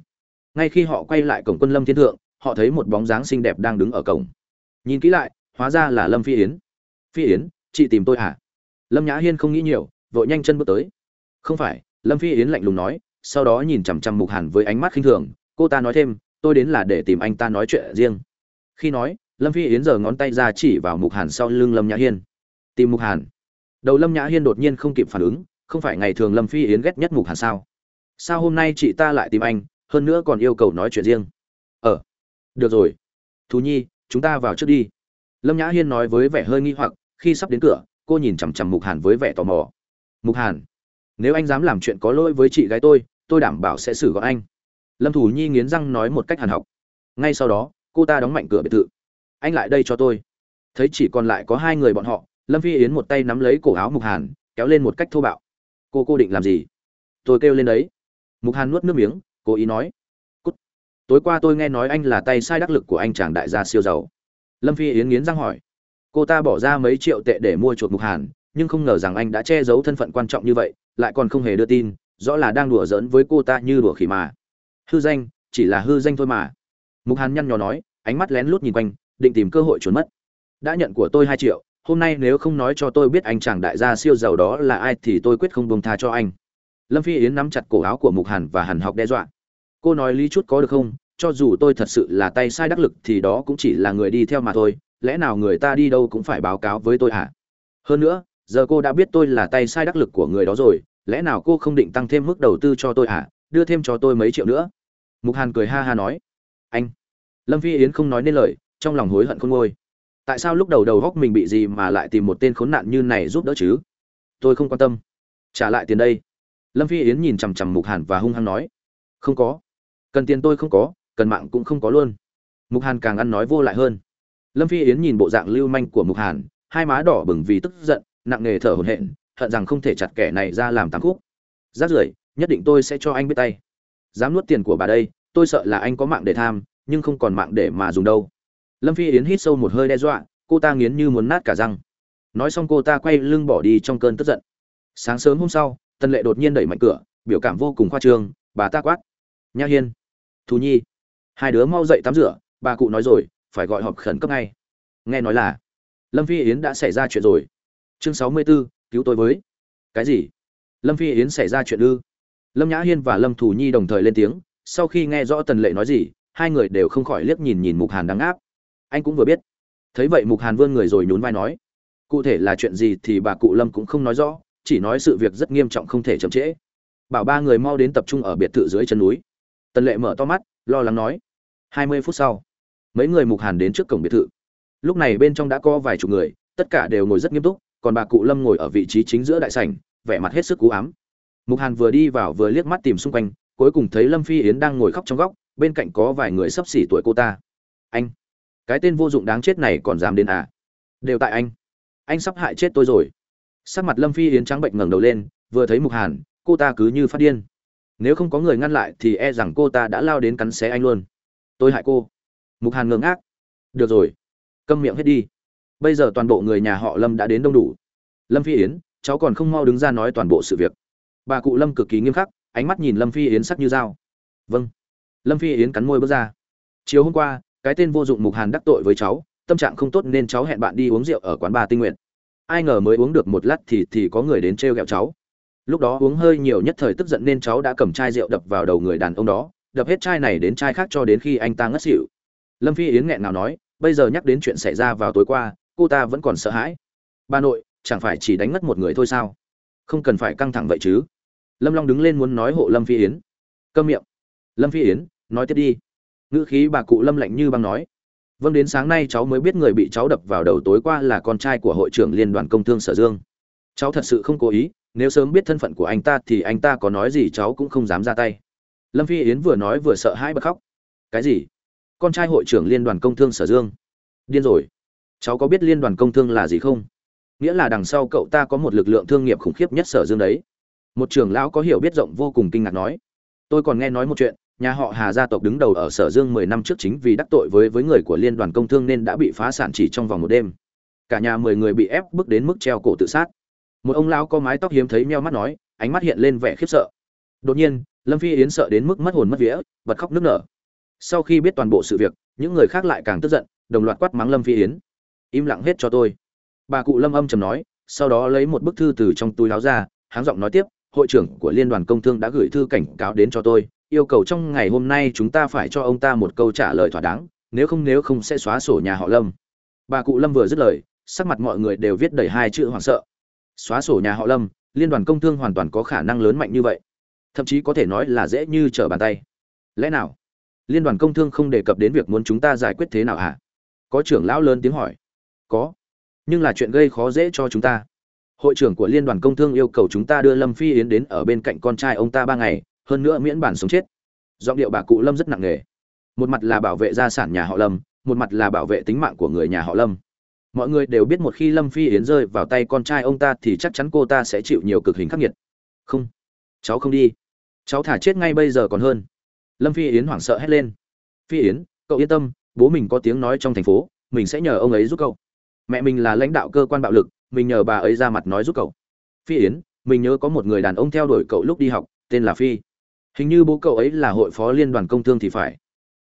Ngay khi họ quay lại cổng quân lâm thiên thượng, họ thấy một bóng dáng xinh đẹp đang đứng ở cổng. Nhìn kỹ lại hóa ra là lâm phi yến. Phi yến, chị tìm tôi à lâm nhã hiên không nghĩ nhiều, vội nhanh chân bước tới. Không phải, lâm phi yến lạnh lùng nói, sau đó nhìn chằm chằm mục hàn với ánh mắt khinh thường, cô ta nói thêm, tôi đến là để tìm anh ta nói chuyện riêng. Khi nói, lâm phi yến giơ ngón tay ra chỉ vào mục hàn sau lưng lâm nhã hiên. Tìm mục hàn. Đầu lâm nhã hiên đột nhiên không kịp phản ứng, không phải ngày thường lâm phi yến ghét nhất mục hàn sao? Sao hôm nay chị ta lại tìm anh, hơn nữa còn yêu cầu nói chuyện riêng? Ờ được rồi. Thú nhi, chúng ta vào trước đi lâm nhã hiên nói với vẻ hơi nghi hoặc, khi sắp đến cửa, cô nhìn chằm chằm mục hàn với vẻ tò mò. Mục hàn, nếu anh dám làm chuyện có lỗi với chị gái tôi tôi đảm bảo sẽ xử gọi anh. Lâm thủ nhi nghiến răng nói một cách hàn học. Ngay sau đó, cô ta đóng mạnh cửa biệt thự. Anh lại đây cho tôi. Thấy chỉ còn lại có hai người bọn họ, lâm phi yến một tay nắm lấy cổ áo mục hàn, kéo lên một cách thô bạo. Cô cô định làm gì? Tôi kêu lên đấy. Mục hàn nuốt nước miếng, cố ý nói. Cút. Tối qua tôi nghe nói anh là tay sai đắc lực của anh chàng đại gia siêu giàu lâm phi yến nghiến răng hỏi. Cô ta bỏ ra mấy triệu tệ để mua chuột mục hàn, nhưng không ngờ rằng anh đã che giấu thân phận quan trọng như vậy, lại còn không hề đưa tin, rõ là đang đùa giỡn với cô ta như đùa khỉ mà. Hư danh, chỉ là hư danh thôi mà. Mục hàn nhăn nhò nói, ánh mắt lén lút nhìn quanh, định tìm cơ hội trốn mất. Đã nhận của tôi hai triệu, hôm nay nếu không nói cho tôi biết anh chàng đại gia siêu giàu đó là ai thì tôi quyết không bông tha cho anh. Lâm phi yến nắm chặt cổ áo của mục hàn và hàn học đe dọa. Cô nói lý chút có được không? Cho dù tôi thật sự là tay sai đắc lực thì đó cũng chỉ là người đi theo mà thôi, lẽ nào người ta đi đâu cũng phải báo cáo với tôi hả? Hơn nữa, giờ cô đã biết tôi là tay sai đắc lực của người đó rồi, lẽ nào cô không định tăng thêm mức đầu tư cho tôi hả? Đưa thêm cho tôi mấy triệu nữa? Mục hàn cười ha ha nói. Anh. Lâm phi yến không nói nên lời, trong lòng hối hận không ngôi tại sao lúc đầu đầu góc mình bị gì mà lại tìm một tên khốn nạn như này giúp đỡ chứ? Tôi không quan tâm. Trả lại tiền đây. Lâm phi yến nhìn chằm chằm mục hàn và hung hăng nói. Không có. Cần tiền tôi không có cần mạng cũng không có luôn. Mục hàn càng ăn nói vô lại hơn. Lâm phi yến nhìn bộ dạng lưu manh của mục hàn, hai má đỏ bừng vì tức giận, nặng nề thở hổn hển, hận rằng không thể chặt kẻ này ra làm tám khúc rát rưởi, nhất định tôi sẽ cho anh biết tay. Dám nuốt tiền của bà đây, tôi sợ là anh có mạng để tham, nhưng không còn mạng để mà dùng đâu. Lâm phi yến hít sâu một hơi đe dọa, cô ta nghiến như muốn nát cả răng. Nói xong cô ta quay lưng bỏ đi trong cơn tức giận. Sáng sớm hôm sau, tần lệ đột nhiên đẩy mạnh cửa, biểu cảm vô cùng khoa trương, bà ta quát. Nha hiên, thù nhi hai đứa mau dậy tắm rửa bà cụ nói rồi phải gọi họp khẩn cấp ngay. Nghe nói là lâm phi yến đã xảy ra chuyện rồi. Chương sáu mươi 64, cứu tôi với. Cái gì? Lâm phi yến xảy ra chuyện ư? Lâm nhã hiên và lâm Thủ nhi đồng thời lên tiếng sau khi nghe rõ tần lệ nói gì hai người đều không khỏi liếc nhìn nhìn mục hàn đang áp anh cũng vừa biết. Thấy vậy mục hàn vươn người rồi nhún vai nói cụ thể là chuyện gì thì bà cụ lâm cũng không nói rõ chỉ nói sự việc rất nghiêm trọng không thể chậm trễ. Bảo ba người mau đến tập trung ở biệt thự dưới chân núi tần lệ mở to mắt, lo lắng nói. Hai mươi phút sau, mấy người mục hàn đến trước cổng biệt thự. Lúc này bên trong đã có vài chục người, tất cả đều ngồi rất nghiêm túc, còn bà cụ lâm ngồi ở vị trí chính giữa đại sảnh, vẻ mặt hết sức cú ám. Mục hàn vừa đi vào vừa liếc mắt tìm xung quanh, cuối cùng thấy lâm phi yến đang ngồi khóc trong góc, bên cạnh có vài người sắp xỉ tuổi cô ta. Anh, cái tên vô dụng đáng chết này còn dám đến à? Đều tại anh. Anh sắp hại chết tôi rồi. Sắc mặt lâm phi yến trắng bệnh ngẩng đầu lên, vừa thấy mục hàn, cô ta cứ như phát điên nếu không có người ngăn lại thì e rằng cô ta đã lao đến cắn xé anh luôn. Tôi hại cô. Mục hàn ngơ ngác. Được rồi. Câm miệng hết đi. Bây giờ toàn bộ người nhà họ lâm đã đến đông đủ. Lâm phi yến, cháu còn không mau đứng ra nói toàn bộ sự việc. Bà cụ lâm cực kỳ nghiêm khắc, ánh mắt nhìn lâm phi yến sắc như dao. Vâng. Lâm phi yến cắn môi bước ra. Chiều hôm qua, cái tên vô dụng mục hàn đắc tội với cháu, tâm trạng không tốt nên cháu hẹn bạn đi uống rượu ở quán bà tinh nguyện ai ngờ mới uống được một lát thì thì có người đến trêu ghẹo cháu lúc đó uống hơi nhiều nhất thời tức giận nên cháu đã cầm chai rượu đập vào đầu người đàn ông đó, đập hết chai này đến chai khác cho đến khi anh ta ngất xỉu. Lâm phi yến nghẹn nào nói, bây giờ nhắc đến chuyện xảy ra vào tối qua, cô ta vẫn còn sợ hãi. Bà nội, chẳng phải chỉ đánh ngất một người thôi sao? Không cần phải căng thẳng vậy chứ. Lâm long đứng lên muốn nói hộ lâm phi yến. Câm miệng. Lâm phi yến, nói tiếp đi. Ngữ khí bà cụ lâm lạnh như băng nói. Vâng đến sáng nay cháu mới biết người bị cháu đập vào đầu tối qua là con trai của hội trưởng liên đoàn công thương sở dương. Cháu thật sự không cố ý nếu sớm biết thân phận của anh ta thì anh ta có nói gì cháu cũng không dám ra tay. Lâm phi yến vừa nói vừa sợ hãi bật khóc. Cái gì? Con trai hội trưởng liên đoàn công thương sở dương. Điên rồi. Cháu có biết liên đoàn công thương là gì không? Nghĩa là đằng sau cậu ta có một lực lượng thương nghiệp khủng khiếp nhất sở dương đấy. Một trưởng lão có hiểu biết rộng vô cùng kinh ngạc nói. Tôi còn nghe nói một chuyện, nhà họ hà gia tộc đứng đầu ở sở dương mười năm trước chính vì đắc tội với với người của liên đoàn công thương nên đã bị phá sản chỉ trong vòng một đêm. Cả nhà mười người bị ép bước đến mức treo cổ tự sát một ông lão có mái tóc hiếm thấy meo mắt nói, ánh mắt hiện lên vẻ khiếp sợ. Đột nhiên, lâm phi yến sợ đến mức mất hồn mất vía, bật khóc nức nở. Sau khi biết toàn bộ sự việc, những người khác lại càng tức giận, đồng loạt quát mắng lâm phi yến. Im lặng hết cho tôi. Bà cụ lâm âm trầm nói, sau đó lấy một bức thư từ trong túi láo ra, háng giọng nói tiếp, hội trưởng của liên đoàn công thương đã gửi thư cảnh cáo đến cho tôi, yêu cầu trong ngày hôm nay chúng ta phải cho ông ta một câu trả lời thỏa đáng, nếu không nếu không sẽ xóa sổ nhà họ lâm. Bà cụ lâm vừa dứt lời, sắc mặt mọi người đều viết đầy hai chữ hoảng sợ xóa sổ nhà họ lâm, liên đoàn công thương hoàn toàn có khả năng lớn mạnh như vậy. Thậm chí có thể nói là dễ như trở bàn tay. Lẽ nào? Liên đoàn công thương không đề cập đến việc muốn chúng ta giải quyết thế nào hả? Có trưởng lão lớn tiếng hỏi. Có. Nhưng là chuyện gây khó dễ cho chúng ta. Hội trưởng của liên đoàn công thương yêu cầu chúng ta đưa lâm phi yến đến ở bên cạnh con trai ông ta ba ngày, hơn nữa miễn bản sống chết. Giọng điệu bà cụ lâm rất nặng nề. Một mặt là bảo vệ gia sản nhà họ lâm, một mặt là bảo vệ tính mạng của người nhà họ lâm mọi người đều biết một khi lâm phi yến rơi vào tay con trai ông ta thì chắc chắn cô ta sẽ chịu nhiều cực hình khắc nghiệt. Không, cháu không đi. Cháu thả chết ngay bây giờ còn hơn. Lâm phi yến hoảng sợ hét lên. Phi yến, cậu yên tâm, bố mình có tiếng nói trong thành phố, mình sẽ nhờ ông ấy giúp cậu. Mẹ mình là lãnh đạo cơ quan bạo lực, mình nhờ bà ấy ra mặt nói giúp cậu. Phi yến, mình nhớ có một người đàn ông theo đuổi cậu lúc đi học, tên là phi. Hình như bố cậu ấy là hội phó liên đoàn công thương thì phải.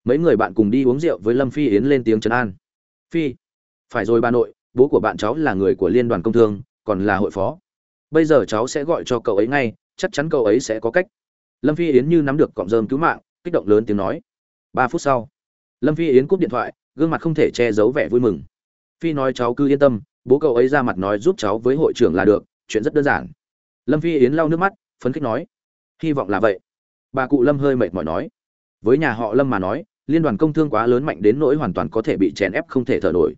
Mấy người bạn cùng đi uống rượu với lâm phi yến lên tiếng trấn an. Phi phải rồi bà nội, bố của bạn cháu là người của liên đoàn công thương, còn là hội phó. Bây giờ cháu sẽ gọi cho cậu ấy ngay, chắc chắn cậu ấy sẽ có cách. Lâm phi yến như nắm được cọng rơm cứu mạng, kích động lớn tiếng nói. Ba phút sau, lâm phi yến cúp điện thoại, gương mặt không thể che giấu vẻ vui mừng. Phi nói cháu cứ yên tâm, bố cậu ấy ra mặt nói giúp cháu với hội trưởng là được, chuyện rất đơn giản. Lâm phi yến lau nước mắt, phấn khích nói. Hy vọng là vậy. Bà cụ lâm hơi mệt mỏi nói. Với nhà họ lâm mà nói, liên đoàn công thương quá lớn mạnh đến nỗi hoàn toàn có thể bị chèn ép không thể thở nổi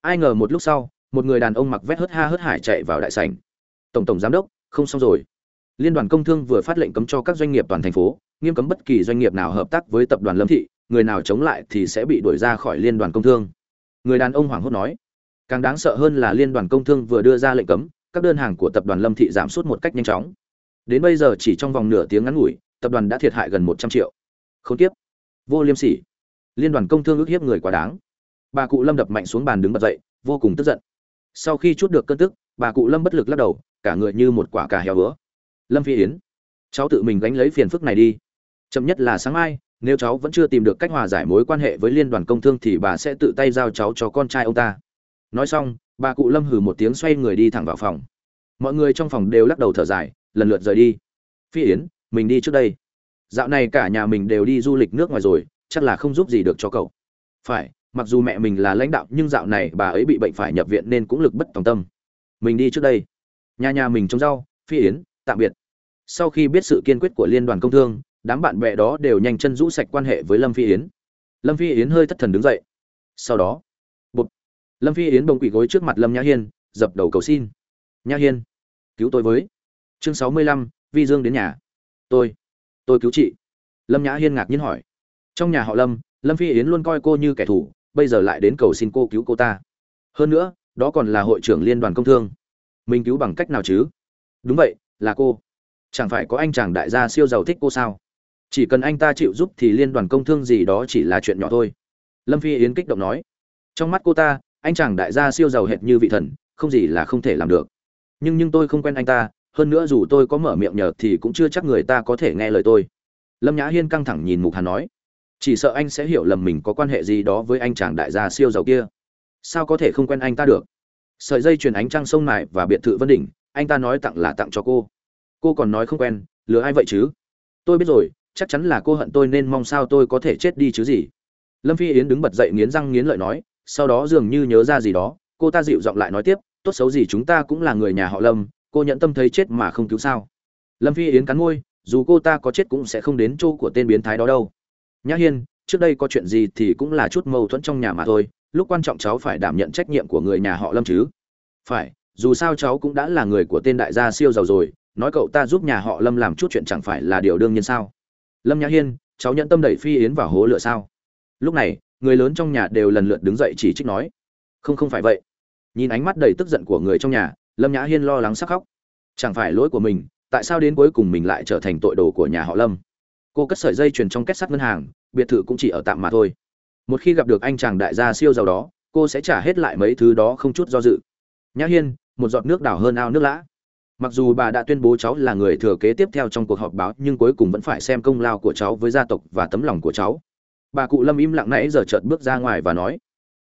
ai ngờ một lúc sau, một người đàn ông mặc vét hớt ha hớt hải chạy vào đại sảnh. Tổng tổng giám đốc, không xong rồi. Liên đoàn công thương vừa phát lệnh cấm cho các doanh nghiệp toàn thành phố, nghiêm cấm bất kỳ doanh nghiệp nào hợp tác với tập đoàn lâm thị, người nào chống lại thì sẽ bị đuổi ra khỏi liên đoàn công thương. Người đàn ông hoảng hốt nói, càng đáng sợ hơn là liên đoàn công thương vừa đưa ra lệnh cấm, các đơn hàng của tập đoàn lâm thị giảm sút một cách nhanh chóng. Đến bây giờ chỉ trong vòng nửa tiếng ngắn ngủi, tập đoàn đã thiệt hại gần một trăm triệu. Không tiếp vô liêm sỉ. Liên đoàn công thương ước hiếp người quá đáng bà cụ lâm đập mạnh xuống bàn đứng bật dậy, vô cùng tức giận. Sau khi chút được cơn tức, bà cụ lâm bất lực lắc đầu, cả người như một quả cà heo bữa lâm phi yến, cháu tự mình gánh lấy phiền phức này đi. Chậm nhất là sáng mai, nếu cháu vẫn chưa tìm được cách hòa giải mối quan hệ với liên đoàn công thương thì bà sẽ tự tay giao cháu cho con trai ông ta. Nói xong, bà cụ lâm hừ một tiếng xoay người đi thẳng vào phòng. Mọi người trong phòng đều lắc đầu thở dài, lần lượt rời đi. Phi yến, mình đi trước đây. Dạo này cả nhà mình đều đi du lịch nước ngoài rồi, chắc là không giúp gì được cho cậu. Phải mặc dù mẹ mình là lãnh đạo nhưng dạo này bà ấy bị bệnh phải nhập viện nên cũng lực bất tòng tâm. Mình đi trước đây. Nhà nhà mình trồng rau, phi yến, tạm biệt. Sau khi biết sự kiên quyết của liên đoàn công thương, đám bạn bè đó đều nhanh chân rũ sạch quan hệ với lâm phi yến. Lâm phi yến hơi thất thần đứng dậy. Sau đó bụt lâm phi yến bông quỷ gối trước mặt lâm nhã hiên, dập đầu cầu xin. Nhã hiên, cứu tôi với. Chương sáu mươi lăm, vi dương đến nhà. Tôi tôi cứu chị. Lâm nhã hiên ngạc nhiên hỏi. Trong nhà họ lâm lâm phi yến luôn coi cô như kẻ thù bây giờ lại đến cầu xin cô cứu cô ta. Hơn nữa, đó còn là hội trưởng liên đoàn công thương. Mình cứu bằng cách nào chứ? Đúng vậy, là cô. Chẳng phải có anh chàng đại gia siêu giàu thích cô sao? Chỉ cần anh ta chịu giúp thì liên đoàn công thương gì đó chỉ là chuyện nhỏ thôi. Lâm phi yến kích động nói. Trong mắt cô ta, anh chàng đại gia siêu giàu hệt như vị thần, không gì là không thể làm được. Nhưng nhưng tôi không quen anh ta, hơn nữa dù tôi có mở miệng nhờ thì cũng chưa chắc người ta có thể nghe lời tôi. Lâm nhã hiên căng thẳng nhìn mục hàn nói chỉ sợ anh sẽ hiểu lầm mình có quan hệ gì đó với anh chàng đại gia siêu giàu kia. Sao có thể không quen anh ta được? Sợi dây chuyền ánh trăng sông mài và biệt thự vân đỉnh, anh ta nói tặng là tặng cho cô. Cô còn nói không quen, lừa ai vậy chứ? Tôi biết rồi, chắc chắn là cô hận tôi nên mong sao tôi có thể chết đi chứ gì? Lâm phi yến đứng bật dậy nghiến răng nghiến lợi nói, sau đó dường như nhớ ra gì đó, cô ta dịu giọng lại nói tiếp, tốt xấu gì chúng ta cũng là người nhà họ lâm, cô nhận tâm thấy chết mà không cứu sao. Lâm phi yến cắn môi, dù cô ta có chết cũng sẽ không đến chỗ của tên biến thái đó đâu nhã hiên, trước đây có chuyện gì thì cũng là chút mâu thuẫn trong nhà mà thôi, lúc quan trọng cháu phải đảm nhận trách nhiệm của người nhà họ lâm chứ. Phải, dù sao cháu cũng đã là người của tên đại gia siêu giàu rồi, nói cậu ta giúp nhà họ lâm làm chút chuyện chẳng phải là điều đương nhiên sao? Lâm nhã hiên, cháu nhận tâm đẩy phi yến vào hố lửa sao? Lúc này, người lớn trong nhà đều lần lượt đứng dậy chỉ trích nói. Không không phải vậy. Nhìn ánh mắt đầy tức giận của người trong nhà, lâm nhã hiên lo lắng sắc khóc. Chẳng phải lỗi của mình, tại sao đến cuối cùng mình lại trở thành tội đồ của nhà họ lâm? Cô cất sợi dây chuyền trong kết sắt ngân hàng, biệt thự cũng chỉ ở tạm mà thôi. Một khi gặp được anh chàng đại gia siêu giàu đó, cô sẽ trả hết lại mấy thứ đó không chút do dự. Nhã hiên, một giọt nước đảo hơn ao nước lã. Mặc dù bà đã tuyên bố cháu là người thừa kế tiếp theo trong cuộc họp báo, nhưng cuối cùng vẫn phải xem công lao của cháu với gia tộc và tấm lòng của cháu. Bà cụ lâm im lặng nãy giờ chợt bước ra ngoài và nói,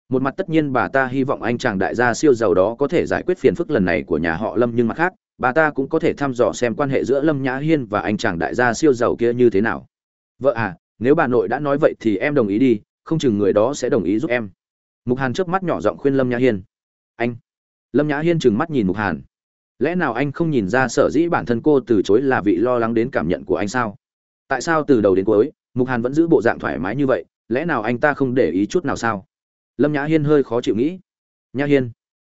một mặt tất nhiên bà ta hy vọng anh chàng đại gia siêu giàu đó có thể giải quyết phiền phức lần này của nhà họ lâm, nhưng mặt khác bà ta cũng có thể thăm dò xem quan hệ giữa lâm nhã hiên và anh chàng đại gia siêu giàu kia như thế nào. Vợ à nếu bà nội đã nói vậy thì em đồng ý đi, không chừng người đó sẽ đồng ý giúp em. Mục hàn trước mắt nhỏ giọng khuyên lâm nhã hiên. Anh. Lâm nhã hiên trừng mắt nhìn mục hàn. Lẽ nào anh không nhìn ra sở dĩ bản thân cô từ chối là vị lo lắng đến cảm nhận của anh sao? Tại sao từ đầu đến cuối, mục hàn vẫn giữ bộ dạng thoải mái như vậy, lẽ nào anh ta không để ý chút nào sao? Lâm nhã hiên hơi khó chịu nghĩ. Nhã hiên,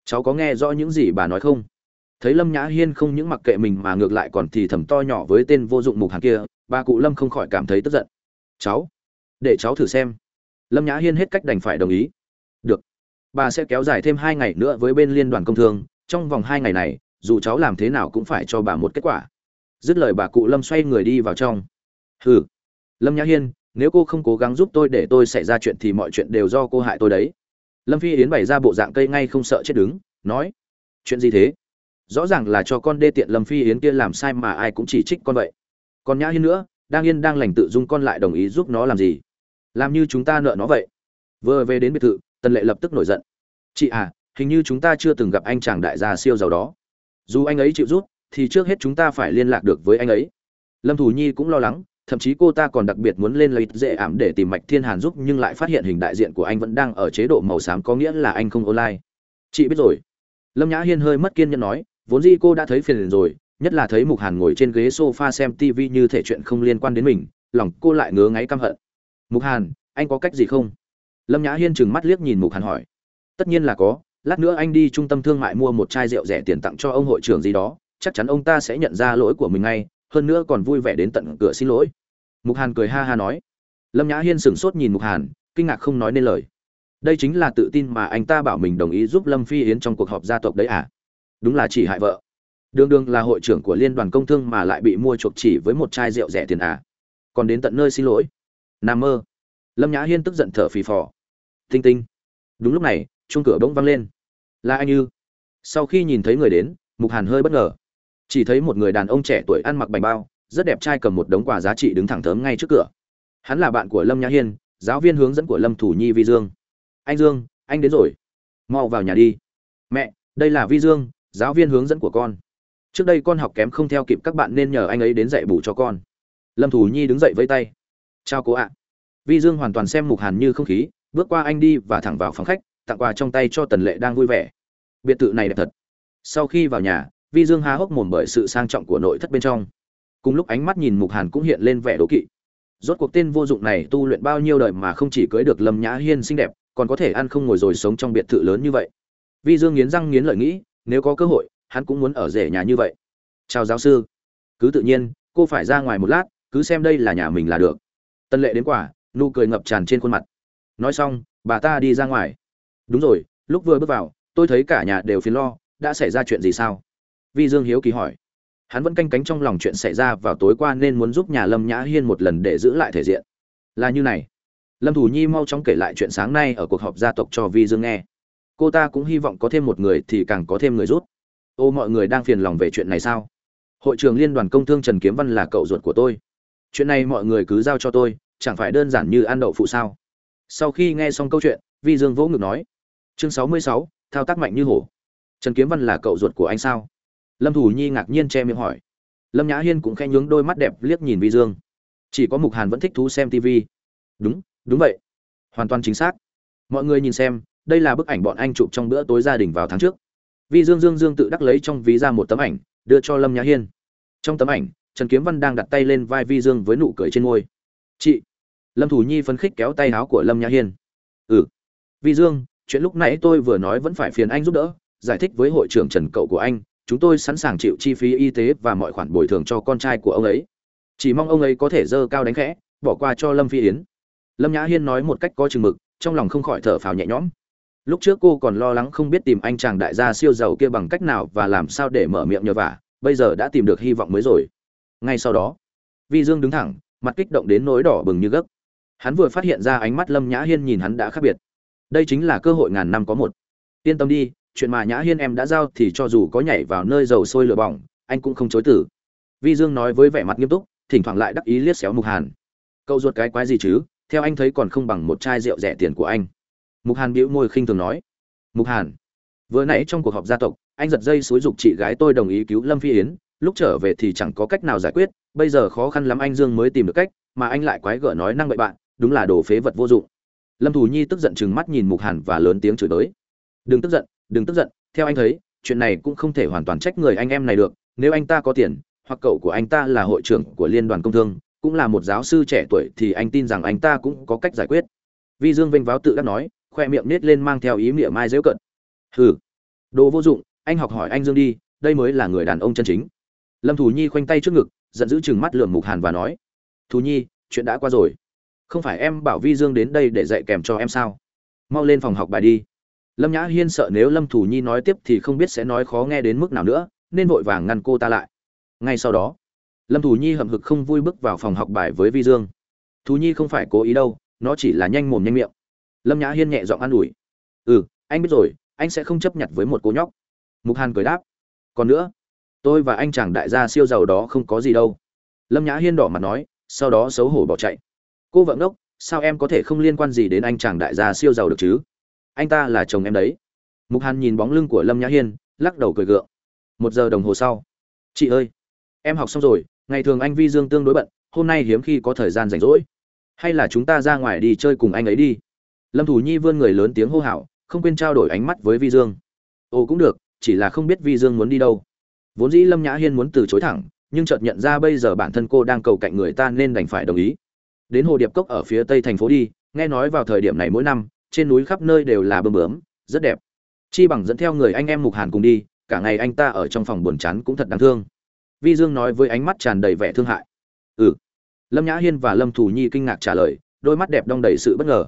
cháu có nghe rõ những gì bà nói không? Thấy lâm nhã hiên không những mặc kệ mình mà ngược lại còn thì thầm to nhỏ với tên vô dụng mục hàng kia, bà cụ lâm không khỏi cảm thấy tức giận. Cháu, để cháu thử xem. Lâm nhã hiên hết cách đành phải đồng ý. Được, bà sẽ kéo dài thêm hai ngày nữa với bên liên đoàn công thương, trong vòng hai ngày này, dù cháu làm thế nào cũng phải cho bà một kết quả. Dứt lời bà cụ lâm xoay người đi vào trong. Hừ. Lâm nhã hiên, nếu cô không cố gắng giúp tôi để tôi xảy ra chuyện thì mọi chuyện đều do cô hại tôi đấy. Lâm phi yến bày ra bộ dạng cây ngay không sợ chết đứng, nói, chuyện gì thế? Rõ ràng là cho con đê tiện lâm phi yến kia làm sai mà ai cũng chỉ trích con vậy. Còn nhã hiên nữa, đang yên đang lành tự dung con lại đồng ý giúp nó làm gì? Làm như chúng ta nợ nó vậy. Vừa về đến biệt thự, tần lệ lập tức nổi giận. Chị à hình như chúng ta chưa từng gặp anh chàng đại gia siêu giàu đó. Dù anh ấy chịu giúp, thì trước hết chúng ta phải liên lạc được với anh ấy. Lâm thù nhi cũng lo lắng, thậm chí cô ta còn đặc biệt muốn lên lấy dễ ảm để tìm mạch thiên hàn giúp, nhưng lại phát hiện hình đại diện của anh vẫn đang ở chế độ màu xám có nghĩa là anh không online. Chị biết rồi. Lâm nhã hiên hơi mất kiên nhẫn nói vốn dĩ cô đã thấy phiền rồi, nhất là thấy mục hàn ngồi trên ghế sofa xem tv như thể chuyện không liên quan đến mình, lòng cô lại ngứa ngáy căm hận. Mục hàn, anh có cách gì không? Lâm nhã hiên trừng mắt liếc nhìn mục hàn hỏi. Tất nhiên là có, lát nữa anh đi trung tâm thương mại mua một chai rượu rẻ tiền tặng cho ông hội trưởng gì đó, chắc chắn ông ta sẽ nhận ra lỗi của mình ngay, hơn nữa còn vui vẻ đến tận cửa xin lỗi. Mục hàn cười ha ha nói. Lâm nhã hiên sửng sốt nhìn mục hàn, kinh ngạc không nói nên lời. Đây chính là tự tin mà anh ta bảo mình đồng ý giúp lâm phi yến trong cuộc họp gia tộc đấy à? Đúng là chỉ hại vợ. Đường đường là hội trưởng của liên đoàn công thương mà lại bị mua chuộc chỉ với một chai rượu rẻ tiền à. Còn đến tận nơi xin lỗi. Nam mơ. Lâm nhã hiên tức giận thở phì phò. Tinh tinh. Đúng lúc này, chuông cửa bỗng văng lên. Là anh như. Sau khi nhìn thấy người đến, mục hàn hơi bất ngờ. Chỉ thấy một người đàn ông trẻ tuổi ăn mặc bành bao, rất đẹp trai cầm một đống quà giá trị đứng thẳng thớm ngay trước cửa. Hắn là bạn của lâm nhã hiên, giáo viên hướng dẫn của lâm thủ nhi vi dương. Anh dương, anh đến rồi. Mau vào nhà đi. Mẹ, đây là vi dương giáo viên hướng dẫn của con. Trước đây con học kém không theo kịp các bạn nên nhờ anh ấy đến dạy bù cho con. Lâm thủ nhi đứng dậy vây tay. Chào cô ạ. Vi dương hoàn toàn xem mục hàn như không khí, bước qua anh đi và thẳng vào phòng khách, tặng quà trong tay cho tần lệ đang vui vẻ. Biệt thự này đẹp thật. Sau khi vào nhà, vi dương há hốc mồm bởi sự sang trọng của nội thất bên trong. Cùng lúc ánh mắt nhìn mục hàn cũng hiện lên vẻ đố kỵ. Rốt cuộc tên vô dụng này tu luyện bao nhiêu đời mà không chỉ cưới được lâm nhã hiên xinh đẹp, còn có thể ăn không ngồi rồi sống trong biệt thự lớn như vậy. Vi dương nghiến răng nghiến lợi nghĩ nếu có cơ hội, hắn cũng muốn ở rể nhà như vậy. Chào giáo sư. Cứ tự nhiên, cô phải ra ngoài một lát, cứ xem đây là nhà mình là được. Tân lệ đến quả nụ cười ngập tràn trên khuôn mặt. Nói xong, bà ta đi ra ngoài. Đúng rồi, lúc vừa bước vào, tôi thấy cả nhà đều phiền lo, đã xảy ra chuyện gì sao? Vi dương hiếu kỳ hỏi. Hắn vẫn canh cánh trong lòng chuyện xảy ra vào tối qua nên muốn giúp nhà lâm nhã hiên một lần để giữ lại thể diện. Là như này. Lâm thủ nhi mau chóng kể lại chuyện sáng nay ở cuộc họp gia tộc cho vi dương nghe cô ta cũng hy vọng có thêm một người thì càng có thêm người rút ô, mọi người đang phiền lòng về chuyện này sao? Hội trưởng liên đoàn công thương trần kiếm văn là cậu ruột của tôi. Chuyện này mọi người cứ giao cho tôi, chẳng phải đơn giản như ăn đậu phụ sao? Sau khi nghe xong câu chuyện, vi dương vỗ ngực nói, chương sáu mươi sáu, thao tác mạnh như hổ. Trần kiếm văn là cậu ruột của anh sao? Lâm thủ nhi ngạc nhiên che miệng hỏi. Lâm nhã hiên cũng khẽ nhướng đôi mắt đẹp liếc nhìn vi dương. Chỉ có mục hàn vẫn thích thú xem tv đúng đúng vậy. Hoàn toàn chính xác. Mọi người nhìn xem đây là bức ảnh bọn anh chụp trong bữa tối gia đình vào tháng trước. Vi dương dương dương tự đắc lấy trong ví ra một tấm ảnh, đưa cho lâm nhã hiên. Trong tấm ảnh, trần kiếm văn đang đặt tay lên vai vi dương với nụ cười trên môi. Chị. Lâm thủ nhi phấn khích kéo tay áo của lâm nhã hiên. Ừ. Vi dương, chuyện lúc nãy tôi vừa nói vẫn phải phiền anh giúp đỡ, giải thích với hội trưởng trần cậu của anh, chúng tôi sẵn sàng chịu chi phí y tế và mọi khoản bồi thường cho con trai của ông ấy. Chỉ mong ông ấy có thể dơ cao đánh khẽ, bỏ qua cho lâm phi yến. Lâm nhã hiên nói một cách có chừng mực, trong lòng không khỏi thở phào nhẹ nhõm lúc trước cô còn lo lắng không biết tìm anh chàng đại gia siêu giàu kia bằng cách nào và làm sao để mở miệng nhờ vả, bây giờ đã tìm được hy vọng mới rồi. Ngay sau đó, vi dương đứng thẳng, mặt kích động đến nỗi đỏ bừng như gấc. Hắn vừa phát hiện ra ánh mắt lâm nhã hiên nhìn hắn đã khác biệt. Đây chính là cơ hội ngàn năm có một. Yên tâm đi, chuyện mà nhã hiên em đã giao thì cho dù có nhảy vào nơi dầu sôi lửa bỏng, anh cũng không chối tử vi dương nói với vẻ mặt nghiêm túc, thỉnh thoảng lại đắc ý liếc xéo mục hàn. Cậu ruột cái quái gì chứ? Theo anh thấy còn không bằng một chai rượu rẻ tiền của anh mục hàn bĩu môi khinh thường nói. Mục hàn, vừa nãy trong cuộc họp gia tộc, anh giật dây xúi dục chị gái tôi đồng ý cứu lâm phi yến, lúc trở về thì chẳng có cách nào giải quyết, bây giờ khó khăn lắm anh dương mới tìm được cách, mà anh lại quái gở nói năng bậy bạn, đúng là đồ phế vật vô dụng. Lâm thù nhi tức giận chừng mắt nhìn mục hàn và lớn tiếng chửi tới đừng tức giận, đừng tức giận, theo anh thấy, chuyện này cũng không thể hoàn toàn trách người anh em này được, nếu anh ta có tiền, hoặc cậu của anh ta là hội trưởng của liên đoàn công thương, cũng là một giáo sư trẻ tuổi thì anh tin rằng anh ta cũng có cách giải quyết. Vi dương vênh váo tự đắc nói khoe miệng nết lên mang theo ý miệng mai dễu cận. Hừ. Đồ vô dụng, anh học hỏi anh dương đi, đây mới là người đàn ông chân chính. Lâm thù nhi khoanh tay trước ngực, giận dữ chừng mắt lườm mục hàn và nói, thù nhi, chuyện đã qua rồi. Không phải em bảo vi dương đến đây để dạy kèm cho em sao? Mau lên phòng học bài đi. Lâm nhã hiên sợ nếu lâm thủ nhi nói tiếp thì không biết sẽ nói khó nghe đến mức nào nữa, nên vội vàng ngăn cô ta lại. Ngay sau đó, lâm thủ nhi hậm hực không vui bước vào phòng học bài với vi dương. Thú nhi không phải cố ý đâu, nó chỉ là nhanh mồm nhanh miệng lâm nhã hiên nhẹ giọng an ủi. Ừ anh biết rồi, anh sẽ không chấp nhận với một cô nhóc. Mục hàn cười đáp. Còn nữa, tôi và anh chàng đại gia siêu giàu đó không có gì đâu. Lâm nhã hiên đỏ mặt nói, sau đó xấu hổ bỏ chạy. Cô vợ ngốc, sao em có thể không liên quan gì đến anh chàng đại gia siêu giàu được chứ? Anh ta là chồng em đấy. Mục hàn nhìn bóng lưng của lâm nhã hiên, lắc đầu cười gượng. Một giờ đồng hồ sau. Chị ơi, em học xong rồi, ngày thường anh vi dương tương đối bận, hôm nay hiếm khi có thời gian rảnh rỗi. Hay là chúng ta ra ngoài đi chơi cùng anh ấy đi lâm thủ nhi vươn người lớn tiếng hô hào, không quên trao đổi ánh mắt với vi dương. Ồ, cũng được, chỉ là không biết vi dương muốn đi đâu. Vốn dĩ lâm nhã hiên muốn từ chối thẳng, nhưng chợt nhận ra bây giờ bản thân cô đang cầu cạnh người ta nên đành phải đồng ý. Đến hồ điệp cốc ở phía tây thành phố đi, nghe nói vào thời điểm này mỗi năm, trên núi khắp nơi đều là bơm bướm, rất đẹp. Chi bằng dẫn theo người anh em mục hàn cùng đi, cả ngày anh ta ở trong phòng buồn chán cũng thật đáng thương. Vi dương nói với ánh mắt tràn đầy vẻ thương hại. Ừ. Lâm nhã hiên và lâm thù nhi kinh ngạc trả lời, đôi mắt đẹp đong đầy sự bất ngờ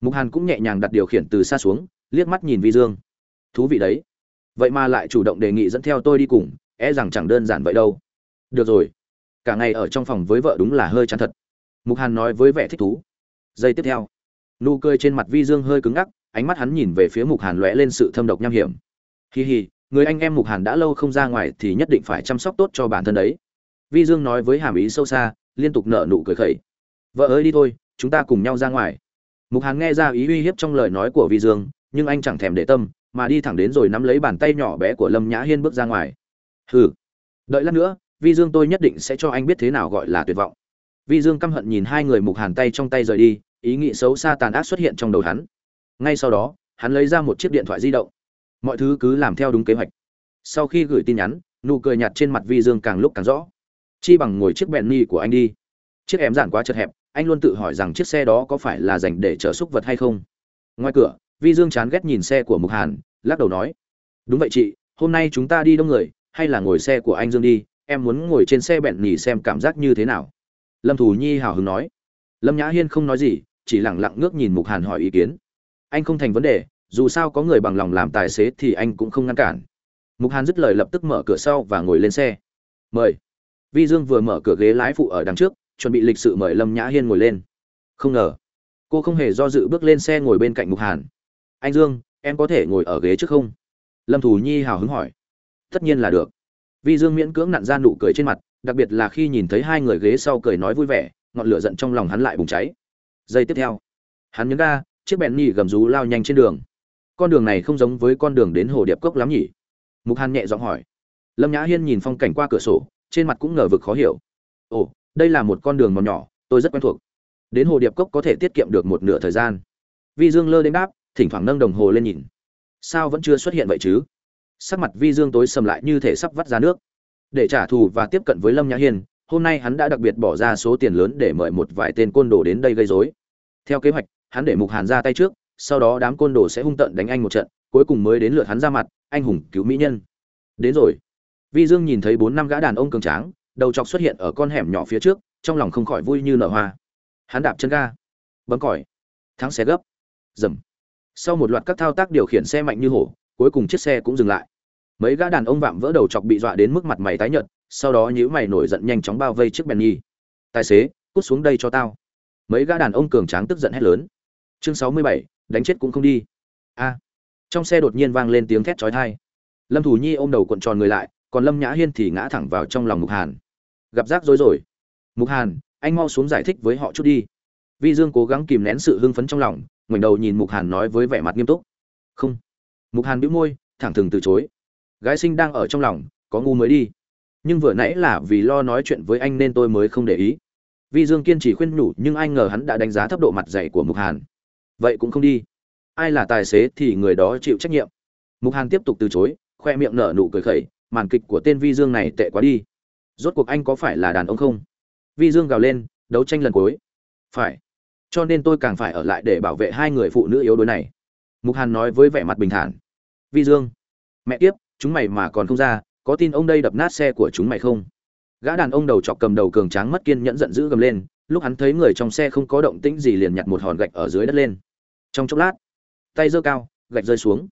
mục hàn cũng nhẹ nhàng đặt điều khiển từ xa xuống, liếc mắt nhìn vi dương. Thú vị đấy. Vậy mà lại chủ động đề nghị dẫn theo tôi đi cùng e rằng chẳng đơn giản vậy đâu. Được rồi. Cả ngày ở trong phòng với vợ đúng là hơi chán thật. Mục hàn nói với vẻ thích thú. Giây tiếp theo, nụ cười trên mặt vi dương hơi cứng ngắc, ánh mắt hắn nhìn về phía mục hàn lóe lên sự thâm độc nham hiểm. Hì hì người anh em mục hàn đã lâu không ra ngoài thì nhất định phải chăm sóc tốt cho bản thân đấy. Vi dương nói với hàm ý sâu xa, liên tục nở nụ cười khẩy. Vợ ơi đi thôi, chúng ta cùng nhau ra ngoài mục hàn nghe ra ý uy hiếp trong lời nói của vi dương, nhưng anh chẳng thèm để tâm, mà đi thẳng đến rồi nắm lấy bàn tay nhỏ bé của lâm nhã hiên bước ra ngoài. Hừ. Đợi lát nữa, vi dương tôi nhất định sẽ cho anh biết thế nào gọi là tuyệt vọng. Vi dương căm hận nhìn hai người mục hàn tay trong tay rời đi, ý nghĩ xấu xa tàn ác xuất hiện trong đầu hắn. Ngay sau đó, hắn lấy ra một chiếc điện thoại di động. Mọi thứ cứ làm theo đúng kế hoạch. Sau khi gửi tin nhắn, nụ cười nhạt trên mặt vi dương càng lúc càng rõ. Chi bằng ngồi chiếc bẹn ni của anh đi. Chiếc ém giản quá chật hẹp anh luôn tự hỏi rằng chiếc xe đó có phải là dành để chở xúc vật hay không. Ngoài cửa, vi dương chán ghét nhìn xe của mục hàn, lắc đầu nói, đúng vậy chị, hôm nay chúng ta đi đông người, hay là ngồi xe của anh dương đi, em muốn ngồi trên xe bẹn nhỉ xem cảm giác như thế nào. Lâm thù nhi hào hứng nói, lâm nhã hiên không nói gì, chỉ lẳng lặng ngước nhìn mục hàn hỏi ý kiến. Anh không thành vấn đề, dù sao có người bằng lòng làm tài xế thì anh cũng không ngăn cản. Mục hàn dứt lời lập tức mở cửa sau và ngồi lên xe. Mời. Vi dương vừa mở cửa ghế lái phụ ở đằng trước chuẩn bị lịch sự mời lâm nhã hiên ngồi lên. Không ngờ, cô không hề do dự bước lên xe ngồi bên cạnh mục hàn. Anh dương, em có thể ngồi ở ghế trước không? Lâm thù nhi hào hứng hỏi. Tất nhiên là được. Vi dương miễn cưỡng nặn ra nụ cười trên mặt, đặc biệt là khi nhìn thấy hai người ghế sau cười nói vui vẻ, ngọn lửa giận trong lòng hắn lại bùng cháy. Giây tiếp theo, hắn nhấn ga, chiếc bẹn nhì gầm rú lao nhanh trên đường. Con đường này không giống với con đường đến hồ điệp cốc lắm nhỉ? Mục hàn nhẹ giọng hỏi. Lâm nhã hiên nhìn phong cảnh qua cửa sổ, trên mặt cũng ngờ vực khó hiểu. Ồ đây là một con đường mòn nhỏ, tôi rất quen thuộc. Đến hồ điệp cốc có thể tiết kiệm được một nửa thời gian. Vi dương lơ đến đáp, thỉnh thoảng nâng đồng hồ lên nhìn. Sao vẫn chưa xuất hiện vậy chứ? Sắc mặt vi dương tối sầm lại như thể sắp vắt ra nước. Để trả thù và tiếp cận với lâm nhã hiên, hôm nay hắn đã đặc biệt bỏ ra số tiền lớn để mời một vài tên côn đồ đến đây gây rối. Theo kế hoạch, hắn để mục hàn ra tay trước, sau đó đám côn đồ sẽ hung tận đánh anh một trận, cuối cùng mới đến lượt hắn ra mặt, anh hùng cứu mỹ nhân. Đến rồi. Vi dương nhìn thấy bốn năm gã đàn ông cường tráng đầu chọc xuất hiện ở con hẻm nhỏ phía trước, trong lòng không khỏi vui như nở hoa. Hắn đạp chân ga, bấm còi, thắng xe gấp dầm sau một loạt các thao tác điều khiển xe mạnh như hổ, cuối cùng chiếc xe cũng dừng lại. Mấy gã đàn ông vạm vỡ đầu chọc bị dọa đến mức mặt mày tái nhợt, sau đó nhữ mày nổi giận nhanh chóng bao vây chiếc bèn nhi tài xế, cút xuống đây cho tao. Mấy gã đàn ông cường tráng tức giận hét lớn. Chương sáu mươi bảy, đánh chết cũng không đi. A. Trong xe đột nhiên vang lên tiếng thét chói tai. Lâm thủ nhi ôm đầu cuộn tròn người lại, còn lâm nhã hiên thì ngã thẳng vào trong lòng mục hàn gặp rắc rối rồi. Mục hàn, anh mau xuống giải thích với họ chút đi. Vi dương cố gắng kìm nén sự hưng phấn trong lòng, ngoảnh đầu nhìn mục hàn nói với vẻ mặt nghiêm túc. Không. Mục hàn bĩu môi, thẳng thừng từ chối. Gái sinh đang ở trong lòng, có ngu mới đi. Nhưng vừa nãy là vì lo nói chuyện với anh nên tôi mới không để ý. Vi dương kiên trì khuyên nhủ, nhưng ai ngờ hắn đã đánh giá thấp độ mặt dày của mục hàn. Vậy cũng không đi. Ai là tài xế thì người đó chịu trách nhiệm. Mục hàn tiếp tục từ chối, khoe miệng nở nụ cười khẩy, màn kịch của tên vi dương này tệ quá đi rốt cuộc anh có phải là đàn ông không? Vi dương gào lên, đấu tranh lần cuối. Phải. Cho nên tôi càng phải ở lại để bảo vệ hai người phụ nữ yếu đuối này. Mục hàn nói với vẻ mặt bình thản. Vi dương. Mẹ tiếp chúng mày mà còn không ra, có tin ông đây đập nát xe của chúng mày không? Gã đàn ông đầu chọc cầm đầu cường tráng mất kiên nhẫn giận dữ gầm lên, lúc hắn thấy người trong xe không có động tĩnh gì liền nhặt một hòn gạch ở dưới đất lên. Trong chốc lát, tay giơ cao, gạch rơi xuống.